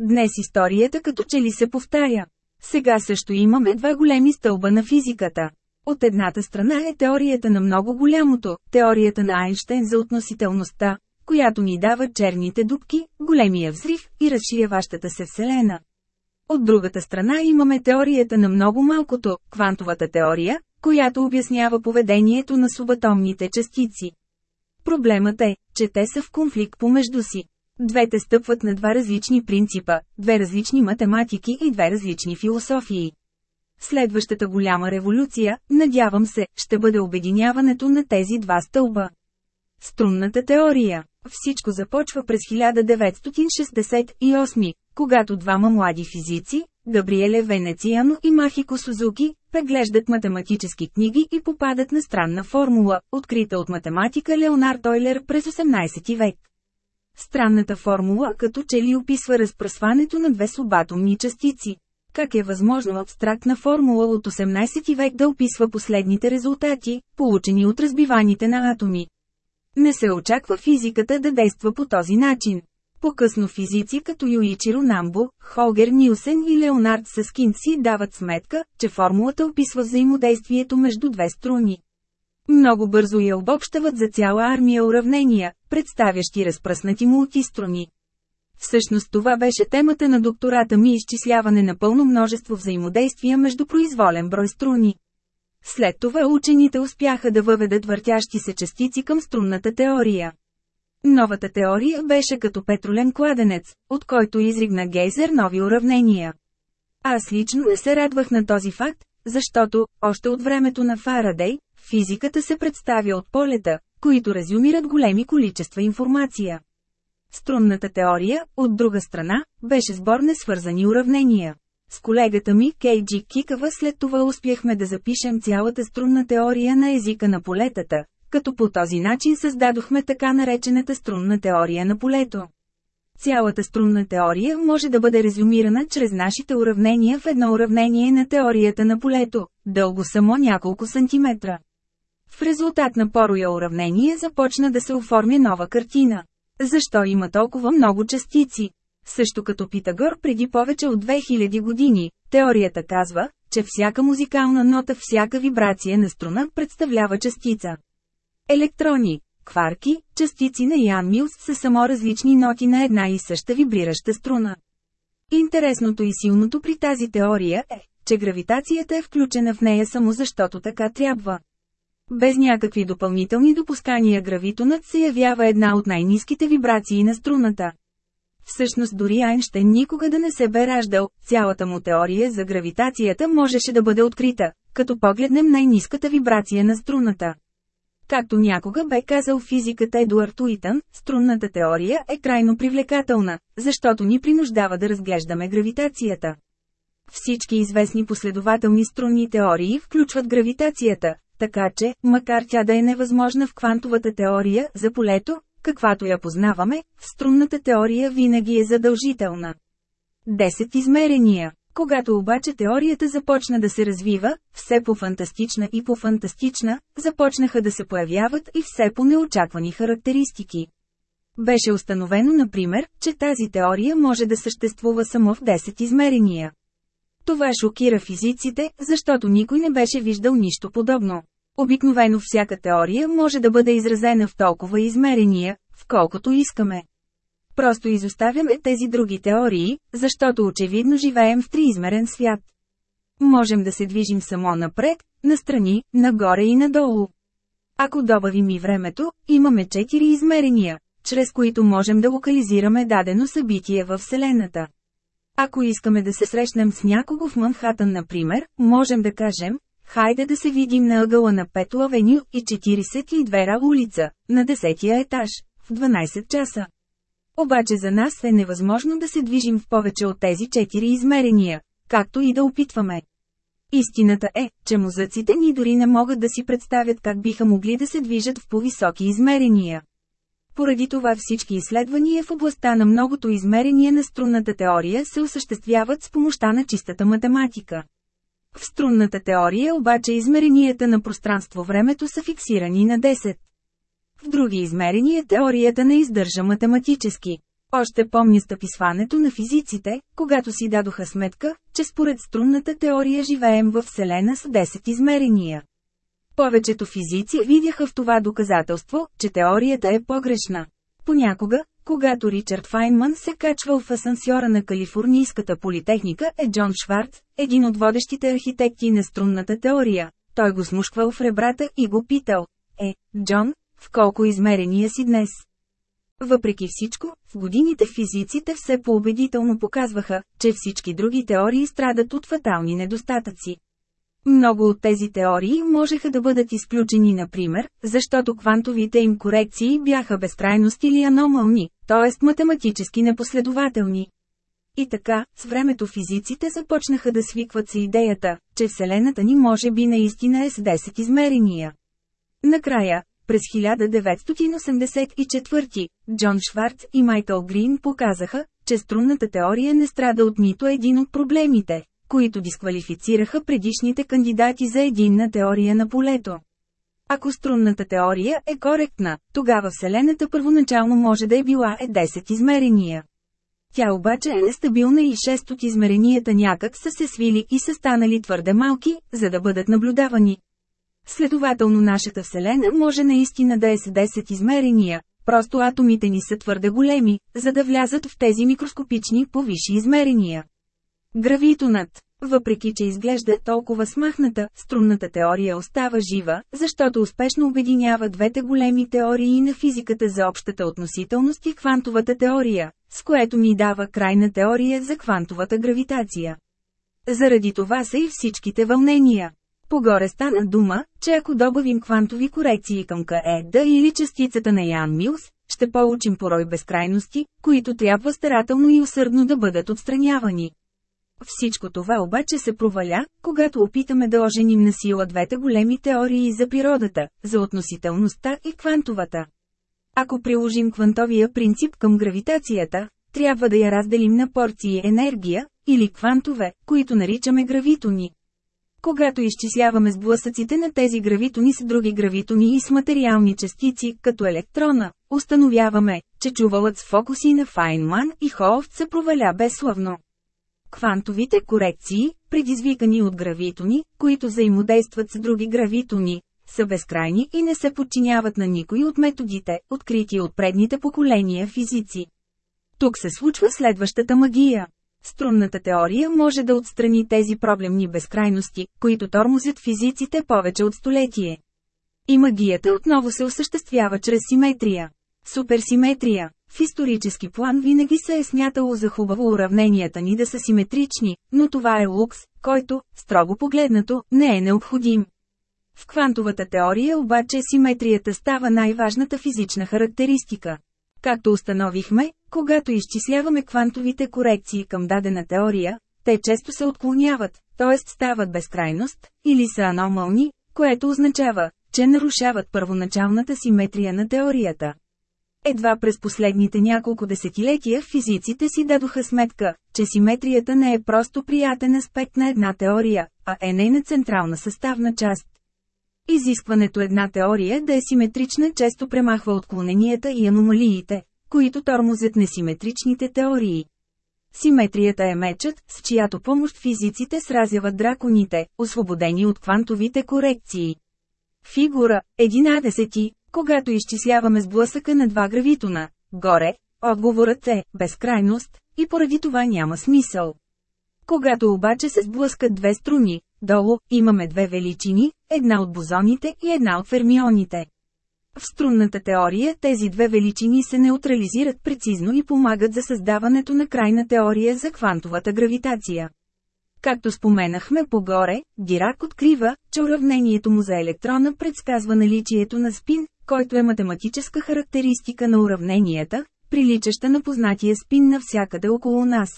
Днес историята като че ли се повтаря. Сега също имаме два големи стълба на физиката. От едната страна е теорията на много голямото, теорията на Айнштейн за относителността, която ни дава черните дубки, големия взрив и разширяващата се Вселена. От другата страна имаме теорията на много малкото, квантовата теория, която обяснява поведението на субатомните частици. Проблемът е, че те са в конфликт помежду си. Двете стъпват на два различни принципа, две различни математики и две различни философии. Следващата голяма революция, надявам се, ще бъде обединяването на тези два стълба. Струнната теория. Всичко започва през 1968, когато двама млади физици, Габриеле Венециано и Махико Сузуки, преглеждат математически книги и попадат на странна формула, открита от математика Леонард Ойлер през 18 век. Странната формула като че ли описва разпръсването на две субатомни частици. Как е възможно абстрактна формула от 18 век да описва последните резултати, получени от разбиваните на атоми? Не се очаква физиката да действа по този начин. По-късно физици като Юичиро Намбо, Холгер Нилсен и Леонард Съскин си дават сметка, че формулата описва взаимодействието между две струни. Много бързо я обобщават за цяла армия уравнения, представящи разпръснати мултиструни. Всъщност това беше темата на доктората ми изчисляване на пълно множество взаимодействия между произволен брой струни. След това учените успяха да въведат въртящи се частици към струнната теория. Новата теория беше като петролен кладенец, от който изригна Гейзер нови уравнения. Аз лично не се радвах на този факт, защото, още от времето на Фарадей, физиката се представя от полета, които резюмират големи количества информация. Струнната теория, от друга страна, беше сбор несвързани уравнения. С колегата ми, Кейджи Кикава след това успяхме да запишем цялата струнна теория на езика на полетата, като по този начин създадохме така наречената струнна теория на полето. Цялата струнна теория може да бъде резюмирана чрез нашите уравнения в едно уравнение на теорията на полето, дълго само няколко сантиметра. В резултат на пороя уравнение започна да се оформя нова картина. Защо има толкова много частици? Също като Питагор преди повече от 2000 години, теорията казва, че всяка музикална нота, всяка вибрация на струна представлява частица. Електрони, кварки, частици на Ян Милс са само различни ноти на една и съща вибрираща струна. Интересното и силното при тази теория е, че гравитацията е включена в нея само защото така трябва. Без някакви допълнителни допускания гравитонът се явява една от най-низките вибрации на струната. Всъщност дори Айнщен никога да не се бе раждал, цялата му теория за гравитацията можеше да бъде открита, като погледнем най-низката вибрация на струната. Както някога бе казал физиката Едуард Уитън, струнната теория е крайно привлекателна, защото ни принуждава да разглеждаме гравитацията. Всички известни последователни струнни теории включват гравитацията, така че, макар тя да е невъзможна в квантовата теория за полето, каквато я познаваме, в струнната теория винаги е задължителна. 10 измерения когато обаче теорията започна да се развива, все по-фантастична и по-фантастична, започнаха да се появяват и все по-неочаквани характеристики. Беше установено, например, че тази теория може да съществува само в 10 измерения. Това шокира физиците, защото никой не беше виждал нищо подобно. Обикновено всяка теория може да бъде изразена в толкова измерения, в колкото искаме. Просто изоставяме тези други теории, защото очевидно живеем в триизмерен свят. Можем да се движим само напред, настрани, нагоре и надолу. Ако добавим и времето, имаме четири измерения, чрез които можем да локализираме дадено събитие във Вселената. Ако искаме да се срещнем с някого в Манхатън, например, можем да кажем, хайде да се видим на ъгъла на Пето Авеню и 42 Ра улица, на 10 етаж, в 12 часа. Обаче за нас е невъзможно да се движим в повече от тези четири измерения, както и да опитваме. Истината е, че мозъците ни дори не могат да си представят как биха могли да се движат в по-високи измерения. Поради това всички изследвания в областта на многото измерения на струнната теория се осъществяват с помощта на чистата математика. В струнната теория обаче измеренията на пространство-времето са фиксирани на 10. В други измерения теорията не издържа математически. Още помня стъписването на физиците, когато си дадоха сметка, че според струнната теория живеем в Вселена с 10 измерения. Повечето физици видяха в това доказателство, че теорията е погрешна. Понякога, когато Ричард Файнман се качвал в асансьора на Калифорнийската политехника е Джон Шварц, един от водещите архитекти на струнната теория. Той го смушквал в ребрата и го питал. Е, Джон, в колко измерения си днес? Въпреки всичко, в годините физиците все поубедително показваха, че всички други теории страдат от фатални недостатъци. Много от тези теории можеха да бъдат изключени например, защото квантовите им корекции бяха безкрайност или аномални, т.е. математически непоследователни. И така, с времето физиците започнаха да свикват с идеята, че Вселената ни може би наистина е с 10 измерения. Накрая, през 1984, Джон Шварц и Майкъл Грин показаха, че струнната теория не страда от нито един от проблемите, които дисквалифицираха предишните кандидати за единна теория на полето. Ако струнната теория е коректна, тогава Вселената първоначално може да е била е 10 измерения. Тя обаче е нестабилна и 6 от измеренията някак са се свили и са станали твърде малки, за да бъдат наблюдавани. Следователно нашата Вселена може наистина да е с 10 измерения, просто атомите ни са твърде големи, за да влязат в тези микроскопични повиши измерения. Гравитонът въпреки че изглежда толкова смахната, струнната теория остава жива, защото успешно обединява двете големи теории на физиката за общата относителност и квантовата теория, с което ни дава крайна теория за квантовата гравитация. Заради това са и всичките вълнения. Погоре стана дума, че ако добавим квантови корекции към КЕД или частицата на Ян Милс, ще получим порой безкрайности, които трябва старателно и усърдно да бъдат отстранявани. Всичко това обаче се проваля, когато опитаме да оженим на сила двете големи теории за природата, за относителността и квантовата. Ако приложим квантовия принцип към гравитацията, трябва да я разделим на порции енергия, или квантове, които наричаме гравитони. Когато изчисляваме сблъсъците на тези гравитони с други гравитони и с материални частици, като електрона, установяваме, че чувалът с фокуси на Файнман и Холфт се проваля безславно. Квантовите корекции, предизвикани от гравитони, които взаимодействат с други гравитони, са безкрайни и не се подчиняват на никой от методите, открити от предните поколения физици. Тук се случва следващата магия. Струнната теория може да отстрани тези проблемни безкрайности, които тормозят физиците повече от столетие. И магията отново се осъществява чрез симетрия. Суперсиметрия. В исторически план винаги се е смятало за хубаво уравненията ни да са симетрични, но това е лукс, който, строго погледнато, не е необходим. В квантовата теория обаче симетрията става най-важната физична характеристика. Както установихме, когато изчисляваме квантовите корекции към дадена теория, те често се отклоняват, т.е. стават безкрайност, или са аномални, което означава, че нарушават първоначалната симетрия на теорията. Едва през последните няколко десетилетия физиците си дадоха сметка, че симетрията не е просто приятен аспект на една теория, а е нейна централна съставна част. Изискването една теория да е симетрична често премахва отклоненията и аномалиите, които тормозят несиметричните теории. Симетрията е мечът, с чиято помощ физиците сразяват драконите, освободени от квантовите корекции. Фигура 11. Когато изчисляваме сблъсъка на два гравитона, горе, отговорът е безкрайност, и поради това няма смисъл. Когато обаче се сблъскат две струни, долу, имаме две величини, една от бозоните и една от фермионите. В струнната теория тези две величини се неутрализират прецизно и помагат за създаването на крайна теория за квантовата гравитация. Както споменахме по-горе, Дирак открива, че уравнението му за електрона предсказва наличието на спин, който е математическа характеристика на уравненията, приличаща на познатия спин навсякъде около нас.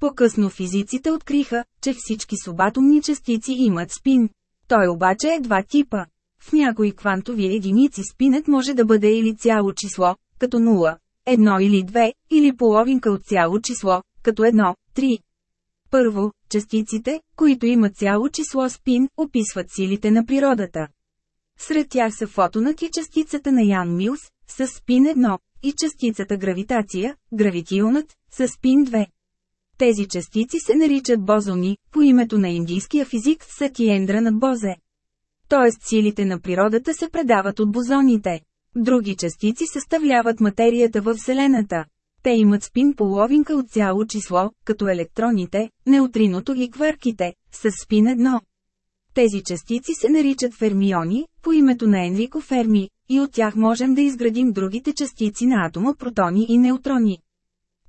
По-късно физиците откриха, че всички субатомни частици имат спин. Той обаче е два типа. В някои квантови единици спинът може да бъде или цяло число, като 0, 1 или 2, или половинка от цяло число, като 1, 3. Първо, частиците, които имат цяло число спин, описват силите на природата. Сред тях са фотонът и частицата на Ян Милс, с спин 1, и частицата гравитация, гравитионът, с спин 2. Тези частици се наричат бозони, по името на индийския физик Сатиендра на Бозе. Тоест силите на природата се предават от бозоните. Други частици съставляват материята във Вселената. Те имат спин половинка от цяло число, като електроните, неутриното и кварките, с спин 1. Тези частици се наричат фермиони, по името на Енрико Ферми, и от тях можем да изградим другите частици на атома протони и неутрони.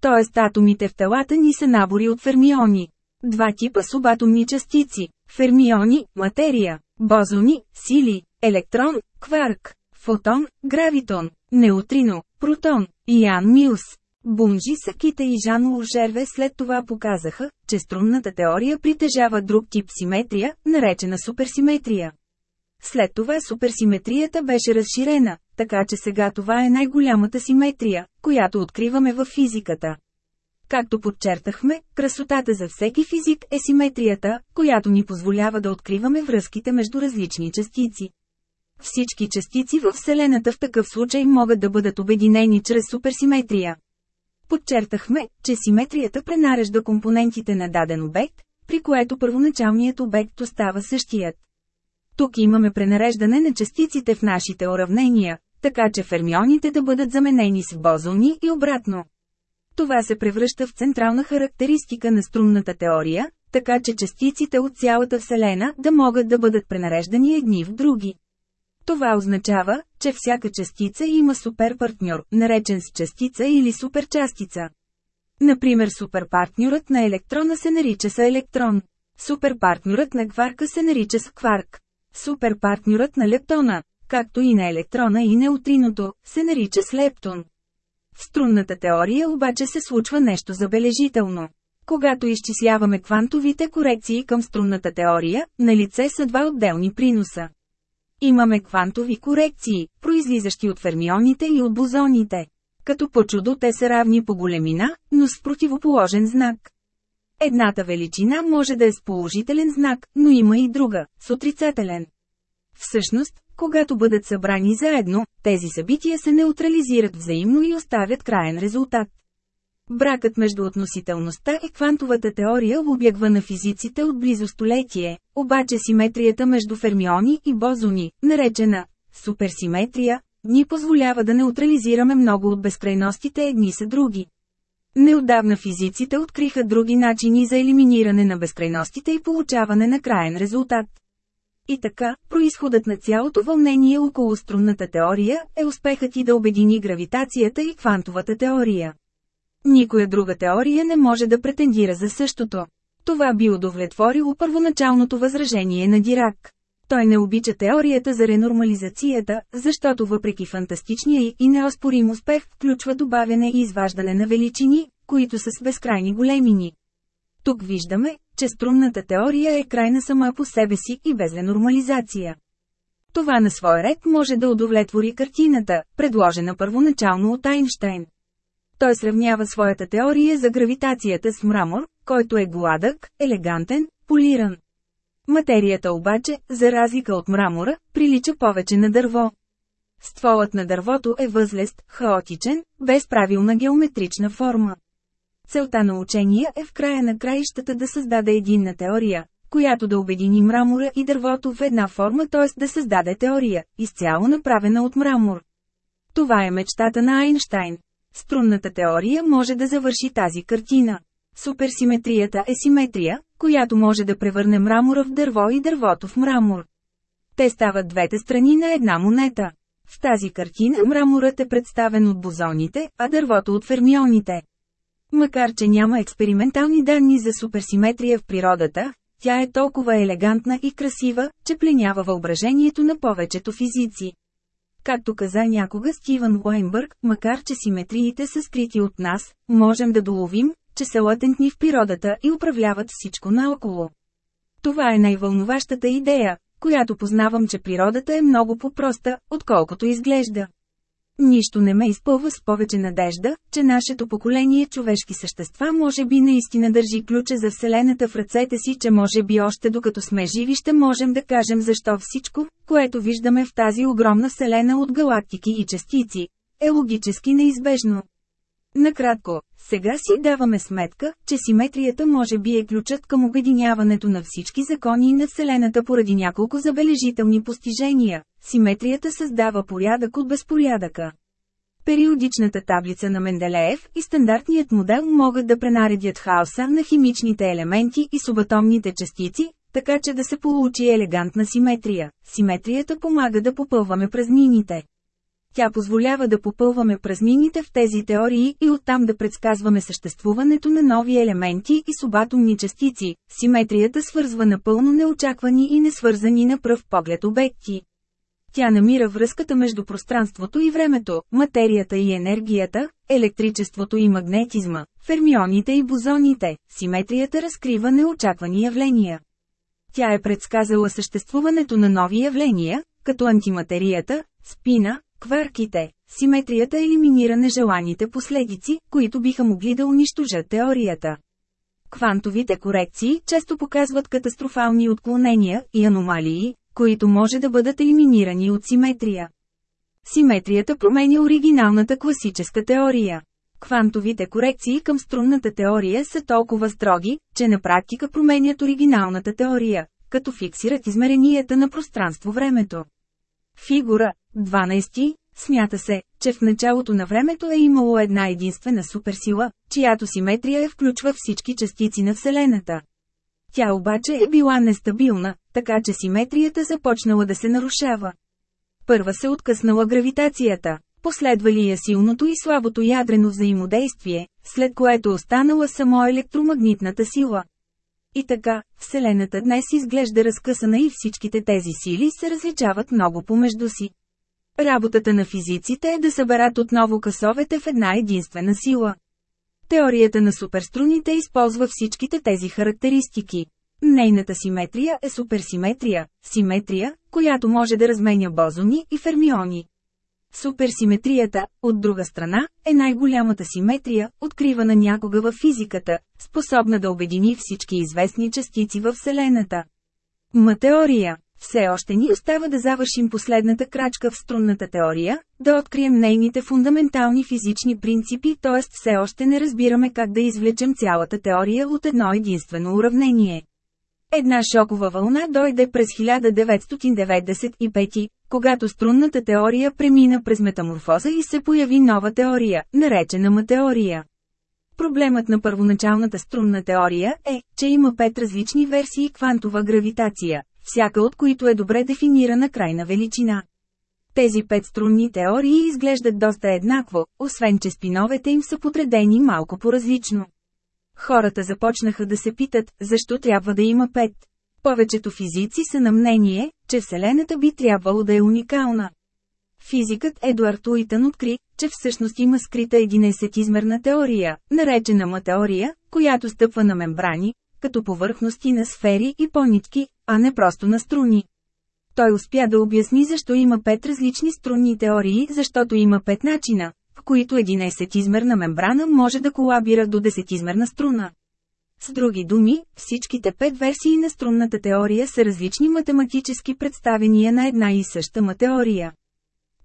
Тоест атомите в телата ни са набори от фермиони. Два типа субатомни частици – фермиони, материя, бозони, сили, електрон, кварк, фотон, гравитон, неутрино, протон, Ян Милс. Бунджи Саките и Жан Лужерве след това показаха, че струнната теория притежава друг тип симетрия, наречена суперсиметрия. След това суперсиметрията беше разширена, така че сега това е най-голямата симетрия, която откриваме в физиката. Както подчертахме, красотата за всеки физик е симетрията, която ни позволява да откриваме връзките между различни частици. Всички частици в Вселената в такъв случай могат да бъдат обединени чрез суперсиметрия. Подчертахме, че симетрията пренарежда компонентите на даден обект, при което първоначалният обект остава същият. Тук имаме пренареждане на частиците в нашите уравнения, така че фермионите да бъдат заменени с бозони и обратно. Това се превръща в централна характеристика на струнната теория, така че частиците от цялата Вселена да могат да бъдат пренареждани едни в други. Това означава, че всяка частица има суперпартньор, наречен с частица или суперчастица. Например суперпартньорът на електрона се нарича с електрон. Суперпартньорът на кварка се нарича с кварк. Суперпартньорът на лептона, както и на електрона и неутриното, се нарича с лептон. В струнната теория обаче се случва нещо забележително. Когато изчисляваме квантовите корекции към струнната теория, на лице са два отделни приноса. Имаме квантови корекции, произлизащи от фермионите и от бозоните. Като по чудо те са равни по големина, но с противоположен знак. Едната величина може да е с положителен знак, но има и друга, с отрицателен. Всъщност, когато бъдат събрани заедно, тези събития се неутрализират взаимно и оставят краен резултат. Бракът между относителността и квантовата теория обягва на физиците от близо столетие, обаче симетрията между фермиони и бозони, наречена суперсиметрия, ни позволява да неутрализираме много от безкрайностите едни са други. Неодавна физиците откриха други начини за елиминиране на безкрайностите и получаване на краен резултат. И така, происходът на цялото вълнение около струнната теория е успехът и да обедини гравитацията и квантовата теория. Никоя друга теория не може да претендира за същото. Това би удовлетворило първоначалното възражение на Дирак. Той не обича теорията за ренормализацията, защото въпреки фантастичния и неоспорим успех включва добавяне и изваждане на величини, които са с безкрайни големини. Тук виждаме, че струнната теория е крайна сама по себе си и без ренормализация. Това на свой ред може да удовлетвори картината, предложена първоначално от Айнштайн. Той сравнява своята теория за гравитацията с мрамор, който е гладък, елегантен, полиран. Материята обаче, за разлика от мрамора, прилича повече на дърво. Стволът на дървото е възлест, хаотичен, без правилна геометрична форма. Целта на учения е в края на краищата да създаде единна теория, която да обедини мрамора и дървото в една форма, т.е. да създаде теория, изцяло направена от мрамор. Това е мечтата на Айнштайн. Струнната теория може да завърши тази картина. Суперсиметрията е симетрия, която може да превърне мрамора в дърво и дървото в мрамор. Те стават двете страни на една монета. В тази картина мраморът е представен от бозоните, а дървото от фермионите. Макар че няма експериментални данни за суперсиметрия в природата, тя е толкова елегантна и красива, че пленява въображението на повечето физици. Както каза някога Стивън Уайнбърг, макар че симетриите са скрити от нас, можем да доловим, че са латентни в природата и управляват всичко наоколо. Това е най-вълнуващата идея, която познавам, че природата е много по-проста, отколкото изглежда. Нищо не ме изпълва с повече надежда, че нашето поколение човешки същества може би наистина държи ключа за Вселената в ръцете си, че може би още докато сме живи ще можем да кажем защо всичко, което виждаме в тази огромна Вселена от галактики и частици, е логически неизбежно. Накратко, сега си даваме сметка, че симетрията може би е ключът към обединяването на всички закони на Вселената поради няколко забележителни постижения. Симетрията създава порядък от безпорядъка. Периодичната таблица на Менделеев и стандартният модел могат да пренаредят хаоса на химичните елементи и субатомните частици, така че да се получи елегантна симетрия. Симетрията помага да попълваме празнините. Тя позволява да попълваме празнините в тези теории и оттам да предсказваме съществуването на нови елементи и субатомни частици. Симетрията свързва напълно неочаквани и несвързани на пръв поглед обекти. Тя намира връзката между пространството и времето, материята и енергията, електричеството и магнетизма, фермионите и бозоните. Симетрията разкрива неочаквани явления. Тя е предсказала съществуването на нови явления, като антиматерията, спина, Кварките, симетрията елиминира нежеланите последици, които биха могли да унищожат теорията. Квантовите корекции често показват катастрофални отклонения и аномалии, които може да бъдат елиминирани от симетрия. Симетрията променя оригиналната класическа теория. Квантовите корекции към струнната теория са толкова строги, че на практика променят оригиналната теория, като фиксират измеренията на пространство-времето. Фигура 12. Смята се, че в началото на времето е имало една единствена суперсила, чиято симетрия е включва всички частици на Вселената. Тя обаче е била нестабилна, така че симетрията започнала да се нарушава. Първа се откъснала гравитацията, последвали я силното и слабото ядрено взаимодействие, след което останала само електромагнитната сила. И така, Вселената днес изглежда разкъсана и всичките тези сили се различават много помежду си. Работата на физиците е да съберат отново късовете в една единствена сила. Теорията на суперструните използва всичките тези характеристики. Нейната симетрия е суперсиметрия, симетрия, която може да разменя бозони и фермиони. Суперсиметрията, от друга страна, е най-голямата симетрия, откривана някога във физиката, способна да обедини всички известни частици във Вселената. Матеория все още ни остава да завършим последната крачка в струнната теория, да открием нейните фундаментални физични принципи, т.е. все още не разбираме как да извлечем цялата теория от едно единствено уравнение. Една шокова вълна дойде през 1995, когато струнната теория премина през метаморфоза и се появи нова теория, наречена матеория. Проблемът на първоначалната струнна теория е, че има пет различни версии квантова гравитация, всяка от които е добре дефинирана крайна величина. Тези пет струнни теории изглеждат доста еднакво, освен че спиновете им са подредени малко по-различно. Хората започнаха да се питат, защо трябва да има пет. Повечето физици са на мнение, че Вселената би трябвало да е уникална. Физикът Едуард Уитън откри, че всъщност има скрита 11-измерна теория, наречена матеория, която стъпва на мембрани, като повърхности на сфери и понитки, а не просто на струни. Той успя да обясни защо има пет различни струнни теории, защото има пет начина, които 11-измерна мембрана може да колабира до 10-измерна струна. С други думи, всичките пет версии на струнната теория са различни математически представения на една и съща матеория.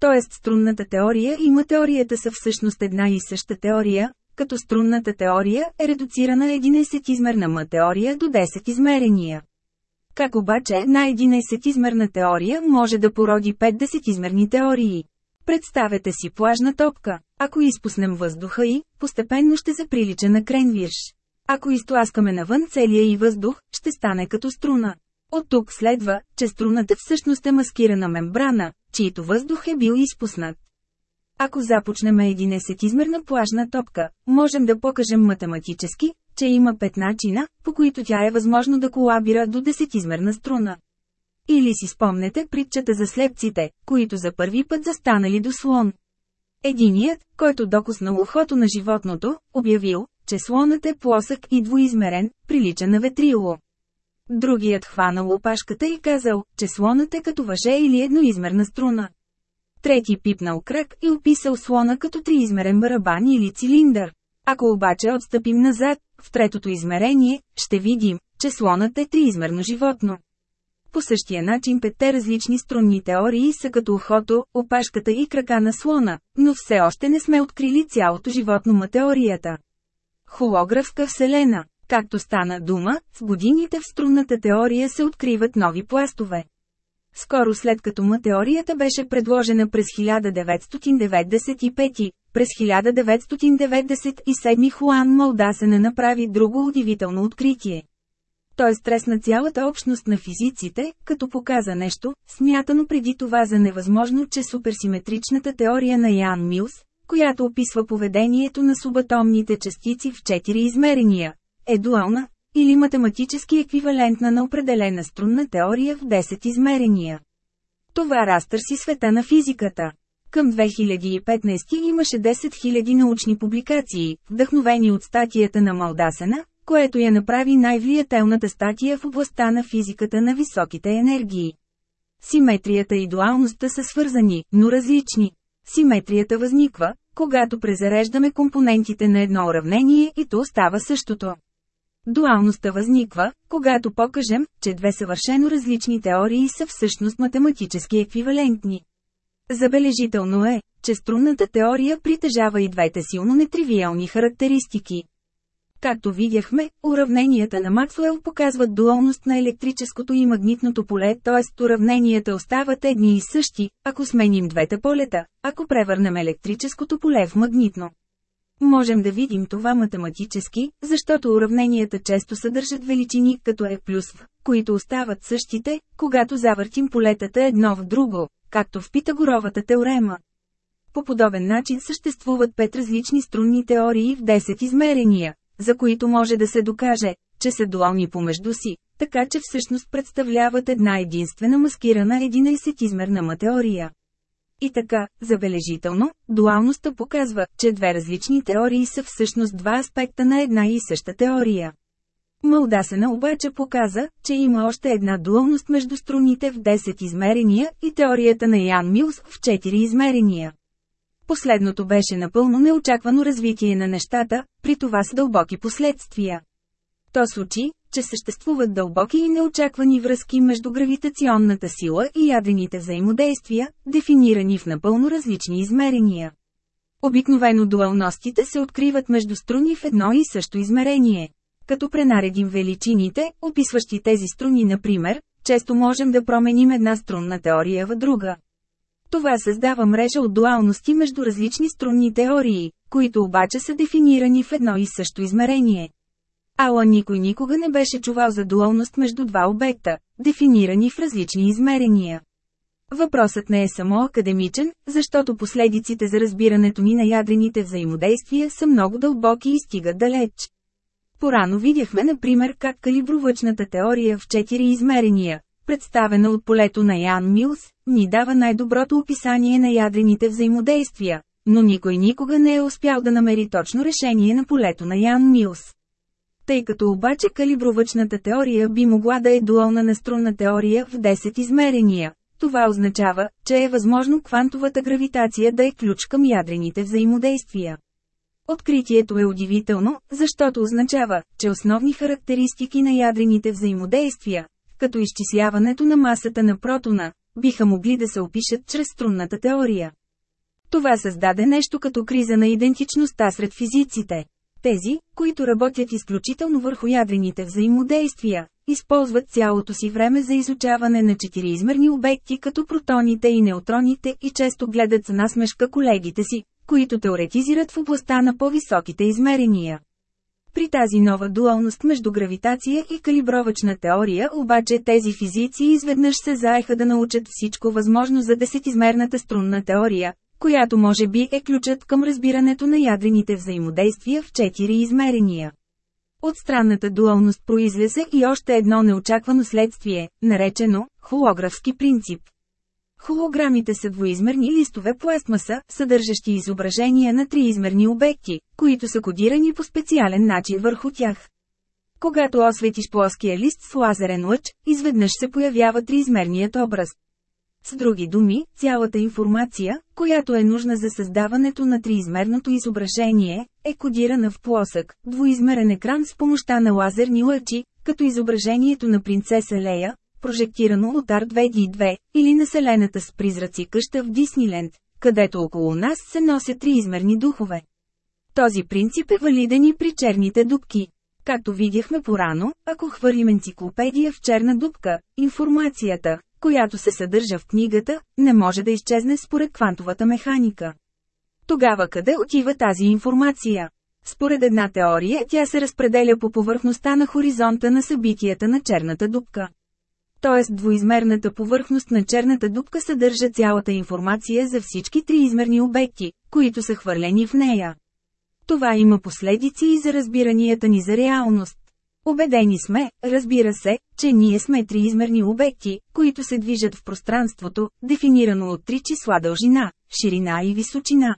Тоест струнната теория и матеорията са всъщност една и съща теория, като струнната теория е редуцирана 11-измерна матеория до 10 измерения. Как обаче една 11-измерна теория може да породи 50-измерни теории? Представете си плажна топка. Ако изпуснем въздуха и, постепенно ще се прилича на кренвирш. Ако изтласкаме навън целия и въздух, ще стане като струна. От тук следва, че струната всъщност е маскирана мембрана, чието въздух е бил изпуснат. Ако започнем 11-измерна плажна топка, можем да покажем математически, че има пет начина, по които тя е възможно да колабира до 10-измерна струна. Или си спомнете притчата за слепците, които за първи път застанали до слон. Единият, който докоснал ухото на животното, обявил, че слонът е плосък и двоизмерен, прилича на ветрило. Другият хванал опашката и казал, че слонът е като въже или едноизмерна струна. Трети пипнал кръг и описал слона като триизмерен барабан или цилиндър. Ако обаче отстъпим назад, в третото измерение, ще видим, че слонът е триизмерно животно. По същия начин петте различни струнни теории са като ухото, опашката и крака на слона, но все още не сме открили цялото животно ма теорията. Холографска вселена Както стана дума, с годините в струнната теория се откриват нови пластове. Скоро след като ма теорията беше предложена през 1995, през 1997 Хуан Малдасена направи друго удивително откритие. Той стресна цялата общност на физиците, като показа нещо, смятано преди това за невъзможно, че суперсиметричната теория на Ян Милс, която описва поведението на субатомните частици в четири измерения, е дуална, или математически еквивалентна на определена струнна теория в 10 измерения. Това разтърси света на физиката. Към 2015 имаше 10 000 научни публикации, вдъхновени от статията на Малдасена, което я направи най-влиятелната статия в областта на физиката на високите енергии. Симетрията и дуалността са свързани, но различни. Симетрията възниква, когато презареждаме компонентите на едно уравнение и то става същото. Дуалността възниква, когато покажем, че две съвършено различни теории са всъщност математически еквивалентни. Забележително е, че струнната теория притежава и двете силно нетривиални характеристики. Както видяхме, уравненията на Максуел показват дуалност на електрическото и магнитното поле, т.е. уравненията остават едни и същи, ако сменим двете полета, ако превърнем електрическото поле в магнитно. Можем да видим това математически, защото уравненията често съдържат величини като е плюс в, които остават същите, когато завъртим полетата едно в друго, както в Питагоровата теорема. По подобен начин съществуват пет различни струнни теории в 10 измерения, за които може да се докаже, че са дуални помежду си, така че всъщност представляват една единствена маскирана 11-измерна матеория. И така, забележително, дуалността показва, че две различни теории са всъщност два аспекта на една и съща теория. Малдасена обаче показа, че има още една дуалност между струните в 10 измерения и теорията на Ян Милс в 4 измерения. Последното беше напълно неочаквано развитие на нещата, при това с дълбоки последствия. То случи, че съществуват дълбоки и неочаквани връзки между гравитационната сила и ядрените взаимодействия, дефинирани в напълно различни измерения. Обикновено дуалностите се откриват между струни в едно и също измерение. Като пренаредим величините, описващи тези струни например, често можем да променим една струнна теория в друга. Това създава мрежа от дуалности между различни струнни теории, които обаче са дефинирани в едно и също измерение. Ала никой никога не беше чувал за дуалност между два обекта, дефинирани в различни измерения. Въпросът не е само академичен, защото последиците за разбирането ни на ядрените взаимодействия са много дълбоки и стигат далеч. Порано видяхме например как калибровъчната теория в четири измерения, представена от полето на Ян Милс, ни дава най-доброто описание на ядрените взаимодействия, но никой никога не е успял да намери точно решение на полето на Ян Милс. Тъй като обаче калибровъчната теория би могла да е дуална на струнна теория в 10 измерения, това означава, че е възможно квантовата гравитация да е ключ към ядрените взаимодействия. Откритието е удивително, защото означава, че основни характеристики на ядрените взаимодействия, като изчисляването на масата на протона, биха могли да се опишат чрез струнната теория. Това създаде нещо като криза на идентичността сред физиците. Тези, които работят изключително върху ядрените взаимодействия, използват цялото си време за изучаване на четириизмерни обекти като протоните и неутроните и често гледат с насмешка колегите си, които теоретизират в областта на по-високите измерения. При тази нова дуалност между гравитация и калибровачна теория обаче тези физици изведнъж се заеха да научат всичко възможно за десетизмерната струнна теория, която може би е ключът към разбирането на ядрените взаимодействия в четири измерения. От странната дуалност произлезе и още едно неочаквано следствие, наречено – холографски принцип. Холограмите са двоизмерни листове пластмаса, съдържащи изображения на триизмерни обекти, които са кодирани по специален начин върху тях. Когато осветиш плоския лист с лазерен лъч, изведнъж се появява триизмерният образ. С други думи, цялата информация, която е нужна за създаването на триизмерното изображение, е кодирана в плосък, двоизмерен екран с помощта на лазерни лъчи, като изображението на принцеса Лея, прожектирано от Арт 2D2, или населената с призраци къща в Дисниленд, където около нас се носят триизмерни духове. Този принцип е валиден и при черните дубки. Както видяхме порано, ако хвърлим енциклопедия в черна дупка, информацията, която се съдържа в книгата, не може да изчезне според квантовата механика. Тогава къде отива тази информация? Според една теория тя се разпределя по повърхността на хоризонта на събитията на черната дупка. Тоест двоизмерната повърхност на черната дупка съдържа цялата информация за всички триизмерни обекти, които са хвърлени в нея. Това има последици и за разбиранията ни за реалност. Обедени сме, разбира се, че ние сме триизмерни обекти, които се движат в пространството, дефинирано от три числа дължина, ширина и височина.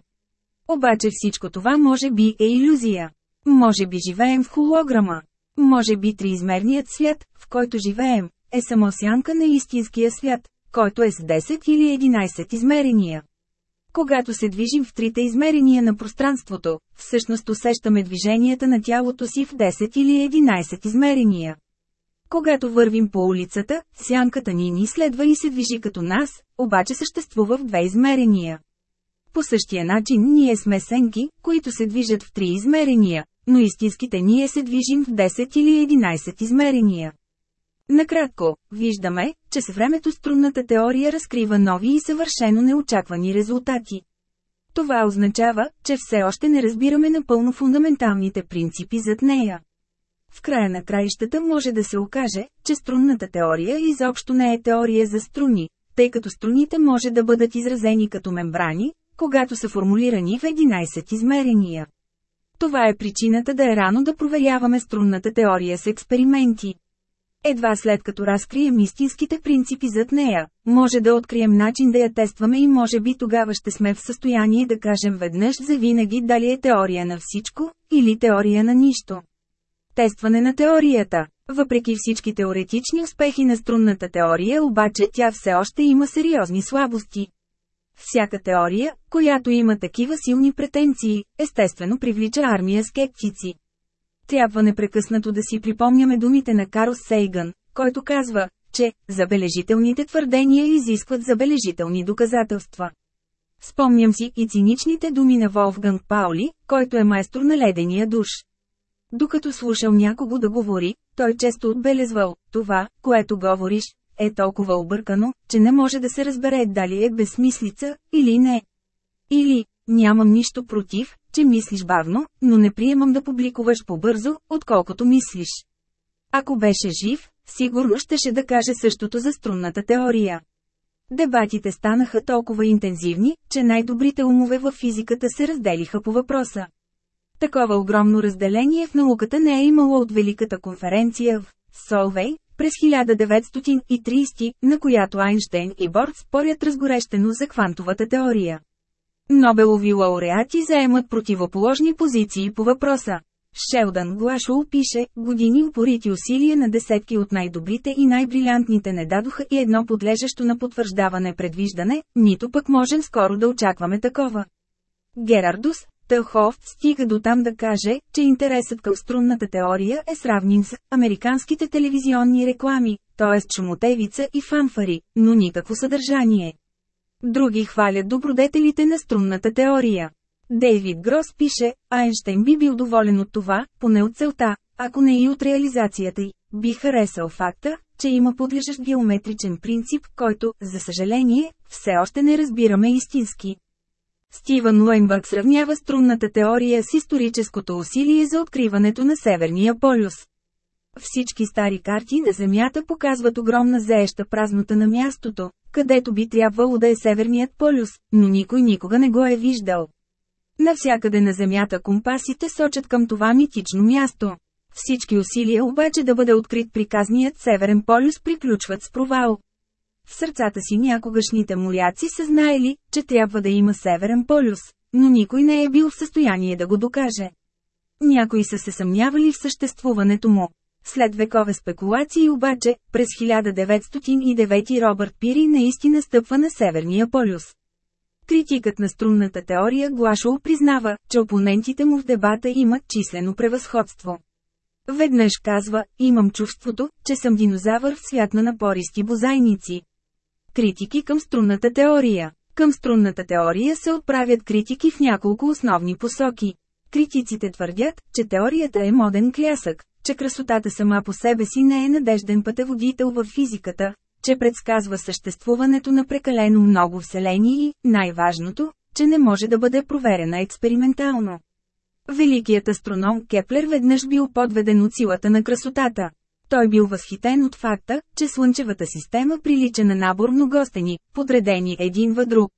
Обаче всичко това може би е иллюзия. Може би живеем в холограма. Може би триизмерният свят, в който живеем, е само сянка на истинския свят, който е с 10 или 11 измерения. Когато се движим в трите измерения на пространството, всъщност усещаме движенията на тялото си в 10 или 11 измерения. Когато вървим по улицата, сянката ни ни следва и се движи като нас, обаче съществува в две измерения. По същия начин ние сме сенки, които се движат в три измерения, но истинските ние се движим в 10 или 11 измерения. Накратко, виждаме, че с времето струнната теория разкрива нови и съвършено неочаквани резултати. Това означава, че все още не разбираме напълно фундаменталните принципи зад нея. В края на краищата може да се окаже, че струнната теория изобщо не е теория за струни, тъй като струните може да бъдат изразени като мембрани, когато са формулирани в 11 измерения. Това е причината да е рано да проверяваме струнната теория с експерименти. Едва след като разкрием истинските принципи зад нея, може да открием начин да я тестваме и може би тогава ще сме в състояние да кажем веднъж за винаги дали е теория на всичко, или теория на нищо. Тестване на теорията Въпреки всички теоретични успехи на струнната теория обаче тя все още има сериозни слабости. Всяка теория, която има такива силни претенции, естествено привлича армия скептици. Трябва непрекъснато да си припомняме думите на Карл Сейган, който казва, че забележителните твърдения изискват забележителни доказателства. Спомням си и циничните думи на Волфганг Паули, който е майстор на ледения душ. Докато слушал някого да говори, той често отбелезвал, това, което говориш, е толкова объркано, че не може да се разбере дали е безсмислица, или не. Или, нямам нищо против, че мислиш бавно, но не приемам да публикуваш по-бързо, отколкото мислиш. Ако беше жив, сигурно щеше да каже същото за струнната теория. Дебатите станаха толкова интензивни, че най-добрите умове в физиката се разделиха по въпроса. Такова огромно разделение в науката не е имало от Великата конференция в Солвей през 1930, на която Айнштейн и Борд спорят разгорещено за квантовата теория. Нобелови лауреати заемат противоположни позиции по въпроса. Шелдън Глашул пише, години упорити усилия на десетки от най-добрите и най-брилянтните не дадоха и едно подлежащо на потвърждаване предвиждане, нито пък можем скоро да очакваме такова. Герардус, Тълхов стига до там да каже, че интересът към струнната теория е сравним с американските телевизионни реклами, т.е. чумотевица и фанфари, но никакво съдържание. Други хвалят добродетелите на струнната теория. Дейвид Грос пише, Айнштейн би бил доволен от това, поне от целта, ако не и от реализацията й. би харесал факта, че има подлежащ геометричен принцип, който, за съжаление, все още не разбираме истински. Стивън Лойнбърг сравнява струнната теория с историческото усилие за откриването на Северния полюс. Всички стари карти на Земята показват огромна зееща празнота на мястото, където би трябвало да е Северният полюс, но никой никога не го е виждал. Навсякъде на Земята компасите сочат към това митично място. Всички усилия обаче да бъде открит приказният Северен полюс приключват с провал. В сърцата си някогашните моряци са знаели, че трябва да има Северен полюс, но никой не е бил в състояние да го докаже. Някои са се съмнявали в съществуването му. След векове спекулации обаче, през 1909 Робърт Пири наистина стъпва на Северния полюс. Критикът на струнната теория Глашоу признава, че опонентите му в дебата имат числено превъзходство. Веднъж казва, имам чувството, че съм динозавър в свят на напористи бозайници. Критики към струнната теория Към струнната теория се отправят критики в няколко основни посоки. Критиците твърдят, че теорията е моден клясък, че красотата сама по себе си не е надежден пътеводител в физиката, че предсказва съществуването на прекалено много вселени и, най-важното, че не може да бъде проверена експериментално. Великият астроном Кеплер веднъж бил подведен от силата на красотата. Той бил възхитен от факта, че Слънчевата система прилича на набор многостени, подредени един в друг.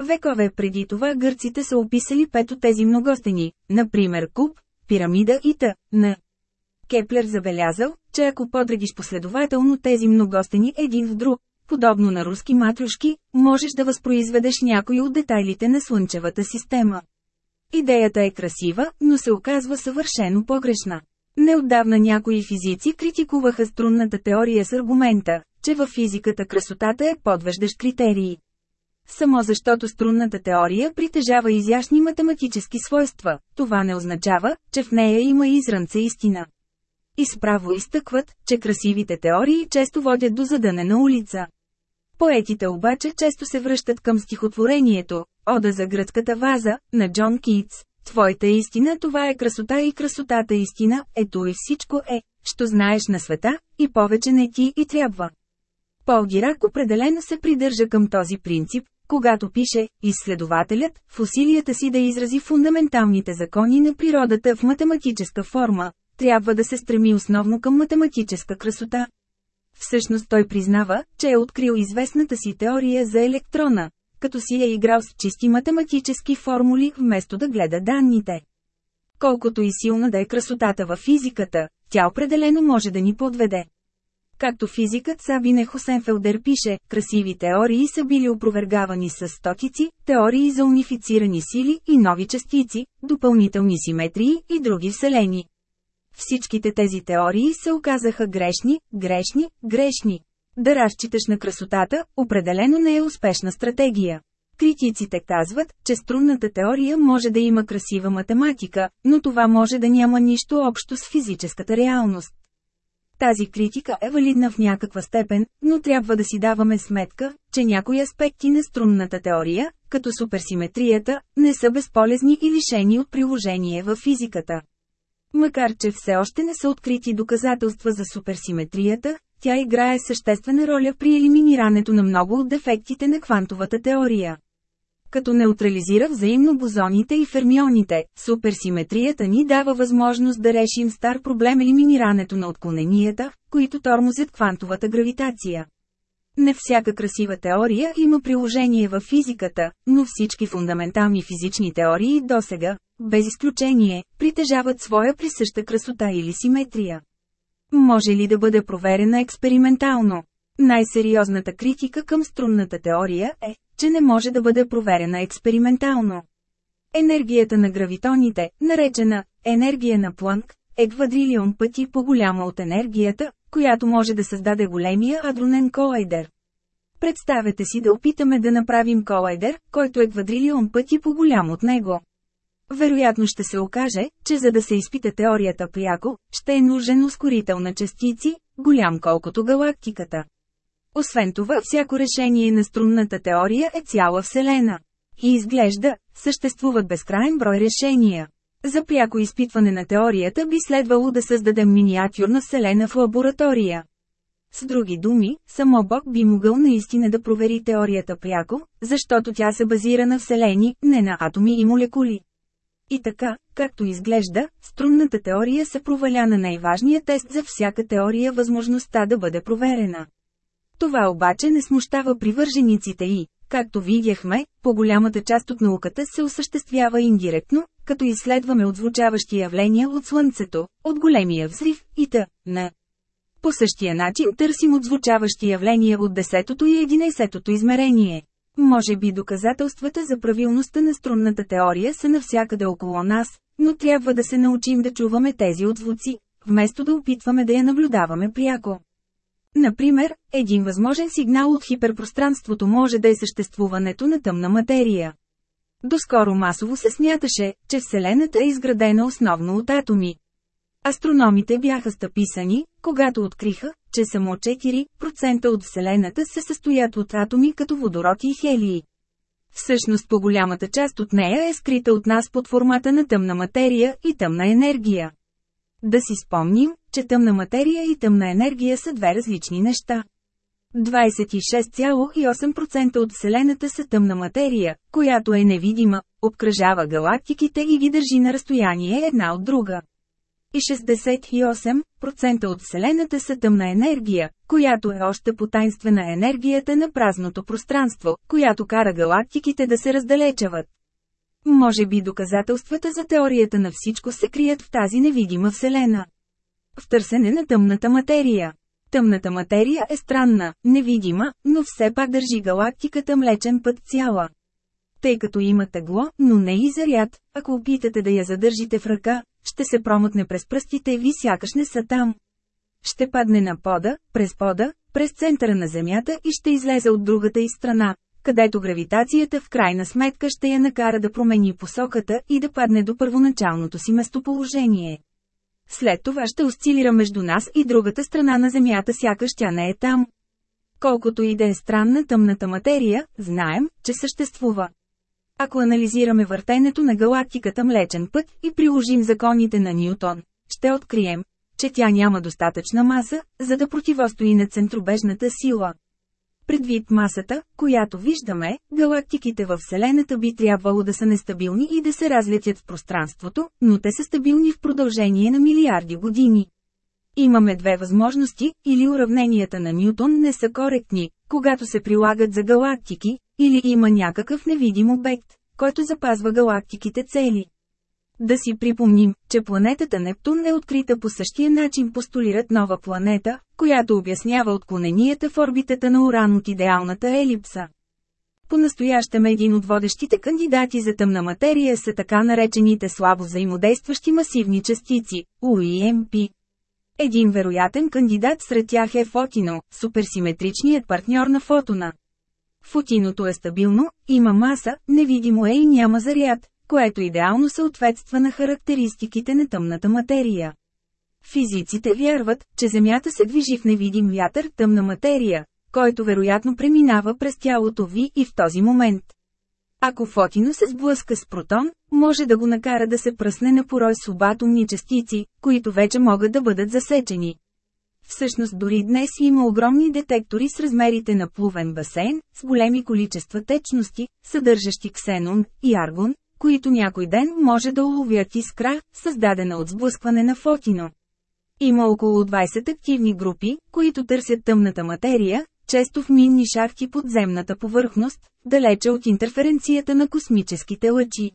Векове преди това гърците са описали пет от тези многостени, например куб, пирамида и т.н. Кеплер забелязал, че ако подредиш последователно тези многостени един в друг, подобно на руски матрюшки, можеш да възпроизведеш някои от детайлите на Слънчевата система. Идеята е красива, но се оказва съвършено погрешна. Неотдавна някои физици критикуваха струнната теория с аргумента, че във физиката красотата е подвеждащ критерий. Само защото струнната теория притежава изящни математически свойства, това не означава, че в нея има изранце истина. И справо изтъкват, че красивите теории често водят до задънена улица. Поетите обаче често се връщат към стихотворението «Ода за гръцката ваза» на Джон Китс. Твоята истина това е красота и красотата истина, ето и всичко е, що знаеш на света, и повече не ти и трябва. Пол Дирак определено се придържа към този принцип, когато пише, изследователят, в усилията си да изрази фундаменталните закони на природата в математическа форма, трябва да се стреми основно към математическа красота. Всъщност той признава, че е открил известната си теория за електрона, като си е играл с чисти математически формули, вместо да гледа данните. Колкото и силна да е красотата във физиката, тя определено може да ни подведе. Както физикът Сабине Хосенфелдер пише, красиви теории са били опровергавани с стотици, теории за унифицирани сили и нови частици, допълнителни симетрии и други вселени. Всичките тези теории се оказаха грешни, грешни, грешни. Да разчиташ на красотата, определено не е успешна стратегия. Критиците казват, че струнната теория може да има красива математика, но това може да няма нищо общо с физическата реалност. Тази критика е валидна в някаква степен, но трябва да си даваме сметка, че някои аспекти на струнната теория, като суперсиметрията, не са безполезни и лишени от приложение в физиката. Макар че все още не са открити доказателства за суперсиметрията, тя играе съществена роля при елиминирането на много от дефектите на квантовата теория. Като неутрализира взаимно бозоните и фермионите, суперсиметрията ни дава възможност да решим стар проблем елиминирането на отклоненията, които тормозят квантовата гравитация. Не всяка красива теория има приложение в физиката, но всички фундаментални физични теории досега, без изключение, притежават своя присъща красота или симетрия. Може ли да бъде проверена експериментално? Най-сериозната критика към струнната теория е, че не може да бъде проверена експериментално. Енергията на гравитоните, наречена енергия на Планк, е квадрилион пъти по-голяма от енергията, която може да създаде големия адронен колайдер. Представете си да опитаме да направим колайдер, който е квадрилион пъти по-голям от него. Вероятно ще се окаже, че за да се изпита теорията пряко, ще е нужен ускорител на частици, голям колкото галактиката. Освен това, всяко решение на струнната теория е цяла Вселена. И изглежда, съществуват безкрайен брой решения. За пряко изпитване на теорията би следвало да създадем миниатюрна вселена в лаборатория. С други думи, само Бог би могъл наистина да провери теорията пряко, защото тя се базира на вселени, не на атоми и молекули. И така, както изглежда, струнната теория се проваля на най-важния тест за всяка теория възможността да бъде проверена. Това обаче не смущава привържениците и, както видяхме, по-голямата част от науката се осъществява индиректно, като изследваме отзвучаващи явления от Слънцето, от големия взрив и т.н. По същия начин търсим отзвучаващи явления от 10-то и 11-то измерение. Може би доказателствата за правилността на струнната теория са навсякъде около нас, но трябва да се научим да чуваме тези отзвуци, вместо да опитваме да я наблюдаваме пряко. Например, един възможен сигнал от хиперпространството може да е съществуването на тъмна материя. Доскоро масово се смяташе, че Вселената е изградена основно от атоми. Астрономите бяха стъписани, когато откриха, че само 4% от Вселената се състоят от атоми като водород и хелии. Всъщност по-голямата част от нея е скрита от нас под формата на тъмна материя и тъмна енергия. Да си спомним, че тъмна материя и тъмна енергия са две различни неща. 26,8% от Вселената са тъмна материя, която е невидима, обкръжава галактиките и ги държи на разстояние една от друга. И 68% от Вселената са тъмна енергия, която е още потайнствена енергията на празното пространство, която кара галактиките да се раздалечават. Може би доказателствата за теорията на всичко се крият в тази невидима Вселена. В търсене на тъмната материя. Тъмната материя е странна, невидима, но все пак държи галактиката млечен път цяла. Тъй като има тегло, но не и заряд, ако опитате да я задържите в ръка, ще се промътне през пръстите ви сякаш не са там. Ще падне на пода, през пода, през центъра на Земята и ще излезе от другата и страна, където гравитацията в крайна сметка ще я накара да промени посоката и да падне до първоначалното си местоположение. След това ще осцилира между нас и другата страна на Земята сякаш тя не е там. Колкото и да е странна тъмната материя, знаем, че съществува. Ако анализираме въртенето на галактиката Млечен път и приложим законите на Ньютон, ще открием, че тя няма достатъчна маса, за да противостои на центробежната сила. Предвид масата, която виждаме, галактиките във Вселената би трябвало да са нестабилни и да се разлетят в пространството, но те са стабилни в продължение на милиарди години. Имаме две възможности, или уравненията на Ньютон не са коректни, когато се прилагат за галактики, или има някакъв невидим обект, който запазва галактиките цели. Да си припомним, че планетата Нептун е открита по същия начин постулират нова планета, която обяснява отклоненията в орбитата на Уран от идеалната елипса. По-настоящем един от водещите кандидати за тъмна материя са така наречените слабо взаимодействащи масивни частици, УИМП. Един вероятен кандидат сред тях е Фотино, суперсиметричният партньор на Фотона. Фотиното е стабилно, има маса, невидимо е и няма заряд, което идеално съответства на характеристиките на тъмната материя. Физиците вярват, че Земята се движи в невидим вятър тъмна материя, който вероятно преминава през тялото ви и в този момент. Ако Фотино се сблъска с протон, може да го накара да се пръсне на порой субатомни частици, които вече могат да бъдат засечени. Всъщност дори днес има огромни детектори с размерите на плувен басейн, с големи количества течности, съдържащи ксенон и аргон, които някой ден може да уловят искра, създадена от сблъскване на Фотино. Има около 20 активни групи, които търсят тъмната материя, често в минни шахти под земната повърхност, далече от интерференцията на космическите лъчи.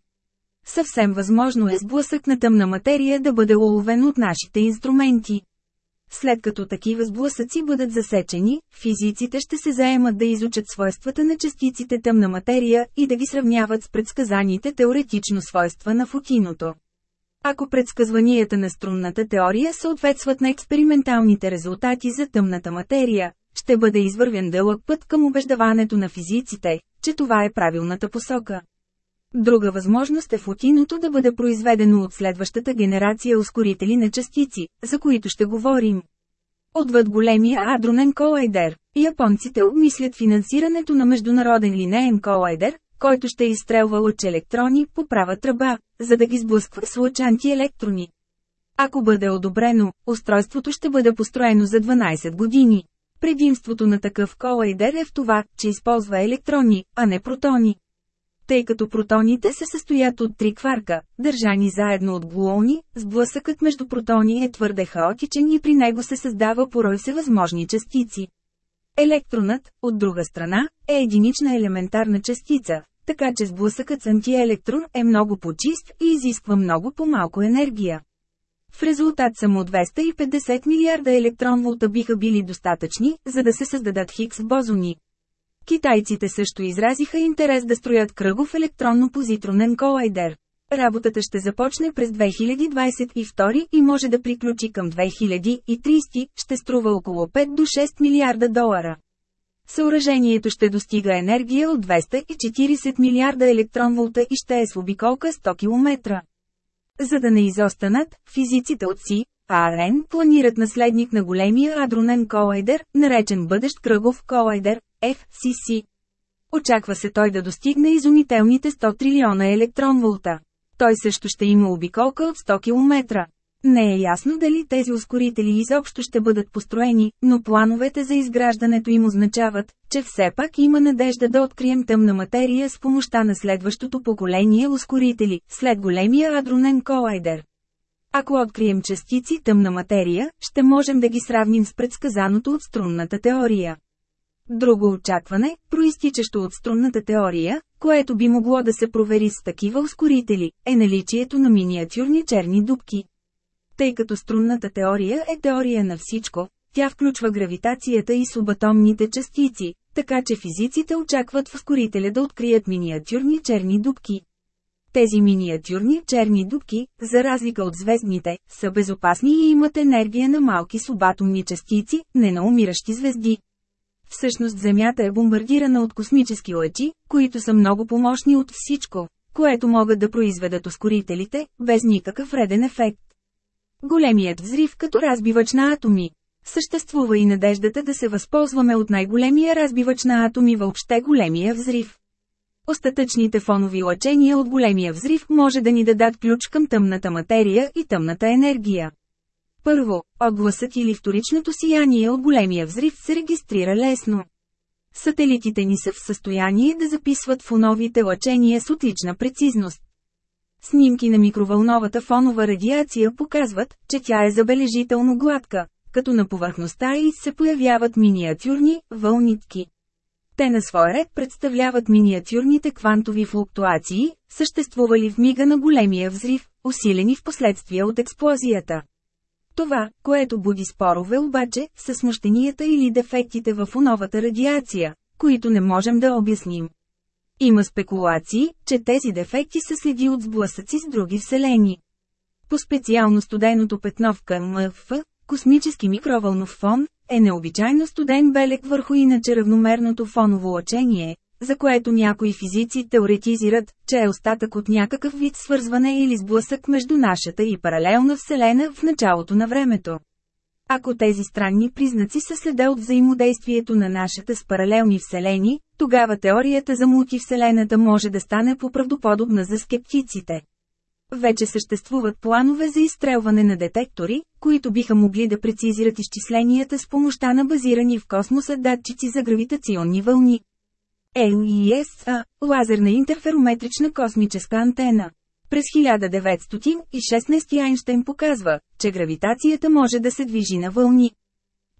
Съвсем възможно е сблъсък на тъмна материя да бъде уловен от нашите инструменти. След като такива сблъсъци бъдат засечени, физиците ще се заемат да изучат свойствата на частиците тъмна материя и да ги сравняват с предсказаните теоретично свойства на фотиното. Ако предсказванията на струнната теория съответстват на експерименталните резултати за тъмната материя, ще бъде извървен дълъг път към убеждаването на физиците, че това е правилната посока. Друга възможност е фотиното да бъде произведено от следващата генерация ускорители на частици, за които ще говорим. Отвъд големия адронен колайдер, японците обмислят финансирането на международен линеен колайдер, който ще изстрелва лъч електрони по права тръба, за да ги сблъсква с лъчанти електрони. Ако бъде одобрено, устройството ще бъде построено за 12 години. Предимството на такъв колайдер е в това, че използва електрони, а не протони. Тъй като протоните се състоят от три кварка, държани заедно от глуони, сблъсъкът между протони е твърде хаотичен и при него се създава порой всевъзможни частици. Електронът, от друга страна, е единична елементарна частица, така че сблъсъкът с антиелектрон е много по-чист и изисква много по-малко енергия. В резултат само 250 милиарда електронволта биха били достатъчни, за да се създадат Хикс бозони. Китайците също изразиха интерес да строят кръгов електронно-позитронен колайдер. Работата ще започне през 2022 и може да приключи към 2030, ще струва около 5 до 6 милиарда долара. Съоръжението ще достига енергия от 240 милиарда електронволта и ще е с обиколка 100 км. За да не изостанат, физиците от Си, АРН планират наследник на големия адронен колайдер, наречен бъдещ кръгов колайдер, FCC. Очаква се той да достигне изумителните 100 трилиона електронволта. Той също ще има обиколка от 100 км. Не е ясно дали тези ускорители изобщо ще бъдат построени, но плановете за изграждането им означават, че все пак има надежда да открием тъмна материя с помощта на следващото поколение ускорители, след големия адронен колайдер. Ако открием частици тъмна материя, ще можем да ги сравним с предсказаното от струнната теория. Друго очакване, проистичащо от струнната теория, което би могло да се провери с такива ускорители, е наличието на миниатюрни черни дубки. Тъй като струнната теория е теория на всичко, тя включва гравитацията и субатомните частици, така че физиците очакват в ускорителя да открият миниатюрни черни дубки. Тези миниатюрни черни дубки, за разлика от звездните, са безопасни и имат енергия на малки субатомни частици, не на умиращи звезди. Всъщност Земята е бомбардирана от космически лъчи, които са много помощни от всичко, което могат да произведат ускорителите, без никакъв вреден ефект. Големият взрив като разбивач на атоми. Съществува и надеждата да се възползваме от най-големия разбивач на атоми въобще големия взрив. Остатъчните фонови лъчения от големия взрив може да ни дадат ключ към тъмната материя и тъмната енергия. Първо, отгласът или вторичното сияние от големия взрив се регистрира лесно. Сателитите ни са в състояние да записват фоновите лъчения с отлична прецизност. Снимки на микровълновата фонова радиация показват, че тя е забележително гладка, като на повърхността и се появяват миниатюрни вълнитки. Те на свой ред представляват миниатюрните квантови флуктуации, съществували в мига на големия взрив, усилени в последствие от експлозията. Това, което буди спорове обаче, са смущенията или дефектите в фоновата радиация, които не можем да обясним. Има спекулации, че тези дефекти са следи от сблъсъци с други вселени. По специално студеното петно в КМФ, космически микровълнов фон, е необичайно студен белек върху иначе равномерното фоново лъчение, за което някои физици теоретизират, че е остатък от някакъв вид свързване или сблъсък между нашата и паралелна Вселена в началото на времето. Ако тези странни признаци са следа от взаимодействието на нашата с паралелни вселени, тогава теорията за мултивселената може да стане поправдоподобна за скептиците. Вече съществуват планове за изстрелване на детектори, които биха могли да прецизират изчисленията с помощта на базирани в космоса датчици за гравитационни вълни. LESA – лазерна интерферометрична космическа антена. През 1916 Айнштейн показва, че гравитацията може да се движи на вълни.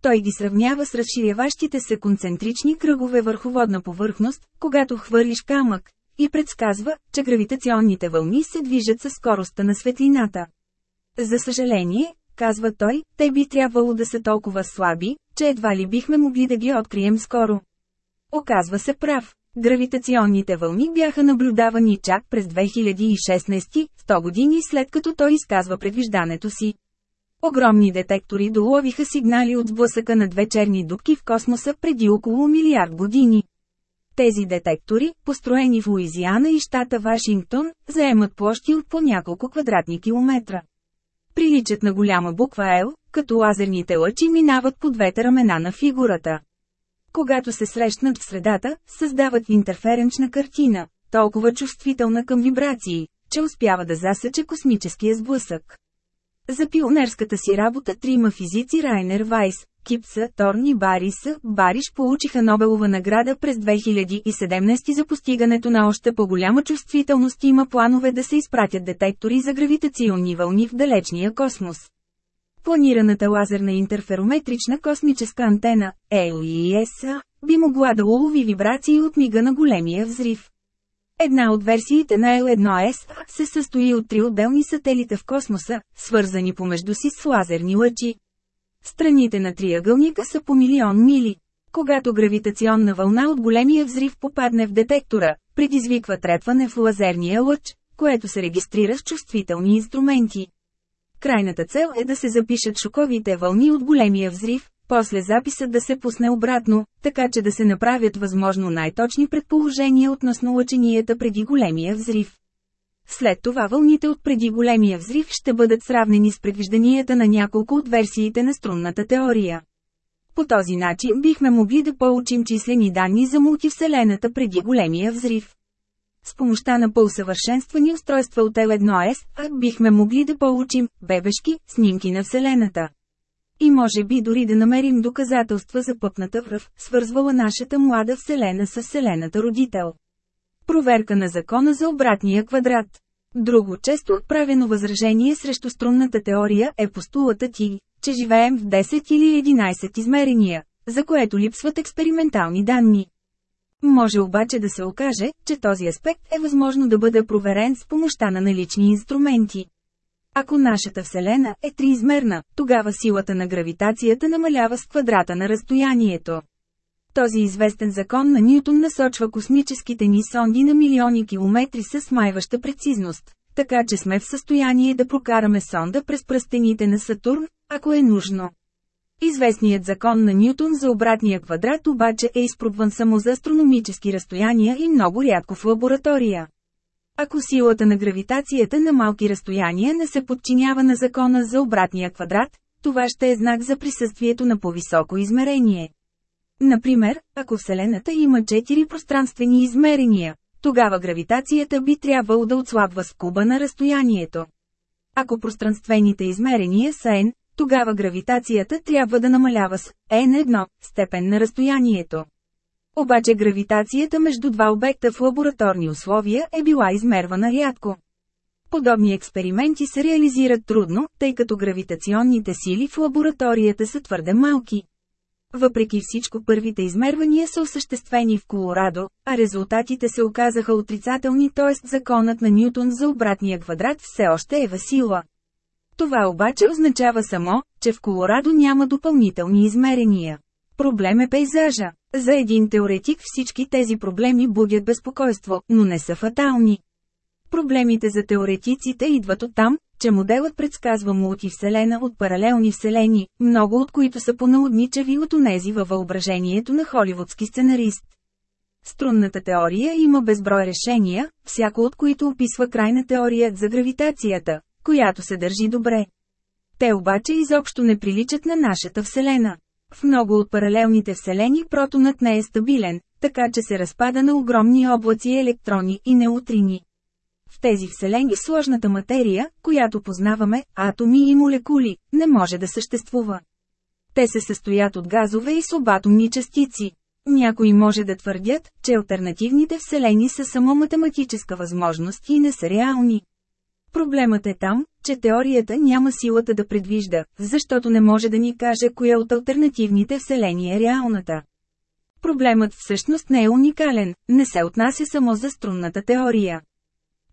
Той ги сравнява с разширяващите се концентрични кръгове върху водна повърхност, когато хвърлиш камък, и предсказва, че гравитационните вълни се движат със скоростта на светлината. За съжаление, казва той, те би трябвало да са толкова слаби, че едва ли бихме могли да ги открием скоро. Оказва се прав. Гравитационните вълни бяха наблюдавани чак през 2016, 100 години след като той изказва предвиждането си. Огромни детектори доловиха сигнали от сблъсъка на две черни дубки в космоса преди около милиард години. Тези детектори, построени в Луизиана и щата Вашингтон, заемат площи от по няколко квадратни километра. Приличат на голяма буква L, като лазерните лъчи минават по двете ramена на фигурата. Когато се срещнат в средата, създават интерференчна картина, толкова чувствителна към вибрации, че успява да засъче космическия сблъсък. За пионерската си работа трима физици Райнер Вайс, Кипса, Торни Барис, Бариш получиха Нобелова награда през 2017 за постигането на още по-голяма чувствителност и има планове да се изпратят детектори за гравитационни вълни в далечния космос. Планираната лазерна интерферометрична космическа антена, LES, би могла да улови вибрации от мига на големия взрив. Една от версиите на L1S се състои от три отделни сателита в космоса, свързани помежду си с лазерни лъчи. Страните на триъгълника са по милион мили. Когато гравитационна вълна от големия взрив попадне в детектора, предизвиква трепване в лазерния лъч, което се регистрира с чувствителни инструменти. Крайната цел е да се запишат шоковите вълни от големия взрив, после записът да се пусне обратно, така че да се направят възможно най-точни предположения относно лъченията преди големия взрив. След това вълните от преди големия взрив ще бъдат сравнени с предвижданията на няколко от версиите на струнната теория. По този начин бихме могли да получим числени данни за мултивселената преди големия взрив. С помощта на по-усъвършенствани устройства от L1S, бихме могли да получим бебешки снимки на Вселената. И може би дори да намерим доказателства за пъпната връв, свързвала нашата млада Вселена с Вселената родител. Проверка на закона за обратния квадрат. Друго често отправено възражение срещу струнната теория е постулата ти, че живеем в 10 или 11 измерения, за което липсват експериментални данни. Може обаче да се окаже, че този аспект е възможно да бъде проверен с помощта на налични инструменти. Ако нашата Вселена е триизмерна, тогава силата на гравитацията намалява с квадрата на разстоянието. Този известен закон на Ньютон насочва космическите ни сонди на милиони километри с смайваща прецизност, така че сме в състояние да прокараме сонда през пръстените на Сатурн, ако е нужно. Известният закон на Ньютон за обратния квадрат обаче е изпробван само за астрономически разстояния и много рядко в лаборатория. Ако силата на гравитацията на малки разстояния не се подчинява на закона за обратния квадрат, това ще е знак за присъствието на по-високо измерение. Например, ако Вселената има 4 пространствени измерения, тогава гравитацията би трябвало да отслабва с куба на разстоянието. Ако пространствените измерения са n, тогава гравитацията трябва да намалява с n1 степен на разстоянието. Обаче гравитацията между два обекта в лабораторни условия е била измервана рядко. Подобни експерименти се реализират трудно, тъй като гравитационните сили в лабораторията са твърде малки. Въпреки всичко първите измервания са осъществени в Колорадо, а резултатите се оказаха отрицателни, т.е. законът на Ньютон за обратния квадрат все още е в сила. Това обаче означава само, че в Колорадо няма допълнителни измерения. Проблем е пейзажа. За един теоретик всички тези проблеми будят безпокойство, но не са фатални. Проблемите за теоретиците идват от там, че моделът предсказва мултивселена от паралелни вселени, много от които са понаудничави от онези във въображението на холивудски сценарист. Струнната теория има безброй решения, всяко от които описва крайна теория за гравитацията, която се държи добре. Те обаче изобщо не приличат на нашата Вселена. В много от паралелните вселени протонът не е стабилен, така че се разпада на огромни облаци електрони и неутрини. В тези вселени сложната материя, която познаваме, атоми и молекули, не може да съществува. Те се състоят от газове и субатомни частици. Някои може да твърдят, че альтернативните вселени са само математическа възможност и не са реални. Проблемът е там, че теорията няма силата да предвижда, защото не може да ни каже коя от альтернативните вселени е реалната. Проблемът всъщност не е уникален, не се отнася само за струнната теория.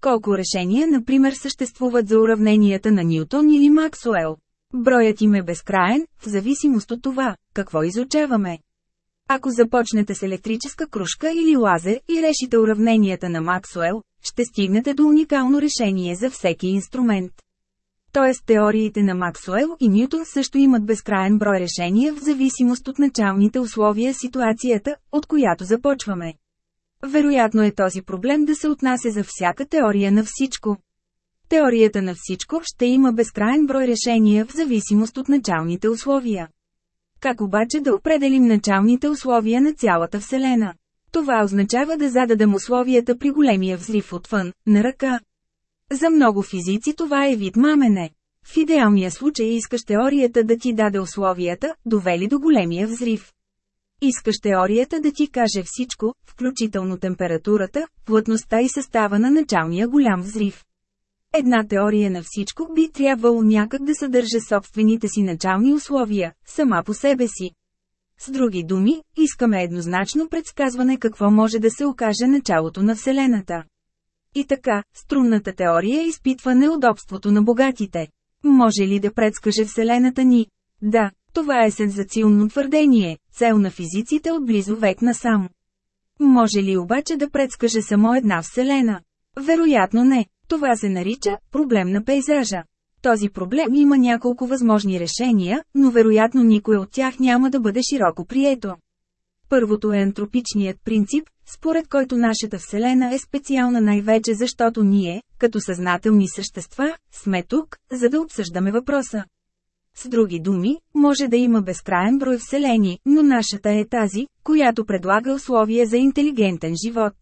Колко решения, например, съществуват за уравненията на Ньютон или Максуел? Броят им е безкраен, в зависимост от това, какво изучаваме. Ако започнете с електрическа кружка или лазер и решите уравненията на Максуел, ще стигнете до уникално решение за всеки инструмент. Тоест теориите на Максуел и Ньютон също имат безкраен брой решения в зависимост от началните условия ситуацията, от която започваме. Вероятно е този проблем да се отнася за всяка теория на всичко. Теорията на всичко ще има безкрайен брой решения в зависимост от началните условия. Как обаче да определим началните условия на цялата Вселена? Това означава да зададем условията при големия взрив отвън, на ръка. За много физици това е вид мамене. В идеалния случай искаш теорията да ти даде условията, довели до големия взрив. Искаш теорията да ти каже всичко, включително температурата, плътността и състава на началния голям взрив. Една теория на всичко би трябвало някак да съдържа собствените си начални условия, сама по себе си. С други думи, искаме еднозначно предсказване какво може да се окаже началото на Вселената. И така, струнната теория изпитва неудобството на богатите. Може ли да предскаже Вселената ни? Да, това е сензационно твърдение, цел на физиците от близо век насам. Може ли обаче да предскаже само една Вселена? Вероятно не. Това се нарича проблем на пейзажа. Този проблем има няколко възможни решения, но вероятно никой от тях няма да бъде широко прието. Първото е антропичният принцип, според който нашата Вселена е специална най-вече защото ние, като съзнателни същества, сме тук, за да обсъждаме въпроса. С други думи, може да има безкраен брой Вселени, но нашата е тази, която предлага условия за интелигентен живот.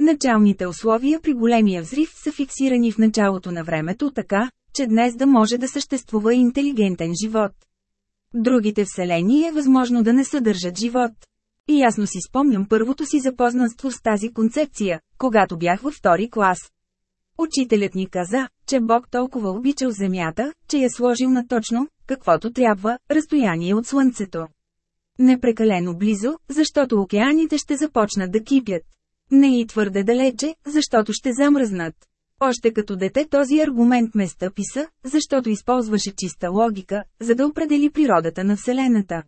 Началните условия при големия взрив са фиксирани в началото на времето така, че днес да може да съществува интелигентен живот. Другите вселени е възможно да не съдържат живот. И ясно си спомням първото си запознанство с тази концепция, когато бях във втори клас. Учителят ни каза, че Бог толкова обичал Земята, че я сложил на точно, каквото трябва, разстояние от Слънцето. Непрекалено близо, защото океаните ще започнат да кипят. Не и твърде далече, защото ще замръзнат. Още като дете този аргумент ме стъписа, защото използваше чиста логика, за да определи природата на Вселената.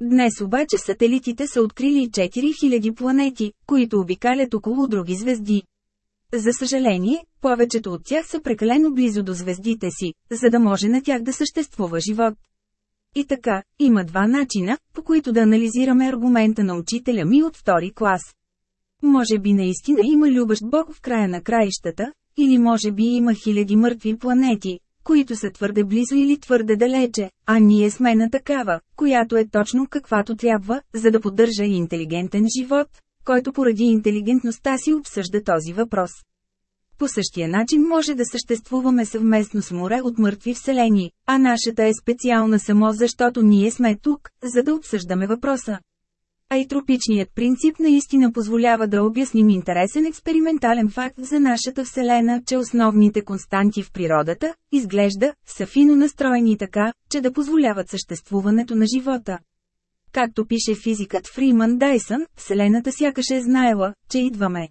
Днес обаче сателитите са открили 4000 планети, които обикалят около други звезди. За съжаление, повечето от тях са прекалено близо до звездите си, за да може на тях да съществува живот. И така, има два начина, по които да анализираме аргумента на учителя ми от втори клас. Може би наистина има любащ Бог в края на краищата, или може би има хиляди мъртви планети, които са твърде близо или твърде далече, а ние сме на такава, която е точно каквато трябва, за да поддържа интелигентен живот, който поради интелигентността си обсъжда този въпрос. По същия начин може да съществуваме съвместно с море от мъртви вселени, а нашата е специална само защото ние сме тук, за да обсъждаме въпроса. Айтропичният принцип наистина позволява да обясним интересен експериментален факт за нашата Вселена, че основните константи в природата, изглежда, са фино настроени така, че да позволяват съществуването на живота. Както пише физикът Фриман Дайсън, Вселената сякаш е знаела, че идваме.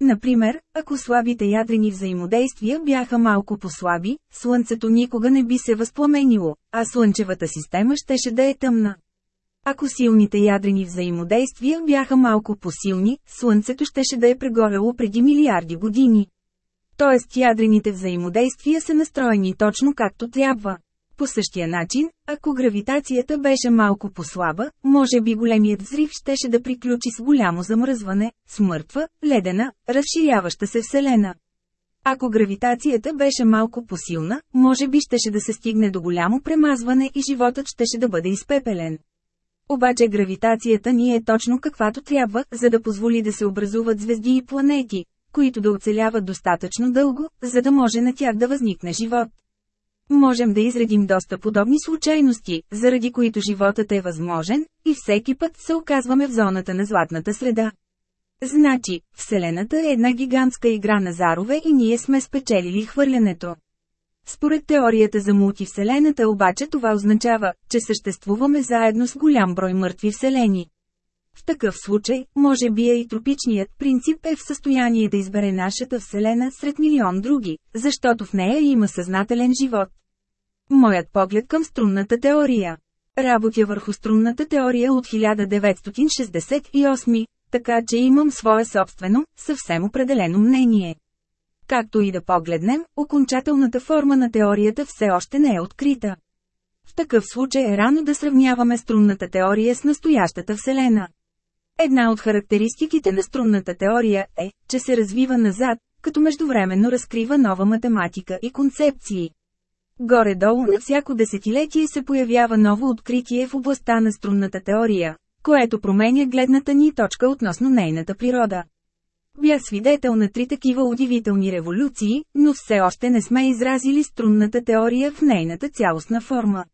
Например, ако слабите ядрени взаимодействия бяха малко по-слаби, Слънцето никога не би се възпламенило, а Слънчевата система щеше да е тъмна. Ако силните ядрени взаимодействия бяха малко по-силни, Слънцето щеше да е прегорело преди милиарди години. Тоест ядрените взаимодействия са настроени точно както трябва. По същия начин, ако гравитацията беше малко по-слаба, може би големият взрив щеше да приключи с голямо замръзване, с мъртва, ледена, разширяваща се Вселена. Ако гравитацията беше малко по-силна, може би щеше да се стигне до голямо премазване и животът щеше да бъде изпепелен. Обаче гравитацията ни е точно каквато трябва, за да позволи да се образуват звезди и планети, които да оцеляват достатъчно дълго, за да може на тях да възникне живот. Можем да изредим доста подобни случайности, заради които животът е възможен, и всеки път се оказваме в зоната на златната среда. Значи, Вселената е една гигантска игра на зарове и ние сме спечелили хвърлянето. Според теорията за мултивселената обаче това означава, че съществуваме заедно с голям брой мъртви вселени. В такъв случай, може би и тропичният принцип е в състояние да избере нашата Вселена сред милион други, защото в нея има съзнателен живот. Моят поглед към струнната теория. Работя върху струнната теория от 1968, така че имам свое собствено, съвсем определено мнение. Както и да погледнем, окончателната форма на теорията все още не е открита. В такъв случай е рано да сравняваме струнната теория с настоящата Вселена. Една от характеристиките на струнната теория е, че се развива назад, като междувременно разкрива нова математика и концепции. Горе-долу на всяко десетилетие се появява ново откритие в областта на струнната теория, което променя гледната ни точка относно нейната природа. Бях свидетел на три такива удивителни революции, но все още не сме изразили струнната теория в нейната цялостна форма.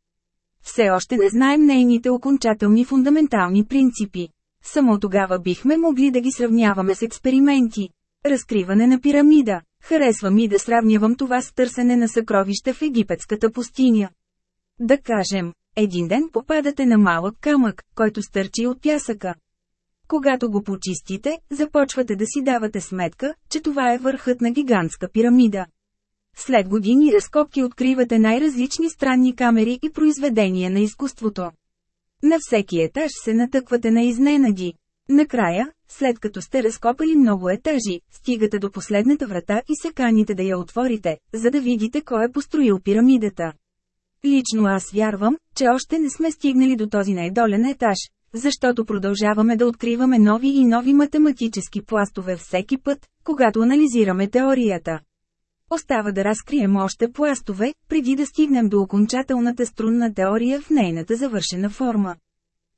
Все още не знаем нейните окончателни фундаментални принципи. Само тогава бихме могли да ги сравняваме с експерименти. Разкриване на пирамида. Харесва ми да сравнявам това с търсене на съкровища в египетската пустиня. Да кажем, един ден попадате на малък камък, който стърчи от пясъка. Когато го почистите, започвате да си давате сметка, че това е върхът на гигантска пирамида. След години разкопки откривате най-различни странни камери и произведения на изкуството. На всеки етаж се натъквате на изненади. Накрая, след като сте разкопали много етажи, стигате до последната врата и се каните да я отворите, за да видите кой е построил пирамидата. Лично аз вярвам, че още не сме стигнали до този най-долен етаж, защото продължаваме да откриваме нови и нови математически пластове всеки път, когато анализираме теорията. Остава да разкрием още пластове, преди да стигнем до окончателната струнна теория в нейната завършена форма.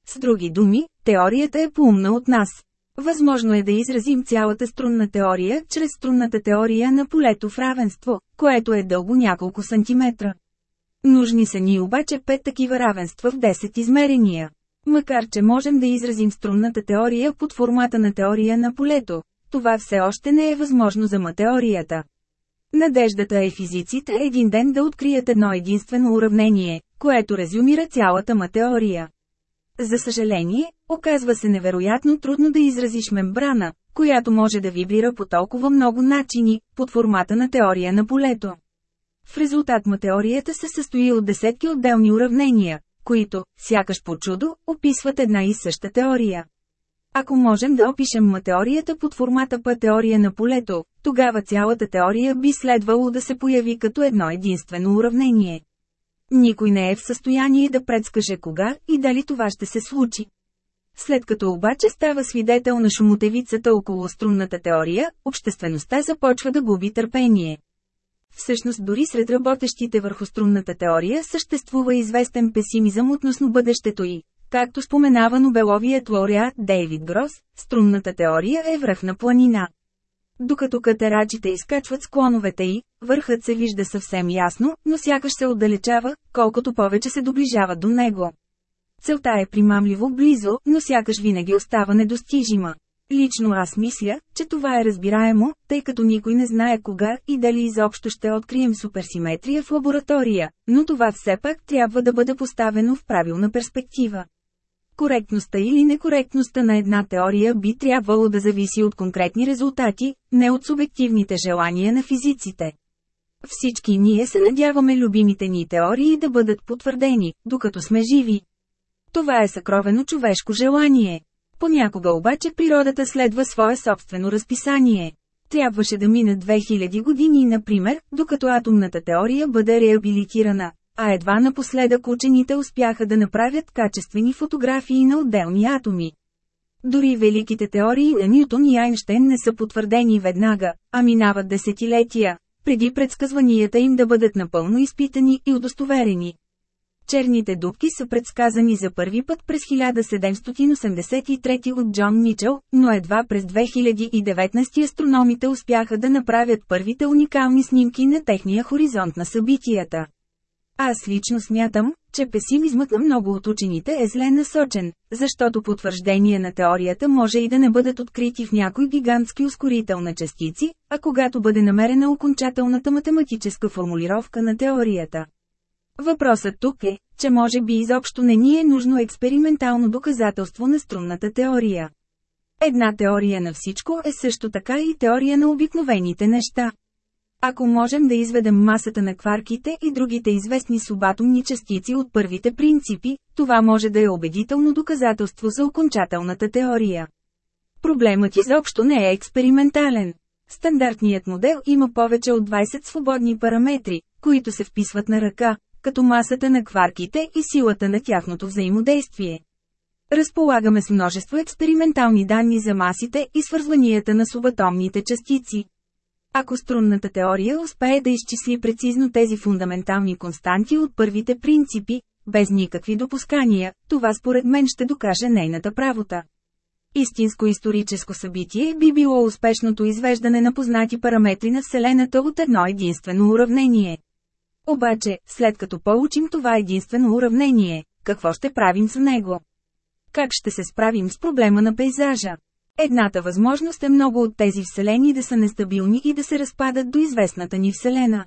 С други думи, теорията е поумна от нас. Възможно е да изразим цялата струнна теория чрез струнната теория на полето в равенство, което е дълго няколко сантиметра. Нужни са ни обаче пет такива равенства в 10 измерения. Макар че можем да изразим струнната теория под формата на теория на полето, това все още не е възможно за матеорията. Надеждата е физиците един ден да открият едно единствено уравнение, което резюмира цялата матеория. За съжаление, оказва се невероятно трудно да изразиш мембрана, която може да вибрира по толкова много начини, под формата на теория на полето. В резултат матеорията се състои от десетки отделни уравнения, които, сякаш по чудо, описват една и съща теория. Ако можем да опишем матеорията под формата па теория на полето, тогава цялата теория би следвало да се появи като едно единствено уравнение. Никой не е в състояние да предскаже кога и дали това ще се случи. След като обаче става свидетел на шумотевицата около струнната теория, обществеността започва да губи търпение. Всъщност дори сред работещите върху струнната теория съществува известен песимизъм относно бъдещето и, както споменава Нобеловият лауреат Дейвид Грос, струнната теория е връхна планина. Докато катерачите изкачват склоновете й, върхът се вижда съвсем ясно, но сякаш се отдалечава, колкото повече се доближава до него. Целта е примамливо близо, но сякаш винаги остава недостижима. Лично аз мисля, че това е разбираемо, тъй като никой не знае кога и дали изобщо ще открием суперсиметрия в лаборатория, но това все пак трябва да бъде поставено в правилна перспектива. Коректността или некоректността на една теория би трябвало да зависи от конкретни резултати, не от субективните желания на физиците. Всички ние се надяваме любимите ни теории да бъдат потвърдени, докато сме живи. Това е съкровено човешко желание. Понякога обаче природата следва свое собствено разписание. Трябваше да минат 2000 години, например, докато атомната теория бъде реабилитирана, а едва напоследък учените успяха да направят качествени фотографии на отделни атоми. Дори великите теории на Ньютон и Айнштейн не са потвърдени веднага, а минават десетилетия, преди предсказванията им да бъдат напълно изпитани и удостоверени. Черните дубки са предсказани за първи път през 1783 от Джон Мичел, но едва през 2019 астрономите успяха да направят първите уникални снимки на техния хоризонт на събитията. Аз лично смятам, че песимизмът на много от учените е зле насочен, защото потвърждение на теорията може и да не бъдат открити в някой гигантски ускорител на частици, а когато бъде намерена окончателната математическа формулировка на теорията. Въпросът тук е, че може би изобщо не ни е нужно експериментално доказателство на струнната теория. Една теория на всичко е също така и теория на обикновените неща. Ако можем да изведем масата на кварките и другите известни субатомни частици от първите принципи, това може да е убедително доказателство за окончателната теория. Проблемът изобщо не е експериментален. Стандартният модел има повече от 20 свободни параметри, които се вписват на ръка, като масата на кварките и силата на тяхното взаимодействие. Разполагаме с множество експериментални данни за масите и свързванията на субатомните частици. Ако струнната теория успее да изчисли прецизно тези фундаментални константи от първите принципи, без никакви допускания, това според мен ще докаже нейната правота. Истинско историческо събитие би било успешното извеждане на познати параметри на Вселената от едно единствено уравнение. Обаче, след като получим това единствено уравнение, какво ще правим с него? Как ще се справим с проблема на пейзажа? Едната възможност е много от тези вселени да са нестабилни и да се разпадат до известната ни вселена.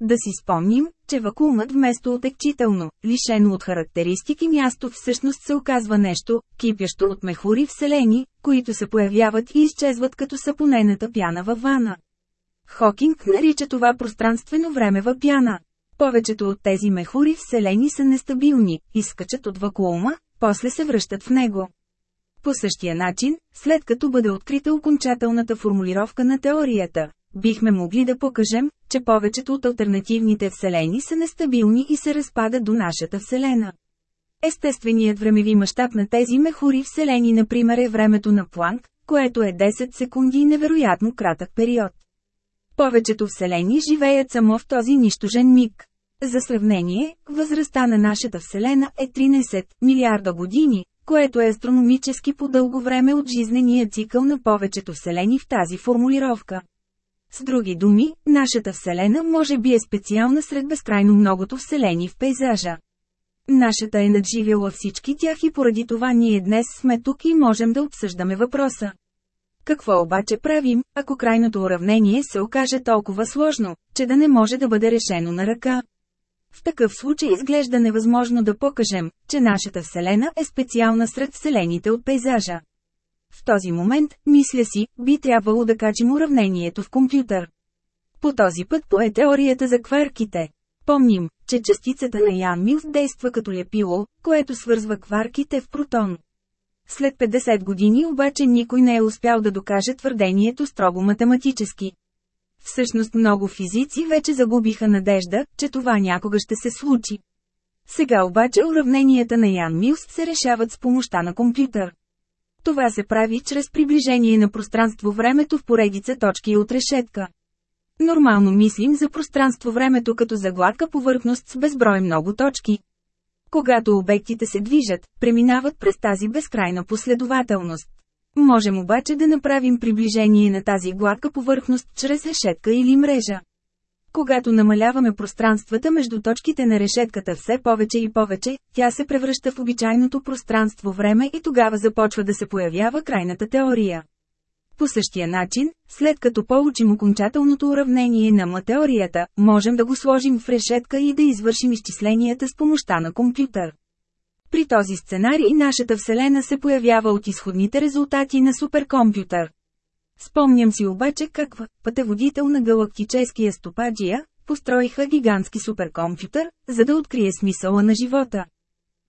Да си спомним, че вакуумът вместо отекчително, лишено от характеристики място всъщност се оказва нещо, кипящо от мехури вселени, които се появяват и изчезват като сапонената пяна във вана. Хокинг нарича това пространствено времева пяна. Повечето от тези мехури вселени са нестабилни, изкачат от вакуума, после се връщат в него. По същия начин, след като бъде открита окончателната формулировка на теорията, бихме могли да покажем, че повечето от альтернативните вселени са нестабилни и се разпадат до нашата вселена. Естественият времеви мащаб на тези мехури вселени например е времето на Планк, което е 10 секунди и невероятно кратък период. Повечето вселени живеят само в този нищожен миг. За сравнение, възрастта на нашата Вселена е 13 милиарда години, което е астрономически по-дълго време от жизнения цикъл на повечето Вселени в тази формулировка. С други думи, нашата Вселена може би е специална сред безкрайно многото Вселени в пейзажа. Нашата е надживяла всички тях и поради това ние днес сме тук и можем да обсъждаме въпроса. Какво обаче правим, ако крайното уравнение се окаже толкова сложно, че да не може да бъде решено на ръка? В такъв случай изглежда невъзможно да покажем, че нашата Вселена е специална сред Вселените от пейзажа. В този момент, мисля си, би трябвало да качим уравнението в компютър. По този път пое теорията за кварките. Помним, че частицата на Ян Милс действа като лепило, което свързва кварките в протон. След 50 години обаче никой не е успял да докаже твърдението строго математически. Всъщност много физици вече загубиха надежда, че това някога ще се случи. Сега обаче уравненията на Ян Милс се решават с помощта на компютър. Това се прави чрез приближение на пространство-времето в поредица точки от решетка. Нормално мислим за пространство-времето като за гладка повърхност с безброй много точки. Когато обектите се движат, преминават през тази безкрайна последователност. Можем обаче да направим приближение на тази гладка повърхност чрез решетка или мрежа. Когато намаляваме пространствата между точките на решетката все повече и повече, тя се превръща в обичайното пространство-време и тогава започва да се появява крайната теория. По същия начин, след като получим окончателното уравнение на матеорията, можем да го сложим в решетка и да извършим изчисленията с помощта на компютър. При този сценарий нашата Вселена се появява от изходните резултати на суперкомпютър. Спомням си обаче каква пътеводител на галактическия стопаджия, построиха гигантски суперкомпютър, за да открие смисъла на живота.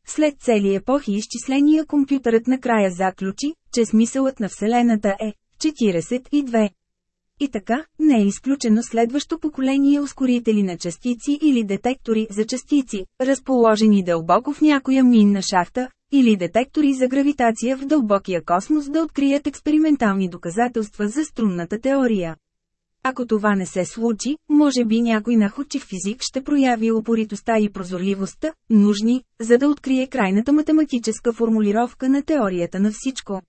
След цели епохи изчисления компютърът накрая заключи, че смисълът на Вселената е 42. И така, не е изключено следващо поколение ускорители на частици или детектори за частици, разположени дълбоко в някоя минна шахта, или детектори за гравитация в дълбокия космос да открият експериментални доказателства за струнната теория. Ако това не се случи, може би някой находчив физик ще прояви упоритостта и прозорливостта, нужни, за да открие крайната математическа формулировка на теорията на всичко.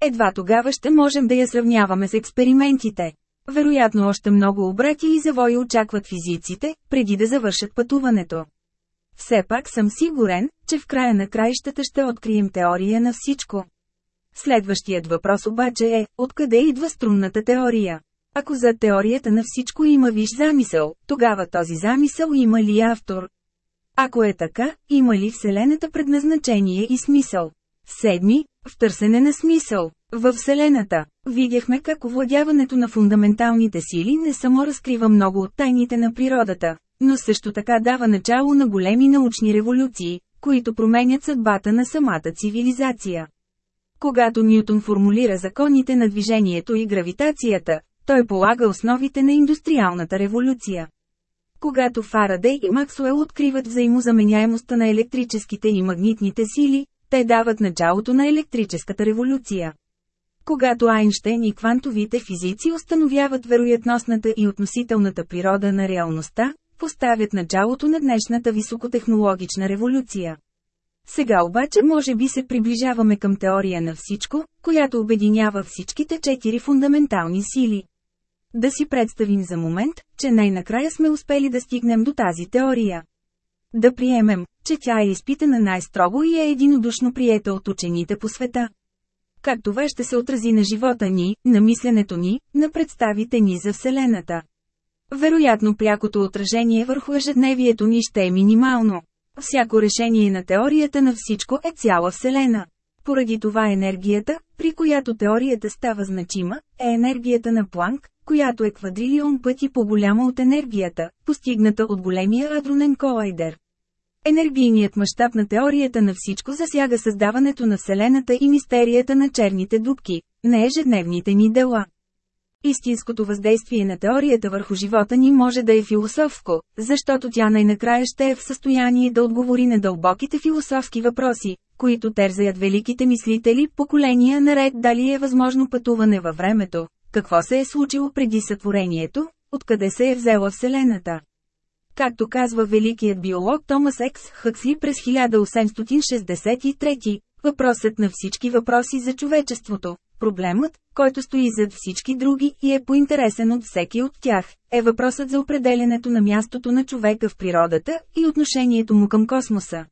Едва тогава ще можем да я сравняваме с експериментите. Вероятно още много обрати и завои очакват физиците, преди да завършат пътуването. Все пак съм сигурен, че в края на краищата ще открием теория на всичко. Следващият въпрос обаче е, откъде идва струнната теория? Ако за теорията на всичко има виж замисъл, тогава този замисъл има ли автор? Ако е така, има ли Вселената предназначение и смисъл? Седми, в търсене на смисъл. Във Вселената, видяхме как овладяването на фундаменталните сили не само разкрива много от тайните на природата, но също така дава начало на големи научни революции, които променят съдбата на самата цивилизация. Когато Ньютон формулира законите на движението и гравитацията, той полага основите на индустриалната революция. Когато Фарадей и Максуел откриват взаимозаменяемостта на електрическите и магнитните сили, те дават началото на електрическата революция. Когато Айнштейн и квантовите физици установяват вероятностната и относителната природа на реалността, поставят началото на днешната високотехнологична революция. Сега обаче може би се приближаваме към теория на всичко, която обединява всичките четири фундаментални сили. Да си представим за момент, че най-накрая сме успели да стигнем до тази теория. Да приемем, че тя е изпитана най-строго и е единодушно приета от учените по света. Как това ще се отрази на живота ни, на мисленето ни, на представите ни за Вселената? Вероятно прякото отражение върху ежедневието ни ще е минимално. Всяко решение на теорията на всичко е цяла Вселена. Поради това енергията, при която теорията става значима, е енергията на Планк, която е квадрилион пъти по-голяма от енергията, постигната от големия адронен колайдер. Енергийният мащаб на теорията на всичко засяга създаването на Вселената и мистерията на черните дубки, на ежедневните ни дела. Истинското въздействие на теорията върху живота ни може да е философско, защото тя най-накрая ще е в състояние да отговори на дълбоките философски въпроси, които терзаят великите мислители поколения наред дали е възможно пътуване във времето, какво се е случило преди сътворението, откъде се е взела Вселената. Както казва великият биолог Томас Екс Хъксли през 1863, въпросът на всички въпроси за човечеството, проблемът, който стои зад всички други и е поинтересен от всеки от тях, е въпросът за определенето на мястото на човека в природата и отношението му към космоса.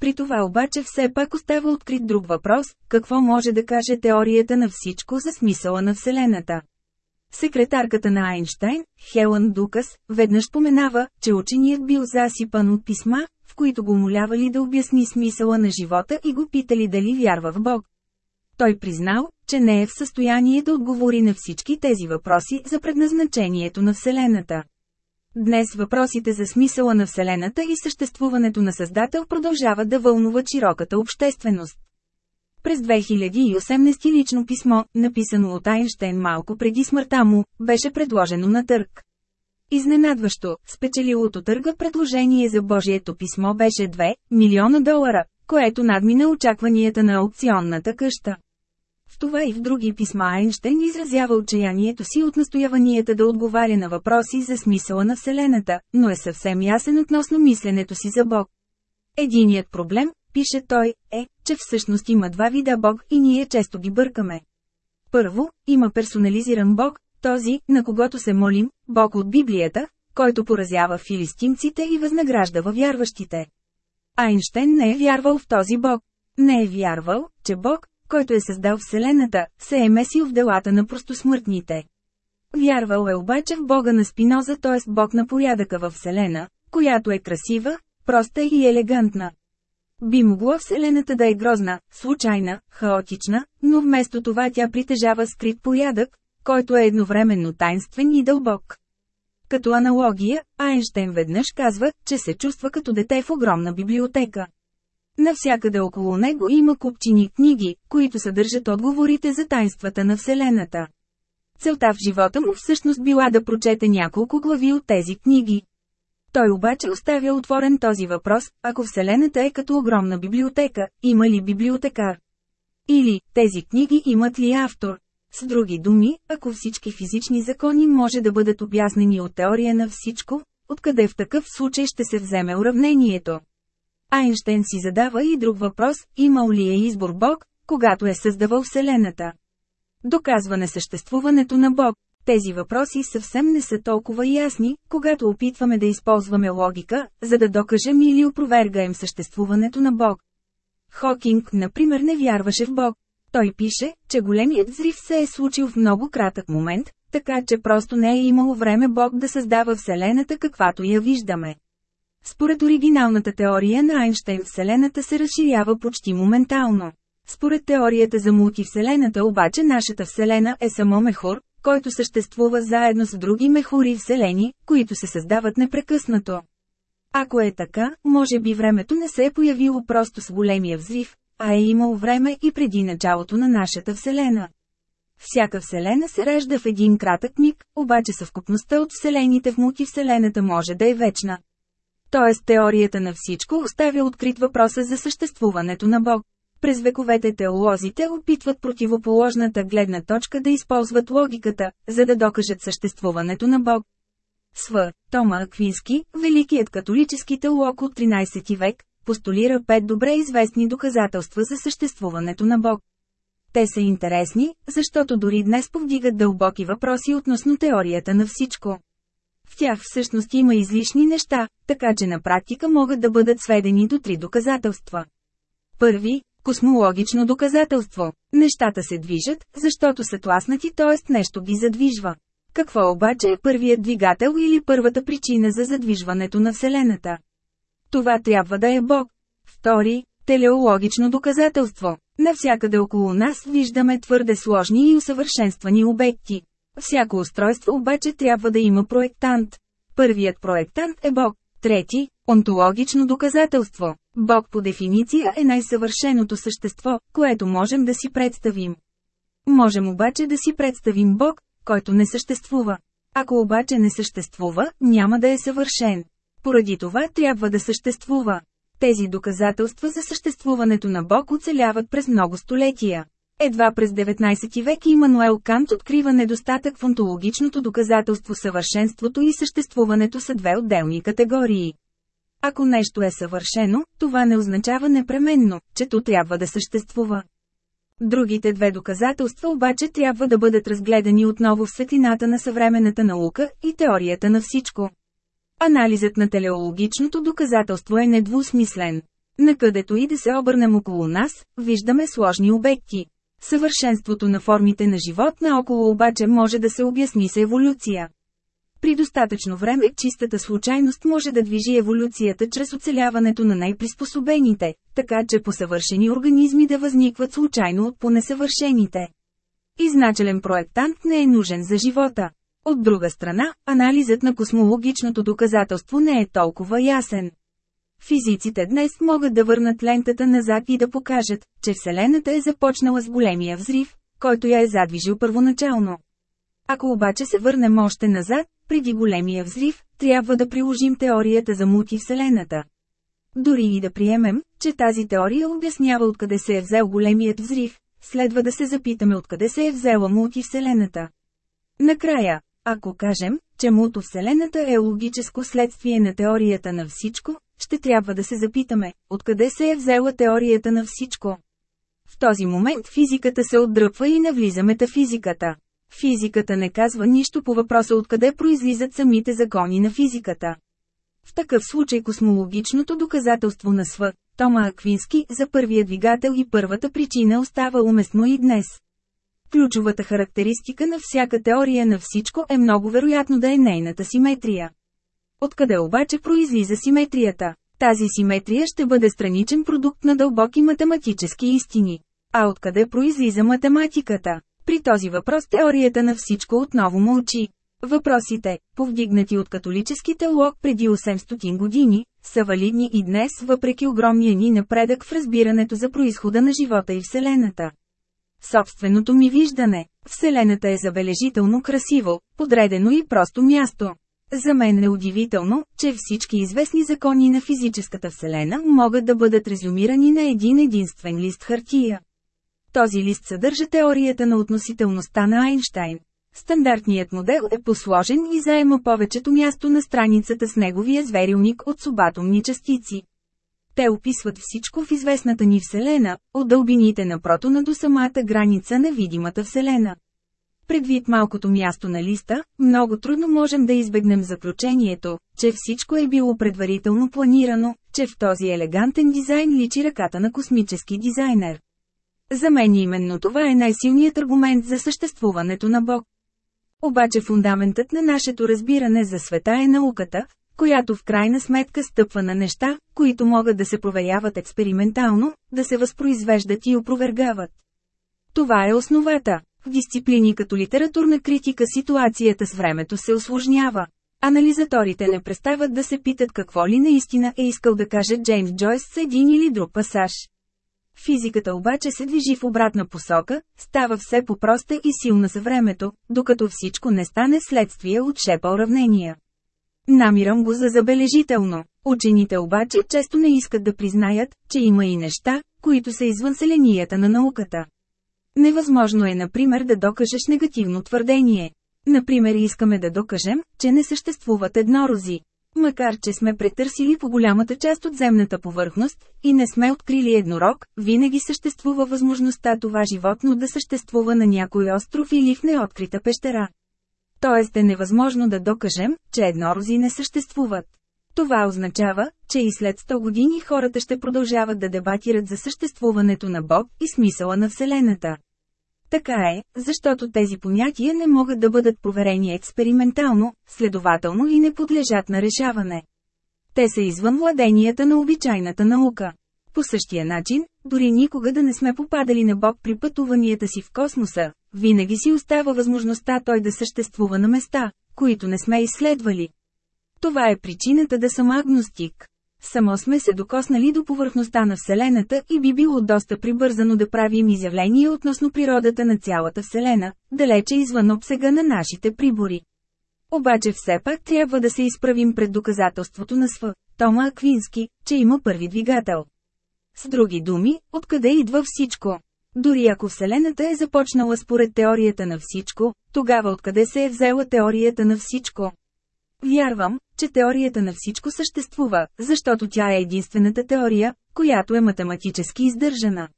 При това обаче все пак остава открит друг въпрос – какво може да каже теорията на всичко за смисъла на Вселената? Секретарката на Айнштайн, Хелън Дукас, веднъж споменава, че ученият бил засипан от писма, в които го молявали да обясни смисъла на живота и го питали дали вярва в Бог. Той признал, че не е в състояние да отговори на всички тези въпроси за предназначението на Вселената. Днес въпросите за смисъла на Вселената и съществуването на Създател продължават да вълнуват широката общественост. През 2018 лично писмо, написано от Айнштейн малко преди смъртта му, беше предложено на търг. Изненадващо, спечелилото търга предложение за Божието писмо беше 2 милиона долара, което надмина очакванията на аукционната къща. В това и в други писма Айнштейн изразява отчаянието си от настояванията да отговаря на въпроси за смисъла на Вселената, но е съвсем ясен относно мисленето си за Бог. Единият проблем, пише той, е, че всъщност има два вида Бог и ние често ги бъркаме. Първо, има персонализиран Бог, този, на когото се молим, Бог от Библията, който поразява филистимците и възнаграждава вярващите. Айнштейн не е вярвал в този Бог. Не е вярвал, че Бог, който е създал Вселената, се е месил в делата на простосмъртните. Вярвал е обаче в Бога на Спиноза, т.е. Бог на порядъка във Вселена, която е красива, проста и елегантна. Би могло Вселената да е грозна, случайна, хаотична, но вместо това тя притежава скрит порядък, който е едновременно тайнствен и дълбок. Като аналогия, Айнштейн веднъж казва, че се чувства като дете в огромна библиотека. Навсякъде около него има купчини книги, които съдържат отговорите за тайнствата на Вселената. Целта в живота му всъщност била да прочете няколко глави от тези книги. Той обаче оставя отворен този въпрос, ако Вселената е като огромна библиотека, има ли библиотекар? Или, тези книги имат ли автор? С други думи, ако всички физични закони може да бъдат обяснени от теория на всичко, откъде в такъв случай ще се вземе уравнението? Айнштейн си задава и друг въпрос, имал ли е избор Бог, когато е създавал Вселената? Доказване съществуването на Бог. Тези въпроси съвсем не са толкова ясни, когато опитваме да използваме логика, за да докажем или опровергаем съществуването на Бог. Хокинг, например, не вярваше в Бог. Той пише, че големият взрив се е случил в много кратък момент, така че просто не е имало време Бог да създава Вселената каквато я виждаме. Според оригиналната теория на Айнштейн Вселената се разширява почти моментално. Според теорията за мултивселената обаче нашата Вселена е само мехур, който съществува заедно с други мехури Вселени, които се създават непрекъснато. Ако е така, може би времето не се е появило просто с големия взрив, а е имало време и преди началото на нашата Вселена. Всяка Вселена се ражда в един кратък миг, обаче съвкупността от Вселените в мултивселената може да е вечна. Тоест теорията на всичко оставя открит въпроса за съществуването на Бог. През вековете теолозите опитват противоположната гледна точка да използват логиката, за да докажат съществуването на Бог. Св. Тома Аквински, великият католически теолог от 13 век, постулира пет добре известни доказателства за съществуването на Бог. Те са интересни, защото дори днес повдигат дълбоки въпроси относно теорията на всичко. В тях всъщност има излишни неща, така че на практика могат да бъдат сведени до три доказателства. Първи – космологично доказателство. Нещата се движат, защото са тласнати, т.е. нещо ги задвижва. Какво обаче е първият двигател или първата причина за задвижването на Вселената? Това трябва да е Бог. Втори – телеологично доказателство. Навсякъде около нас виждаме твърде сложни и усъвършенствани обекти. Всяко устройство обаче трябва да има проектант. Първият проектант е Бог. Трети – онтологично доказателство. Бог по дефиниция е най-съвършеното същество, което можем да си представим. Можем обаче да си представим Бог, който не съществува. Ако обаче не съществува, няма да е съвършен. Поради това трябва да съществува. Тези доказателства за съществуването на Бог оцеляват през много столетия. Едва през 19 век Имануел Кант открива недостатък в онтологичното доказателство съвършенството и съществуването са две отделни категории. Ако нещо е съвършено, това не означава непременно, че то трябва да съществува. Другите две доказателства обаче трябва да бъдат разгледани отново в светлината на съвременната наука и теорията на всичко. Анализът на телеологичното доказателство е недвусмислен. Накъдето и да се обърнем около нас, виждаме сложни обекти. Съвършенството на формите на живот наоколо обаче може да се обясни с еволюция. При достатъчно време чистата случайност може да движи еволюцията чрез оцеляването на най-приспособените, така че посъвършени организми да възникват случайно от понесъвършените. Изначален проектант не е нужен за живота. От друга страна, анализът на космологичното доказателство не е толкова ясен. Физиците днес могат да върнат лентата назад и да покажат, че Вселената е започнала с големия взрив, който я е задвижил първоначално. Ако обаче се върнем още назад, преди големия взрив, трябва да приложим теорията за мултивселената. Дори и да приемем, че тази теория обяснява откъде се е взел големият взрив, следва да се запитаме откъде се е взела мултивселената. Накрая, ако кажем, че мултовселената е логическо следствие на теорията на всичко, ще трябва да се запитаме, откъде се е взела теорията на всичко. В този момент физиката се отдръпва и навлиза метафизиката. Физиката не казва нищо по въпроса откъде произлизат самите закони на физиката. В такъв случай космологичното доказателство на СВ, Тома Аквински, за първия двигател и първата причина остава уместно и днес. Ключовата характеристика на всяка теория на всичко е много вероятно да е нейната симетрия. Откъде обаче произлиза симетрията? Тази симетрия ще бъде страничен продукт на дълбоки математически истини. А откъде произлиза математиката? При този въпрос теорията на всичко отново мълчи. Въпросите, повдигнати от католически теолог преди 800 години, са валидни и днес въпреки огромния ни напредък в разбирането за происхода на живота и Вселената. Собственото ми виждане, Вселената е забележително красиво, подредено и просто място. За мен е удивително, че всички известни закони на физическата Вселена могат да бъдат резюмирани на един единствен лист хартия. Този лист съдържа теорията на относителността на Айнштайн. Стандартният модел е посложен и заема повечето място на страницата с неговия зверилник от субатомни частици. Те описват всичко в известната ни Вселена, от дълбините на протона до самата граница на видимата Вселена. Предвид малкото място на листа, много трудно можем да избегнем заключението, че всичко е било предварително планирано, че в този елегантен дизайн личи ръката на космически дизайнер. За мен именно това е най-силният аргумент за съществуването на Бог. Обаче фундаментът на нашето разбиране за света е науката, която в крайна сметка стъпва на неща, които могат да се проверяват експериментално, да се възпроизвеждат и опровергават. Това е основата. В дисциплини като литературна критика ситуацията с времето се осложнява. Анализаторите не престават да се питат какво ли наистина е искал да каже Джеймс Джойс с един или друг пасаж. Физиката обаче се движи в обратна посока, става все по-проста и силна за времето, докато всичко не стане следствие от шепа уравнения. Намирам го за забележително. Учените обаче често не искат да признаят, че има и неща, които са извън селенията на науката. Невъзможно е, например, да докажеш негативно твърдение. Например, искаме да докажем, че не съществуват еднорози. Макар че сме претърсили по голямата част от земната повърхност, и не сме открили еднорог, винаги съществува възможността това животно да съществува на някой остров или в неоткрита пещера. Тоест е невъзможно да докажем, че еднорози не съществуват. Това означава, че и след 100 години хората ще продължават да дебатират за съществуването на Бог и смисъла на Вселената. Така е, защото тези понятия не могат да бъдат проверени експериментално, следователно и не подлежат на решаване. Те са извън владенията на обичайната наука. По същия начин, дори никога да не сме попадали на Бог при пътуванията си в космоса, винаги си остава възможността той да съществува на места, които не сме изследвали. Това е причината да съм агностик. Само сме се докоснали до повърхността на Вселената и би било доста прибързано да правим изявление относно природата на цялата Вселена, далече извън обсега на нашите прибори. Обаче все пак трябва да се изправим пред доказателството на СВ, Тома Аквински, че има първи двигател. С други думи, откъде идва всичко? Дори ако Вселената е започнала според теорията на всичко, тогава откъде се е взела теорията на всичко? Вярвам, че теорията на всичко съществува, защото тя е единствената теория, която е математически издържана.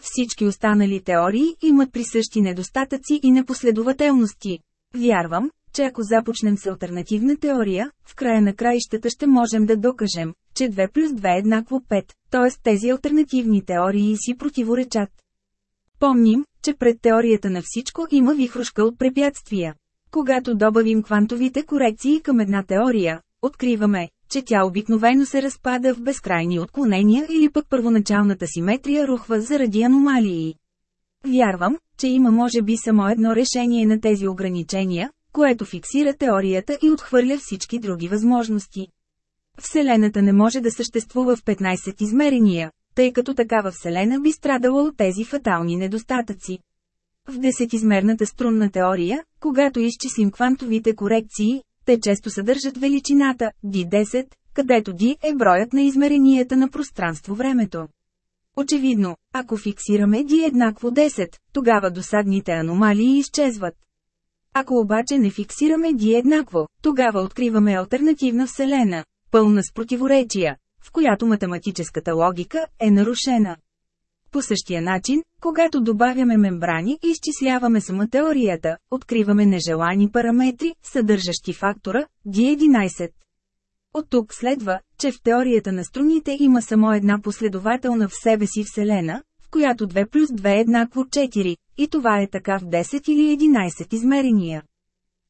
Всички останали теории имат присъщи недостатъци и непоследователности. Вярвам, че ако започнем с альтернативна теория, в края на краищата ще можем да докажем, че 2 плюс 2 е еднакво 5, т.е. тези альтернативни теории си противоречат. Помним, че пред теорията на всичко има вихрушка от препятствия. Когато добавим квантовите корекции към една теория, откриваме, че тя обикновено се разпада в безкрайни отклонения или пък първоначалната симетрия рухва заради аномалии. Вярвам, че има може би само едно решение на тези ограничения, което фиксира теорията и отхвърля всички други възможности. Вселената не може да съществува в 15 измерения, тъй като такава Вселена би страдала от тези фатални недостатъци. В десетизмерната струнна теория, когато изчислим квантовите корекции, те често съдържат величината d10, където d е броят на измеренията на пространство-времето. Очевидно, ако фиксираме d еднакво 10, тогава досадните аномалии изчезват. Ако обаче не фиксираме d еднакво, тогава откриваме альтернативна вселена, пълна с противоречия, в която математическата логика е нарушена. По същия начин, когато добавяме мембрани и изчисляваме само теорията, откриваме нежелани параметри, съдържащи фактора D11. От тук следва, че в теорията на струните има само една последователна в себе си Вселена, в която 2 плюс 2 е еднакво 4, и това е така в 10 или 11 измерения.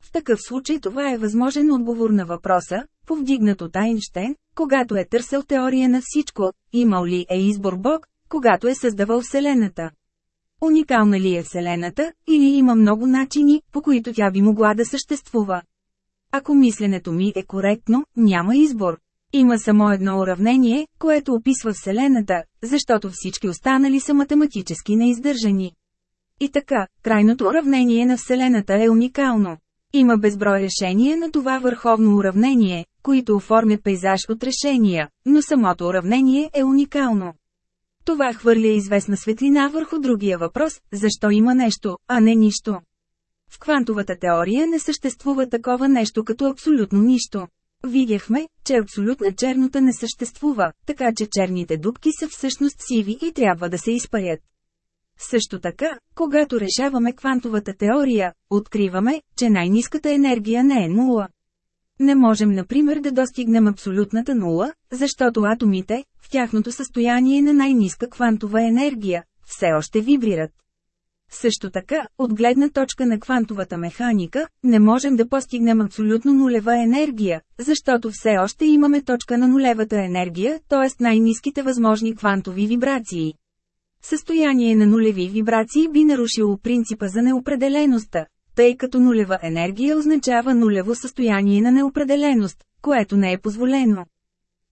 В такъв случай това е възможен отговор на въпроса, повдигнат от Айнштейн, когато е търсил теория на всичко, имал ли е избор Бог, когато е създавал Вселената. Уникална ли е Вселената, или има много начини, по които тя би могла да съществува? Ако мисленето ми е коректно, няма избор. Има само едно уравнение, което описва Вселената, защото всички останали са математически неиздържани. И така, крайното уравнение на Вселената е уникално. Има безброй решения на това върховно уравнение, които оформят пейзаж от решения, но самото уравнение е уникално. Това хвърля известна светлина върху другия въпрос – защо има нещо, а не нищо. В квантовата теория не съществува такова нещо като абсолютно нищо. Видяхме, че абсолютна чернота не съществува, така че черните дубки са всъщност сиви и трябва да се изпарят. Също така, когато решаваме квантовата теория, откриваме, че най-низката енергия не е нула. Не можем например да достигнем абсолютната нула, защото атомите, в тяхното състояние на най-ниска квантова енергия, все още вибрират. Също така, от гледна точка на квантовата механика, не можем да постигнем абсолютно нулева енергия, защото все още имаме точка на нулевата енергия, т.е. най-низките възможни квантови вибрации. Състояние на нулеви вибрации би нарушило принципа за неопределеността, тъй като нулева енергия означава нулево състояние на неопределеност, което не е позволено.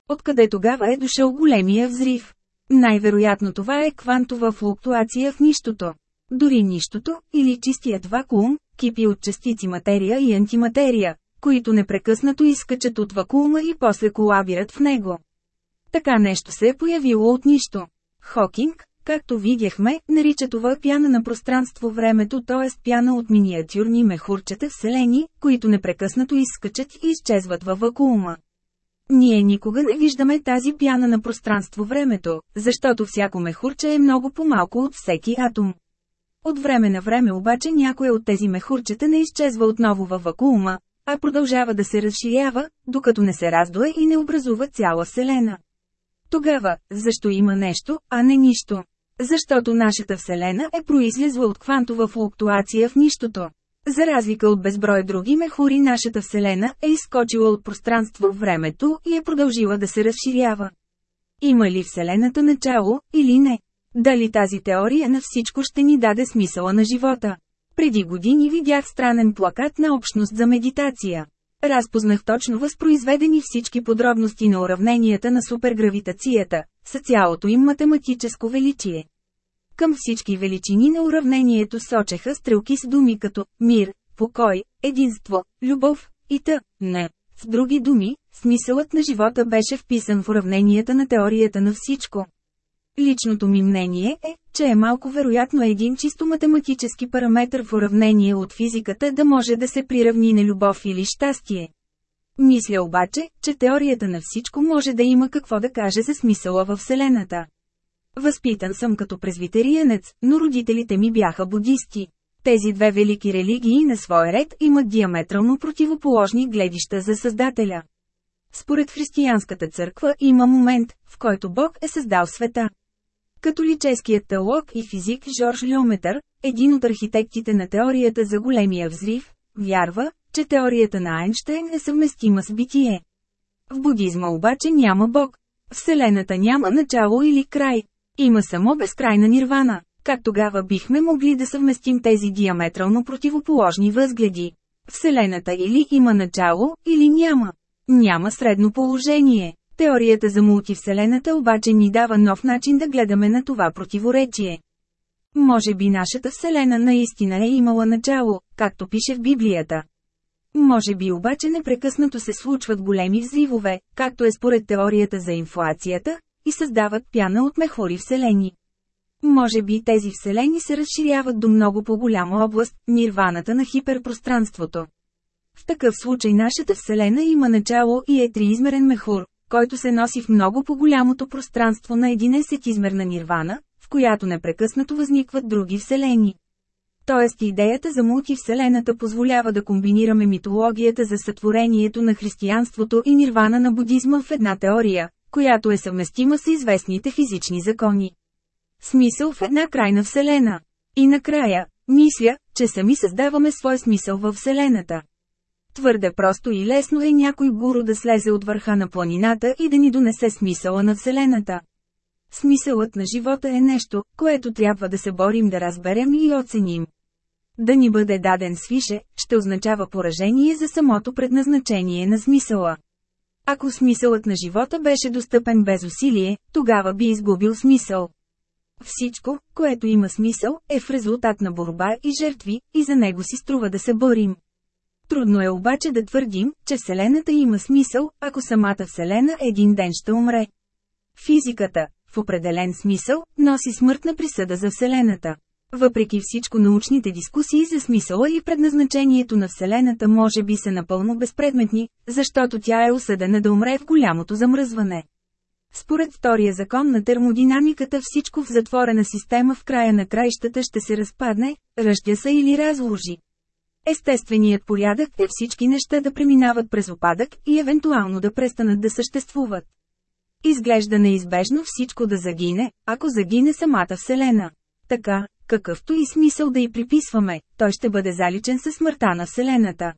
Откъде тогава е дошъл големия взрив? Най-вероятно това е квантова флуктуация в нищото. Дори нищото, или чистият вакуум, кипи от частици материя и антиматерия, които непрекъснато изкачат от вакуума и после колабират в него. Така нещо се е появило от нищо. Хокинг, Както видяхме, нарича това пяна на пространство-времето, т.е. пяна от миниатюрни мехурчета вселени, които непрекъснато изскачат и изчезват във вакуума. Ние никога не виждаме тази пяна на пространство-времето, защото всяко мехурче е много по-малко от всеки атом. От време на време обаче някой от тези мехурчета не изчезва отново във вакуума, а продължава да се разширява, докато не се раздуе и не образува цяла Вселена. Тогава, защо има нещо, а не нищо? Защото нашата Вселена е произлезла от квантова флуктуация в нищото. За разлика от безброй други мехури нашата Вселена е изскочила от пространство в времето и е продължила да се разширява. Има ли Вселената начало, или не? Дали тази теория на всичко ще ни даде смисъла на живота? Преди години видях странен плакат на общност за медитация. Разпознах точно възпроизведени всички подробности на уравненията на супергравитацията, с цялото им математическо величие. Към всички величини на уравнението сочеха стрелки с думи като «мир», «покой», «единство», «любов» и т. не. С други думи, смисълът на живота беше вписан в уравненията на теорията на всичко. Личното ми мнение е, че е малко вероятно един чисто математически параметр в уравнение от физиката да може да се приравни на любов или щастие. Мисля обаче, че теорията на всичко може да има какво да каже за смисъла във Вселената. Възпитан съм като презвитериянец, но родителите ми бяха будисти. Тези две велики религии на свой ред имат диаметрално противоположни гледища за Създателя. Според християнската църква има момент, в който Бог е създал света. Католическият теолог и физик Жорж Люметър, един от архитектите на теорията за големия взрив, вярва, че теорията на Айнштейн е съвместима с битие. В будизма обаче няма Бог. Вселената няма начало или край. Има само безкрайна нирвана. Как тогава бихме могли да съвместим тези диаметрално противоположни възгледи? Вселената или има начало, или няма. Няма средно положение. Теорията за мултивселената обаче ни дава нов начин да гледаме на това противоречие. Може би нашата Вселена наистина е имала начало, както пише в Библията. Може би обаче непрекъснато се случват големи взривове, както е според теорията за инфлацията, и създават пяна от мехори вселени. Може би тези вселени се разширяват до много по-голяма област, нирваната на хиперпространството. В такъв случай нашата Вселена има начало и е триизмерен мехур, който се носи в много по-голямото пространство на 11-измерна нирвана, в която непрекъснато възникват други вселени. Тоест идеята за мултивселената позволява да комбинираме митологията за сътворението на християнството и нирвана на будизма в една теория, която е съвместима с известните физични закони. Смисъл в една крайна вселена. И накрая, мисля, че сами създаваме свой смисъл във вселената. Твърде просто и лесно е някой гуру да слезе от върха на планината и да ни донесе смисъла на Вселената. Смисълът на живота е нещо, което трябва да се борим да разберем и оценим. Да ни бъде даден свише, ще означава поражение за самото предназначение на смисъла. Ако смисълът на живота беше достъпен без усилие, тогава би изгубил смисъл. Всичко, което има смисъл, е в резултат на борба и жертви, и за него си струва да се борим. Трудно е обаче да твърдим, че Вселената има смисъл, ако самата Вселена един ден ще умре. Физиката, в определен смисъл, носи смъртна присъда за Вселената. Въпреки всичко научните дискусии за смисъла и предназначението на Вселената може би са напълно безпредметни, защото тя е осъдена да умре в голямото замръзване. Според втория закон на термодинамиката всичко в затворена система в края на краищата ще се разпадне, ръждя се или разложи. Естественият порядък е всички неща да преминават през опадък и евентуално да престанат да съществуват. Изглежда неизбежно всичко да загине, ако загине самата Вселена. Така, какъвто и смисъл да й приписваме, той ще бъде заличен със смъртта на Вселената.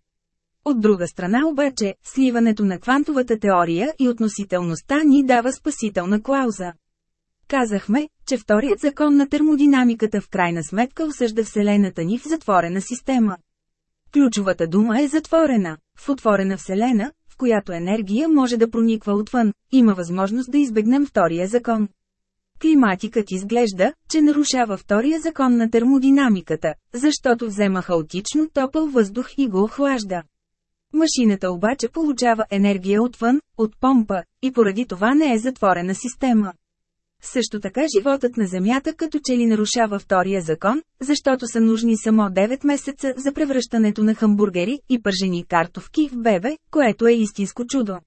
От друга страна обаче, сливането на квантовата теория и относителността ни дава спасителна клауза. Казахме, че вторият закон на термодинамиката в крайна сметка осъжда Вселената ни в затворена система. Ключовата дума е затворена. В отворена Вселена, в която енергия може да прониква отвън, има възможност да избегнем втория закон. Климатикът изглежда, че нарушава втория закон на термодинамиката, защото взема хаотично топъл въздух и го охлажда. Машината обаче получава енергия отвън, от помпа, и поради това не е затворена система. Също така животът на Земята като че ли нарушава втория закон, защото са нужни само 9 месеца за превръщането на хамбургери и пържени картовки в бебе, което е истинско чудо.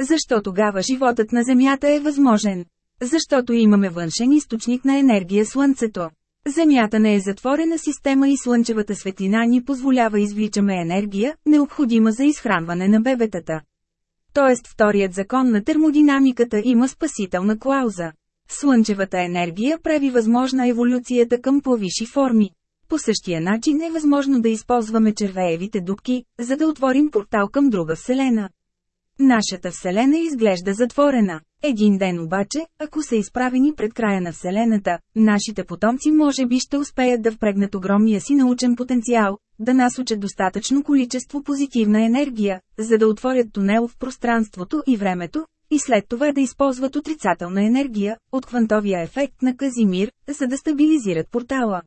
Защо тогава животът на Земята е възможен? Защото имаме външен източник на енергия Слънцето. Земята не е затворена система и слънчевата светлина ни позволява извличаме енергия, необходима за изхранване на бебетата. Тоест вторият закон на термодинамиката има спасителна клауза. Слънчевата енергия прави възможна еволюцията към повиши форми. По същия начин е възможно да използваме червеевите дубки, за да отворим портал към друга вселена. Нашата Вселена изглежда затворена. Един ден обаче, ако са изправени пред края на Вселената, нашите потомци може би ще успеят да впрегнат огромния си научен потенциал, да насочат достатъчно количество позитивна енергия, за да отворят тунел в пространството и времето, и след това да използват отрицателна енергия, от квантовия ефект на Казимир, за да стабилизират портала.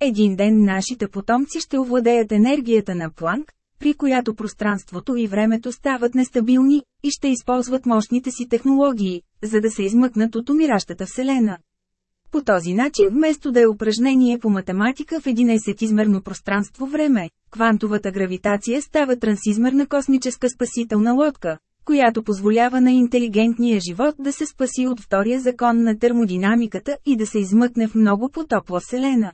Един ден нашите потомци ще овладеят енергията на Планк, при която пространството и времето стават нестабилни, и ще използват мощните си технологии, за да се измъкнат от умиращата Вселена. По този начин вместо да е упражнение по математика в 11-измерно пространство-време, квантовата гравитация става трансизмерна космическа спасителна лодка, която позволява на интелигентния живот да се спаси от втория закон на термодинамиката и да се измъкне в много потопла Вселена.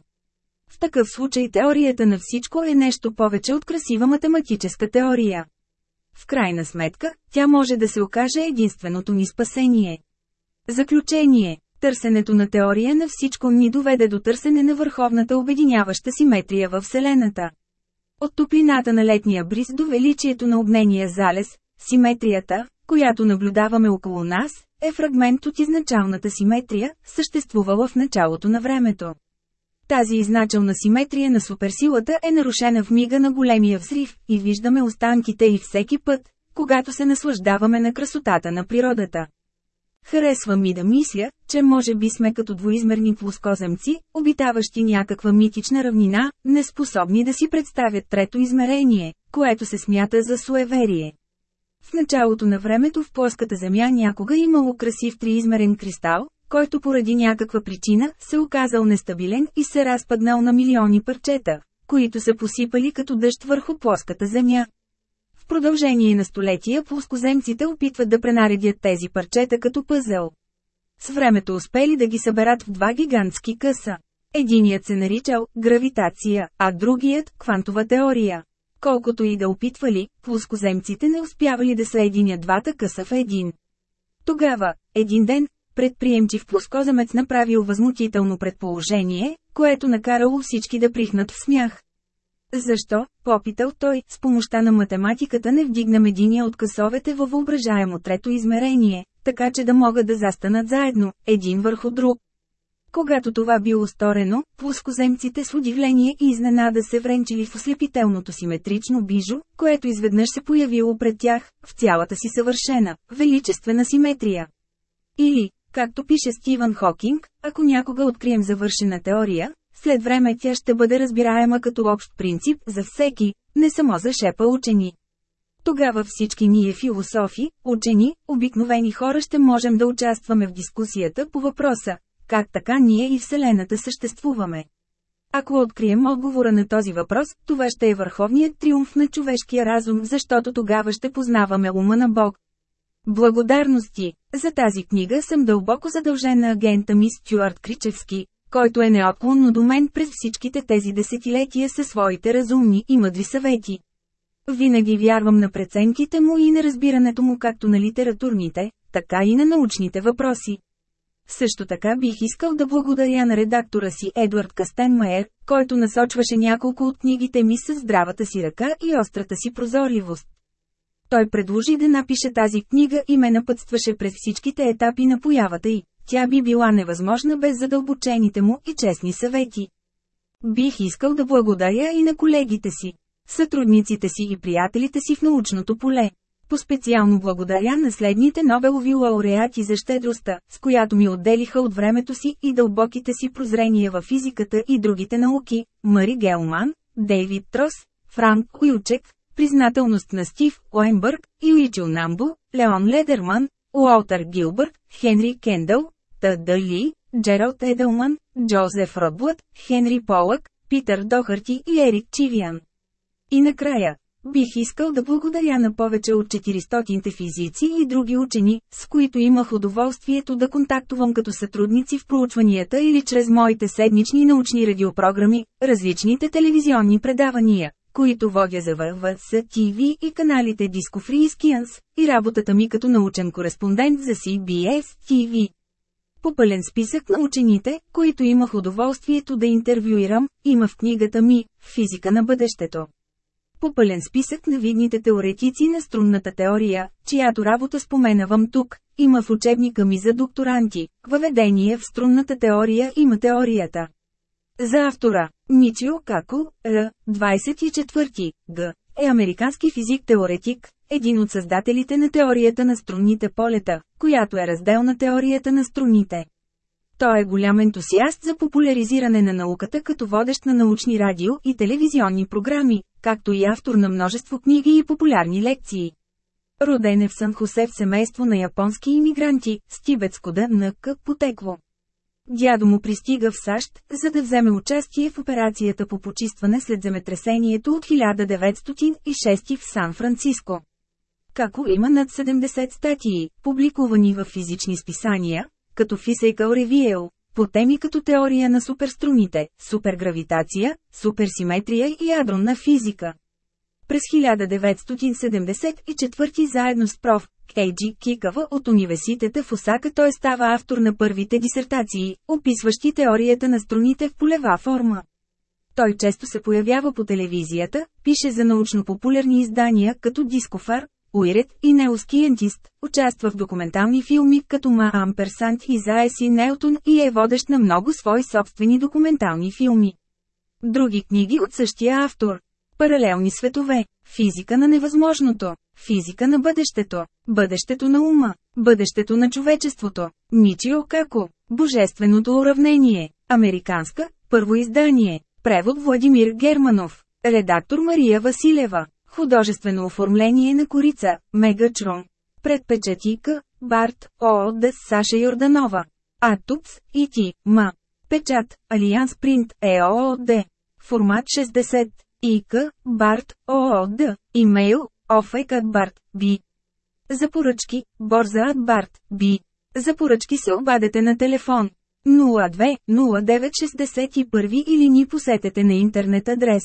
В такъв случай теорията на всичко е нещо повече от красива математическа теория. В крайна сметка, тя може да се окаже единственото ни спасение. Заключение Търсенето на теория на всичко ни доведе до търсене на върховната обединяваща симетрия във Вселената. От топлината на летния бриз до величието на огнения залез, симетрията, която наблюдаваме около нас, е фрагмент от изначалната симетрия, съществувала в началото на времето. Тази изначална симетрия на суперсилата е нарушена в мига на големия взрив, и виждаме останките и всеки път, когато се наслаждаваме на красотата на природата. Харесва ми да мисля, че може би сме като двоизмерни плоскоземци, обитаващи някаква митична равнина, неспособни да си представят трето измерение, което се смята за суеверие. В началото на времето в плоската земя някога имало красив триизмерен кристал, който поради някаква причина се оказал нестабилен и се разпаднал на милиони парчета, които са посипали като дъжд върху плоската земя. В продължение на столетия плоскоземците опитват да пренаредят тези парчета като пъзел. С времето успели да ги съберат в два гигантски къса. Единият се наричал гравитация, а другият – квантова теория. Колкото и да опитвали, плоскоземците не успявали да са единя двата къса в един. Тогава, един ден, предприемчив плоскоземец направил възмутително предположение, което накарало всички да прихнат в смях. Защо, попитал той, с помощта на математиката не вдигнам единия от късовете във въображаемо трето измерение, така че да могат да застанат заедно, един върху друг. Когато това било сторено, плоскоземците с удивление и изненада се вренчили в ослепителното симетрично бижо, което изведнъж се появило пред тях, в цялата си съвършена, величествена симетрия. Или, Както пише Стивън Хокинг, ако някога открием завършена теория, след време тя ще бъде разбираема като общ принцип за всеки, не само за шепа учени. Тогава всички ние философи, учени, обикновени хора ще можем да участваме в дискусията по въпроса, как така ние и Вселената съществуваме. Ако открием отговора на този въпрос, това ще е върховният триумф на човешкия разум, защото тогава ще познаваме ума на Бог, Благодарности! За тази книга съм дълбоко задължен на агента ми Стюарт Кричевски, който е неотклонно до мен през всичките тези десетилетия със своите разумни и мъдри съвети. Винаги вярвам на преценките му и на разбирането му както на литературните, така и на научните въпроси. Също така бих искал да благодаря на редактора си Едвард Кастенмайер, който насочваше няколко от книгите ми с здравата си ръка и острата си прозорливост. Той предложи да напише тази книга и ме напътстваше през всичките етапи на появата й. Тя би била невъзможна без задълбочените му и честни съвети. Бих искал да благодаря и на колегите си, сътрудниците си и приятелите си в научното поле. По-специално благодаря на следните Нобелови лауреати за щедростта, с която ми отделиха от времето си и дълбоките си прозрения във физиката и другите науки – Мари Гелман, Дейвид Трос, Франк Уилчек, признателност на Стив Уайнбърг, Юичил Намбо, Леон Ледерман, Уолтер Гилбърт, Хенри Кендъл, Т. Дали, Джералд Еделман, Джозеф Родблът, Хенри Полък, Питър Дохарти и Ерик Чивиан. И накрая, Бих искал да благодаря на повече от 400 физици и други учени, с които имах удоволствието да контактувам като сътрудници в проучванията или чрез моите седмични научни радиопрограми, различните телевизионни предавания, които водя за ВВС TV и каналите Discovery и Skians, и работата ми като научен кореспондент за CBS TV. Попълен списък на учените, които имах удоволствието да интервюирам, има в книгата ми «Физика на бъдещето». Попълен списък на видните теоретици на струнната теория, чиято работа споменавам тук, има в учебника ми за докторанти, въведение в струнната теория има теорията. За автора, Мичио Како, Р. 24, Г. е американски физик-теоретик, един от създателите на теорията на струнните полета, която е раздел на теорията на струните. Той е голям ентусиаст за популяризиране на науката като водещ на научни радио и телевизионни програми, както и автор на множество книги и популярни лекции. Роден е в Сан Хосе в семейство на японски иммигранти, с тибетско ДНК потекло. Дядо му пристига в САЩ, за да вземе участие в операцията по почистване след земетресението от 1906 в Сан-Франциско. Како има над 70 статии, публикувани в физични списания, като Physical Review, по теми като теория на суперструните, супергравитация, суперсиметрия и ядронна физика. През 1974 заедно с проф. Кейджи Кикава от университета в Осака той става автор на първите дисертации, описващи теорията на струните в полева форма. Той често се появява по телевизията, пише за научно-популярни издания като Дискофар, Уирет и неоскиентист, участва в документални филми като Ма Амперсант и Заеси Неутон и е водещ на много свои собствени документални филми. Други книги от същия автор. Паралелни светове, физика на невъзможното, физика на бъдещето, бъдещето на ума, бъдещето на човечеството, Мичио Како, Божественото уравнение, американска, първо издание, превод Владимир Германов, редактор Мария Василева, Художествено оформление на корица, Мегатрон. Предпечатика, Барт, ООД Саша Йорданова. Атупс, ИТ, МА. Печат, Алианс Принт, ЕООД. Формат 60. ИК, Барт, ООД. Имейл, Офейкът Барт, Би. За поръчки, Борза от Барт, Би. За поръчки се обадете на телефон 02 09 61 или ни посетете на интернет адрес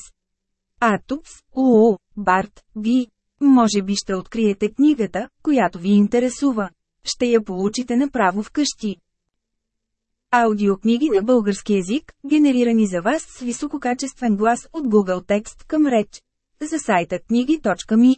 УУ, Барт, Ви. Може би ще откриете книгата, която ви интересува. Ще я получите направо вкъщи. Аудиокниги на български язик, генерирани за вас с висококачествен глас от Google Текст към реч. За сайта книги.ми